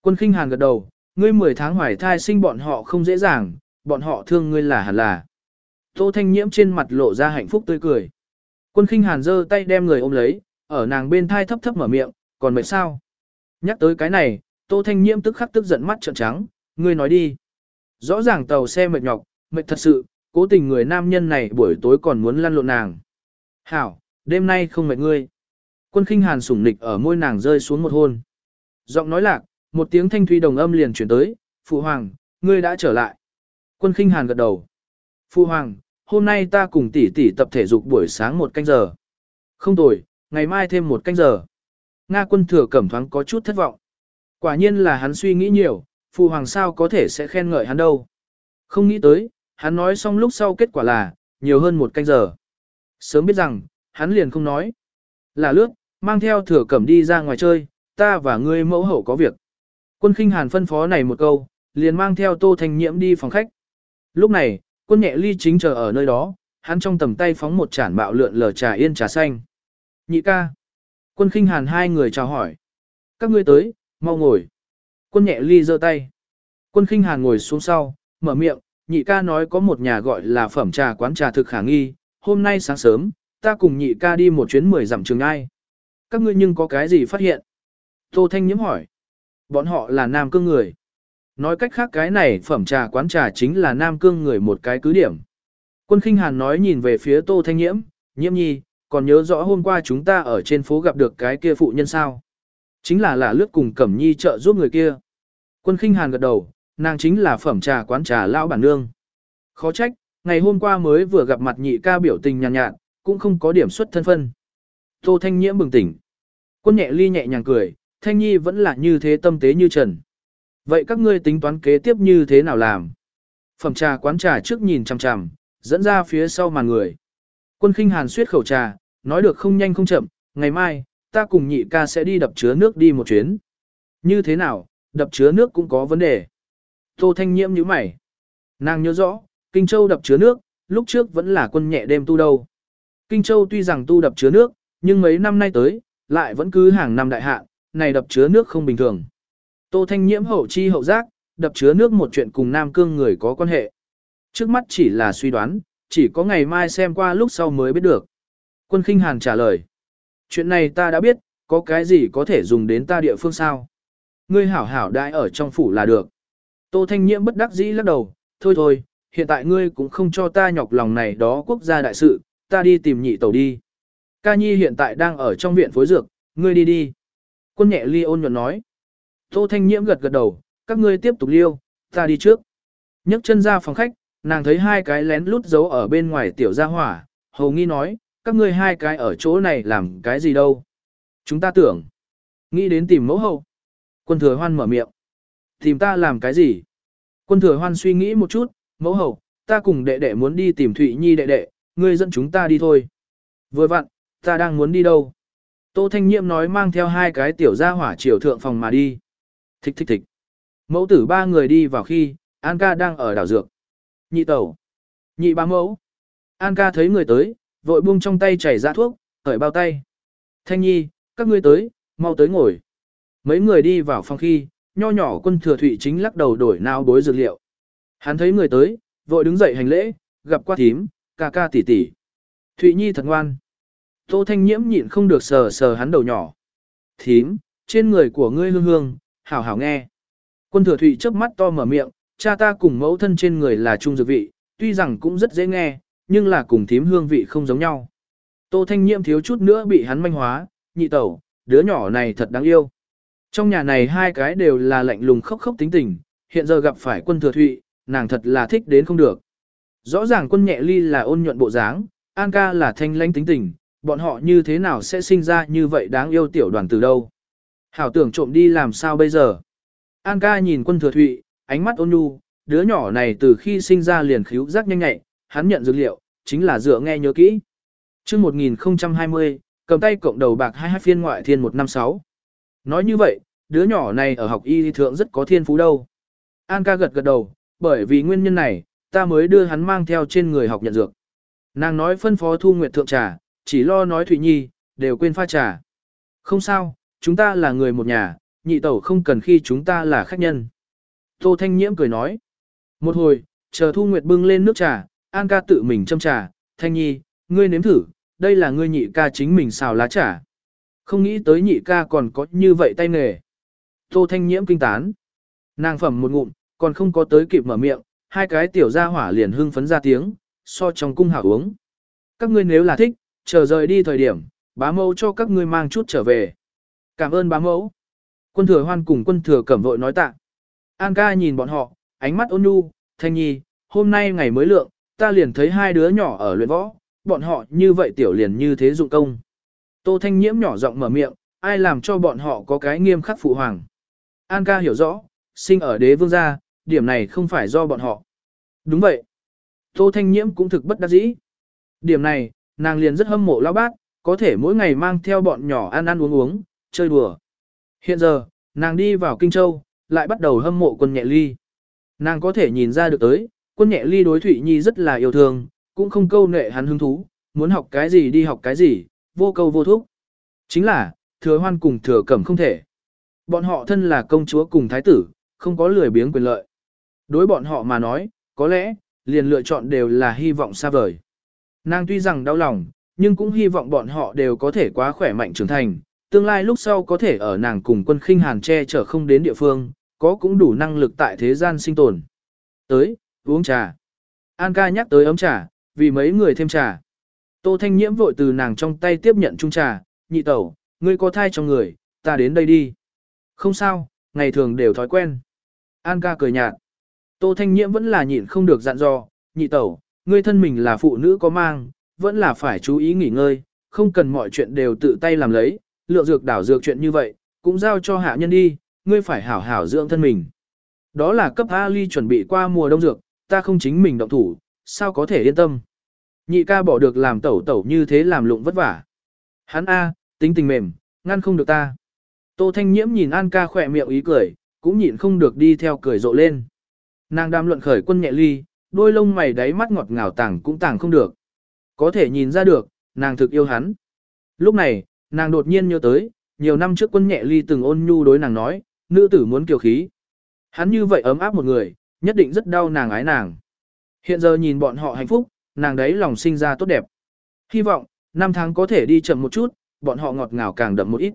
Quân khinh hàn gật đầu, ngươi 10 tháng hoài thai sinh bọn họ không dễ dàng, bọn họ thương ngươi là hẳn là. Tô Thanh Nhiễm trên mặt lộ ra hạnh phúc tươi cười. Quân khinh hàn giơ tay đem người ôm lấy, ở nàng bên thai thấp thấp mở miệng, còn mệt sao? Nhắc tới cái này, Tô Thanh Nhiễm tức khắc tức giận mắt trợn trắng, ngươi nói đi. Rõ ràng tàu xe mệt nhọc, mệt thật sự, cố tình người nam nhân này buổi tối còn muốn lăn lộn nàng. Hảo, đêm nay không mệt ngươi. Quân khinh hàn sủng nịch ở môi nàng rơi xuống một hôn. Giọng nói lạc, một tiếng thanh thủy đồng âm liền chuyển tới, phụ hoàng, ngươi đã trở lại. Quân khinh hàn gật đầu. phụ Hoàng, hôm nay ta cùng tỷ tỷ tập thể dục buổi sáng một canh giờ. Không tồi, ngày mai thêm một canh giờ. Nga quân thừa cẩm thoáng có chút thất vọng. Quả nhiên là hắn suy nghĩ nhiều, phụ Hoàng sao có thể sẽ khen ngợi hắn đâu. Không nghĩ tới, hắn nói xong lúc sau kết quả là, nhiều hơn một canh giờ. Sớm biết rằng, hắn liền không nói. Là lướt, mang theo thừa cẩm đi ra ngoài chơi, ta và ngươi mẫu hậu có việc. Quân khinh hàn phân phó này một câu, liền mang theo tô Thanh nhiễm đi phòng khách. Lúc này, quân nhẹ ly chính chờ ở nơi đó, hắn trong tầm tay phóng một chản bạo lượn lờ trà yên trà xanh. Nhị ca. Quân khinh hàn hai người chào hỏi. Các ngươi tới, mau ngồi. Quân nhẹ ly giơ tay. Quân khinh hàn ngồi xuống sau, mở miệng, nhị ca nói có một nhà gọi là phẩm trà quán trà thực khả nghi, hôm nay sáng sớm, ta cùng nhị ca đi một chuyến mười dặm trường ai. Các ngươi nhưng có cái gì phát hiện? Tô Thanh Nhiễm hỏi. Bọn họ là nam cương người. Nói cách khác cái này phẩm trà quán trà chính là nam cương người một cái cứ điểm. Quân khinh hàn nói nhìn về phía Tô Thanh Nhiễm, nhiễm nhi, còn nhớ rõ hôm qua chúng ta ở trên phố gặp được cái kia phụ nhân sao. Chính là là lướt cùng Cẩm Nhi trợ giúp người kia. Quân khinh hàn gật đầu, nàng chính là phẩm trà quán trà lão bản nương. Khó trách, ngày hôm qua mới vừa gặp mặt nhị ca biểu tình nhàn nhạt, nhạt, cũng không có điểm xuất thân phân. Tô Thanh Nhiễm bừng tỉnh. Quân nhẹ ly nhẹ nhàng cười, Thanh Nhi vẫn là như thế tâm tế như trần. Vậy các ngươi tính toán kế tiếp như thế nào làm? Phẩm trà quán trà trước nhìn chằm chằm, dẫn ra phía sau màn người. Quân khinh hàn suyết khẩu trà, nói được không nhanh không chậm, ngày mai, ta cùng nhị ca sẽ đi đập chứa nước đi một chuyến. Như thế nào, đập chứa nước cũng có vấn đề. Tô Thanh Nhiễm như mày. Nàng nhớ rõ, Kinh Châu đập chứa nước, lúc trước vẫn là quân nhẹ đêm tu đâu. Kinh Châu tuy rằng tu đập chứa nước, nhưng mấy năm nay tới, lại vẫn cứ hàng năm đại hạ, này đập chứa nước không bình thường. Tô Thanh Nhiễm hậu chi hậu giác, đập chứa nước một chuyện cùng Nam Cương người có quan hệ. Trước mắt chỉ là suy đoán, chỉ có ngày mai xem qua lúc sau mới biết được. Quân Kinh Hàn trả lời. Chuyện này ta đã biết, có cái gì có thể dùng đến ta địa phương sao? Ngươi hảo hảo đại ở trong phủ là được. Tô Thanh Nhiễm bất đắc dĩ lắc đầu, thôi thôi, hiện tại ngươi cũng không cho ta nhọc lòng này đó quốc gia đại sự, ta đi tìm nhị tẩu đi. Ca Nhi hiện tại đang ở trong viện phối dược, ngươi đi đi. Quân nhẹ ly ôn nhuận nói. Tô Thanh Nhiễm gật gật đầu, các ngươi tiếp tục liêu, ta đi trước. nhấc chân ra phòng khách, nàng thấy hai cái lén lút giấu ở bên ngoài tiểu gia hỏa, hầu nghi nói, các ngươi hai cái ở chỗ này làm cái gì đâu. Chúng ta tưởng, nghĩ đến tìm mẫu hậu. Quân thừa hoan mở miệng. Tìm ta làm cái gì? Quân thừa hoan suy nghĩ một chút, mẫu hậu, ta cùng đệ đệ muốn đi tìm Thụy Nhi đệ đệ, ngươi dẫn chúng ta đi thôi. Vừa vặn, ta đang muốn đi đâu? Tô Thanh Nhiệm nói mang theo hai cái tiểu gia hỏa triều thượng phòng mà đi. Thích thích thích. Mẫu tử ba người đi vào khi, An ca đang ở đảo dược. Nhị tẩu. Nhị ba mẫu. An ca thấy người tới, vội buông trong tay chảy ra thuốc, hởi bao tay. Thanh nhi, các ngươi tới, mau tới ngồi. Mấy người đi vào phòng khi, nho nhỏ quân thừa thụy chính lắc đầu đổi nào bối dược liệu. Hắn thấy người tới, vội đứng dậy hành lễ, gặp qua thím, ca ca tỷ tỷ. Thụy nhi thật ngoan. Tô thanh nhiễm nhịn không được sờ sờ hắn đầu nhỏ. Thím, trên người của ngươi hương hương, hảo hảo nghe. Quân thừa thụy chớp mắt to mở miệng, cha ta cùng mẫu thân trên người là trung dược vị, tuy rằng cũng rất dễ nghe, nhưng là cùng thím hương vị không giống nhau. Tô Thanh Nhiễm thiếu chút nữa bị hắn manh hóa, nhị tẩu, đứa nhỏ này thật đáng yêu. Trong nhà này hai cái đều là lạnh lùng khóc khóc tính tình, hiện giờ gặp phải quân thừa thụy, nàng thật là thích đến không được. Rõ ràng quân nhẹ ly là ôn nhuận bộ dáng, An ca là thanh lãnh tính tình, bọn họ như thế nào sẽ sinh ra như vậy đáng yêu tiểu đoàn từ đâu. Hảo tưởng trộm đi làm sao bây giờ. An ca nhìn quân thừa thụy, ánh mắt ôn nhu, đứa nhỏ này từ khi sinh ra liền khíu giác nhanh nhạy, hắn nhận dược liệu, chính là dựa nghe nhớ kỹ. chương 1020, cầm tay cộng đầu bạc 22 phiên ngoại thiên 156. Nói như vậy, đứa nhỏ này ở học y thượng rất có thiên phú đâu. An ca gật gật đầu, bởi vì nguyên nhân này, ta mới đưa hắn mang theo trên người học nhận dược. Nàng nói phân phó thu nguyệt thượng trà, chỉ lo nói Thụy Nhi, đều quên pha trà. Không sao, chúng ta là người một nhà, nhị tẩu không cần khi chúng ta là khách nhân. Tô Thanh Nhiễm cười nói. Một hồi, chờ Thu Nguyệt bưng lên nước trà, An ca tự mình châm trà, Thanh Nhi, ngươi nếm thử, đây là ngươi nhị ca chính mình xào lá trà. Không nghĩ tới nhị ca còn có như vậy tay nghề. Tô Thanh Nhiễm kinh tán. Nàng phẩm một ngụm, còn không có tới kịp mở miệng, hai cái tiểu gia hỏa liền hưng phấn ra tiếng, so trong cung hảo uống. Các ngươi nếu là thích, chờ rời đi thời điểm, bá mẫu cho các ngươi mang chút trở về. Cảm ơn bá mẫu. Quân thừa hoan cùng quân thừa cẩm vội nói tạ. An ca nhìn bọn họ, ánh mắt ôn nhu, thanh nhi, hôm nay ngày mới lượng, ta liền thấy hai đứa nhỏ ở luyện võ, bọn họ như vậy tiểu liền như thế dụng công. Tô thanh nhiễm nhỏ giọng mở miệng, ai làm cho bọn họ có cái nghiêm khắc phụ hoàng. An ca hiểu rõ, sinh ở đế vương gia, điểm này không phải do bọn họ. Đúng vậy. Tô thanh nhiễm cũng thực bất đắc dĩ. Điểm này, nàng liền rất hâm mộ lão bác, có thể mỗi ngày mang theo bọn nhỏ ăn ăn uống uống, chơi đùa. Hiện giờ, nàng đi vào Kinh Châu, lại bắt đầu hâm mộ quân nhẹ ly. Nàng có thể nhìn ra được tới, quân nhẹ ly đối Thụy Nhi rất là yêu thương, cũng không câu nệ hắn hứng thú, muốn học cái gì đi học cái gì, vô câu vô thúc. Chính là, thừa hoan cùng thừa cẩm không thể. Bọn họ thân là công chúa cùng thái tử, không có lười biếng quyền lợi. Đối bọn họ mà nói, có lẽ, liền lựa chọn đều là hy vọng xa vời. Nàng tuy rằng đau lòng, nhưng cũng hy vọng bọn họ đều có thể quá khỏe mạnh trưởng thành, tương lai lúc sau có thể ở nàng cùng quân khinh hàn che chở không đến địa phương, có cũng đủ năng lực tại thế gian sinh tồn. Tới, uống trà. An ca nhắc tới ấm trà, vì mấy người thêm trà. Tô Thanh Nhiễm vội từ nàng trong tay tiếp nhận chung trà, nhị tẩu, ngươi có thai trong người, ta đến đây đi. Không sao, ngày thường đều thói quen. An ca cười nhạt. Tô Thanh Nhiễm vẫn là nhịn không được dặn dò, nhị tẩu, ngươi thân mình là phụ nữ có mang, vẫn là phải chú ý nghỉ ngơi, không cần mọi chuyện đều tự tay làm lấy, lượng dược đảo dược chuyện như vậy, cũng giao cho hạ nhân đi, ngươi phải hảo hảo dưỡng thân mình. Đó là cấp Ali chuẩn bị qua mùa đông dược, ta không chính mình động thủ, sao có thể yên tâm. Nhị ca bỏ được làm tẩu tẩu như thế làm lụng vất vả. Hắn A, tính tình mềm, ngăn không được ta. Tô Thanh Nhiễm nhìn An ca khỏe miệng ý cười, cũng nhịn không được đi theo cười rộ lên. Nàng đam luận khởi quân nhẹ ly, đôi lông mày đáy mắt ngọt ngào tàng cũng tàng không được. Có thể nhìn ra được, nàng thực yêu hắn. Lúc này, nàng đột nhiên nhớ tới, nhiều năm trước quân nhẹ ly từng ôn nhu đối nàng nói, nữ tử muốn kiều khí. Hắn như vậy ấm áp một người, nhất định rất đau nàng ái nàng. Hiện giờ nhìn bọn họ hạnh phúc, nàng đấy lòng sinh ra tốt đẹp. Hy vọng, năm tháng có thể đi chậm một chút, bọn họ ngọt ngào càng đậm một ít.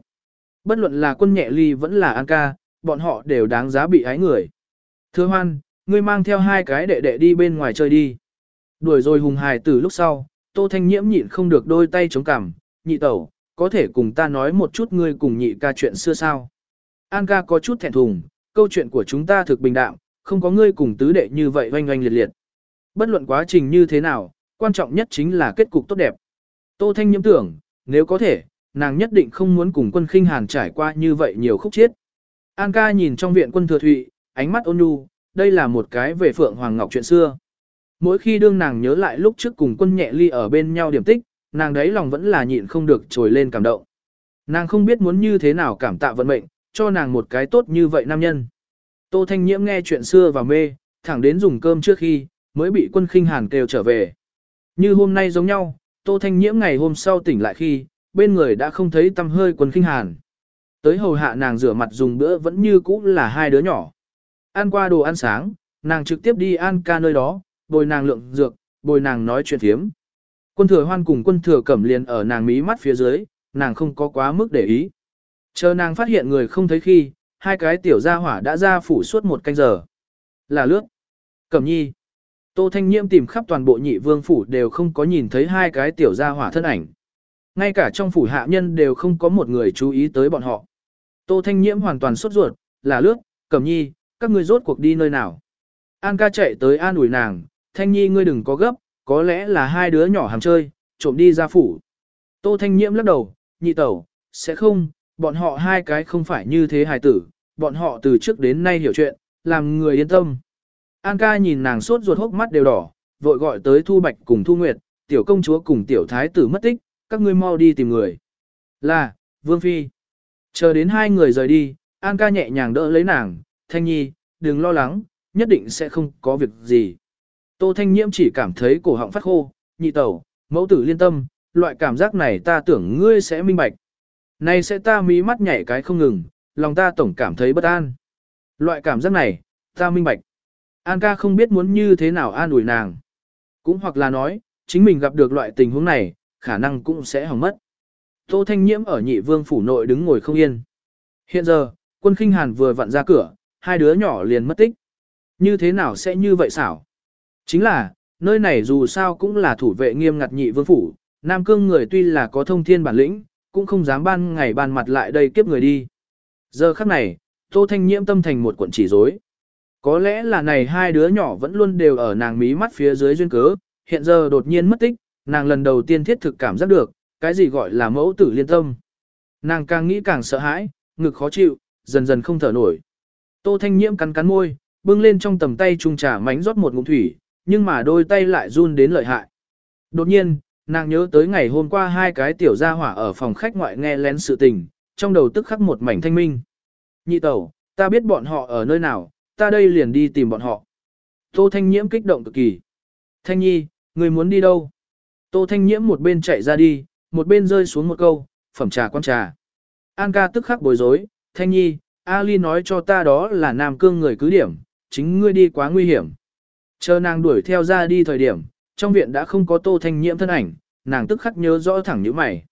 Bất luận là quân nhẹ ly vẫn là an ca, bọn họ đều đáng giá bị ái người. Thưa hoan, ngươi mang theo hai cái đệ đệ đi bên ngoài chơi đi. Đuổi rồi hùng hài từ lúc sau, tô thanh nhiễm nhịn không được đôi tay chống cằm, nhị tẩu, có thể cùng ta nói một chút ngươi cùng nhị ca chuyện xưa sao. An ca có chút thẹn thùng, câu chuyện của chúng ta thực bình đạm, không có ngươi cùng tứ đệ như vậy oanh oanh liệt liệt. Bất luận quá trình như thế nào, quan trọng nhất chính là kết cục tốt đẹp. Tô Thanh nhiễm tưởng, nếu có thể, nàng nhất định không muốn cùng quân khinh hàn trải qua như vậy nhiều khúc chiết. An ca nhìn trong viện quân thừa thụy, ánh mắt ôn nhu, đây là một cái về Phượng Hoàng Ngọc chuyện xưa. Mỗi khi đương nàng nhớ lại lúc trước cùng quân nhẹ ly ở bên nhau điểm tích, nàng đấy lòng vẫn là nhịn không được trồi lên cảm động. Nàng không biết muốn như thế nào cảm tạ vận mệnh, cho nàng một cái tốt như vậy nam nhân. Tô Thanh Nhiễm nghe chuyện xưa và mê, thẳng đến dùng cơm trước khi, mới bị quân khinh hàn kêu trở về. Như hôm nay giống nhau, Tô Thanh Nhiễm ngày hôm sau tỉnh lại khi, bên người đã không thấy tâm hơi quân khinh hàn. Tới hầu hạ nàng rửa mặt dùng bữa vẫn như cũ là hai đứa nhỏ. Ăn qua đồ ăn sáng, nàng trực tiếp đi an ca nơi đó, bồi nàng lượng dược, bồi nàng nói chuyện thiếm. Quân thừa hoan cùng quân thừa cẩm liền ở nàng mí mắt phía dưới, nàng không có quá mức để ý. Chờ nàng phát hiện người không thấy khi, hai cái tiểu gia hỏa đã ra phủ suốt một canh giờ. Là lướt. Cẩm nhi. Tô Thanh Nhiễm tìm khắp toàn bộ nhị vương phủ đều không có nhìn thấy hai cái tiểu gia hỏa thân ảnh. Ngay cả trong phủ hạ nhân đều không có một người chú ý tới bọn họ. Tô Thanh Nhiễm hoàn toàn sốt ruột, là lướt, Cẩm nhi, các ngươi rốt cuộc đi nơi nào. An ca chạy tới an ủi nàng, Thanh nhi ngươi đừng có gấp, có lẽ là hai đứa nhỏ hàm chơi, trộm đi ra phủ. Tô Thanh Nhiễm lắc đầu, nhị tẩu, sẽ không, bọn họ hai cái không phải như thế hài tử, bọn họ từ trước đến nay hiểu chuyện, làm người yên tâm. An ca nhìn nàng sốt ruột hốc mắt đều đỏ, vội gọi tới Thu Bạch cùng Thu Nguyệt, tiểu công chúa cùng tiểu thái tử mất tích, các ngươi mau đi tìm người. Là, Vương Phi. Chờ đến hai người rời đi, An ca nhẹ nhàng đỡ lấy nàng, Thanh Nhi, đừng lo lắng, nhất định sẽ không có việc gì. Tô Thanh Nhiễm chỉ cảm thấy cổ họng phát khô, nhị tẩu, mẫu tử liên tâm, loại cảm giác này ta tưởng ngươi sẽ minh bạch. Này sẽ ta mí mắt nhảy cái không ngừng, lòng ta tổng cảm thấy bất an. Loại cảm giác này, ta minh bạch. An ca không biết muốn như thế nào an ủi nàng. Cũng hoặc là nói, chính mình gặp được loại tình huống này, khả năng cũng sẽ hỏng mất. Tô Thanh Nhiễm ở nhị vương phủ nội đứng ngồi không yên. Hiện giờ, quân khinh hàn vừa vặn ra cửa, hai đứa nhỏ liền mất tích. Như thế nào sẽ như vậy xảo? Chính là, nơi này dù sao cũng là thủ vệ nghiêm ngặt nhị vương phủ, Nam Cương người tuy là có thông thiên bản lĩnh, cũng không dám ban ngày ban mặt lại đây kiếp người đi. Giờ khắc này, Tô Thanh Nhiễm tâm thành một cuộn chỉ rối. Có lẽ là này hai đứa nhỏ vẫn luôn đều ở nàng mí mắt phía dưới duyên cớ, hiện giờ đột nhiên mất tích, nàng lần đầu tiên thiết thực cảm giác được, cái gì gọi là mẫu tử liên tâm. Nàng càng nghĩ càng sợ hãi, ngực khó chịu, dần dần không thở nổi. Tô Thanh Nhiễm cắn cắn môi, bưng lên trong tầm tay trung trà mánh rót một ngụm thủy, nhưng mà đôi tay lại run đến lợi hại. Đột nhiên, nàng nhớ tới ngày hôm qua hai cái tiểu gia hỏa ở phòng khách ngoại nghe lén sự tình, trong đầu tức khắc một mảnh thanh minh. Nhị tẩu, ta biết bọn họ ở nơi nào, ta đây liền đi tìm bọn họ. Tô Thanh Nhiễm kích động cực kỳ. Thanh Nhi, người muốn đi đâu? Tô Thanh Nhiễm một bên chạy ra đi, một bên rơi xuống một câu, phẩm trà quan trà. An ca tức khắc bối rối, Thanh Nhi, Ali nói cho ta đó là Nam Cương người cứ điểm, chính ngươi đi quá nguy hiểm. Chờ nàng đuổi theo ra đi thời điểm, trong viện đã không có Tô Thanh Nhiễm thân ảnh, nàng tức khắc nhớ rõ thẳng như mày.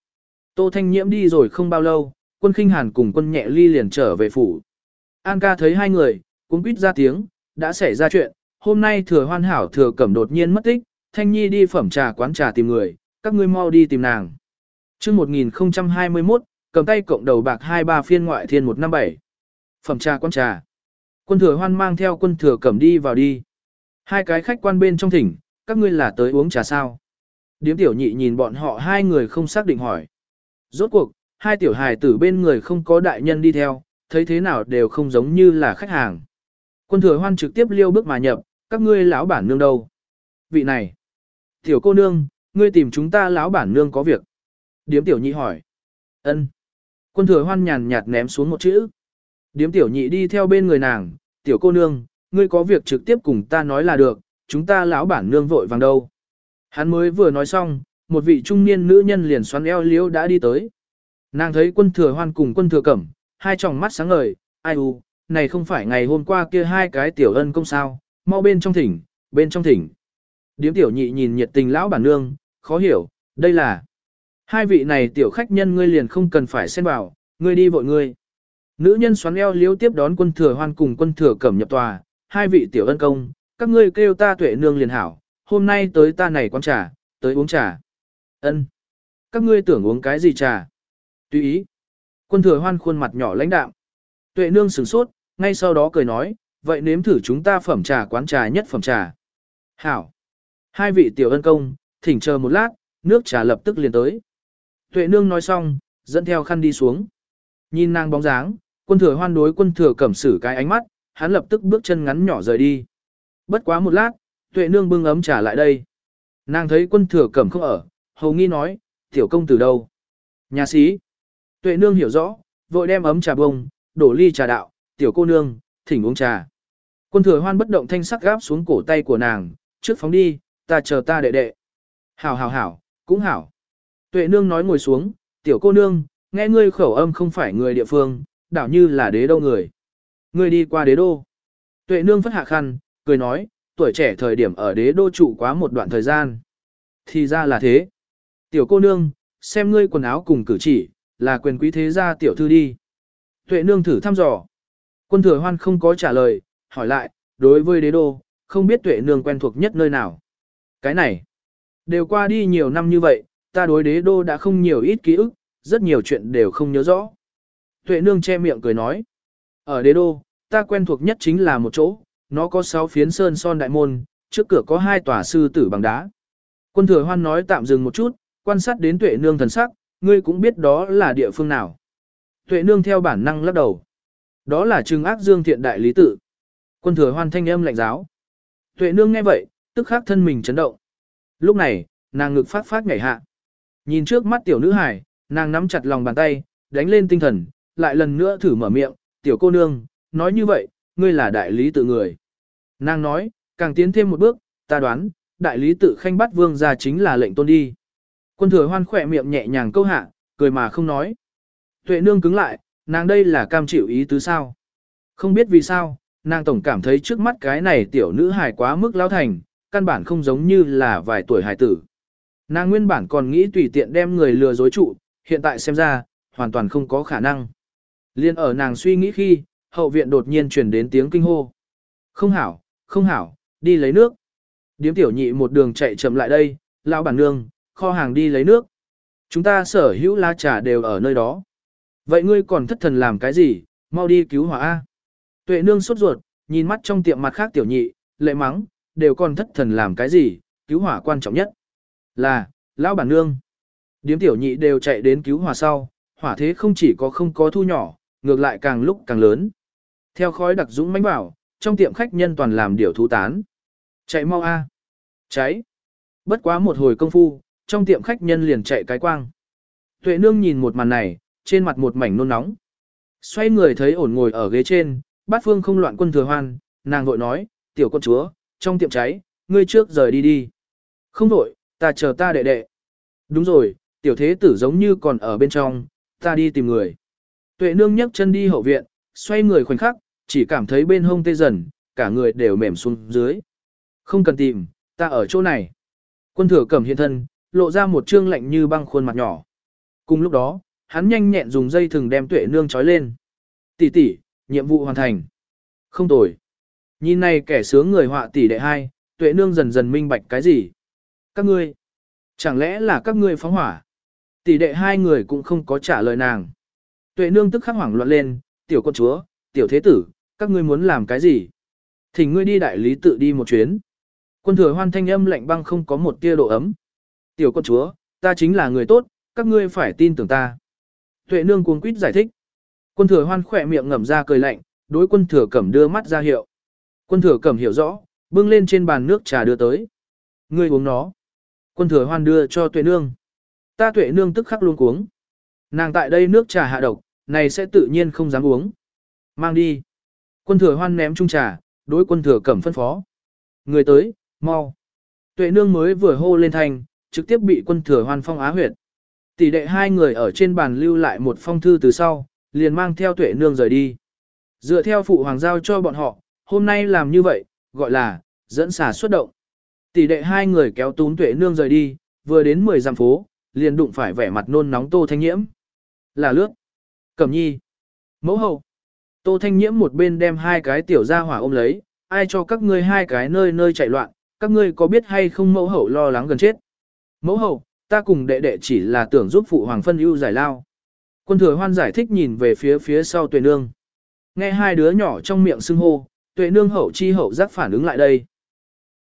Tô Thanh Nhiễm đi rồi không bao lâu, quân khinh hàn cùng quân nhẹ ly liền trở về phủ. An ca thấy hai người, cũng quýt ra tiếng, đã xảy ra chuyện, hôm nay thừa hoan hảo thừa cẩm đột nhiên mất tích, Thanh Nhi đi phẩm trà quán trà tìm người, các ngươi mau đi tìm nàng. Trước 1021, cầm tay cộng đầu bạc 23 phiên ngoại thiên 157. Phẩm trà quan trà. Quân thừa hoan mang theo quân thừa cẩm đi vào đi. Hai cái khách quan bên trong thỉnh, các ngươi là tới uống trà sao? Điếm tiểu nhị nhìn bọn họ hai người không xác định hỏi. Rốt cuộc, hai tiểu hài tử bên người không có đại nhân đi theo, thấy thế nào đều không giống như là khách hàng. Quân thừa hoan trực tiếp liêu bước mà nhập, các ngươi lão bản nương đâu? Vị này, tiểu cô nương, ngươi tìm chúng ta lão bản nương có việc. Điếm tiểu nhị hỏi. ân. Quân thừa hoan nhàn nhạt ném xuống một chữ. Điếm tiểu nhị đi theo bên người nàng, tiểu cô nương, ngươi có việc trực tiếp cùng ta nói là được, chúng ta lão bản nương vội vàng đâu. Hắn mới vừa nói xong, một vị trung niên nữ nhân liền xoắn eo liễu đã đi tới. Nàng thấy quân thừa hoan cùng quân thừa cẩm, hai tròng mắt sáng ngời, ai u, này không phải ngày hôm qua kia hai cái tiểu ân công sao, mau bên trong thỉnh, bên trong thỉnh. Điếm tiểu nhị nhìn nhiệt tình lão bản nương, khó hiểu, đây là hai vị này tiểu khách nhân ngươi liền không cần phải xen vào, ngươi đi vội ngươi. Nữ nhân xoắn eo liếu tiếp đón quân thừa hoan cùng quân thừa cẩm nhập tòa, hai vị tiểu ân công, các ngươi kêu ta tuệ nương liền hảo, hôm nay tới ta này quán trà, tới uống trà. Ân, Các ngươi tưởng uống cái gì trà? Tùy ý. Quân thừa hoan khuôn mặt nhỏ lãnh đạm. Tuệ nương sửng sốt, ngay sau đó cười nói, vậy nếm thử chúng ta phẩm trà quán trà nhất phẩm trà. Hảo. Hai vị tiểu ân công, thỉnh chờ một lát, nước trà lập tức liền tới. Tuệ nương nói xong, dẫn theo khăn đi xuống. Nhìn nàng bóng dáng, quân thừa hoan đối quân thừa cẩm xử cái ánh mắt, hắn lập tức bước chân ngắn nhỏ rời đi. Bất quá một lát, tuệ nương bưng ấm trà lại đây. Nàng thấy quân thừa cẩm không ở, hầu nghi nói, tiểu công từ đâu? Nhà sĩ. Tuệ nương hiểu rõ, vội đem ấm trà bông, đổ ly trà đạo, tiểu cô nương, thỉnh uống trà. Quân thừa hoan bất động thanh sắc gáp xuống cổ tay của nàng, trước phóng đi, ta chờ ta đệ đệ. Hảo hảo hảo, cũng hảo. Tuệ nương nói ngồi xuống, tiểu cô nương, nghe ngươi khẩu âm không phải người địa phương, đảo như là đế đô người. Ngươi đi qua đế đô. Tuệ nương phất hạ khăn, cười nói, tuổi trẻ thời điểm ở đế đô trụ quá một đoạn thời gian. Thì ra là thế. Tiểu cô nương, xem ngươi quần áo cùng cử chỉ, là quyền quý thế gia tiểu thư đi. Tuệ nương thử thăm dò. Quân thừa hoan không có trả lời, hỏi lại, đối với đế đô, không biết tuệ nương quen thuộc nhất nơi nào. Cái này, đều qua đi nhiều năm như vậy, ta đối đế đô đã không nhiều ít ký ức, rất nhiều chuyện đều không nhớ rõ. Tuệ nương che miệng cười nói, ở đế đô, ta quen thuộc nhất chính là một chỗ, nó có sáu phiến sơn son đại môn, trước cửa có hai tòa sư tử bằng đá. Quân thừa hoan nói tạm dừng một chút, quan sát đến tuệ nương thần sắc, ngươi cũng biết đó là địa phương nào. Tuệ nương theo bản năng lắc đầu. Đó là trừng ác dương thiện đại lý tự. Quân thừa hoan thanh âm lạnh giáo. Tuệ nương nghe vậy, tức khắc thân mình chấn động. Lúc này, nàng ngực phát phát nhảy hạ. Nhìn trước mắt tiểu nữ hải, nàng nắm chặt lòng bàn tay, đánh lên tinh thần, lại lần nữa thử mở miệng, tiểu cô nương, nói như vậy, ngươi là đại lý tự người. Nàng nói, càng tiến thêm một bước, ta đoán, đại lý tự khanh bắt vương ra chính là lệnh tôn đi. Quân thừa hoan khỏe miệng nhẹ nhàng câu hạ, cười mà không nói. Tuệ nương cứng lại, nàng đây là cam chịu ý tứ sao. Không biết vì sao, nàng tổng cảm thấy trước mắt cái này tiểu nữ hài quá mức lao thành, căn bản không giống như là vài tuổi hài tử. Nàng nguyên bản còn nghĩ tùy tiện đem người lừa dối trụ, hiện tại xem ra, hoàn toàn không có khả năng. Liên ở nàng suy nghĩ khi, hậu viện đột nhiên truyền đến tiếng kinh hô. Không hảo, không hảo, đi lấy nước. Điếm tiểu nhị một đường chạy chậm lại đây, lão bản nương, kho hàng đi lấy nước. Chúng ta sở hữu lá trà đều ở nơi đó. Vậy ngươi còn thất thần làm cái gì, mau đi cứu hỏa A. Tuệ nương sốt ruột, nhìn mắt trong tiệm mặt khác tiểu nhị, lệ mắng, đều còn thất thần làm cái gì, cứu hỏa quan trọng nhất. Là, lão bản nương. Điếm tiểu nhị đều chạy đến cứu hỏa sau, hỏa thế không chỉ có không có thu nhỏ, ngược lại càng lúc càng lớn. Theo khói đặc dũng mãnh bảo, trong tiệm khách nhân toàn làm điều thú tán. Chạy mau a. Cháy. Bất quá một hồi công phu, trong tiệm khách nhân liền chạy cái quang. Tuệ nương nhìn một màn này, trên mặt một mảnh nôn nóng. Xoay người thấy ổn ngồi ở ghế trên, bát phương không loạn quân thừa hoan, nàng vội nói, tiểu con chúa, trong tiệm cháy, ngươi trước rời đi đi. Không vội, ta chờ ta đệ đệ. Đúng rồi, tiểu thế tử giống như còn ở bên trong, ta đi tìm người. Tuệ nương nhấc chân đi hậu viện, xoay người khoảnh khắc, chỉ cảm thấy bên hông tê dần, cả người đều mềm xuống dưới. Không cần tìm, ta ở chỗ này. Quân thừa cầm hiện thân, lộ ra một trương lạnh như băng khuôn mặt nhỏ. Cùng lúc đó, hắn nhanh nhẹn dùng dây thừng đem tuệ nương trói lên. Tỷ tỷ, nhiệm vụ hoàn thành. Không tồi. Nhìn này kẻ sướng người họa tỷ đệ hai, tuệ nương dần dần minh bạch cái gì. Các ngươi, chẳng lẽ là các ngươi phóng hỏa? Tỷ đệ hai người cũng không có trả lời nàng. Tuệ nương tức khắc hoảng loạn lên, tiểu con chúa, tiểu thế tử, các ngươi muốn làm cái gì? Thỉnh ngươi đi đại lý tự đi một chuyến. Quân thừa hoan thanh âm lạnh băng không có một tia độ ấm. Tiểu con chúa, ta chính là người tốt, các ngươi phải tin tưởng ta. Tuệ nương cuống quýt giải thích. Quân thừa hoan khỏe miệng ngầm ra cười lạnh, đối quân thừa cẩm đưa mắt ra hiệu. Quân thừa cẩm hiểu rõ, bưng lên trên bàn nước trà đưa tới. Ngươi uống nó. Quân thừa hoan đưa cho tuệ nương. Ta tuệ nương tức khắc luôn cuống. Nàng tại đây nước trà hạ độc, này sẽ tự nhiên không dám uống. Mang đi. Quân thừa hoan ném chung trà, đối quân thừa cẩm phân phó. Người tới, mau. Tuệ nương mới vừa hô lên thành, trực tiếp bị quân thừa hoan phong á huyệt. Tỷ đệ hai người ở trên bàn lưu lại một phong thư từ sau, liền mang theo tuệ nương rời đi. Dựa theo phụ hoàng giao cho bọn họ, hôm nay làm như vậy, gọi là, dẫn xà xuất động. Tỷ đệ hai người kéo tún tuệ nương rời đi, vừa đến 10 dặm phố, liền đụng phải vẻ mặt nôn nóng tô thanh nhiễm. Là lướt. Cẩm nhi. Mẫu hậu. Tô thanh nhiễm một bên đem hai cái tiểu ra hỏa ôm lấy, ai cho các ngươi hai cái nơi nơi chạy loạn, các ngươi có biết hay không mẫu hậu lo lắng gần chết. Mẫu hậu, ta cùng đệ đệ chỉ là tưởng giúp phụ hoàng phân ưu giải lao. Quân thừa hoan giải thích nhìn về phía phía sau tuệ nương. Nghe hai đứa nhỏ trong miệng xưng hô, tuệ nương hậu chi hậu giác phản ứng lại đây.